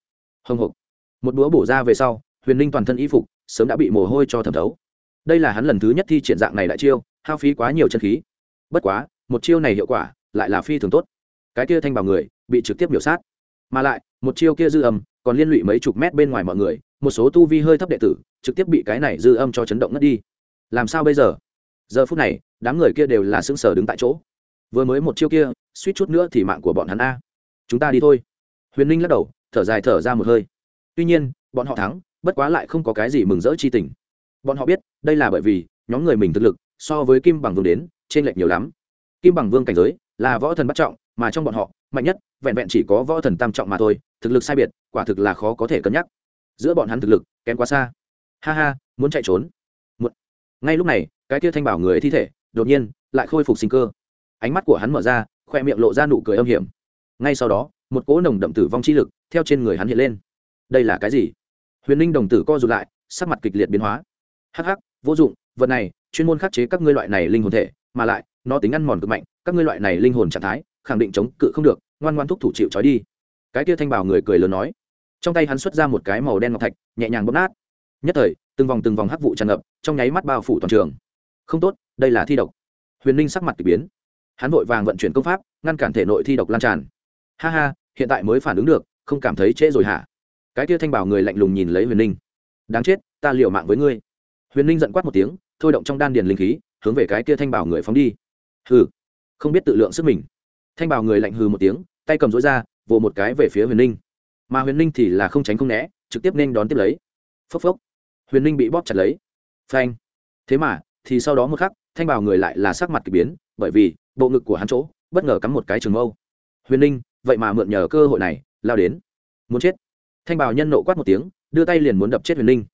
Hồng hộc. Một búa bổ ra về sau, huyền linh toàn thân y phục sớm đã bị mồ hôi cho thẩm thấu. Đây là hắn lần thứ nhất thi triển dạng này đại chiêu, hao phí quá nhiều chân khí. Bất quá, một chiêu này hiệu quả lại là phi thường tốt. Cái kia thanh bảo người bị trực tiếp biểu sát. Mà lại, một chiêu kia dư âm còn liên lụy mấy chục mét bên ngoài mọi người, một số tu vi hơi thấp đệ tử trực tiếp bị cái này dư âm cho chấn động ngất đi. Làm sao bây giờ? Giờ phút này, đám người kia đều là sững sờ đứng tại chỗ vừa mới một chiêu kia, suýt chút nữa thì mạng của bọn hắn a. Chúng ta đi thôi. Huyền ninh lắc đầu, thở dài thở ra một hơi. Tuy nhiên, bọn họ thắng, bất quá lại không có cái gì mừng rỡ chi tình. Bọn họ biết, đây là bởi vì, nhóm người mình thực lực, so với kim bằng vương đến trên lệch nhiều lắm. Kim bằng vương cảnh giới, là võ thần bắt trọng, mà trong bọn họ, mạnh nhất, vẹn vẹn chỉ có võ thần tam trọng mà thôi, thực lực sai biệt, quả thực là khó có thể cân nhắc. Giữa bọn hắn thực lực, kém quá xa. Ha ha, muốn chạy trốn. Một ngay lúc này, cái kia thanh bảo người thi thể, đột nhiên, lại khôi phục sinh cơ ánh mắt của hắn mở ra, khoe miệng lộ ra nụ cười âm hiểm. Ngay sau đó, một cỗ nồng đậm tử vong chi lực theo trên người hắn hiện lên. Đây là cái gì? Huyền ninh đồng tử co rụt lại, sắc mặt kịch liệt biến hóa. Hắc hắc, vô dụng, vật này, chuyên môn khắc chế các ngươi loại này linh hồn thể, mà lại, nó tính ăn mòn cực mạnh, các ngươi loại này linh hồn trạng thái, khẳng định chống cự không được, ngoan ngoan thúc thủ chịu trói đi. Cái kia thanh bảo người cười lớn nói. Trong tay hắn xuất ra một cái màu đen ngọc thạch, nhẹ nhàng bóp nát. Nhất thời, từng vòng từng vòng hắc vụ tràn ngập, trong nháy mắt bao phủ toàn trường. Không tốt, đây là thi độc. Huyền ninh sắc mặt k ỳ biến hắn vội vàng vận chuyển công pháp, ngăn cản thể nội thi độc lan tràn. Ha ha, hiện tại mới phản ứng được, không cảm thấy trễ rồi hả? Cái kia thanh bảo người lạnh lùng nhìn lấy huyền ninh. Đáng chết, ta liều mạng với ngươi. Huyền ninh giận quát một tiếng, thôi động trong đan điền linh khí, hướng về cái kia thanh bảo người phóng đi. Hừ, không biết tự lượng sức mình. Thanh bảo người lạnh hừ một tiếng, tay cầm rối ra, vồ một cái về phía huyền ninh. Mà huyền ninh thì là không tránh không né, trực tiếp nên đón tiếp lấy. Phốc phốc. Huyền ninh bị bóp chặt lấy. Phanh. Thế mà, thì sau đó một khắc, thanh bảo người lại là sắc mặt k ỳ biến, bởi vì bộ ngực của hắn chỗ, bất ngờ cắm một cái trường mâu. Huyền ninh vậy mà mượn nhờ cơ hội này, lao đến. Muốn chết. Thanh bảo nhân nộ quát một tiếng, đưa tay liền muốn đập chết huyền ninh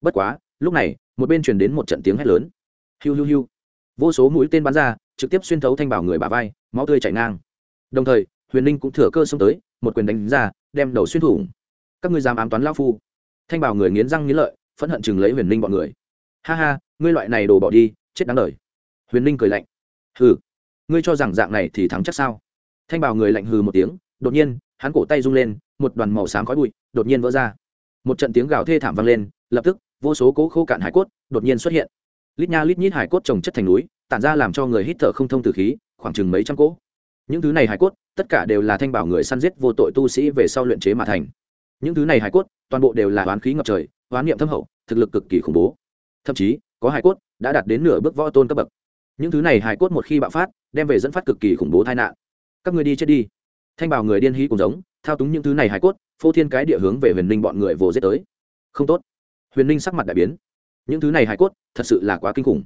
bất quá, lúc này, một bên truyền đến một trận tiếng hét lớn. Hiu hiu hiu. Vô số mũi tên bắn ra, trực tiếp xuyên thấu thanh bảo người bà vai, máu tươi chảy ngang. Đồng thời, huyền ninh cũng thừa cơ xông tới, một quyền đánh ra, đem đầu xuyên thủng. Các ngươi dám ám toán lao phu. Thanh bảo người nghiến răng nghiến lợi, phẫn hận chừng lấy huyền ninh bọn người. Ha ha, ngươi loại này đồ bỏ đi, chết đáng đời. Huyền ninh cười lạnh. Hừ ngươi cho rằng dạng này thì thắng chắc sao? Thanh bảo người lạnh hừ một tiếng, đột nhiên, hắn cổ tay rung lên, một đoàn màu xám khói bụi đột nhiên vỡ ra. Một trận tiếng gào thê thảm vang lên, lập tức, vô số cố khô cạn hải cốt đột nhiên xuất hiện. Lít nha lít nhít hải cốt trồng chất thành núi, tản ra làm cho người hít thở không thông từ khí, khoảng chừng mấy trăm cỗ. Những thứ này hải cốt, tất cả đều là thanh bảo người săn giết vô tội tu sĩ về sau luyện chế mà thành. Những thứ này hải cốt, toàn bộ đều là oán khí ngập trời, oán niệm thâm hậu, thực lực cực kỳ khủng bố. Thậm chí, có hải cốt đã đạt đến nửa bước võ tôn cấp bậc những thứ này hải cốt một khi bạo phát, đem về dẫn phát cực kỳ khủng bố tai nạn. Các người đi chết đi. Thanh bảo người điên hí cùng giống, thao túng những thứ này hải cốt, phô thiên cái địa hướng về huyền ninh bọn người vồ giết tới. Không tốt. Huyền ninh sắc mặt đại biến. Những thứ này hải cốt, thật sự là quá kinh khủng.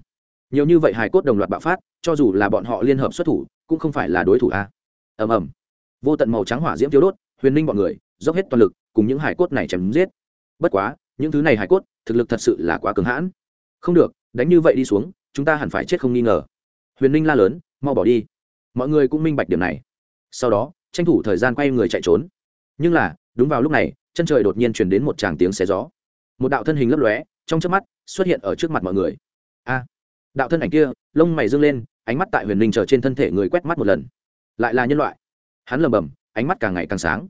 Nhiều như vậy hải cốt đồng loạt bạo phát, cho dù là bọn họ liên hợp xuất thủ, cũng không phải là đối thủ a. Ầm ầm. Vô tận màu trắng hỏa diễm thiếu đốt, huyền ninh bọn người, dốc hết toàn lực, cùng những hải cốt này chém giết. Bất quá, những thứ này hải cốt, thực lực thật sự là quá cứng hãn. Không được, đánh như vậy đi xuống chúng ta hẳn phải chết không nghi ngờ. Huyền ninh la lớn, mau bỏ đi. Mọi người cũng minh bạch điểm này. Sau đó, tranh thủ thời gian quay người chạy trốn. Nhưng là, đúng vào lúc này, chân trời đột nhiên chuyển đến một tràng tiếng xé gió. Một đạo thân hình lấp lóe, trong trước mắt, xuất hiện ở trước mặt mọi người. A! Đạo thân ảnh kia, lông mày dâng lên, ánh mắt tại huyền ninh chờ trên thân thể người quét mắt một lần. Lại là nhân loại. Hắn lầm bầm ánh mắt càng ngày càng sáng.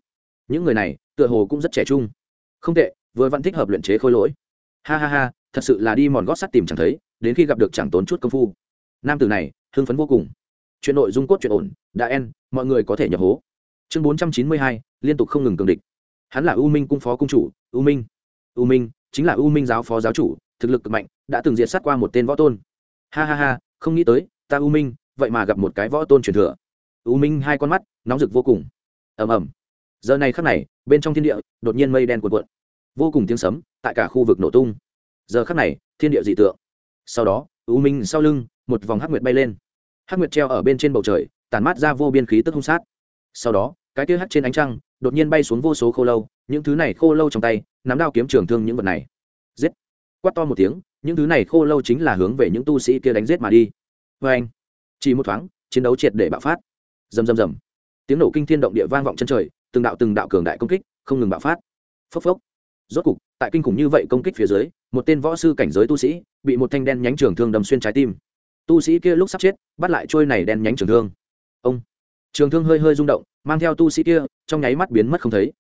Những người này, tựa hồ cũng rất trẻ trung. Không tệ, vừa vẫn thích hợp luyện chế khôi lỗi. Ha ha ha, thật sự là đi mòn gót sắt tìm chẳng thấy đến khi gặp được chẳng tốn chút công phu. Nam tử này, hưng phấn vô cùng. Chuyện nội dung cốt chuyện ổn, đã en, mọi người có thể nhập hố. Chương bốn trăm chín mươi hai, liên tục không ngừng cường địch. Hắn là u minh cung phó cung chủ, u minh. U minh chính là u minh giáo phó giáo chủ, thực lực cực mạnh, đã từng diệt sát qua một tên võ tôn. Ha ha ha, không nghĩ tới, ta u minh, vậy mà gặp một cái võ tôn truyền thừa. U minh hai con mắt, nóng rực vô cùng. Ầm ầm. Giờ này khắc này, bên trong thiên địa, đột nhiên mây đen cuộn cuộn. Vô cùng tiếng sấm, tại cả khu vực nổ tung. Giờ khắc này, thiên địa dị tượng sau đó, u minh sau lưng, một vòng hắc nguyệt bay lên. Hắc nguyệt treo ở bên trên bầu trời tàn mát ra vô biên khí tức hung sát. Sau đó, cái kia hắt trên ánh trăng, đột nhiên bay xuống vô số khô lâu, những thứ này khô lâu trong tay, nắm đao kiếm trường thương những vật này. Giết! Quát to một tiếng, những thứ này khô lâu chính là hướng về những tu sĩ kia đánh giết mà đi. Vê anh chỉ một thoáng, chiến đấu triệt để bạo phát. Rầm rầm rầm. Tiếng nổ kinh thiên động địa vang vọng chân trời, từng đạo từng đạo cường đại công kích, không ngừng bạo phát. Phốc phốc. Rốt cục, tại kinh khủng như vậy công kích phía dưới một tên võ sư cảnh giới tu sĩ, bị một thanh đen nhánh trường thương đâm xuyên trái tim. Tu sĩ kia lúc sắp chết, bắt lại trôi này đen nhánh trường thương. Ông. Trường thương hơi hơi rung động, mang theo tu sĩ kia, trong nháy mắt biến mất không thấy.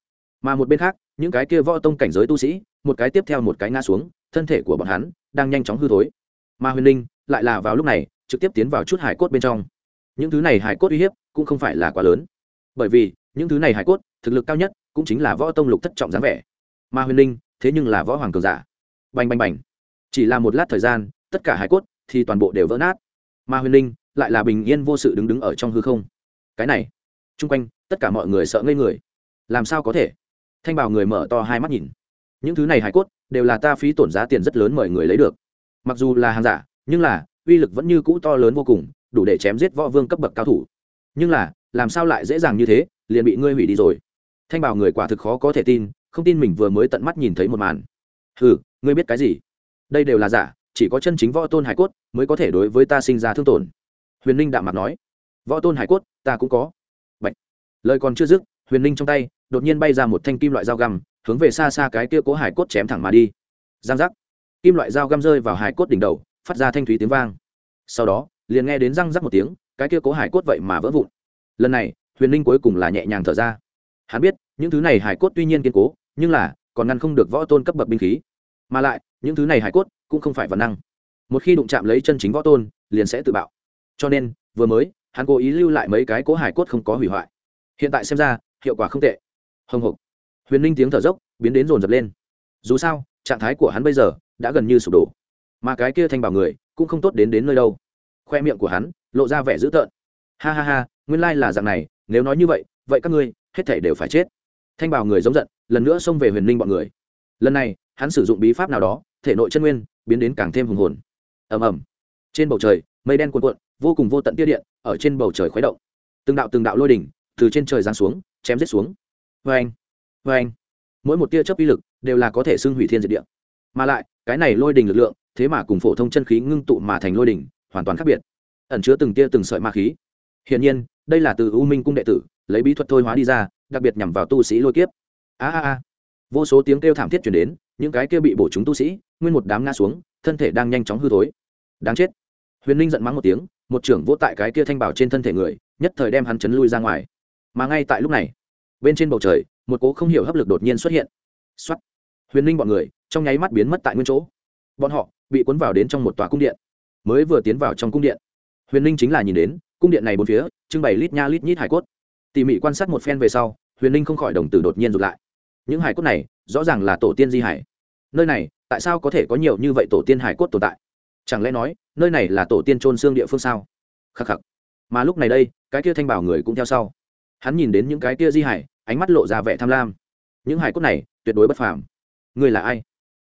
Mà một bên khác, những cái kia võ tông cảnh giới tu sĩ, một cái tiếp theo một cái ngã xuống, thân thể của bọn hắn đang nhanh chóng hư thối. Mà huyền linh lại là vào lúc này, trực tiếp tiến vào chút hải cốt bên trong. Những thứ này hải cốt uy hiếp cũng không phải là quá lớn. Bởi vì, những thứ này hải cốt, thực lực cao nhất cũng chính là võ tông lục thất trọng dáng vẻ. Mà huyền linh thế nhưng là võ hoàng cường giả bành bành bành. Chỉ là một lát thời gian, tất cả hải cốt thì toàn bộ đều vỡ nát. Mà huyền linh lại là bình yên vô sự đứng đứng ở trong hư không. Cái này, chung quanh, tất cả mọi người sợ ngây người. Làm sao có thể? Thanh bảo người mở to hai mắt nhìn. Những thứ này hải cốt đều là ta phí tổn giá tiền rất lớn mời người lấy được. Mặc dù là hàng giả, nhưng là, uy lực vẫn như cũ to lớn vô cùng, đủ để chém giết võ vương cấp bậc cao thủ. Nhưng là, làm sao lại dễ dàng như thế, liền bị ngươi hủy đi rồi? Thanh bảo người quả thực khó có thể tin, không tin mình vừa mới tận mắt nhìn thấy một màn. Ừ ngươi biết cái gì? Đây đều là giả, chỉ có chân chính võ tôn hải cốt mới có thể đối với ta sinh ra thương tổn. Huyền ninh đạm mặt nói. Võ tôn hải cốt, ta cũng có. Bạch. lời còn chưa dứt, huyền ninh trong tay đột nhiên bay ra một thanh kim loại dao găm, hướng về xa xa cái kia cố hải cốt chém thẳng mà đi. Giang giác. Kim loại dao găm rơi vào hải cốt đỉnh đầu, phát ra thanh thúy tiếng vang. Sau đó, liền nghe đến răng rắc một tiếng, cái kia cố hải cốt vậy mà vỡ vụn. Lần này, huyền ninh cuối cùng là nhẹ nhàng thở ra. Hắn biết, những thứ này hải cốt tuy nhiên kiên cố, nhưng là còn ngăn không được võ tôn cấp bậc binh khí mà lại, những thứ này hải cốt cũng không phải vật năng. Một khi đụng chạm lấy chân chính võ tôn, liền sẽ tự bạo. Cho nên, vừa mới, hắn cố ý lưu lại mấy cái cố hải cốt không có hủy hoại. Hiện tại xem ra, hiệu quả không tệ. Hồng hộc. Huyền ninh tiếng thở dốc, biến đến rồn rập lên. Dù sao, trạng thái của hắn bây giờ đã gần như sụp đổ. Mà cái kia thanh bảo người cũng không tốt đến đến nơi đâu. Khoe miệng của hắn lộ ra vẻ dữ tợn. Ha ha ha, nguyên lai là dạng này, nếu nói như vậy vậy các ngươi hết thể đều phải chết. Thanh bảo người giống giận, lần nữa xông về huyền ninh bọn người. Lần này hắn sử dụng bí pháp nào đó, thể nội chân nguyên biến đến càng thêm hùng hồn. Ầm ầm. Trên bầu trời, mây đen cuồn cuộn, vô cùng vô tận tia điện ở trên bầu trời khuấy động. Từng đạo từng đạo lôi đỉnh từ trên trời giáng xuống, chém giết xuống. Vê anh vê anh mỗi một tia chớp uy lực đều là có thể xưng hủy thiên diệt địa. Mà lại, cái này lôi đỉnh lực lượng, thế mà cùng phổ thông chân khí ngưng tụ mà thành lôi đỉnh, hoàn toàn khác biệt. Ẩn chứa từng tia từng sợi ma khí. Hiển nhiên, đây là từ u minh cung đệ tử, lấy bí thuật thôi hóa đi ra, đặc biệt nhằm vào tu sĩ lôi kiếp. A a a. Vô số tiếng kêu thảm thiết chuyển đến những cái kia bị bổ chúng tu sĩ, nguyên một đám ngã xuống, thân thể đang nhanh chóng hư thối. Đáng chết. Huyền ninh giận mắng một tiếng, một trưởng vỗ tại cái kia thanh bảo trên thân thể người, nhất thời đem hắn chấn lui ra ngoài. Mà ngay tại lúc này, bên trên bầu trời, một cố không hiểu hấp lực đột nhiên xuất hiện. Xuất huyền ninh bọn người, trong nháy mắt biến mất tại nguyên chỗ. Bọn họ bị cuốn vào đến trong một tòa cung điện, mới vừa tiến vào trong cung điện. Huyền ninh chính là nhìn đến, cung điện này bốn phía, trưng bày lít nha lít nhít hải cốt. Tỉ mỉ quan sát một phen về sau, huyền ninh không khỏi đồng tử đột nhiên rụt lại. Những hải cốt này, rõ ràng là tổ tiên di hải nơi này, tại sao có thể có nhiều như vậy tổ tiên hải cốt tồn tại? Chẳng lẽ nói, nơi này là tổ tiên trôn xương địa phương sao? Khắc khắc. Mà lúc này đây, cái kia thanh bảo người cũng theo sau. Hắn nhìn đến những cái kia di hải, ánh mắt lộ ra vẻ tham lam. Những hải cốt này, tuyệt đối bất phàm. Người là ai?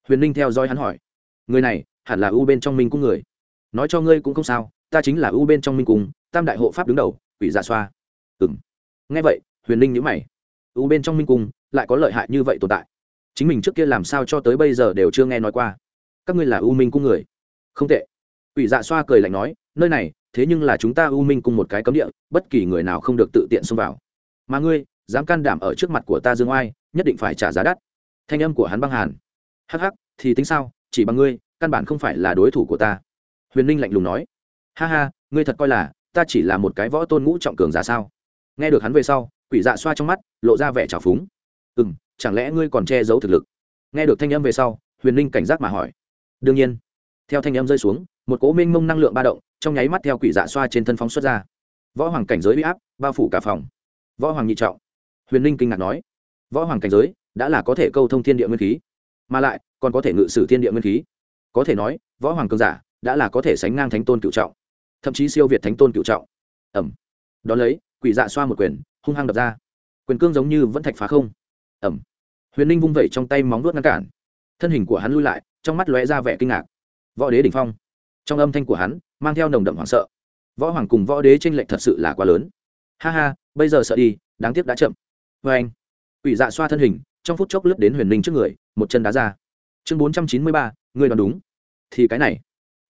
Huyền ninh theo dõi hắn hỏi. Người này, hẳn là u bên trong minh cung người. Nói cho ngươi cũng không sao, ta chính là u bên trong minh cung, tam đại hộ pháp đứng đầu, quỷ dạ xoa. Ừ m nghe vậy, huyền ninh nhữ mày. U bên trong minh cung, lại có lợi hại như vậy tồn tại chính mình trước kia làm sao cho tới bây giờ đều chưa nghe nói qua. Các ngươi là u minh cung người. Không tệ. Quỷ dạ xoa cười lạnh nói, nơi này, thế nhưng là chúng ta u minh cung một cái cấm địa, bất kỳ người nào không được tự tiện xông vào. Mà ngươi, dám can đảm ở trước mặt của ta dương oai, nhất định phải trả giá đắt. Thanh âm của hắn băng hàn. Hắc hắc, thì tính sao, chỉ bằng ngươi, căn bản không phải là đối thủ của ta. Huyền ninh lạnh lùng nói. Ha ha, ngươi thật coi là, ta chỉ là một cái võ tôn ngũ trọng cường giả sao? Nghe được hắn về sau, quỷ dạ xoa trong mắt, lộ ra vẻ trào phúng. Ừ m chẳng lẽ ngươi còn che giấu thực lực? Nghe được thanh âm về sau, huyền ninh cảnh giác mà hỏi. Đương nhiên. Theo thanh âm rơi xuống, một cố minh mông năng lượng ba động trong nháy mắt theo quỷ dạ xoa trên thân phóng xuất ra. Võ hoàng cảnh giới bị áp bao phủ cả phòng. Võ hoàng nhị trọng. Huyền ninh kinh ngạc nói. Võ hoàng cảnh giới đã là có thể câu thông thiên địa nguyên khí, mà lại còn có thể ngự sử thiên địa nguyên khí. Có thể nói, võ hoàng cường giả đã là có thể sánh ngang thánh tôn cựu trọng, thậm chí siêu việt thánh tôn cựu trọng. Ẩm. Đón lấy, quỷ dạ xoa một quyền, hung hăng đập ra. Quyền cương giống như vẫn thạch phá không ẩm. Huyền ninh vung vẩy trong tay móng vuốt ngăn cản. Thân hình của hắn lui lại, trong mắt lóe ra vẻ kinh ngạc. Võ đế đ ỉ n h phong. Trong âm thanh của hắn, mang theo nồng đậm hoảng sợ. Võ hoàng cùng võ đế tranh lệch thật sự là quá lớn. Ha ha, bây giờ sợ đi, đáng tiếc đã chậm. Vê anh ủy dạ xoa thân hình, trong phút chốc lướt đến huyền ninh trước người, một chân đá ra. Chương bốn trăm chín mươi ba, người đoán đúng. Thì cái này.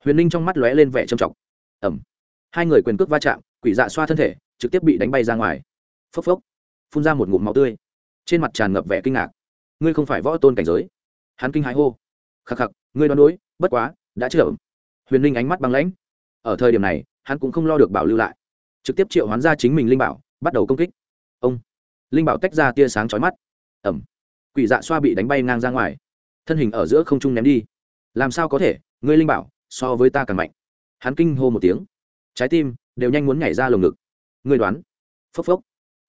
Huyền ninh trong mắt lóe lên vẻ trầm trọng. Ẩm. Hai người quyền cước va chạm, quỷ dạ xoa thân thể, trực tiếp bị đánh bay ra ngoài. Phốc phốc. Phun ra một ngụm máu tươi trên mặt tràn ngập vẻ kinh ngạc. Ngươi không phải võ tôn cảnh giới. Hắn kinh hãi hô. Khắc khắc, ngươi đoán đối, bất quá, đã chưa huyền linh ánh mắt băng lãnh. Ở thời điểm này, hắn cũng không lo được bảo lưu lại. Trực tiếp triệu hoán ra chính mình linh bảo, bắt đầu công kích. Ông. Linh bảo tách ra tia sáng chói mắt. Ẩm. Quỷ dạ xoa bị đánh bay ngang ra ngoài. Thân hình ở giữa không trung ném đi. Làm sao có thể, ngươi linh bảo, so với ta càng mạnh. Hắn kinh hô một tiếng. Trái tim, đều nhanh muốn nhảy ra lồng ngực. Ngươi đoán. Phốc phốc.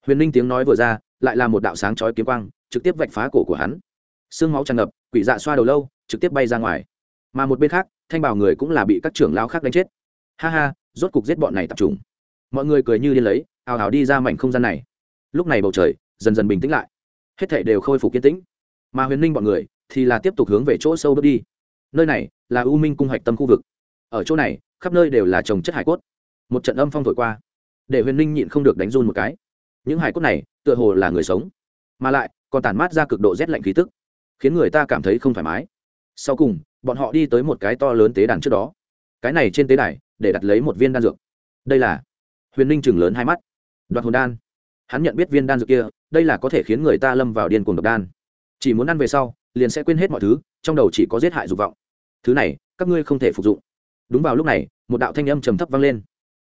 Huyền Linh tiếng nói vừa ra lại là một đạo sáng chói kiếm quang, trực tiếp vạch phá cổ của hắn. Xương máu tràn ngập, quỷ dạ xoa đầu lâu, trực tiếp bay ra ngoài. Mà một bên khác, thanh bảo người cũng là bị các trưởng lao khác đánh chết. Ha ha, rốt cục giết bọn này tập trung. Mọi người cười như điên lấy ào ào đi ra mảnh không gian này. Lúc này bầu trời, dần dần bình tĩnh lại. Hết thảy đều khôi phục kiên tĩnh. Mà huyền ninh bọn người thì là tiếp tục hướng về chỗ sâu bước đi. Nơi này là u minh cung hạch tâm khu vực. Ở chỗ này, khắp nơi đều là trồng chất hải cốt. Một trận âm phong thổi qua, để huyền ninh nhịn không được đánh run một cái những hải cốt này, tựa hồ là người sống. Mà lại, còn tản mát ra cực độ rét lạnh khí tức, khiến người ta cảm thấy không thoải mái. Sau cùng, bọn họ đi tới một cái to lớn tế đàn trước đó. Cái này trên tế đài, để đặt lấy một viên đan dược. Đây là huyền ninh chừng lớn hai mắt. Đoạt hồn đan. Hắn nhận biết viên đan dược kia, đây là có thể khiến người ta lâm vào điên cuồng độc đan. Chỉ muốn ăn về sau, liền sẽ quên hết mọi thứ, trong đầu chỉ có giết hại dục vọng. Thứ này, các ngươi không thể phục dụng. Đúng vào lúc này, một đạo thanh âm trầm thấp vang lên.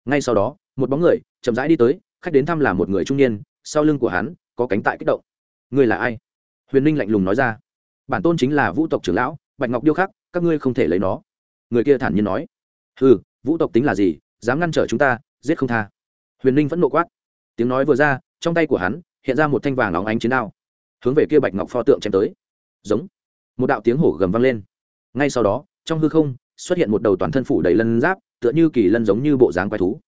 Ngay sau đó, một bóng người chậm rãi đi tới khách đến thăm là một người trung niên, sau lưng của hắn có cánh tại kích động. Ngươi là ai? Huyền ninh lạnh lùng nói ra. Bản tôn chính là vũ tộc trưởng lão, bạch ngọc điêu khắc, các ngươi không thể lấy nó. Người kia thản nhiên nói. Ừ vũ tộc tính là gì, dám ngăn trở chúng ta, giết không tha. Huyền ninh vẫn nộ quát. Tiếng nói vừa ra, trong tay của hắn hiện ra một thanh vàng óng ánh chiến đao, hướng về kia bạch ngọc pho tượng chém tới. Giống. Một đạo tiếng hổ gầm vang lên. Ngay sau đó, trong hư không, xuất hiện một đầu toàn thân phủ đầy lân giáp, tựa như kỳ lân giống như bộ dáng quái thú.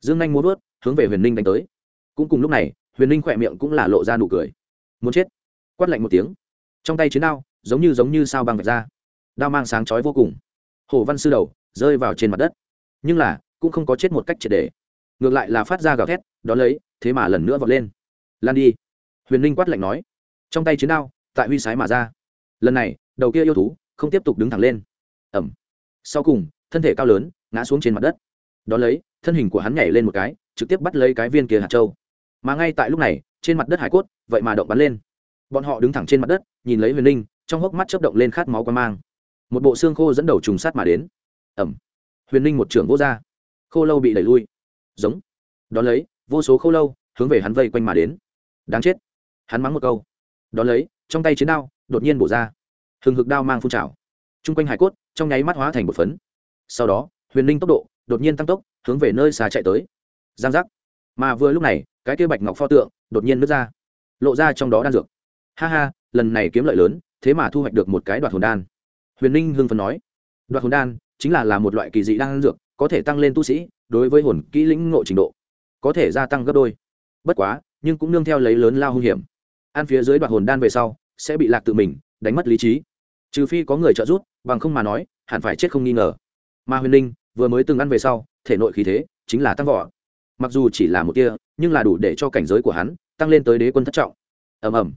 Dương anh muốn vớt hướng về huyền ninh đánh tới. Cũng cùng lúc này, huyền ninh khỏe miệng cũng là lộ ra nụ cười. Muốn chết. Quát lạnh một tiếng. Trong tay chiến đao, giống như giống như sao băng vạch ra. Đao mang sáng chói vô cùng. Hồ văn sư đầu, rơi vào trên mặt đất. Nhưng là, cũng không có chết một cách triệt để. Ngược lại là phát ra gào thét đ ó lấy, thế mà lần nữa vọt lên. Lan đi. Huyền ninh quát lạnh nói. Trong tay chiến đao, tại huy sái mà ra. Lần này, đầu kia yêu thú, không tiếp tục đứng thẳng lên. Ẩm. Sau cùng, thân thể cao lớn, ngã xuống trên mặt đất. Đ ó lấy thân hình của hắn nhảy lên một cái, trực tiếp bắt lấy cái viên kia hạt châu. mà ngay tại lúc này, trên mặt đất hải cốt, vậy mà động bắn lên. Bọn họ đứng thẳng trên mặt đất, nhìn lấy huyền linh, trong hốc mắt chấp động lên khát máu quan mang. Một bộ xương khô dẫn đầu trùng sát mà đến. Ẩm huyền linh một trưởng vô r khô lâu bị đẩy lui. Giống. Đón lấy, vô số khô lâu hướng về hắn vây quanh mà đến. Đáng chết. Hắn mắng một câu. Đón lấy, trong tay chiến đao đột nhiên bổ ra. Hừng hực đao mang phun trào. T r u n g quanh hải cốt trong nháy mắt hóa thành một phấn. Sau đó, huyền linh tốc độ đột nhiên tăng tốc, hướng về nơi xa chạy tới. Giang giác. Mà vừa lúc này, cái kia bạch ngọc pho tượng đột nhiên nứt ra, lộ ra trong đó đan dược. Ha ha, lần này kiếm lợi lớn, thế mà thu hoạch được một cái đoạt hồn đan. Huyền ninh hưng phấn nói, đoạt hồn đan chính là là một loại kỳ dị đan dược, có thể tăng lên tu sĩ đối với hồn kỹ lĩnh ngộ trình độ, có thể gia tăng gấp đôi. Bất quá, nhưng cũng nương theo lấy lớn lao hung hiểm. Ăn phía dưới đoạt hồn đan về sau, sẽ bị lạc tự mình, đánh mất lý trí. Trừ phi có người trợ giúp, bằng không mà nói, hẳn phải chết không nghi ngờ. Mà huyền ninh vừa mới từng ăn về sau, thể nội khí thế chính là tăng vỏ mặc dù chỉ là một tia, nhưng là đủ để cho cảnh giới của hắn tăng lên tới đế quân thất trọng. Ầm ầm.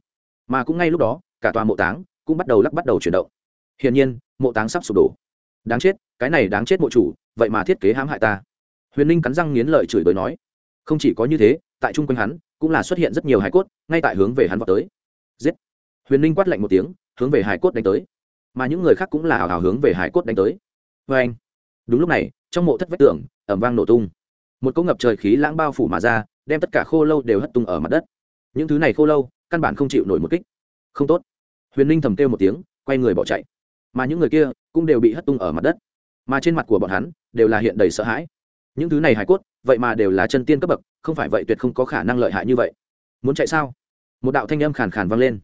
Mà cũng ngay lúc đó, cả tòa mộ táng cũng bắt đầu lắc bắt đầu chuyển động. Hiển nhiên, mộ táng sắp sụp đổ. Đáng chết, cái này đáng chết mộ chủ, vậy mà thiết kế hãm hại ta. Huyền ninh cắn răng nghiến lợi chửi bới nói. Không chỉ có như thế, tại chung quanh hắn cũng là xuất hiện rất nhiều hải cốt, ngay tại hướng về hắn vào tới. Giết. Huyền ninh quát lạnh một tiếng, hướng về hải cốt đánh tới. Mà những người khác cũng là hào hào hướng về hải cốt đánh tới. Vê anh đúng lúc này, trong mộ thất vách tường ẩm vang nổ tung. Một cỗ ngập trời khí lãng bao phủ mà ra, đem tất cả khô lâu đều hất tung ở mặt đất. Những thứ này khô lâu, căn bản không chịu nổi một kích. Không tốt. Huyền ninh thầm kêu một tiếng, quay người bỏ chạy. Mà những người kia cũng đều bị hất tung ở mặt đất. Mà trên mặt của bọn hắn, đều là hiện đầy sợ hãi. Những thứ này hải cốt, vậy mà đều là chân tiên cấp bậc, không phải vậy tuyệt không có khả năng lợi hại như vậy. Muốn chạy sao? Một đạo thanh âm khàn khàn vang lên.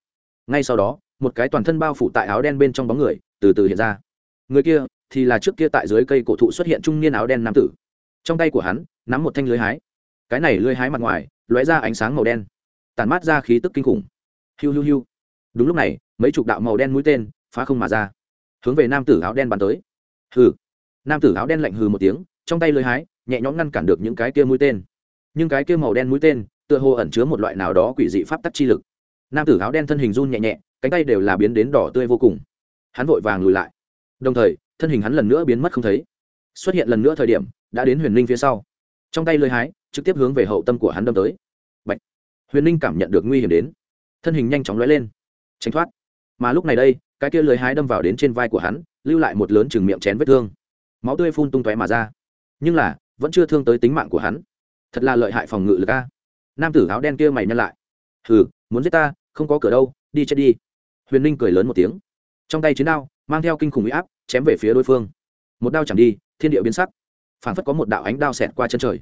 Ngay sau đó, một cái toàn thân bao phủ tại áo đen bên trong bóng người, từ từ hiện ra. Người kia thì là trước kia tại dưới cây cổ thụ xuất hiện trung niên áo đen nam tử. Trong tay của hắn, nắm một thanh lưới hái. Cái này lưới hái mặt ngoài, lóe ra ánh sáng màu đen tàn mát ra khí tức kinh khủng. Hiu hiu hiu. Đúng lúc này, mấy chục đạo màu đen mũi tên phá không mà ra, hướng về nam tử áo đen bắn tới. Hừ. Nam tử áo đen lạnh hừ một tiếng, trong tay lưới hái, nhẹ nhõm ngăn cản được những cái kia mũi tên. Nhưng cái kia màu đen mũi tên, tựa hồ ẩn chứa một loại nào đó quỷ dị pháp tắc chi lực. Nam tử áo đen thân hình run nhẹ nhẹ, cánh tay đều là biến đến đỏ tươi vô cùng. Hắn vội vàng lùi lại. Đồng thời thân hình hắn lần nữa biến mất không thấy. Xuất hiện lần nữa thời điểm, đã đến huyền linh phía sau. Trong tay lưới hái, trực tiếp hướng về hậu tâm của hắn đâm tới. Bạch! Huyền ninh cảm nhận được nguy hiểm đến. Thân hình nhanh chóng lóe lên. Tránh thoát. Mà lúc này đây, cái kia lưới hái đâm vào đến trên vai của hắn, lưu lại một lớn chừng miệng chén vết thương. Máu tươi phun tung tóe mà ra. Nhưng là, vẫn chưa thương tới tính mạng của hắn. Thật là lợi hại phòng ngự lực a. Nam tử áo đen kia mày nhăn lại. Hừ, muốn giết ta, không có cửa đâu, đi chết đi. Huyền ninh cười lớn một tiếng. Trong tay chiến đao, mang theo kinh khủng huy áp chém về phía đối phương. Một đao chẳng đi, thiên địa biến sắc. Phảng phất có một đạo ánh đao xẹt qua chân trời.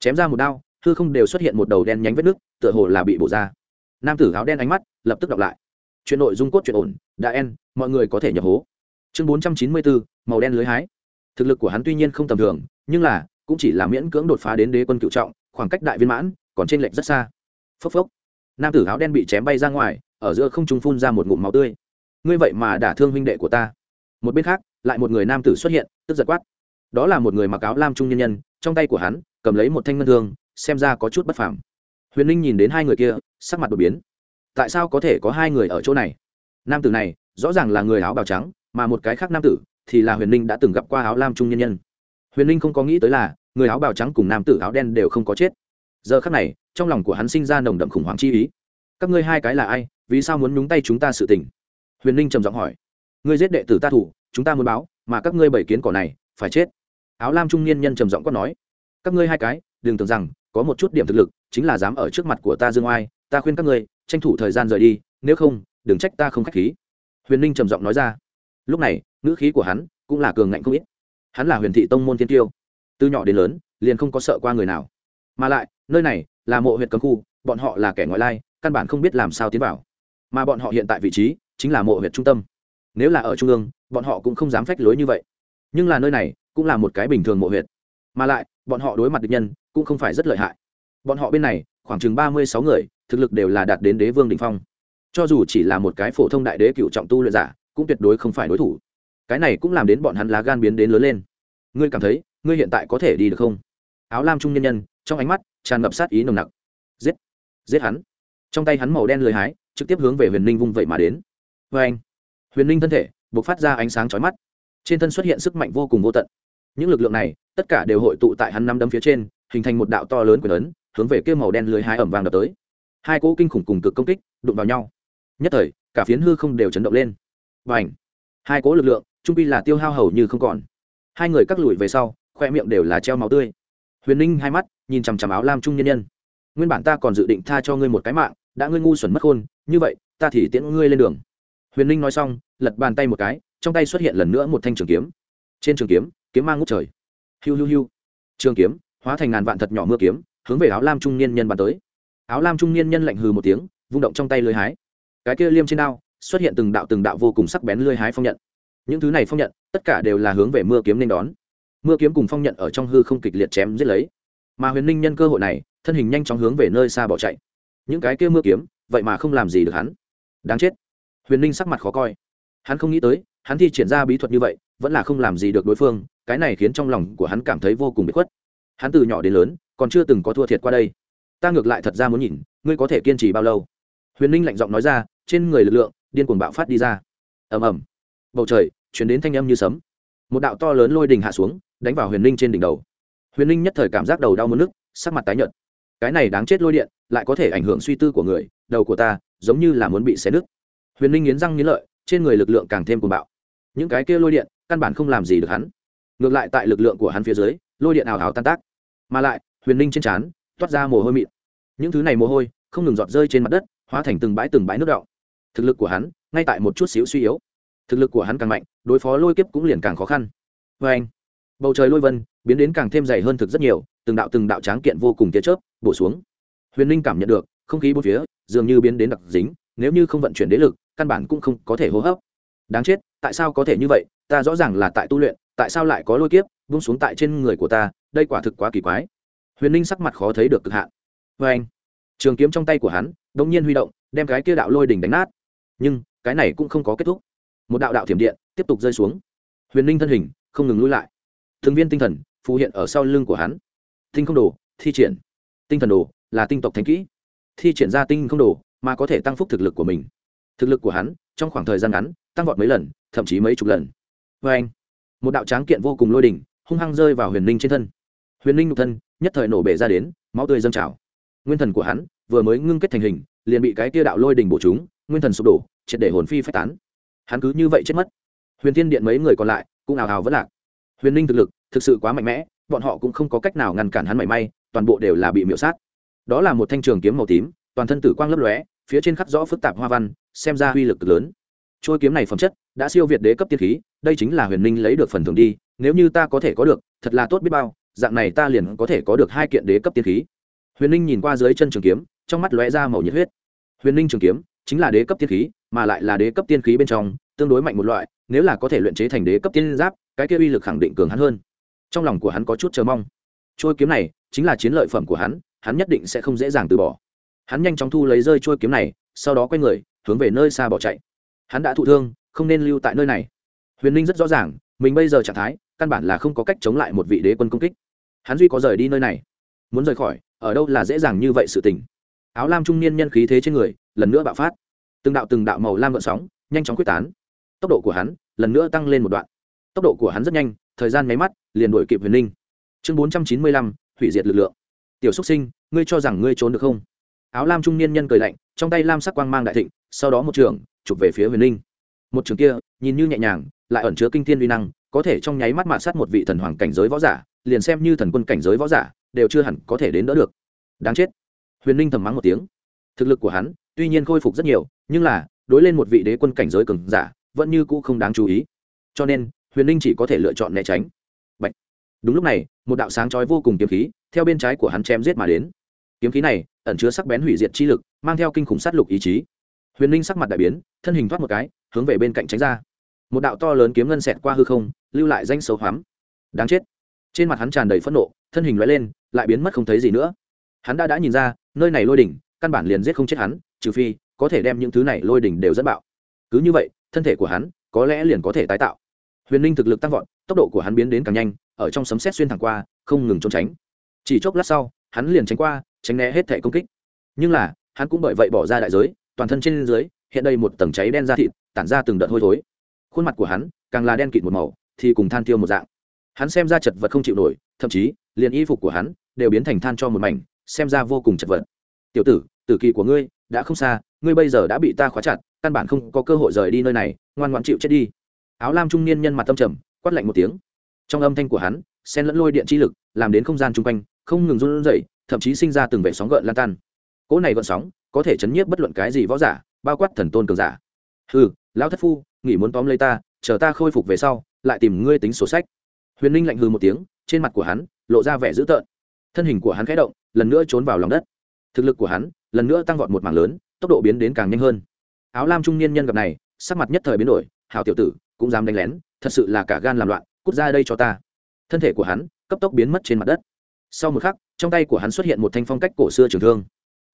Chém ra một đao, hư không đều xuất hiện một đầu đen nhánh vết nước tựa hồ là bị bổ ra. Nam tử áo đen ánh mắt lập tức đọc lại. Chuyện nội dung cốt chuyện ổn, đã en, mọi người có thể nhập hố. Chương bốn trăm chín mươi bốn, màu đen lưới hái. Thực lực của hắn tuy nhiên không tầm thường, nhưng là, cũng chỉ là miễn cưỡng đột phá đến đế quân cựu trọng, khoảng cách đại viên mãn, còn trên lệnh rất xa. Phốc phốc. Nam tử áo đen bị chém bay ra ngoài, ở giữa không trung phun ra một ngụm máu tươi. Ngươi vậy mà đả thương huynh đệ của ta một bên khác, lại một người nam tử xuất hiện, tức giật quát. Đó là một người mặc áo lam trung nhân nhân, trong tay của hắn, cầm lấy một thanh ngân thương, xem ra có chút bất phẳng huyền ninh nhìn đến hai người kia, sắc mặt đột biến. Tại sao có thể có hai người ở chỗ này? Nam tử này, rõ ràng là người áo bào trắng, mà một cái khác nam tử thì là huyền ninh đã từng gặp qua áo lam trung nhân nhân. Huyền ninh không có nghĩ tới là, người áo bào trắng cùng nam tử áo đen đều không có chết. Giờ khác này, trong lòng của hắn sinh ra nồng đậm khủng hoảng chi ý. Các ngươi hai cái là ai? Vì sao muốn nhúng tay chúng ta sự tình? Huyền ninh trầm giọng hỏi ngươi giết đệ tử ta thủ, chúng ta muốn báo, mà các ngươi bảy kiến cỏ này, phải chết. Áo lam trung niên nhân trầm giọng quát nói, các ngươi hai cái, đừng tưởng rằng có một chút điểm thực lực, chính là dám ở trước mặt của ta dương oai, ta khuyên các ngươi, tranh thủ thời gian rời đi, nếu không, đừng trách ta không k h á c h khí. Huyền ninh trầm giọng nói ra, lúc này, ngữ khí của hắn cũng là cường ngạnh không ít. Hắn là huyền thị tông môn thiên tiêu từ nhỏ đến lớn, liền không có sợ qua người nào. Mà lại, nơi này là mộ huyện cấm khu, bọn họ là kẻ ngoại lai, căn bản không biết làm sao tiến vào. Mà bọn họ hiện tại vị trí chính là mộ huyện trung tâm nếu là ở trung ương, bọn họ cũng không dám phách lối như vậy. Nhưng là nơi này cũng là một cái bình thường mộ huyệt. Mà lại, bọn họ đối mặt địch nhân cũng không phải rất lợi hại. Bọn họ bên này, khoảng chừng ba mươi sáu người, thực lực đều là đạt đến đế vương đình phong. Cho dù chỉ là một cái phổ thông đại đế cựu trọng tu luyện giả, cũng tuyệt đối không phải đối thủ. Cái này cũng làm đến bọn hắn lá gan biến đến lớn lên. Ngươi cảm thấy, ngươi hiện tại có thể đi được không? Áo lam trung nhân nhân, trong ánh mắt tràn ngập sát ý nồng nặc. Giết! Giết hắn! Trong tay hắn màu đen lười hái, trực tiếp hướng về huyền ninh vung vậy mà đến. Vê anh huyền ninh thân thể b ộ c phát ra ánh sáng trói mắt. Trên thân xuất hiện sức mạnh vô cùng vô tận. Những lực lượng này, tất cả đều hội tụ tại hắn năm đấm phía trên, hình thành một đạo to lớn quyền ấn, hướng về kia màu đen lưới hai ẩm vàng đập tới. Hai cỗ kinh khủng cùng cực công kích đụng vào nhau. Nhất thời, cả phiến hư không đều chấn động lên. Và ảnh hai cỗ lực lượng, trung pi là tiêu hao hầu như không còn. Hai người cắt lùi về sau, khoe miệng đều là treo máu tươi. Huyền ninh hai mắt, nhìn chằm chằm áo lam trung nhân nhân. Nguyên bản ta còn dự định tha cho ngươi một cái mạng, đã ngươi ngu xuẩn mất khôn, như vậy, ta thì tiễn ngươi lên đường. Huyền ninh nói xong lật bàn tay một cái, trong tay xuất hiện lần nữa một thanh trường kiếm. Trên trường kiếm kiếm mang ngút trời. Hiu hiu hiu. Trường kiếm, hóa thành ngàn vạn thật nhỏ mưa kiếm, hướng về áo lam trung niên nhân bàn tới. Áo lam trung niên nhân lạnh hừ một tiếng, vung động trong tay lưới hái. Cái kia liêm trên đao, xuất hiện từng đạo từng đạo vô cùng sắc bén lưới hái phong nhận. Những thứ này phong nhận, tất cả đều là hướng về mưa kiếm nên đón. Mưa kiếm cùng phong nhận ở trong hư không kịch liệt chém giết lấy. Mà huyền ninh nhân cơ hội này, thân hình nhanh chóng hướng về nơi xa bỏ chạy. Những cái kia mưa kiếm, vậy mà không làm gì được hắn. Đáng chết. Huyền ninh sắc mặt khó coi hắn không nghĩ tới, hắn thi triển ra bí thuật như vậy, vẫn là không làm gì được đối phương, cái này khiến trong lòng của hắn cảm thấy vô cùng bị khuất. Hắn từ nhỏ đến lớn, còn chưa từng có thua thiệt qua đây. Ta ngược lại thật ra muốn nhìn, ngươi có thể kiên trì bao lâu? Huyền ninh lạnh giọng nói ra, trên người lực lượng, điên cuồng bạo phát đi ra. Ầm ầm. Bầu trời chuyển đến thanh âm như sấm. Một đạo to lớn lôi đình hạ xuống, đánh vào huyền ninh trên đỉnh đầu. Huyền ninh nhất thời cảm giác đầu đau mất nước sắc mặt tái nhợt. Cái này đáng chết lôi điện, lại có thể ảnh hưởng suy tư của người, đầu của ta, giống như là muốn bị xé nứt. Huyền ninh nghiến răng nghiến lợi trên người lực lượng càng thêm cuồng bạo. Những cái kia lôi điện, căn bản không làm gì được hắn. Ngược lại tại lực lượng của hắn phía dưới, lôi điện ảo ảo tan tác. Mà lại, huyền ninh trên trán, toát ra mồ hôi mịn. Những thứ này mồ hôi, không ngừng giọt rơi trên mặt đất, hóa thành từng bãi từng bãi nước đọng. Thực lực của hắn, ngay tại một chút xíu suy yếu. Thực lực của hắn càng mạnh, đối phó lôi kiếp cũng liền càng khó khăn. Vê anh, bầu trời lôi vân, biến đến càng thêm dày hơn thực rất nhiều, từng đạo từng đạo tráng kiện vô cùng tia chớp, bổ xuống. Huyền ninh cảm nhận được, không khí bốn phía, dường như biến đến đặc dính, nếu như không vận chuyển đế lực căn bản cũng không có thể hô hấp. Đáng chết, tại sao có thể như vậy? Ta rõ ràng là tại tu luyện, tại sao lại có lôi kiếp bung xuống tại trên người của ta, đây quả thực quá kỳ quái. Huyền ninh sắc mặt khó thấy được cực hạn. Vê anh, trường kiếm trong tay của hắn đ ỗ n g nhiên huy động, đem cái kia đạo lôi đỉnh đánh nát. Nhưng, cái này cũng không có kết thúc. Một đạo đạo thiểm điện tiếp tục rơi xuống. Huyền ninh thân hình không ngừng lui lại. Thường viên tinh thần phù hiện ở sau lưng của hắn. Tinh không đồ, thi triển. Tinh thần đồ là tinh tộc thánh kỹ. Thi triển ra tinh không đồ mà có thể tăng phúc thực lực của mình thực lực của hắn trong khoảng thời gian ngắn tăng vọt mấy lần, thậm chí mấy chục lần. Vê anh, một đạo tráng kiện vô cùng lôi đỉnh, hung hăng rơi vào huyền ninh trên thân. Huyền ninh nhục thân, nhất thời nổ bể ra đến, máu tươi dâng trào. Nguyên thần của hắn vừa mới ngưng kết thành hình, liền bị cái tia đạo lôi đỉnh bổ chúng nguyên thần sụp đổ, triệt để hồn phi phách tán. Hắn cứ như vậy chết mất. Huyền thiên điện mấy người còn lại cũng ào ào vẫn lạc. Huyền ninh thực lực thực sự quá mạnh mẽ, bọn họ cũng không có cách nào ngăn cản hắn mảy may, toàn bộ đều là bị miễu sát. Đó là một thanh trường kiếm màu tím, toàn thân tử quang lấp lóe phía trên khắc rõ phức tạp hoa văn, xem ra uy lực cực lớn. Trôi kiếm này phẩm chất, đã siêu việt đế cấp tiên khí, đây chính là huyền minh lấy được phần thưởng đi, nếu như ta có thể có được, thật là tốt biết bao, dạng này ta liền có thể có được hai kiện đế cấp tiên khí. Huyền ninh nhìn qua dưới chân trường kiếm, trong mắt lóe ra màu nhiệt huyết. Huyền ninh trường kiếm, chính là đế cấp tiên khí, mà lại là đế cấp tiên khí bên trong, tương đối mạnh một loại, nếu là có thể luyện chế thành đế cấp tiên giáp, cái kia uy lực khẳng định cường hắn hơn. Trong lòng của hắn có chút chờ mong. Trôi kiếm này, chính là chiến lợi phẩm của hắn hắn nhất định sẽ không dễ dàng từ bỏ hắn nhanh chóng thu lấy rơi trôi kiếm này, sau đó quay người, hướng về nơi xa bỏ chạy. Hắn đã thụ thương, không nên lưu tại nơi này. Huyền ninh rất rõ ràng, mình bây giờ trạng thái, căn bản là không có cách chống lại một vị đế quân công kích. Hắn duy có rời đi nơi này. Muốn rời khỏi, ở đâu là dễ dàng như vậy sự tình. Áo lam trung niên nhân khí thế trên người, lần nữa bạo phát. Từng đạo từng đạo màu lam gợn sóng, nhanh chóng quyết tán. Tốc độ của hắn, lần nữa tăng lên một đoạn. Tốc độ của hắn rất nhanh, thời gian máy mắt, liền đuổi kịp huyền ninh. Chương bốn trăm chín mươi lăm, hủy diệt lực lượng. Tiểu xúc sinh, ngươi cho rằng ngươi trốn được không? Áo lam trung niên nhân cười lạnh, trong tay lam sắc quang mang đại thịnh, sau đó một trường, chụp về phía huyền Linh. một trường kia, nhìn như nhẹ nhàng, lại ẩn chứa kinh thiên uy năng, có thể trong nháy mắt mạ sát một vị thần hoàng cảnh giới võ giả, liền xem như thần quân cảnh giới võ giả, đều chưa hẳn có thể đến đỡ được. Đáng chết. Huyền Linh thầm mắng một tiếng. Thực lực của hắn, tuy nhiên khôi phục rất nhiều, nhưng là, đối lên một vị đế quân cảnh giới cường giả, vẫn như cũ không đáng chú ý. Cho nên, huyền Linh chỉ có thể lựa chọn né tránh. Bạch. đúng lúc này, một đạo sáng chói vô cùng kiếm khí, theo bên trái của hắn chém giết mà đến kiếm khí này ẩn chứa sắc bén hủy diệt chi lực, mang theo kinh khủng sát lục ý chí. Huyền ninh sắc mặt đại biến, thân hình thoát một cái, hướng về bên cạnh tránh ra. Một đạo to lớn kiếm ngân xẹt qua hư không, lưu lại danh xấu hoắm. Đáng chết. Trên mặt hắn tràn đầy phẫn nộ, thân hình loại lên, lại biến mất không thấy gì nữa. Hắn đã đã nhìn ra, nơi này lôi đỉnh, căn bản liền giết không chết hắn, trừ phi có thể đem những thứ này lôi đỉnh đều dẫn bạo. Cứ như vậy, thân thể của hắn có lẽ liền có thể tái tạo. Huyền ninh thực lực tăng vọt, tốc độ của hắn biến đến càng nhanh, ở trong sấm xét xuyên thẳng qua, không ngừng trốn tránh. Chỉ chốc lát sau, hắn liền tránh qua tránh né hết thể công kích. Nhưng là, hắn cũng bởi vậy bỏ ra đại giới, toàn thân trên dưới, hiện đây một tầng cháy đen da thịt, tản ra từng đợt hôi thối. Khuôn mặt của hắn, càng là đen kịt một màu, thì cùng than tiêu một dạng. Hắn xem ra chật vật không chịu nổi, thậm chí, liền y phục của hắn đều biến thành than cho một mảnh, xem ra vô cùng chật vật. Tiểu tử tử kỳ của ngươi, đã không xa, ngươi bây giờ đã bị ta khóa chặt, căn bản không có cơ hội rời đi nơi này, ngoan ngoãn chịu chết đi. Áo lam trung niên nhân mặt tâm trầm, quát lạnh một tiếng. Trong âm thanh của hắn sen lẫn lôi điện chi lực, làm đến không gian chung quanh, không ngừng run rẩy thậm chí sinh ra từng vệ sóng gợn lan tan. Cỗ này gợn sóng có thể chấn nhiếp bất luận cái gì võ giả, bao quát thần tôn cường giả. Ừ lão thất phu, nghỉ muốn tóm lấy ta, chờ ta khôi phục về sau, lại tìm ngươi tính sổ sách. Huyền ninh lạnh hư một tiếng, trên mặt của hắn lộ ra vẻ dữ tợn. Thân hình của hắn khẽ động, lần nữa trốn vào lòng đất. Thực lực của hắn lần nữa tăng vọt một mảng lớn, tốc độ biến đến càng nhanh hơn. Áo lam trung niên nhân gặp này, sắc mặt nhất thời biến đổi, hảo tiểu tử, cũng dám đánh lén, thật sự là cả gan làm loạn, cút ra đây cho ta. Thân thể của hắn cấp tốc biến mất trên mặt đất. Sau một khắc trong tay của hắn xuất hiện một thanh phong cách cổ xưa trường thương.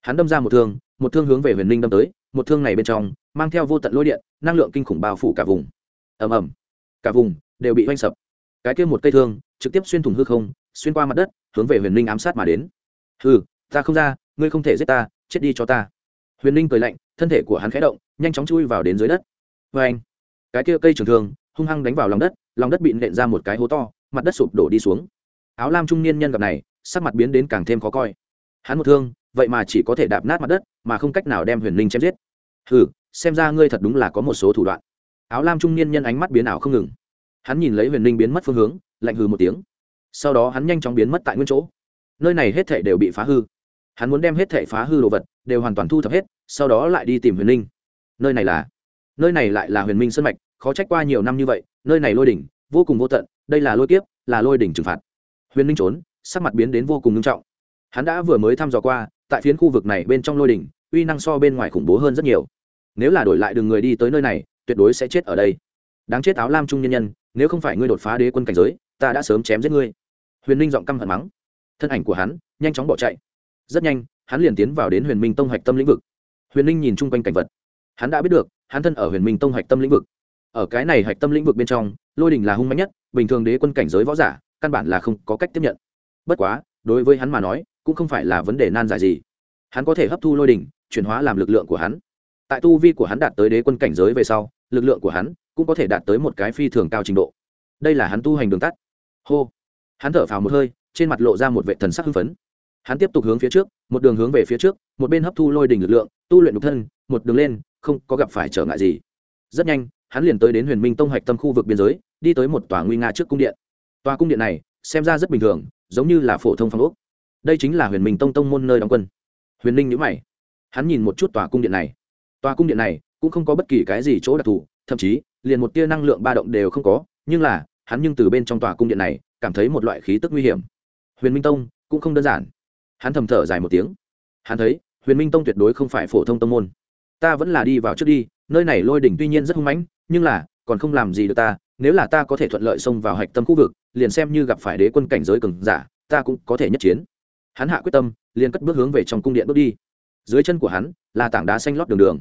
Hắn đâm ra một thương một thương hướng về huyền ninh đâm tới, một thương này bên trong, mang theo vô tận lôi điện, năng lượng kinh khủng bao phủ cả vùng. Ầm ầm. Cả vùng đều bị oanh sập. Cái kia một cây thương, trực tiếp xuyên thủng hư không, xuyên qua mặt đất, hướng về huyền ninh ám sát mà đến. Hừ, ta không ra, ngươi không thể giết ta, chết đi cho ta. Huyền ninh cười lạnh, thân thể của hắn khẽ động, nhanh chóng chui vào đến dưới đất. Vê anh cái kia cây trường thương, hung hăng đánh vào lòng đất lòng đất bị nện ra một cái hố to, mặt đất sụp đổ đi xuống. Áo lam trung niên nhân gặp này sắc mặt biến đến càng thêm khó coi. Hắn một thương, vậy mà chỉ có thể đạp nát mặt đất, mà không cách nào đem huyền Linh chém giết. Hừ, xem ra ngươi thật đúng là có một số thủ đoạn. Áo lam trung niên nhân ánh mắt biến ảo không ngừng. Hắn nhìn lấy huyền Linh biến mất phương hướng, lạnh hừ một tiếng. Sau đó hắn nhanh chóng biến mất tại nguyên chỗ. Nơi này hết thể đều bị phá hư. Hắn muốn đem hết thể phá hư đồ vật đều hoàn toàn thu thập hết, sau đó lại đi tìm huyền Linh. nơi này là, nơi này lại là huyền minh sân mạch, khó trách qua nhiều năm như vậy, nơi này lôi đỉnh, vô cùng vô tận, đây là lôi kiếp, là lôi đỉnh trừng phạt. Huyền minh trốn sắc mặt biến đến vô cùng nghiêm trọng. Hắn đã vừa mới thăm dò qua, tại phiến khu vực này bên trong lôi đỉnh, uy năng so bên ngoài khủng bố hơn rất nhiều. Nếu là đổi lại đường người đi tới nơi này, tuyệt đối sẽ chết ở đây. Đáng chết áo lam trung nhân nhân, nếu không phải ngươi đột phá đế quân cảnh giới, ta đã sớm chém giết ngươi. Huyền ninh giọng căm hận mắng. Thân ảnh của hắn nhanh chóng bỏ chạy. Rất nhanh, hắn liền tiến vào đến huyền minh tông hạch tâm lĩnh vực. Huyền ninh nhìn chung quanh cảnh vật. Hắn đã biết được, hắn thân ở huyền minh tông hạch tâm lĩnh vực. Ở cái này hạch tâm lĩnh vực bên trong, lôi đình là hung mạnh nhất, bình thường đế quân cảnh giới võ giả, căn bản là không có cách tiếp nhận bất quá, đối với hắn mà nói, cũng không phải là vấn đề nan giải gì. Hắn có thể hấp thu lôi đình chuyển hóa làm lực lượng của hắn. Tại tu vi của hắn đạt tới đế quân cảnh giới về sau, lực lượng của hắn cũng có thể đạt tới một cái phi thường cao trình độ. Đây là hắn tu hành đường tắt. Hô. Hắn thở phào một hơi, trên mặt lộ ra một vệ thần sắc hưng phấn. Hắn tiếp tục hướng phía trước, một đường hướng về phía trước, một bên hấp thu lôi đình lực lượng, tu luyện độc thân, một đường lên, không có gặp phải trở ngại gì. Rất nhanh, hắn liền tới đến huyền minh tông hạch tâm khu vực biên giới, đi tới một tòa nguy nga trước cung điện. Tòa cung điện này, xem ra rất bình thường giống như là phổ thông phong ốc. Đây chính là huyền minh tông tông môn nơi đóng quân. Huyền ninh nhữ mày. Hắn nhìn một chút tòa cung điện này. Tòa cung điện này cũng không có bất kỳ cái gì chỗ đặc thù, thậm chí, liền một tia năng lượng ba động đều không có, nhưng là, hắn nhưng từ bên trong tòa cung điện này, cảm thấy một loại khí tức nguy hiểm. Huyền minh tông cũng không đơn giản. Hắn thầm thở dài một tiếng. Hắn thấy, huyền minh tông tuyệt đối không phải phổ thông tông môn. Ta vẫn là đi vào trước đi, nơi này lôi đỉnh tuy nhiên rất hung mãnh, nhưng là, còn không làm gì được ta nếu là ta có thể thuận lợi xông vào hạch tâm khu vực, liền xem như gặp phải đế quân cảnh giới cường giả, ta cũng có thể nhất chiến. Hắn hạ quyết tâm, liền cất bước hướng về trong cung điện bước đi. Dưới chân của hắn là tảng đá xanh lót đường đường.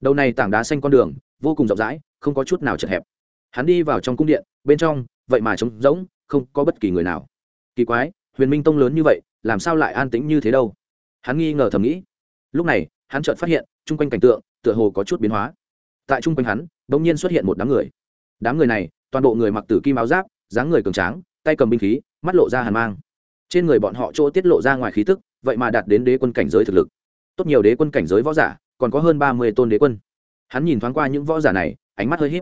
Đầu này tảng đá xanh con đường, vô cùng rộng rãi, không có chút nào chật hẹp. Hắn đi vào trong cung điện, bên trong, vậy mà trống rỗng, không có bất kỳ người nào. Kỳ quái, huyền minh tông lớn như vậy, làm sao lại an tĩnh như thế đâu? Hắn nghi ngờ thầm nghĩ. Lúc này, hắn chợt phát hiện, chung quanh cảnh tượng, tựa hồ có chút biến hóa. Tại chung quanh hắn đ ỗ n g nhiên xuất hiện một đám người. Đám người này toàn bộ người mặc tử kim áo giáp, dáng người cường tráng, tay cầm binh khí, mắt lộ ra hàn mang. Trên người bọn họ chỗ tiết lộ ra ngoài khí tức, vậy mà đạt đến đế quân cảnh giới thực lực. Tốt nhiều đế quân cảnh giới võ giả, còn có hơn ba mươi tôn đế quân. Hắn nhìn thoáng qua những võ giả này, ánh mắt hơi h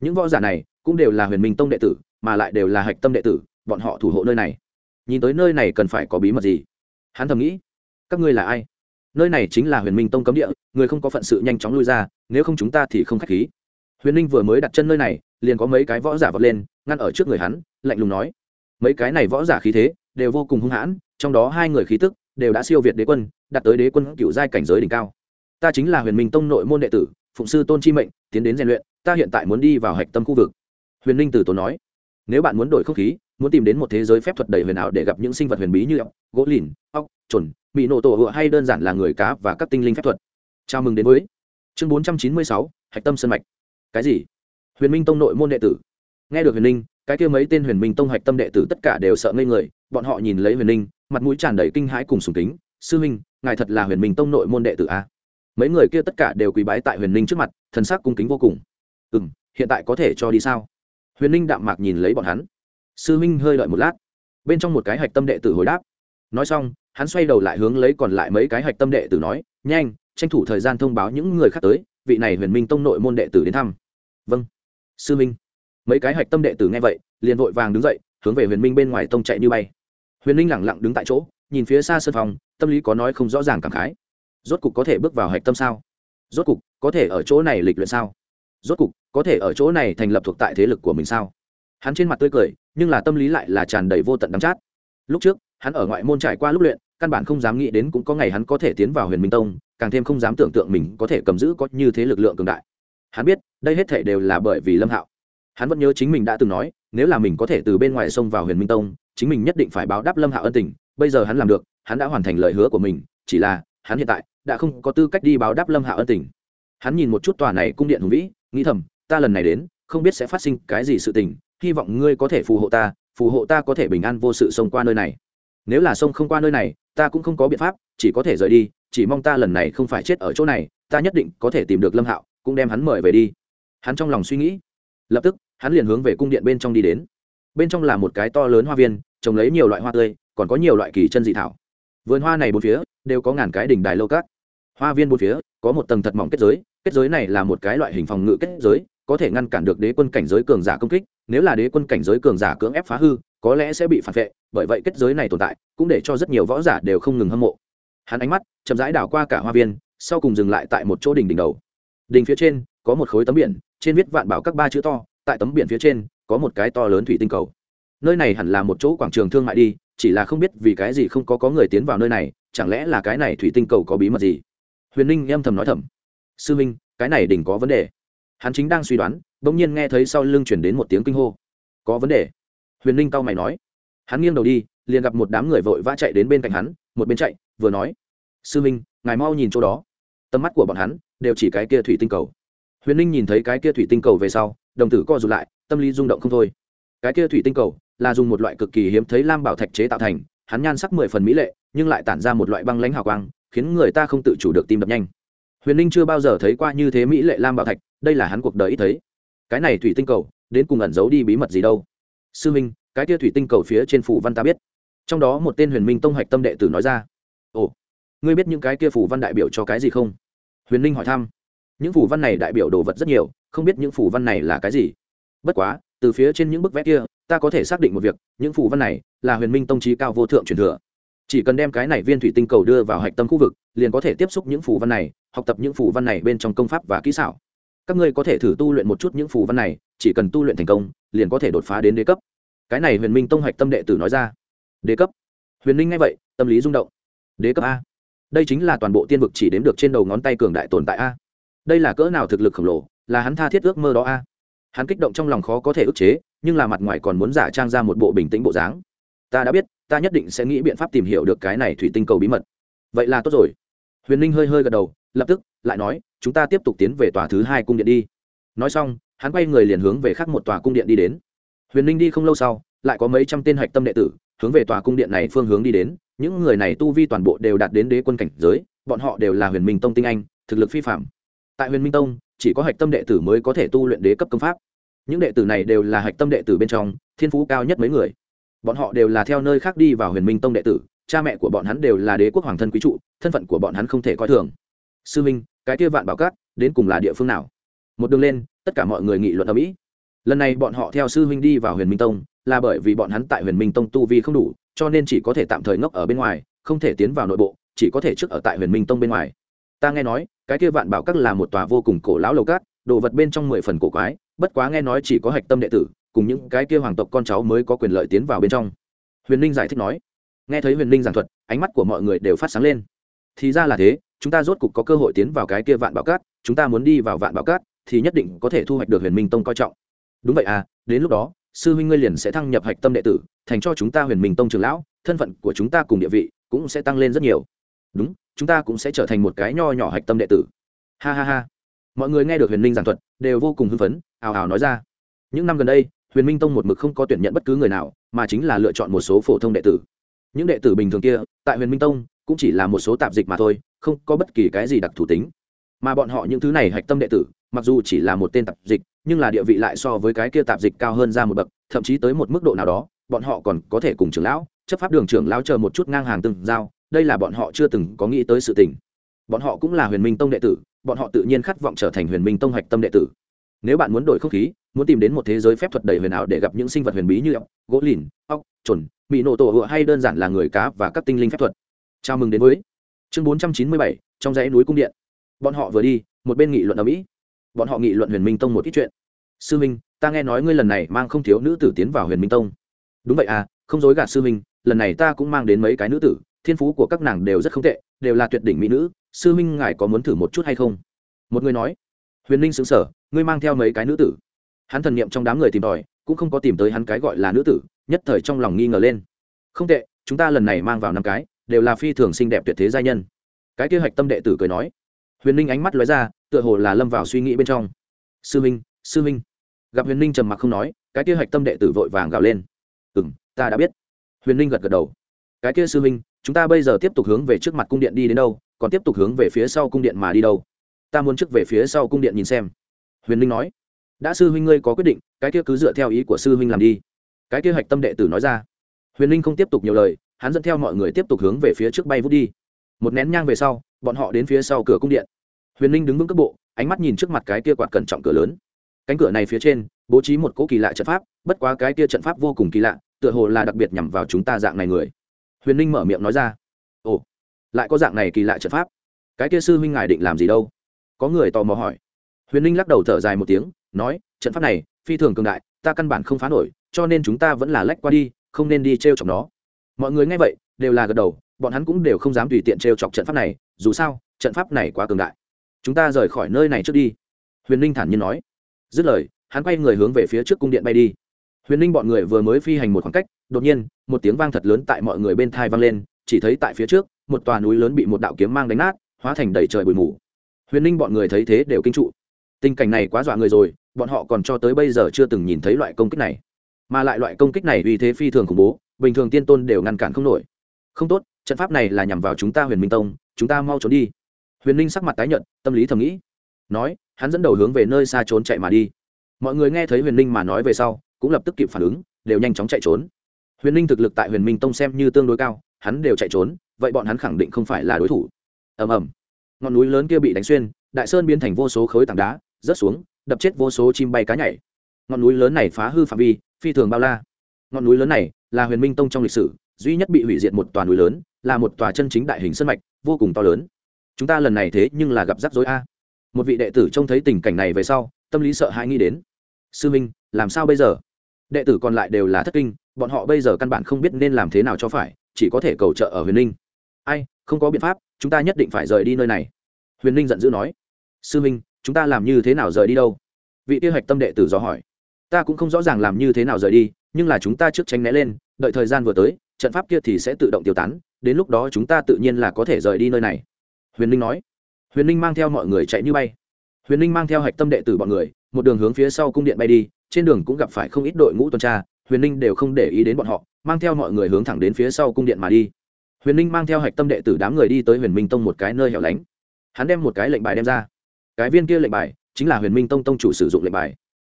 những võ giả này cũng đều là huyền minh tông đệ tử, mà lại đều là hạch tâm đệ tử, bọn họ thủ hộ nơi này. Nhìn tới nơi này cần phải có bí mật gì? Hắn thầm nghĩ, các ngươi là ai? Nơi này chính là huyền minh tông cấm địa, người không có phận sự nhanh chóng lui ra, nếu không chúng ta thì không k h á c h khí. Huyền ninh vừa mới đặt chân nơi này liền có mấy cái võ giả vọt lên, ngăn ở trước người hắn, lạnh lùng nói, mấy cái này võ giả khí thế, đều vô cùng hung hãn, trong đó hai người khí tức, đều đã siêu việt đế quân, đạt tới đế quân cựu giai cảnh giới đỉnh cao. Ta chính là huyền minh tông nội môn đệ tử, phụng sư tôn chi mệnh, tiến đến rèn luyện, ta hiện tại muốn đi vào hạch tâm khu vực. Huyền ninh tử tốn nói, nếu bạn muốn đổi không khí, muốn tìm đến một thế giới phép thuật đầy huyền ảo để gặp những sinh vật huyền bí như ốc, gỗ lìn, ốc chuẩn bị nổ tổ hựa hay đơn giản là người cá và các tinh linh phép thuật. Chào mừng đến với chương bốn trăm chín mươi sáu, hạch tâm sân mạch. Cái gì? Huyền minh tông nội môn đệ tử. Nghe được huyền ninh cái kia mấy tên huyền minh tông hạch tâm đệ tử tất cả đều sợ ngây người, bọn họ nhìn lấy huyền ninh mặt mũi tràn đầy kinh hãi cùng sùng kính. Sư minh ngài thật là huyền minh tông nội môn đệ tử a? À? mấy người kia tất cả đều quỳ bái tại huyền ninh trước mặt, thần sắc cung kính vô cùng. Ừ m hiện tại có thể cho đi sao? Huyền ninh đạm mạc nhìn lấy bọn hắn. Sư minh hơi đợi một lát. Bên trong một cái hạch tâm đệ tử hồi đáp. Nói xong, hắn xoay đầu lại hướng lấy còn lại mấy cái hạch tâm đệ tử nói, nhanh, tranh thủ thời gian thông báo những người khác tới, vị này huyền minh tông nội môn đệ tử đến thăm. Vâng sư minh. Mấy cái hạch tâm đệ tử nghe vậy, liền vội vàng đứng dậy, hướng về huyền minh bên ngoài tông chạy như bay. Huyền minh lẳng lặng đứng tại chỗ, nhìn phía xa sân phòng, tâm lý có nói không rõ ràng cảm khái. Rốt cục có thể bước vào hạch tâm sao? Rốt cục, có thể ở chỗ này lịch luyện sao? Rốt cục, có thể ở chỗ này thành lập thuộc tại thế lực của mình sao? Hắn trên mặt tươi cười, nhưng là tâm lý lại là tràn đầy vô tận đắm chát. Lúc trước, hắn ở ngoại môn trải qua lúc luyện, căn bản không dám nghĩ đến cũng có ngày hắn có thể tiến vào huyền minh tông, càng thêm không dám tưởng tượng mình có thể cầm giữ có như thế lực lượng cường đại hắn biết, đây hết thể đều là bởi vì lâm hạo. Hắn vẫn nhớ chính mình đã từng nói, nếu là mình có thể từ bên ngoài xông vào huyền minh tông, chính mình nhất định phải báo đáp lâm hạo ân tình, bây giờ hắn làm được, hắn đã hoàn thành lời hứa của mình, chỉ là, hắn hiện tại đã không có tư cách đi báo đáp lâm hạo ân tình. Hắn nhìn một chút tòa này cung điện hùng vĩ, nghĩ thầm, ta lần này đến, không biết sẽ phát sinh cái gì sự tình, hy vọng ngươi có thể phù hộ ta, phù hộ ta có thể bình an vô sự xông qua nơi này. Nếu là sông không qua nơi này, ta cũng không có biện pháp, chỉ có thể rời đi, chỉ mong ta lần này không phải chết ở chỗ này, ta nhất định có thể tìm được lâm hạo cũng đem hắn mời về đi. Hắn trong lòng suy nghĩ, lập tức, hắn liền hướng về cung điện bên trong đi đến. Bên trong là một cái to lớn hoa viên, trồng lấy nhiều loại hoa tươi, còn có nhiều loại kỳ chân dị thảo. Vườn hoa này bốn phía, đều có ngàn cái đỉnh đài lâu cát. Hoa viên bốn phía, có một tầng thật mỏng kết giới kết giới này là một cái loại hình phòng ngự kết giới, có thể ngăn cản được đế quân cảnh giới cường giả công kích, nếu là đế quân cảnh giới cường giả cưỡng ép phá hư, có lẽ sẽ bị phản vệ, bởi vậy kết giới này tồn tại, cũng để cho rất nhiều võ giả đều không ngừng hâm mộ. Hắn ánh mắt chậm rãi đảo qua cả hoa viên, sau cùng dừng lại tại một chỗ đỉnh đỉnh đầu đình phía trên có một khối tấm biển, trên viết vạn bảo các ba chữ to, tại tấm biển phía trên có một cái to lớn thủy tinh cầu. Nơi này hẳn là một chỗ quảng trường thương mại đi, chỉ là không biết vì cái gì không có có người tiến vào nơi này, chẳng lẽ là cái này thủy tinh cầu có bí mật gì? Huyền ninh âm thầm nói thầm. Sư minh, cái này đỉnh có vấn đề. Hắn chính đang suy đoán, bỗng nhiên nghe thấy sau lưng chuyển đến một tiếng kinh hô. Có vấn đề. Huyền ninh cau mày nói. Hắn nghiêng đầu đi, liền gặp một đám người vội vã chạy đến bên cạnh hắn, một bên chạy, vừa nói. Sư minh, ngài mau nhìn chỗ đó tầm mắt của bọn hắn đều chỉ cái kia thủy tinh cầu. Huyền ninh nhìn thấy cái kia thủy tinh cầu về sau, đồng tử co rụt lại, tâm lý rung động không thôi. Cái kia thủy tinh cầu là dùng một loại cực kỳ hiếm thấy lam bảo thạch chế tạo thành, hắn nhan sắc mười phần mỹ lệ, nhưng lại tản ra một loại băng lãnh hào quang, khiến người ta không tự chủ được tim đập nhanh. Huyền ninh chưa bao giờ thấy qua như thế mỹ lệ lam bảo thạch, đây là hắn cuộc đời ít thấy. Cái này thủy tinh cầu, đến cùng ẩn giấu đi bí mật gì đâu? Sư minh, cái kia thủy tinh cầu phía trên phủ văn ta biết. Trong đó một tên huyền minh tông hạch tâm đệ tử nói ra. Ồ, ngươi biết những cái kia phủ văn đại biểu cho cái gì không? Huyền ninh hỏi thăm. Những phủ văn này đại biểu đồ vật rất nhiều, không biết những phủ văn này là cái gì. Bất quá, từ phía trên những bức vẽ kia, ta có thể xác định một việc, những phủ văn này là huyền minh tông trí cao vô thượng truyền thừa. Chỉ cần đem cái này viên thủy tinh cầu đưa vào hạch tâm khu vực, liền có thể tiếp xúc những phủ văn này, học tập những phủ văn này bên trong công pháp và kỹ xảo. Các ngươi có thể thử tu luyện một chút những phủ văn này, chỉ cần tu luyện thành công, liền có thể đột phá đến đế cấp. Cái này huyền minh tông hạch tâm đệ tử nói ra. Đế cấp. Huyền minh nghe vậy, tâm lý rung động. Đế cấp a đây chính là toàn bộ tiên vực chỉ đếm được trên đầu ngón tay cường đại tồn tại a. Đây là cỡ nào thực lực khổng lồ, là hắn tha thiết ước mơ đó a. Hắn kích động trong lòng khó có thể ức chế, nhưng là mặt ngoài còn muốn giả trang ra một bộ bình tĩnh bộ dáng. Ta đã biết, ta nhất định sẽ nghĩ biện pháp tìm hiểu được cái này thủy tinh cầu bí mật. Vậy là tốt rồi. Huyền ninh hơi hơi gật đầu, lập tức, lại nói, chúng ta tiếp tục tiến về tòa thứ hai cung điện đi. Nói xong, hắn quay người liền hướng về khác một tòa cung điện đi đến. Huyền ninh đi không lâu sau, lại có mấy trăm tên hạch tâm đệ tử, hướng về tòa cung điện này phương hướng đi đến những người này tu vi toàn bộ đều đạt đến đế quân cảnh giới, bọn họ đều là huyền minh tông tinh anh, thực lực phi phạm tại huyền minh tông, chỉ có hạch tâm đệ tử mới có thể tu luyện đế cấp công pháp. Những đệ tử này đều là hạch tâm đệ tử bên trong, thiên phú cao nhất mấy người. Bọn họ đều là theo nơi khác đi vào huyền minh tông đệ tử, cha mẹ của bọn hắn đều là đế quốc hoàng thân quý trụ, thân phận của bọn hắn không thể coi thường. Sư minh, cái kia vạn bảo cát, đến cùng là địa phương nào? Một đường lên, tất cả mọi người nghị luận ở mỹ. Lần này bọn họ theo sư huynh đi vào huyền minh tông, là bởi vì bọn hắn tại huyền minh tông tu vi không đủ cho nên chỉ có thể tạm thời ngốc ở bên ngoài, không thể tiến vào nội bộ, chỉ có thể trước ở tại huyền minh tông bên ngoài. Ta nghe nói, cái kia vạn bảo các là một tòa vô cùng cổ lão lầu cát, đồ vật bên trong mười phần cổ quái, bất quá nghe nói chỉ có hạch tâm đệ tử, cùng những cái kia hoàng tộc con cháu mới có quyền lợi tiến vào bên trong. Huyền ninh giải thích nói. Nghe thấy huyền ninh giảng thuật, ánh mắt của mọi người đều phát sáng lên. Thì ra là thế, chúng ta rốt cục có cơ hội tiến vào cái kia vạn bảo cát chúng ta muốn đi vào vạn bảo cát thì nhất định có thể thu hoạch được huyền minh tông coi trọng. Đúng vậy à đến lúc đó sư huynh ngươi liền sẽ thăng nhập hạch tâm đệ tử, thành cho chúng ta huyền minh tông trường lão, thân phận của chúng ta cùng địa vị cũng sẽ tăng lên rất nhiều. Đúng, chúng ta cũng sẽ trở thành một cái nho nhỏ hạch tâm đệ tử. Ha ha ha. Mọi người nghe được huyền minh giảng thuật, đều vô cùng hưng phấn, ào ào nói ra. Những năm gần đây, huyền minh tông một mực không có tuyển nhận bất cứ người nào, mà chính là lựa chọn một số phổ thông đệ tử. Những đệ tử bình thường kia, tại huyền minh tông, cũng chỉ là một số tạp dịch mà thôi, không có bất kỳ cái gì đặc thù tính. Mà bọn họ những thứ này hạch tâm đệ tử mặc dù chỉ là một tên tạp dịch, nhưng là địa vị lại so với cái kia tạp dịch cao hơn ra một bậc, thậm chí tới một mức độ nào đó, bọn họ còn có thể cùng trưởng lão, chấp pháp đường trưởng lão chờ một chút ngang hàng từng giao, đây là bọn họ chưa từng có nghĩ tới sự tình. Bọn họ cũng là huyền minh tông đệ tử, bọn họ tự nhiên khát vọng trở thành huyền minh tông hạch tâm đệ tử. Nếu bạn muốn đổi không khí, muốn tìm đến một thế giới phép thuật đầy huyền ảo để gặp những sinh vật huyền bí như ốc, gỗ lìn, ốc trồn bị nổ tổ hựa hay đơn giản là người cá và các tinh linh phép thuật. Chào mừng đến với chương bốn trăm chín mươi bảy, trong dãy núi cung điện. Bọn họ vừa đi, một bên nghị luận ở mỹ bọn họ nghị luận huyền minh tông một ít chuyện. Sư minh, ta nghe nói ngươi lần này mang không thiếu nữ tử tiến vào huyền minh tông. Đúng vậy à không dối gạt sư minh, lần này ta cũng mang đến mấy cái nữ tử, thiên phú của các nàng đều rất không tệ, đều là tuyệt đỉnh mỹ nữ, sư minh ngài có muốn thử một chút hay không? Một người nói. Huyền ninh xứng sở ngươi mang theo mấy cái nữ tử. Hắn thần niệm trong đám người tìm tòi, cũng không có tìm tới hắn cái gọi là nữ tử, nhất thời trong lòng nghi ngờ lên. Không tệ, chúng ta lần này mang vào năm cái, đều là phi thường xinh đẹp tuyệt thế gia nhân. Cái kế hoạch tâm đệ tử cười nói. Huyền ninh ánh mắt lóe ra tựa hồ là lâm vào suy nghĩ bên trong. Sư minh sư minh. Gặp huyền ninh trầm mặc không nói, cái kia hạch tâm đệ tử vội vàng gào lên. Ừ m ta đã biết. Huyền ninh gật gật đầu. Cái kia sư minh, chúng ta bây giờ tiếp tục hướng về trước mặt cung điện đi đến đâu, còn tiếp tục hướng về phía sau cung điện mà đi đâu? Ta muốn trước về phía sau cung điện nhìn xem. Huyền ninh nói. Đã sư huynh ngươi có quyết định, cái kia cứ dựa theo ý của sư huynh làm đi. Cái kia hạch tâm đệ tử nói ra. Huyền ninh không tiếp tục nhiều lời, hắn dẫn theo mọi người tiếp tục hướng về phía trước bay vút đi. Một nén nhang về sau, bọn họ đến phía sau cửa cung điện huyền ninh đứng vững cấp bộ, ánh mắt nhìn trước mặt cái kia quạt cẩn trọng cửa lớn. Cánh cửa này phía trên, bố trí một cỗ kỳ lạ trận pháp, bất quá cái kia trận pháp vô cùng kỳ lạ, tựa hồ là đặc biệt nhằm vào chúng ta dạng này người. Huyền ninh mở miệng nói ra. Ồ, lại có dạng này kỳ lạ trận pháp? Cái kia sư huynh ngài định làm gì đâu? Có người tò mò hỏi. Huyền ninh lắc đầu thở dài một tiếng, nói, trận pháp này, phi thường cường đại, ta căn bản không phá nổi, cho nên chúng ta vẫn là lách qua đi, không nên đi t r e o chọc nó. Mọi người nghe vậy, đều là gật đầu, bọn hắn cũng đều không dám tùy tiện t r e o chọc trận pháp này, dù sao, trận pháp này quá cường đại chúng ta rời khỏi nơi này trước đi. Huyền ninh thản nhiên nói. Dứt lời, hắn quay người hướng về phía trước cung điện bay đi. Huyền ninh bọn người vừa mới phi hành một khoảng cách, đột nhiên, một tiếng vang thật lớn tại mọi người bên thai vang lên, chỉ thấy tại phía trước, một tòa núi lớn bị một đạo kiếm mang đánh nát, hóa thành đầy trời bụi mù. Huyền ninh bọn người thấy thế đều kinh trụ. Tình cảnh này quá dọa người rồi, bọn họ còn cho tới bây giờ chưa từng nhìn thấy loại công kích này. Mà lại loại công kích này vì thế phi thường khủng bố, bình thường tiên tôn đều ngăn cản không nổi. Không tốt, trận pháp này là nhằm vào chúng ta huyền minh tông, chúng ta mau trốn đi huyền ninh sắc mặt tái nhận tâm lý thầm nghĩ. Nói, hắn dẫn đầu hướng về nơi xa trốn chạy mà đi. Mọi người nghe thấy huyền ninh mà nói về sau, cũng lập tức kịp phản ứng, đều nhanh chóng chạy trốn. Huyền ninh thực lực tại huyền minh tông xem như tương đối cao, hắn đều chạy trốn, vậy bọn hắn khẳng định không phải là đối thủ. Ầm ầm. Ngọn núi lớn kia bị đánh xuyên, đại sơn biến thành vô số khối tảng đá, rớt xuống, đập chết vô số chim bay cá nhảy. Ngọn núi lớn này phá hư phạm vi, phi thường bao la. Ngọn núi lớn này là huyền minh tông trong lịch sử, duy nhất bị hủy diệt một tòa núi lớn, là một tòa chân chính đại hình sân mạch, vô cùng to lớn chúng ta lần này thế nhưng là gặp rắc rối a. Một vị đệ tử trông thấy tình cảnh này về sau, tâm lý sợ hãi nghĩ đến. Sư minh, làm sao bây giờ? Đệ tử còn lại đều là thất kinh, bọn họ bây giờ căn bản không biết nên làm thế nào cho phải, chỉ có thể cầu trợ ở huyền ninh. Ai, không có biện pháp, chúng ta nhất định phải rời đi nơi này. Huyền ninh giận dữ nói. Sư minh, chúng ta làm như thế nào rời đi đâu? Vị tiêu hạch tâm đệ tử dò hỏi. Ta cũng không rõ ràng làm như thế nào rời đi, nhưng là chúng ta trước tránh né lên, đợi thời gian vừa tới, trận pháp kia thì sẽ tự động tiêu tán, đến lúc đó chúng ta tự nhiên là có thể rời đi nơi này huyền ninh nói. Huyền ninh mang theo mọi người chạy như bay. Huyền ninh mang theo hạch tâm đệ tử bọn người, một đường hướng phía sau cung điện bay đi, trên đường cũng gặp phải không ít đội ngũ tuần tra, huyền ninh đều không để ý đến bọn họ, mang theo mọi người hướng thẳng đến phía sau cung điện mà đi. Huyền ninh mang theo hạch tâm đệ tử đám người đi tới huyền minh tông một cái nơi hẻo lánh. Hắn đem một cái lệnh bài đem ra. Cái viên kia lệnh bài chính là huyền minh tông tông chủ sử dụng lệnh bài.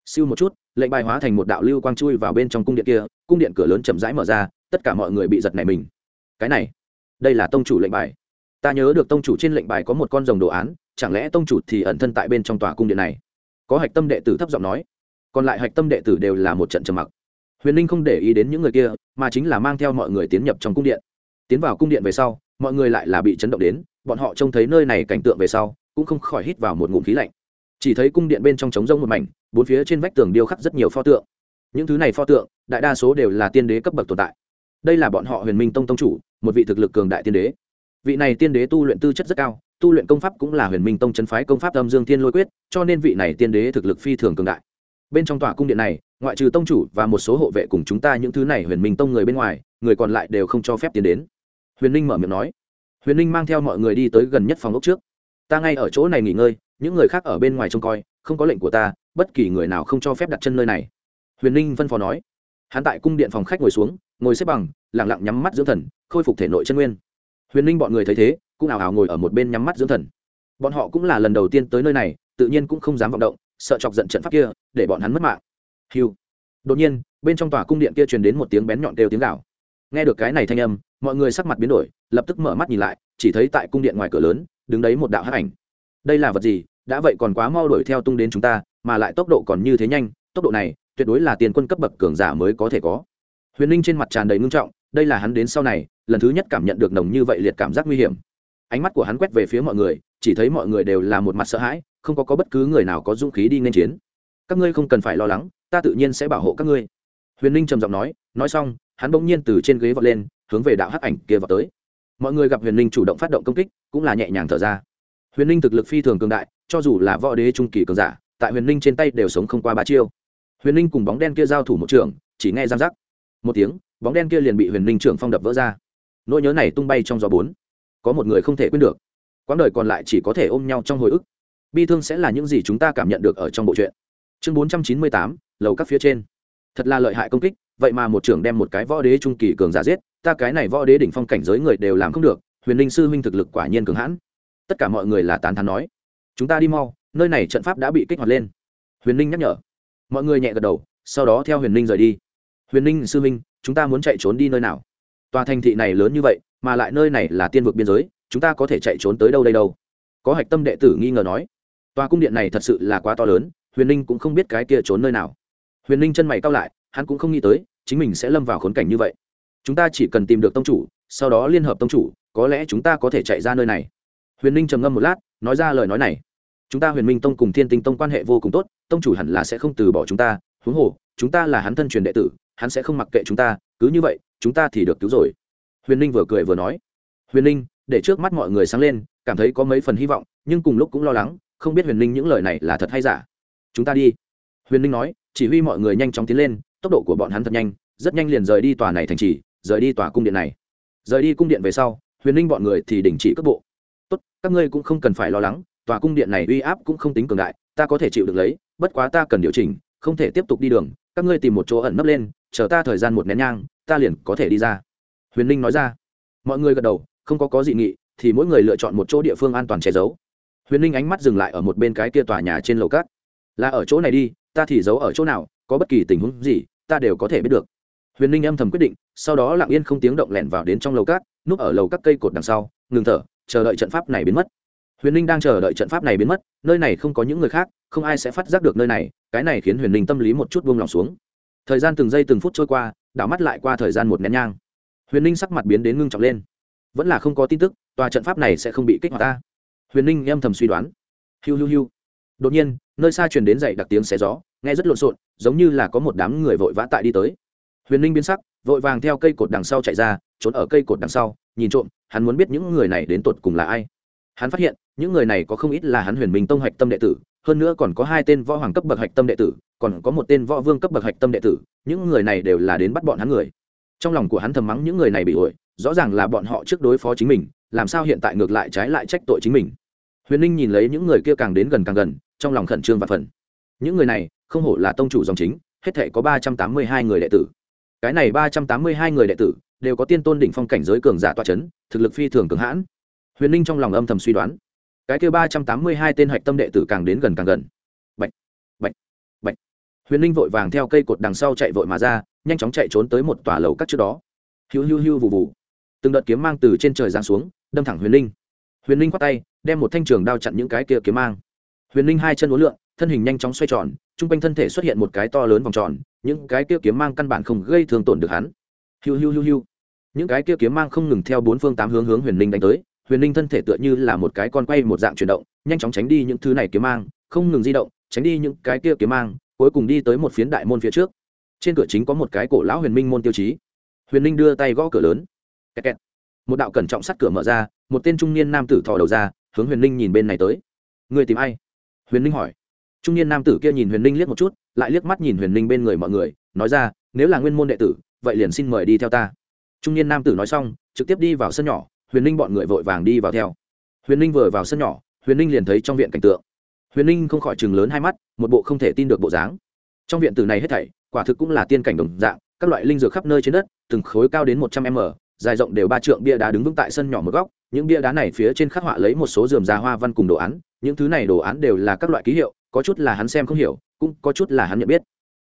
Siêu một chút, lệnh bài hóa thành một đạo lưu quang chui vào bên trong cung điện kia, cung điện cửa lớn chậm rãi mở ra, tất cả mọi người bị giật này mình. Cái này, đây là tông chủ lệnh bài ta nhớ được tông chủ trên lệnh bài có một con rồng đồ án, chẳng lẽ tông chủ thì ẩn thân tại bên trong tòa cung điện này? Có hạch tâm đệ tử thấp giọng nói. Còn lại hạch tâm đệ tử đều là một trận trầm mặc. Huyền ninh không để ý đến những người kia, mà chính là mang theo mọi người tiến nhập trong cung điện. Tiến vào cung điện về sau, mọi người lại là bị chấn động đến, bọn họ trông thấy nơi này cảnh tượng về sau, cũng không khỏi hít vào một ngụm khí lạnh. Chỉ thấy cung điện bên trong trống rông một mảnh, bốn phía trên vách tường điêu khắc rất nhiều pho tượng. Những thứ này pho tượng, đại đa số đều là tiên đế cấp bậc tồn tại. Đây là bọn họ huyền minh tông tông chủ, một vị thực lực cường đại tiên đế vị này tiên đế tu luyện tư chất rất cao, tu luyện công pháp cũng là huyền minh tông chân phái công pháp âm dương thiên lôi quyết, cho nên vị này tiên đế thực lực phi thường cường đại. Bên trong tòa cung điện này, ngoại trừ tông chủ và một số hộ vệ cùng chúng ta những thứ này huyền minh tông người bên ngoài, người còn lại đều không cho phép tiến đến. Huyền ninh mở miệng nói. Huyền ninh mang theo mọi người đi tới gần nhất phòng ốc trước. Ta ngay ở chỗ này nghỉ ngơi, những người khác ở bên ngoài trông coi, không có lệnh của ta, bất kỳ người nào không cho phép đặt chân nơi này. Huyền ninh phân phó nói. Hắn tại cung điện phòng khách ngồi xuống, ngồi xếp bằng lẳng lặng nhắm mắt dưỡng thần, khôi phục thể nội chân nguyên huyền ninh bọn người thấy thế, cũng ảo ảo ngồi ở một bên nhắm mắt dưỡng thần. Bọn họ cũng là lần đầu tiên tới nơi này, tự nhiên cũng không dám vọng động, sợ chọc giận trận pháp kia, để bọn hắn mất mạng. Hiu đột nhiên, bên trong tòa cung điện kia truyền đến một tiếng bén nhọn đều tiếng gạo nghe được cái này thanh âm, mọi người sắc mặt biến đổi, lập tức mở mắt nhìn lại, chỉ thấy tại cung điện ngoài cửa lớn, đứng đấy một đạo hắc ảnh. Đây là vật gì? Đã vậy còn quá mau đuổi theo tung đến chúng ta, mà lại tốc độ còn như thế nhanh, tốc độ này, tuyệt đối là tiền quân cấp bậc cường giả mới có thể có. Huyền ninh trên mặt tràn đầy ngưng trọng đây là hắn đến sau này lần thứ nhất cảm nhận được nồng như vậy liệt cảm giác nguy hiểm. Ánh mắt của hắn quét về phía mọi người chỉ thấy mọi người đều là một mặt sợ hãi không có, có bất cứ người nào có dũng khí đi nên chiến. Các ngươi không cần phải lo lắng ta tự nhiên sẽ bảo hộ các ngươi. Huyền ninh trầm giọng nói nói xong hắn bỗng nhiên từ trên ghế vọt lên hướng về đạo hắc ảnh kia vọt tới. Mọi người gặp huyền ninh chủ động phát động công kích cũng là nhẹ nhàng thở ra. Huyền ninh thực lực phi thường cường đại cho dù là võ đế trung kỳ cường giả tại huyền ninh trên tay đều sống không qua ba chiêu. Huyền ninh cùng bóng đen kia giao thủ một trường chỉ nghe giam giác một tiếng bóng đen kia liền bị huyền ninh trưởng phong đập vỡ ra. Nỗi nhớ này tung bay trong gió bốn. Có một người không thể quên được. Quãng đời còn lại chỉ có thể ôm nhau trong hồi ức. Bi thương sẽ là những gì chúng ta cảm nhận được ở trong bộ truyện. Chương bốn trăm chín mươi tám, lầu các phía trên. Thật là lợi hại công kích, vậy mà một trưởng đem một cái võ đế trung kỳ cường giả giết, ta cái này võ đế đỉnh phong cảnh giới người đều làm không được, huyền ninh sư huynh thực lực quả nhiên cường hãn. Tất cả mọi người là tán thán nói, chúng ta đi mau, nơi này trận pháp đã bị kích hoạt lên. Huyền ninh nhắc nhở. Mọi người nhẹ gật đầu, sau đó theo huyền ninh rời đi huyền Ninh, sư minh, chúng ta muốn chạy trốn đi nơi nào? Tòa thành thị này lớn như vậy mà lại nơi này là tiên vực biên giới chúng ta có thể chạy trốn tới đâu đây đâu? Có hạch tâm đệ tử nghi ngờ nói. Tòa cung điện này thật sự là quá to lớn huyền ninh cũng không biết cái kia trốn nơi nào. Huyền ninh chân mày cao lại hắn cũng không nghĩ tới chính mình sẽ lâm vào khốn cảnh như vậy. Chúng ta chỉ cần tìm được tông chủ sau đó liên hợp tông chủ có lẽ chúng ta có thể chạy ra nơi này. Huyền ninh trầm ngâm một lát nói ra lời nói này. Chúng ta huyền minh tông cùng thiên tinh tông quan hệ vô cùng tốt tông chủ hẳn là sẽ không từ bỏ chúng ta huống hồ chúng ta là hắn thân truyền đệ tử hắn sẽ không mặc kệ chúng ta, cứ như vậy, chúng ta thì được cứu rồi. Huyền ninh vừa cười vừa nói. Huyền ninh, để trước mắt mọi người sáng lên, cảm thấy có mấy phần hy vọng, nhưng cùng lúc cũng lo lắng, không biết huyền ninh những lời này là thật hay giả. Chúng ta đi. Huyền ninh nói, chỉ huy mọi người nhanh chóng tiến lên, tốc độ của bọn hắn thật nhanh, rất nhanh liền rời đi tòa này thành trì, rời đi tòa cung điện này. Rời đi cung điện về sau, huyền ninh bọn người thì đình chỉ cấp bộ. Tốt, các ngươi cũng không cần phải lo lắng, tòa cung điện này uy áp cũng không tính cường đại, ta có thể chịu được lấy, bất quá ta cần điều chỉnh, không thể tiếp tục đi đường các ngươi tìm một chỗ ẩn nấp lên, chờ ta thời gian một nén nhang, ta liền có thể đi ra. Huyền ninh nói ra. Mọi người gật đầu, không có có dị nghị, thì mỗi người lựa chọn một chỗ địa phương an toàn che giấu. Huyền ninh ánh mắt dừng lại ở một bên cái kia tòa nhà trên lầu cát. Là ở chỗ này đi, ta thì giấu ở chỗ nào, có bất kỳ tình huống gì, ta đều có thể biết được. Huyền ninh âm thầm quyết định, sau đó lặng yên không tiếng động lẻn vào đến trong lầu cát, núp ở lầu các cây cột đằng sau, ngừng thở, chờ đợi trận pháp này biến mất. Huyền ninh đang chờ đợi trận pháp này biến mất, nơi này không có những người khác không ai sẽ phát giác được nơi này, cái này khiến huyền ninh tâm lý một chút buông lòng xuống. Thời gian từng giây từng phút trôi qua, đảo mắt lại qua thời gian một nén nhang. Huyền ninh sắc mặt biến đến ngưng trọng lên. Vẫn là không có tin tức, tòa trận pháp này sẽ không bị kích hoạt ta. Huyền ninh âm thầm suy đoán. Hiu hiu hiu. Đột nhiên, nơi xa truyền đến dậy đặc tiếng xé gió, nghe rất lộn xộn, giống như là có một đám người vội vã tại đi tới. Huyền ninh biến sắc, vội vàng theo cây cột đằng sau chạy ra, trốn ở cây cột đằng sau, nhìn trộm, hắn muốn biết những người này đến tột cùng là ai. Hắn phát hiện, những người này có không ít là hắn huyền minh tông hạch tâm đệ tử hơn nữa còn có hai tên võ hoàng cấp bậc hạch tâm đệ tử, còn có một tên võ vương cấp bậc hạch tâm đệ tử, những người này đều là đến bắt bọn hắn người. Trong lòng của hắn thầm mắng những người này bị ổi, rõ ràng là bọn họ trước đối phó chính mình, làm sao hiện tại ngược lại trái lại trách tội chính mình. Huyền ninh nhìn lấy những người kia càng đến gần càng gần, trong lòng khẩn trương và phần những người này, không hổ là tông chủ dòng chính, hết thể có ba trăm tám mươi hai người đệ tử. Cái này ba trăm tám mươi hai người đệ tử, đều có tiên tôn đỉnh phong cảnh giới cường giả toa c h ấ n thực lực phi thường cường hãn. Huyền ninh trong lòng âm thầm suy đoán cái kêu ba trăm tám mươi hai tên hạch tâm đệ tử càng đến gần càng gần. Bạch, bạch, bạch. huyền ninh vội vàng theo cây cột đằng sau chạy vội mà ra nhanh chóng chạy trốn tới một tòa lầu các trước đó. Hiu hiu hiu vù vù. Từng đợt kiếm mang từ trên trời giáng xuống đâm thẳng huyền ninh huyền ninh khoát tay đem một thanh trường đao chặn những cái kia kiếm mang. Huyền ninh hai chân uốn lượn thân hình nhanh chóng xoay tròn chung quanh thân thể xuất hiện một cái to lớn vòng tròn những cái kia kiếm mang căn bản không gây thương tổn được hắn. Hiu hiu hiu hiu. Những cái kia kiếm mang không ngừng theo bốn phương tám hướng hướng huyền ninh đánh tới huyền ninh thân thể tựa như là một cái con quay một dạng chuyển động, nhanh chóng tránh đi những thứ này kiếm mang, không ngừng di động, tránh đi những cái kia kiếm mang, cuối cùng đi tới một phiến đại môn phía trước. Trên cửa chính có một cái cổ lão huyền minh môn tiêu chí. Huyền ninh đưa tay gõ cửa lớn. Kẹt kẹt. một đạo cẩn trọng sắt cửa mở ra, một tên trung niên nam tử thò đầu ra, hướng huyền ninh nhìn bên này tới. Người tìm ai? Huyền ninh hỏi. Trung niên nam tử kia nhìn huyền ninh liếc một chút, lại liếc mắt nhìn huyền ninh bên người mọi người, nói ra, nếu là nguyên môn đệ tử, vậy liền xin mời đi theo ta. Trung niên nam tử nói xong, trực tiếp đi vào sân nhỏ huyền ninh bọn người vội vàng đi vào theo. Huyền ninh vừa vào sân nhỏ, huyền ninh liền thấy trong viện cảnh tượng. Huyền ninh không khỏi chừng lớn hai mắt, một bộ không thể tin được bộ dáng. Trong viện từ này hết thảy, quả thực cũng là tiên cảnh đồng dạng, các loại linh dược khắp nơi trên đất, từng khối cao đến một trăm m, dài rộng đều ba trượng bia đá đứng vững tại sân nhỏ một góc, những bia đá này phía trên khắc họa lấy một số dườm già hoa văn cùng đồ án, những thứ này đồ án đều là các loại ký hiệu, có chút là hắn xem không hiểu, cũng có chút là hắn nhận biết.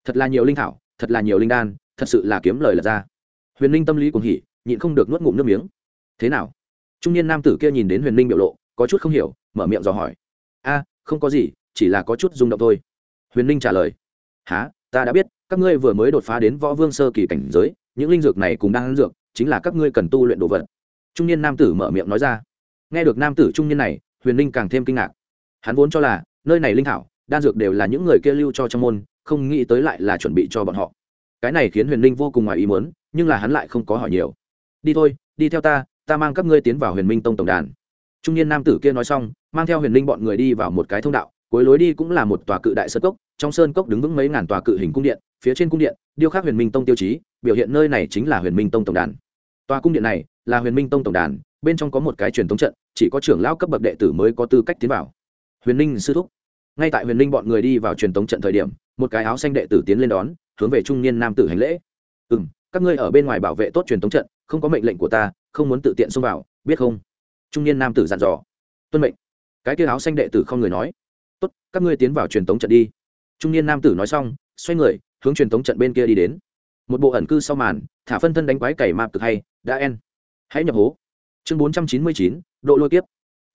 Thật là nhiều linh thảo, thật là nhiều linh đan, thật sự là kiếm lời lật ra. Huyền Ninh tâm lý cũng hỉ, nhịn không được nuốt ngụm nước miếng thế nào? Trung niên nam tử kia nhìn đến huyền linh biểu lộ, có chút không hiểu, mở miệng dò hỏi. A, không có gì, chỉ là có chút rung động thôi. Huyền linh trả lời. Há ta đã biết, các ngươi vừa mới đột phá đến võ vương sơ kỳ cảnh giới, những linh dược này cùng đang dược, chính là các ngươi cần tu luyện đồ vật. Trung niên nam tử mở miệng nói ra. Nghe được nam tử trung niên này, huyền linh càng thêm kinh ngạc. Hắn vốn cho là, nơi này linh thảo, đan dược đều là những người kia lưu cho trong môn, không nghĩ tới lại là chuẩn bị cho bọn họ. Cái này khiến huyền linh vô cùng ngoài ý muốn, nhưng là hắn lại không có hỏi nhiều. Đi thôi, đi theo ta ta mang các ngươi tiến vào huyền minh tông tổng đàn. Trung niên nam tử kia nói xong, mang theo huyền linh bọn người đi vào một cái thông đạo, cuối lối đi cũng là một tòa cự đại sơn cốc, trong sơn cốc đứng vững mấy ngàn tòa cự hình cung điện, phía trên cung điện, điêu khắc huyền minh tông tiêu chí, biểu hiện nơi này chính là huyền minh tông tổng đàn. Tòa cung điện này là huyền minh tông tổng đàn, bên trong có một cái truyền thống trận, chỉ có trưởng lão cấp bậc đệ tử mới có tư cách tiến vào. Huyền ninh sư thúc. Ngay tại huyền ninh bọn người đi vào truyền thống trận thời điểm, một cái áo xanh đệ tử tiến lên đón, hướng về trung niên nam tử hành lễ. Ừ m các ngươi ở bên ngoài bảo vệ tốt truyền thống trận, không có mệnh lệnh của ta không muốn tự tiện xông vào, biết không? Trung niên nam tử dặn dò. Tuân mệnh. Cái kia áo xanh đệ tử không người nói. Tốt, các ngươi tiến vào truyền tống trận đi. Trung niên nam tử nói xong, xoay người, hướng truyền tống trận bên kia đi đến. Một bộ ẩn cư sau màn, thả phân thân đánh quái cày mạp cực hay, đã en. Hãy nhập hố. Chương bốn trăm chín mươi chín, độ lôi kiếp.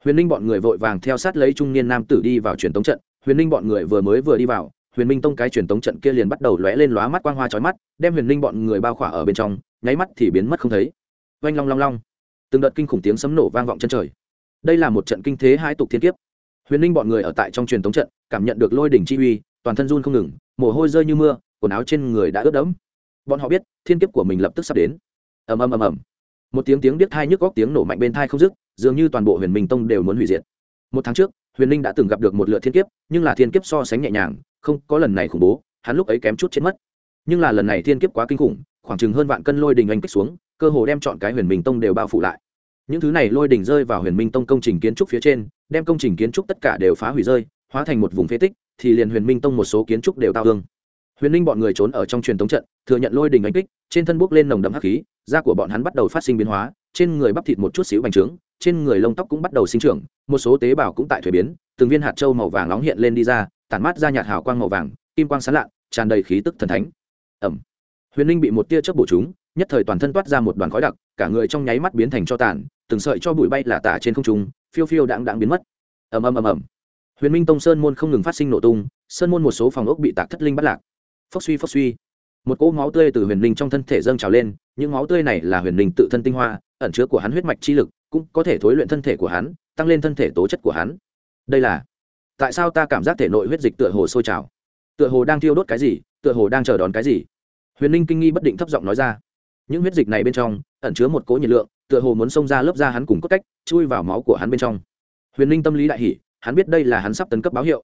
Huyền ninh bọn người vội vàng theo sát lấy trung niên nam tử đi vào truyền tống trận. Huyền ninh bọn người vừa mới vừa đi vào, huyền minh tông cái truyền tống trận kia liền bắt đầu lóe lên lóa mắt quang hoa trói mắt, đem huyền ninh bọn người bao khỏa ở bên trong, nháy mắt thì biến mất không thấy oanh long long long. Từng đợt kinh khủng tiếng sấm nổ vang vọng chân trời. Đây là một trận kinh thế hai tục thiên kiếp. Huyền ninh bọn người ở tại trong truyền thống trận, cảm nhận được lôi đỉnh chi uy, toàn thân run không ngừng, mồ hôi rơi như mưa, quần áo trên người đã ướt đẫm. Bọn họ biết, thiên kiếp của mình lập tức sắp đến. Ầm ầm ầm ầm. Một tiếng tiếng biết thai nhức góc tiếng nổ mạnh bên thai không dứt, dường như toàn bộ huyền minh tông đều muốn hủy diệt. Một tháng trước, huyền ninh đã từng gặp được một lượt thiên kiếp, nhưng là thiên kiếp so sánh nhẹ nhàng, không có lần này khủng bố, hắn lúc ấy kém chút chết mất. Nhưng là lần này thiên kiếp quá kinh khủng, khoảng chừng hơn vạn cân lôi đình anh kích xuống cơ hồ đem chọn cái huyền minh tông đều bao phủ lại. Những thứ này lôi đỉnh rơi vào huyền minh tông công trình kiến trúc phía trên, đem công trình kiến trúc tất cả đều phá hủy rơi, hóa thành một vùng phế tích, thì liền huyền minh tông một số kiến trúc đều tao thương huyền Minh bọn người trốn ở trong truyền thống trận, thừa nhận lôi đỉnh đánh kích, trên thân bốc lên nồng đậm hắc khí, da của bọn hắn bắt đầu phát sinh biến hóa, trên người bắp thịt một chút xíu bành trướng, trên người lông tóc cũng bắt đầu sinh trưởng, một số tế bào cũng tại thuế biến, từng viên hạt trâu màu vàng nóng hiện lên đi ra, tản mát ra nhạt hào quang màu vàng, kim quang sán lạ, tràn đầy khí tức thần thánh. Ẩm. Huyền ninh bị một tia chớp bổ chúng nhất thời toàn thân toát ra một đoàn khói đặc, cả người trong nháy mắt biến thành cho tàn, từng sợi cho bụi bay là tả trên không trung, phiêu phiêu đãng đãng biến mất. Ầm ầm ầm ầm. Huyền minh tông sơn môn không ngừng phát sinh nổ tung, sơn môn một số phòng ốc bị tạc thất linh bắt lạc. Phốc suy phốc suy. Một cỗ máu tươi từ huyền linh trong thân thể dâng trào lên, những máu tươi này là huyền linh tự thân tinh hoa, ẩn chứa của hắn huyết mạch chi lực, cũng có thể thối luyện thân thể của hắn, tăng lên thân thể tố chất của hắn. Đây là, tại sao ta cảm giác thể nội huyết dịch tựa hồ sôi trào? Tựa hồ đang thiêu đốt cái gì? Tựa hồ đang chờ đón cái gì? Huyền linh kinh nghi bất định thấp giọng nói ra những huyết dịch này bên trong ẩn chứa một cỗ nhiệt lượng, tựa hồ muốn xông ra lớp da hắn cùng cốt cách, chui vào máu của hắn bên trong. Huyền linh tâm lý đại hỷ hắn biết đây là hắn sắp tấn cấp báo hiệu.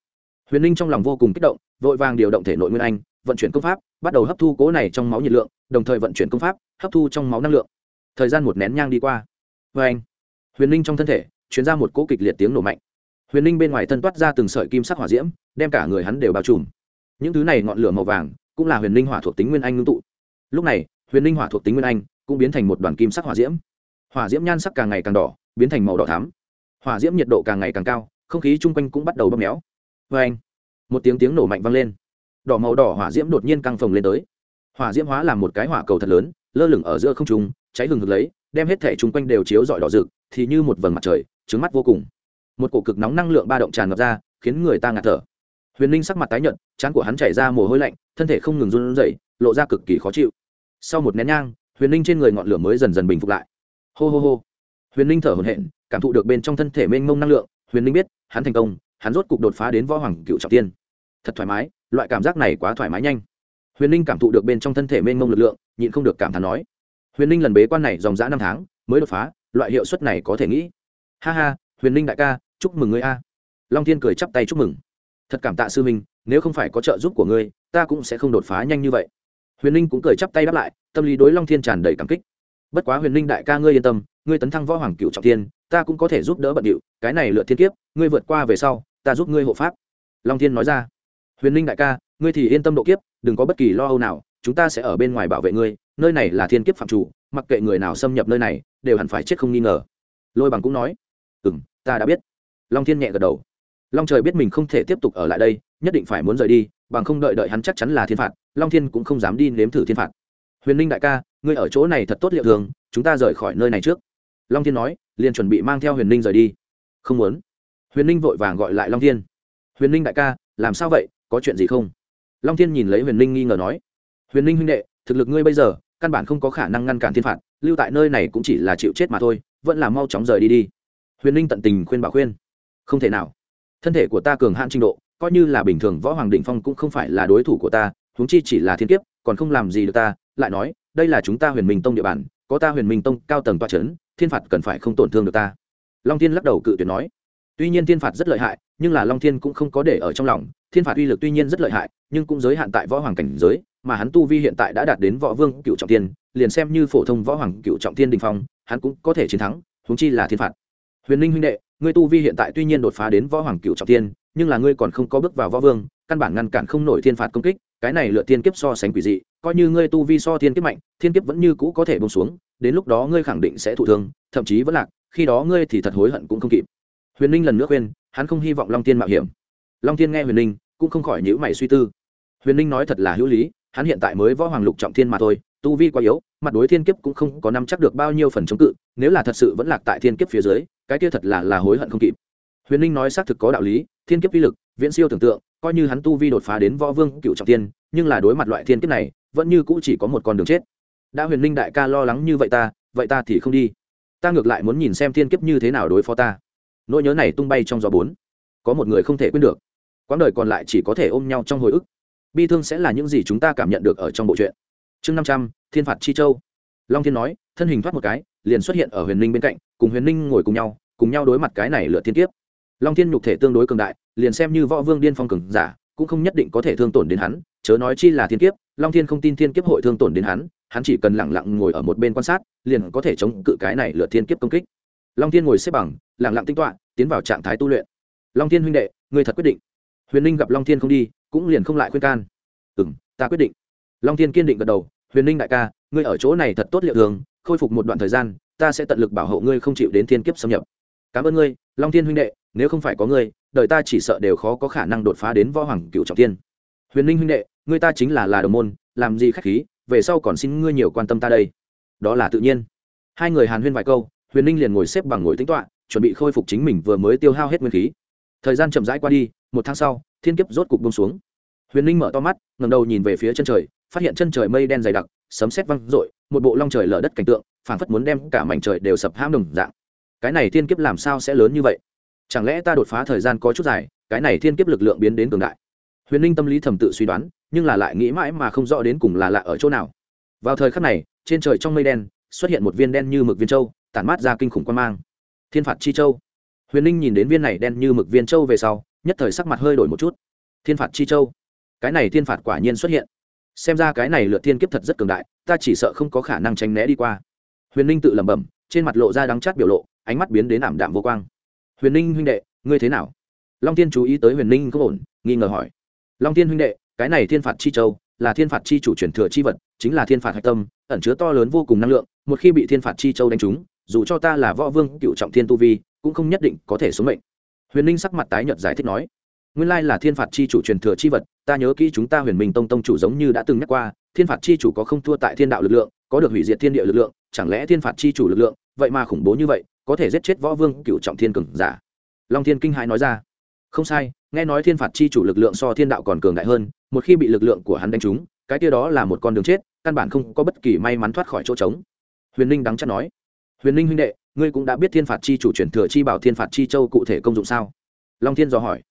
Huyền linh trong lòng vô cùng kích động, vội vàng điều động thể nội nguyên anh, vận chuyển công pháp, bắt đầu hấp thu cỗ này trong máu nhiệt lượng, đồng thời vận chuyển công pháp, hấp thu trong máu năng lượng. Thời gian một nén nhang đi qua. Vê anh, huyền ninh trong thân thể chuyển ra một cỗ kịch liệt tiếng nổ mạnh. Huyền ninh bên ngoài thân toát ra từng sợi kim sắc hỏa diễm, đem cả người hắn đều bao trùm. Những thứ này ngọn lửa màu vàng cũng là huyền ninh hỏa thuộc tính nguyên anh ngưng tụ. Lúc này huyền Linh hỏa thuộc tính nguyên anh, cũng biến thành một đoàn kim sắc hỏa diễm. Hỏa diễm nhan sắc càng ngày càng đỏ, biến thành màu đỏ thắm. Hỏa diễm nhiệt độ càng ngày càng cao, không khí chung quanh cũng bắt đầu bóp méo. Vê anh, một tiếng tiếng nổ mạnh vang lên. Đỏ màu đỏ hỏa diễm đột nhiên căng phồng lên tới. Hỏa diễm hóa làm một cái hỏa cầu thật lớn, lơ lửng ở giữa không trung, cháy hừng hực lấy, đem hết thể chung quanh đều chiếu rọi đỏ rực, thì như một vầng mặt trời trứng mắt vô cùng. Một cổ cực nóng năng lượng ba động tràn ngập ra, khiến người ta ngạt thở. Huyền ninh sắc mặt tái nhợt, trán của hắn chảy ra mồ hôi lạnh, thân thể không ngừng run rẩy, lộ ra cực kỳ khó chịu sau một nén nhang, huyền ninh trên người ngọn lửa mới dần dần bình phục lại. Hô hô hô. Huyền ninh thở hổn hển, cảm thụ được bên trong thân thể mênh mông năng lượng, huyền ninh biết, hắn thành công, hắn rốt cục đột phá đến võ hoàng cựu trọng tiên. Thật thoải mái, loại cảm giác này quá thoải mái nhanh. Huyền ninh cảm thụ được bên trong thân thể mênh mông lực lượng, nhịn không được cảm thán nói. Huyền ninh lần bế quan này dòng dã năm tháng, mới đột phá, loại hiệu suất này có thể nghĩ. Ha ha, huyền ninh đại ca, chúc mừng ngươi a. Long thiên cười chắp tay chúc mừng. Thật cảm tạ sư minh nếu không phải có trợ giúp của ngươi, ta cũng sẽ không đột phá nhanh như vậy huyền ninh cũng cười chắp tay đáp lại, tâm lý đối long thiên tràn đầy cảm kích. Bất quá huyền ninh đại ca ngươi yên tâm, ngươi tấn thăng võ hoàng cựu trọng thiên, ta cũng có thể giúp đỡ bận điệu, cái này lựa thiên kiếp, ngươi vượt qua về sau, ta giúp ngươi hộ pháp. Long thiên nói ra. Huyền ninh đại ca, ngươi thì yên tâm độ kiếp, đừng có bất kỳ lo âu nào, chúng ta sẽ ở bên ngoài bảo vệ ngươi, nơi này là thiên kiếp phạm chủ, mặc kệ người nào xâm nhập nơi này, đều hẳn phải chết không nghi ngờ. Lôi bằng cũng nói. Ừ m ta đã biết. Long thiên nhẹ gật đầu long trời biết mình không thể tiếp tục ở lại đây, nhất định phải muốn rời đi, bằng không đợi đợi hắn chắc chắn là thiên phạt, long thiên cũng không dám đi nếm thử thiên phạt. Huyền ninh đại ca, ngươi ở chỗ này thật tốt liệu thường, chúng ta rời khỏi nơi này trước. Long thiên nói, liền chuẩn bị mang theo huyền ninh rời đi. Không muốn. Huyền ninh vội vàng gọi lại long thiên. Huyền ninh đại ca, làm sao vậy, có chuyện gì không? Long thiên nhìn lấy huyền ninh nghi ngờ nói. Huyền ninh huynh đệ, thực lực ngươi bây giờ, căn bản không có khả năng ngăn cản thiên phạt, lưu tại nơi này cũng chỉ là chịu chết mà thôi, vẫn là mau chóng rời đi đi. Huyền ninh tận tình khuyên bảo khuyên. Không thể nào thân thể của ta cường hạn trình độ, coi như là bình thường võ hoàng đình phong cũng không phải là đối thủ của ta, huống chi chỉ là thiên kiếp, còn không làm gì được ta, lại nói, đây là chúng ta huyền minh tông địa bàn, có ta huyền minh tông cao tầng toa c h ấ n thiên phạt cần phải không tổn thương được ta. Long thiên lắc đầu cự tuyệt nói. Tuy nhiên thiên phạt rất lợi hại, nhưng là long thiên cũng không có để ở trong lòng, thiên phạt uy lực tuy nhiên rất lợi hại, nhưng cũng giới hạn tại võ hoàng cảnh giới, mà hắn tu vi hiện tại đã đạt đến võ vương cựu trọng tiên, liền xem như phổ thông võ hoàng cựu trọng tiên đình phong, hắn cũng có thể chiến thắng húng chi là thiên phạt. Huyền ninh huynh đệ ngươi tu vi hiện tại tuy nhiên đột phá đến võ hoàng cựu trọng tiên nhưng là ngươi còn không có bước vào võ vương, căn bản ngăn cản không nổi thiên phạt công kích, cái này lựa thiên kiếp so sánh quỷ dị, coi như ngươi tu vi so thiên kiếp mạnh, thiên kiếp vẫn như cũ có thể bông xuống, đến lúc đó ngươi khẳng định sẽ thụ thương, thậm chí vẫn lạc, khi đó ngươi thì thật hối hận cũng không kịp. Huyền ninh lần nữa khuyên, hắn không hy vọng long tiên mạo hiểm. Long tiên nghe huyền ninh, cũng không khỏi nhữ mày suy tư. Huyền ninh nói thật là hữu lý, hắn hiện tại mới võ hoàng lục trọng thiên mà thôi, tu vi quá yếu, mặt đối thiên kiếp cũng không có nắm chắc được bao nhiêu phần chống cự, nếu là thật sự vẫn lạc tại thiên kiếp phía dưới cái kia thật là là hối hận không kịp. Huyền ninh nói xác thực có đạo lý, thiên kiếp vi lực, viễn siêu tưởng tượng, coi như hắn tu vi đột phá đến võ vương cựu trọng tiên, nhưng là đối mặt loại thiên kiếp này, vẫn như cũ chỉ có một con đường chết. Đã huyền ninh đại ca lo lắng như vậy ta vậy ta thì không đi. Ta ngược lại muốn nhìn xem thiên kiếp như thế nào đối phó ta. Nỗi nhớ này tung bay trong gió bốn. Có một người không thể quên được. Quãng đời còn lại chỉ có thể ôm nhau trong hồi ức. Bi thương sẽ là những gì chúng ta cảm nhận được ở trong bộ truyện. Chương năm trăm, thiên phạt chi châu. Long thiên nói thân hình thoát một cái, liền xuất hiện ở huyền ninh bên cạnh, cùng huyền ninh ngồi cùng nhau cùng nhau đối mặt cái này lựa thiên kiếp. Long thiên nhục thể tương đối cường đại, liền xem như võ vương điên phong cường giả, cũng không nhất định có thể thương tổn đến hắn, chớ nói chi là thiên kiếp, long thiên không tin thiên kiếp hội thương tổn đến hắn hắn chỉ cần lẳng lặng ngồi ở một bên quan sát, liền có thể chống cự cái này lựa thiên kiếp công kích. Long thiên ngồi xếp bằng lẳng lặng tinh tọa, tiến vào trạng thái tu luyện. Long thiên huynh đệ người thật quyết định. Huyền ninh gặp long thiên không đi, cũng liền không lại khuyên can. Ừ m ta quyết định. Long thiên kiên định gật đầu, huyền ninh đại ca, ngươi ở chỗ này thật tốt liệu thường khôi phục một đoạn thời gian, ta sẽ tận lực bảo hộ ngươi không chịu đến thiên kiếp xâm nhập. Cảm ơn ngươi, long thiên huynh đệ, nếu không phải có ngươi, đời ta chỉ sợ đều khó có khả năng đột phá đến võ hoàng cựu trọng tiên huyền ninh huynh đệ, ngươi ta chính là là đồng môn, làm gì khách khí, về sau còn xin ngươi nhiều quan tâm ta đây. Đó là tự nhiên. Hai người hàn huyên vài câu, huyền ninh liền ngồi xếp bằng ngồi tính toạ chuẩn bị khôi phục chính mình vừa mới tiêu hao hết nguyên khí. Thời gian chậm rãi qua đi, một tháng sau, thiên kiếp rốt cục bông xuống. Huyền ninh mở to mắt ngầm đầu nhìn về phía chân trời, phát hiện chân trời mây đen dày đặc sấm sét vang rội một bộ long trời lở đất cảnh tượng, phảng phất muốn đem cả mảnh trời đều sập hãm đồng dạng. Cái này thiên kiếp làm sao sẽ lớn như vậy? Chẳng lẽ ta đột phá thời gian có chút dài, cái này thiên kiếp lực lượng biến đến cường đại? Huyền Linh tâm lý thầm tự suy đoán, nhưng là lại nghĩ mãi mà không rõ đến cùng là lạ ở chỗ nào. Vào thời khắc này, trên trời trong mây đen, xuất hiện một viên đen như mực viên châu, tản mát ra kinh khủng quan mang. Thiên phạt chi châu. Huyền Linh nhìn đến viên này đen như mực viên châu về sau, nhất thời sắc mặt hơi đổi một chút. Thiên phạt chi châu. Cái này thiên phạt quả nhiên xuất hiện xem ra cái này lượt thiên kiếp thật rất cường đại, ta chỉ sợ không có khả năng tránh né đi qua. Huyền ninh tự lẩm bẩm, trên mặt lộ ra đắng chát biểu lộ, ánh mắt biến đến ảm đạm vô quang. Huyền ninh huynh đệ, ngươi thế nào? Long tiên chú ý tới huyền ninh không ổn, nghi ngờ hỏi. Long tiên huynh đệ, cái này thiên phạt chi châu, là thiên phạt chi chủ truyền thừa chi vật, chính là thiên phạt hạch tâm, ẩn chứa to lớn vô cùng năng lượng, một khi bị thiên phạt chi châu đánh trúng, dù cho ta là võ vương cựu trọng thiên tu vi, cũng không nhất định có thể xuống mệnh. Huyền ninh sắc mặt tái nhợt giải thích nói nguyên lai là thiên phạt chi chủ truyền thừa chi vật, ta nhớ kỹ chúng ta huyền minh tông tông chủ giống như đã từng nhắc qua, thiên phạt chi chủ có không thua tại thiên đạo lực lượng, có được hủy diệt thiên địa lực lượng, chẳng lẽ thiên phạt chi chủ lực lượng, vậy mà khủng bố như vậy, có thể giết chết võ vương cựu trọng thiên cường giả? Long thiên kinh hãi nói ra. Không sai, nghe nói thiên phạt chi chủ lực lượng so thiên đạo còn cường đại hơn, một khi bị lực lượng của hắn đánh trúng, cái kia đó là một con đường chết, căn bản không có bất kỳ may mắn thoát khỏi chỗ trống. Huyền ninh đắng chắc nói. Huyền ninh huynh đệ, ngươi cũng đã biết thiên phạt chi chủ truyền thừa chi bảo thiên phạt chi châu cụ thể công dụng sao? Long thiên dò hỏi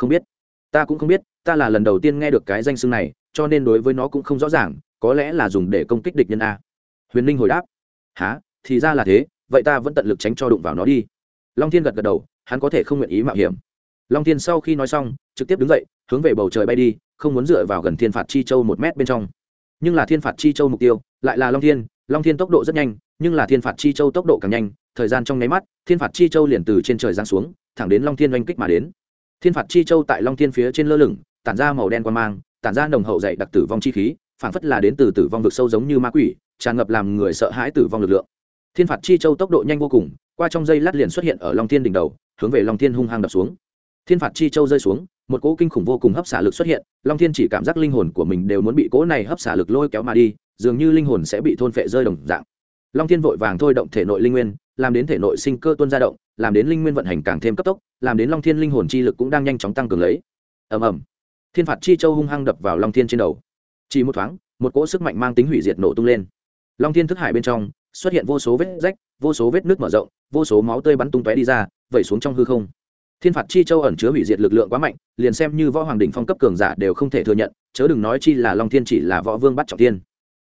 không biết. Ta cũng không biết, ta là lần đầu tiên nghe được cái danh xưng này, cho nên đối với nó cũng không rõ ràng, có lẽ là dùng để công kích địch nhân a. Huyền ninh hồi đáp. Há thì ra là thế, vậy ta vẫn tận lực tránh cho đụng vào nó đi. Long thiên gật gật đầu, hắn có thể không nguyện ý mạo hiểm. Long thiên sau khi nói xong, trực tiếp đứng dậy, hướng về bầu trời bay đi, không muốn dựa vào gần thiên phạt chi châu một mét bên trong. Nhưng là thiên phạt chi châu mục tiêu, lại là long thiên long thiên tốc độ rất nhanh, nhưng là thiên phạt chi châu tốc độ càng nhanh, thời gian trong nháy mắt, thiên phạt chi châu liền từ trên trời giáng xuống, thẳng đến long thiên oanh kích mà đến thiên phạt chi châu tại long thiên phía trên lơ lửng, tản ra màu đen quan mang, tản ra nồng hậu dày đặc tử vong chi khí, phảng phất là đến từ tử vong vực sâu giống như ma quỷ, tràn ngập làm người sợ hãi tử vong lực lượng. Thiên phạt chi châu tốc độ nhanh vô cùng, qua trong dây lát liền xuất hiện ở long thiên đỉnh đầu, hướng về long thiên hung hăng đập xuống. Thiên phạt chi châu rơi xuống, một cỗ kinh khủng vô cùng hấp xả lực xuất hiện, long thiên chỉ cảm giác linh hồn của mình đều muốn bị cỗ này hấp xả lực lôi kéo mà đi, dường như linh hồn sẽ bị thôn phệ rơi đồng dạng. Long thiên vội vàng thôi động thể nội linh nguyên, làm đến thể nội sinh cơ tuân ra động làm đến linh nguyên vận hành càng thêm cấp tốc, làm đến long thiên linh hồn chi lực cũng đang nhanh chóng tăng cường lấy. Ầm ầm. Thiên phạt chi châu hung hăng đập vào long thiên trên đầu. Chỉ một thoáng, một cỗ sức mạnh mang tính hủy diệt nổ tung lên. Long thiên thức hải bên trong, xuất hiện vô số vết rách, vô số vết nước mở rộng, vô số máu tươi bắn tung tóe đi ra, vẩy xuống trong hư không. Thiên phạt chi châu ẩn chứa hủy diệt lực lượng quá mạnh, liền xem như võ hoàng đỉnh phong cấp cường giả đều không thể thừa nhận, chớ đừng nói chi là long thiên chỉ là võ vương bắt trọng tiên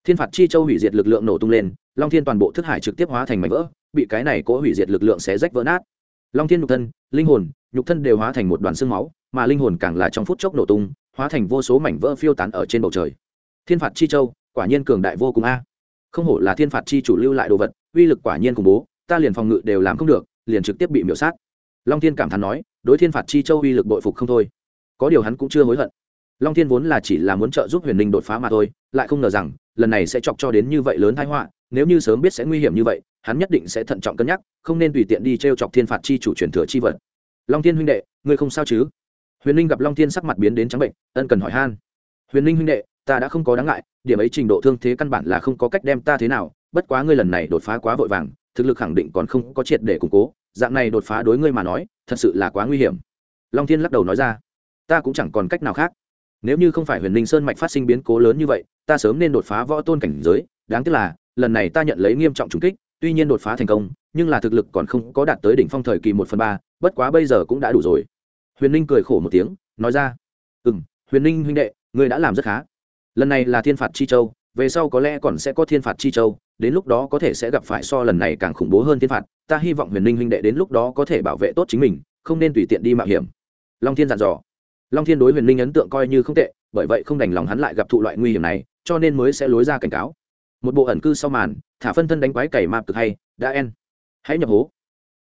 thiên phạt chi châu hủy diệt lực lượng nổ tung lên, long thiên toàn bộ thức hải trực tiếp hóa thành mảnh vỡ bị cái này cố hủy diệt lực lượng xé rách vỡ nát. Long thiên nhục thân, linh hồn, nhục thân đều hóa thành một đoàn xương máu, mà linh hồn càng là trong phút chốc nổ tung, hóa thành vô số mảnh vỡ phiêu tán ở trên bầu trời. Thiên phạt chi châu, quả nhiên cường đại vô cùng a. À. Không hổ là thiên phạt chi chủ lưu lại đồ vật, uy lực quả nhiên khủng bố, ta liền phòng ngự đều làm không được, liền trực tiếp bị miểu sát. Long thiên cảm thán nói, đối thiên phạt chi châu uy lực bội phục không thôi. Có điều hắn cũng chưa hối hận. Long thiên vốn là chỉ là muốn trợ giúp huyền ninh đột phá mà thôi, lại không ngờ rằng, lần này sẽ chọc cho đến như vậy lớn thái họa, nếu như sớm biết sẽ nguy hiểm như vậy hắn nhất định sẽ thận trọng cân nhắc, không nên tùy tiện đi t r e o chọc thiên phạt chi chủ truyền thừa chi vật. Long thiên huynh đệ, ngươi không sao chứ? Huyền ninh gặp long thiên sắc mặt biến đến trắng bệnh, ân cần hỏi han. Huyền ninh huynh đệ, ta đã không có đáng ngại, điểm ấy trình độ thương thế căn bản là không có cách đem ta thế nào, bất quá ngươi lần này đột phá quá vội vàng, thực lực khẳng định còn không có triệt để củng cố, dạng này đột phá đối ngươi mà nói, thật sự là quá nguy hiểm. Long thiên lắc đầu nói ra, ta cũng chẳng còn cách nào khác. Nếu như không phải huyền ninh sơn mạch phát sinh biến cố lớn như vậy, ta sớm nên đột phá võ tôn cảnh giới, đáng tiếc là, lần này ta nhận lấy nghiêm trọng trùng kích tuy nhiên đột phá thành công, nhưng là thực lực còn không có đạt tới đỉnh phong thời kỳ một phần ba, bất quá bây giờ cũng đã đủ rồi. Huyền ninh cười khổ một tiếng, nói ra ừ m huyền ninh huynh đệ, ngươi đã làm rất khá. Lần này là thiên phạt chi châu, về sau có lẽ còn sẽ có thiên phạt chi châu, đến lúc đó có thể sẽ gặp phải so lần này càng khủng bố hơn thiên phạt, ta hy vọng huyền ninh huynh đệ đến lúc đó có thể bảo vệ tốt chính mình, không nên tùy tiện đi mạo hiểm. Long thiên dặn dò. Long thiên đối huyền linh ấn tượng coi như không tệ, bởi vậy không đành lòng hắn lại gặp thụ loại nguy hiểm này, cho nên mới sẽ lối ra cảnh cáo. Một bộ ẩn cư sau màn thả phân thân đánh quái cày mạp cực hay đã en. Hãy nhập hố.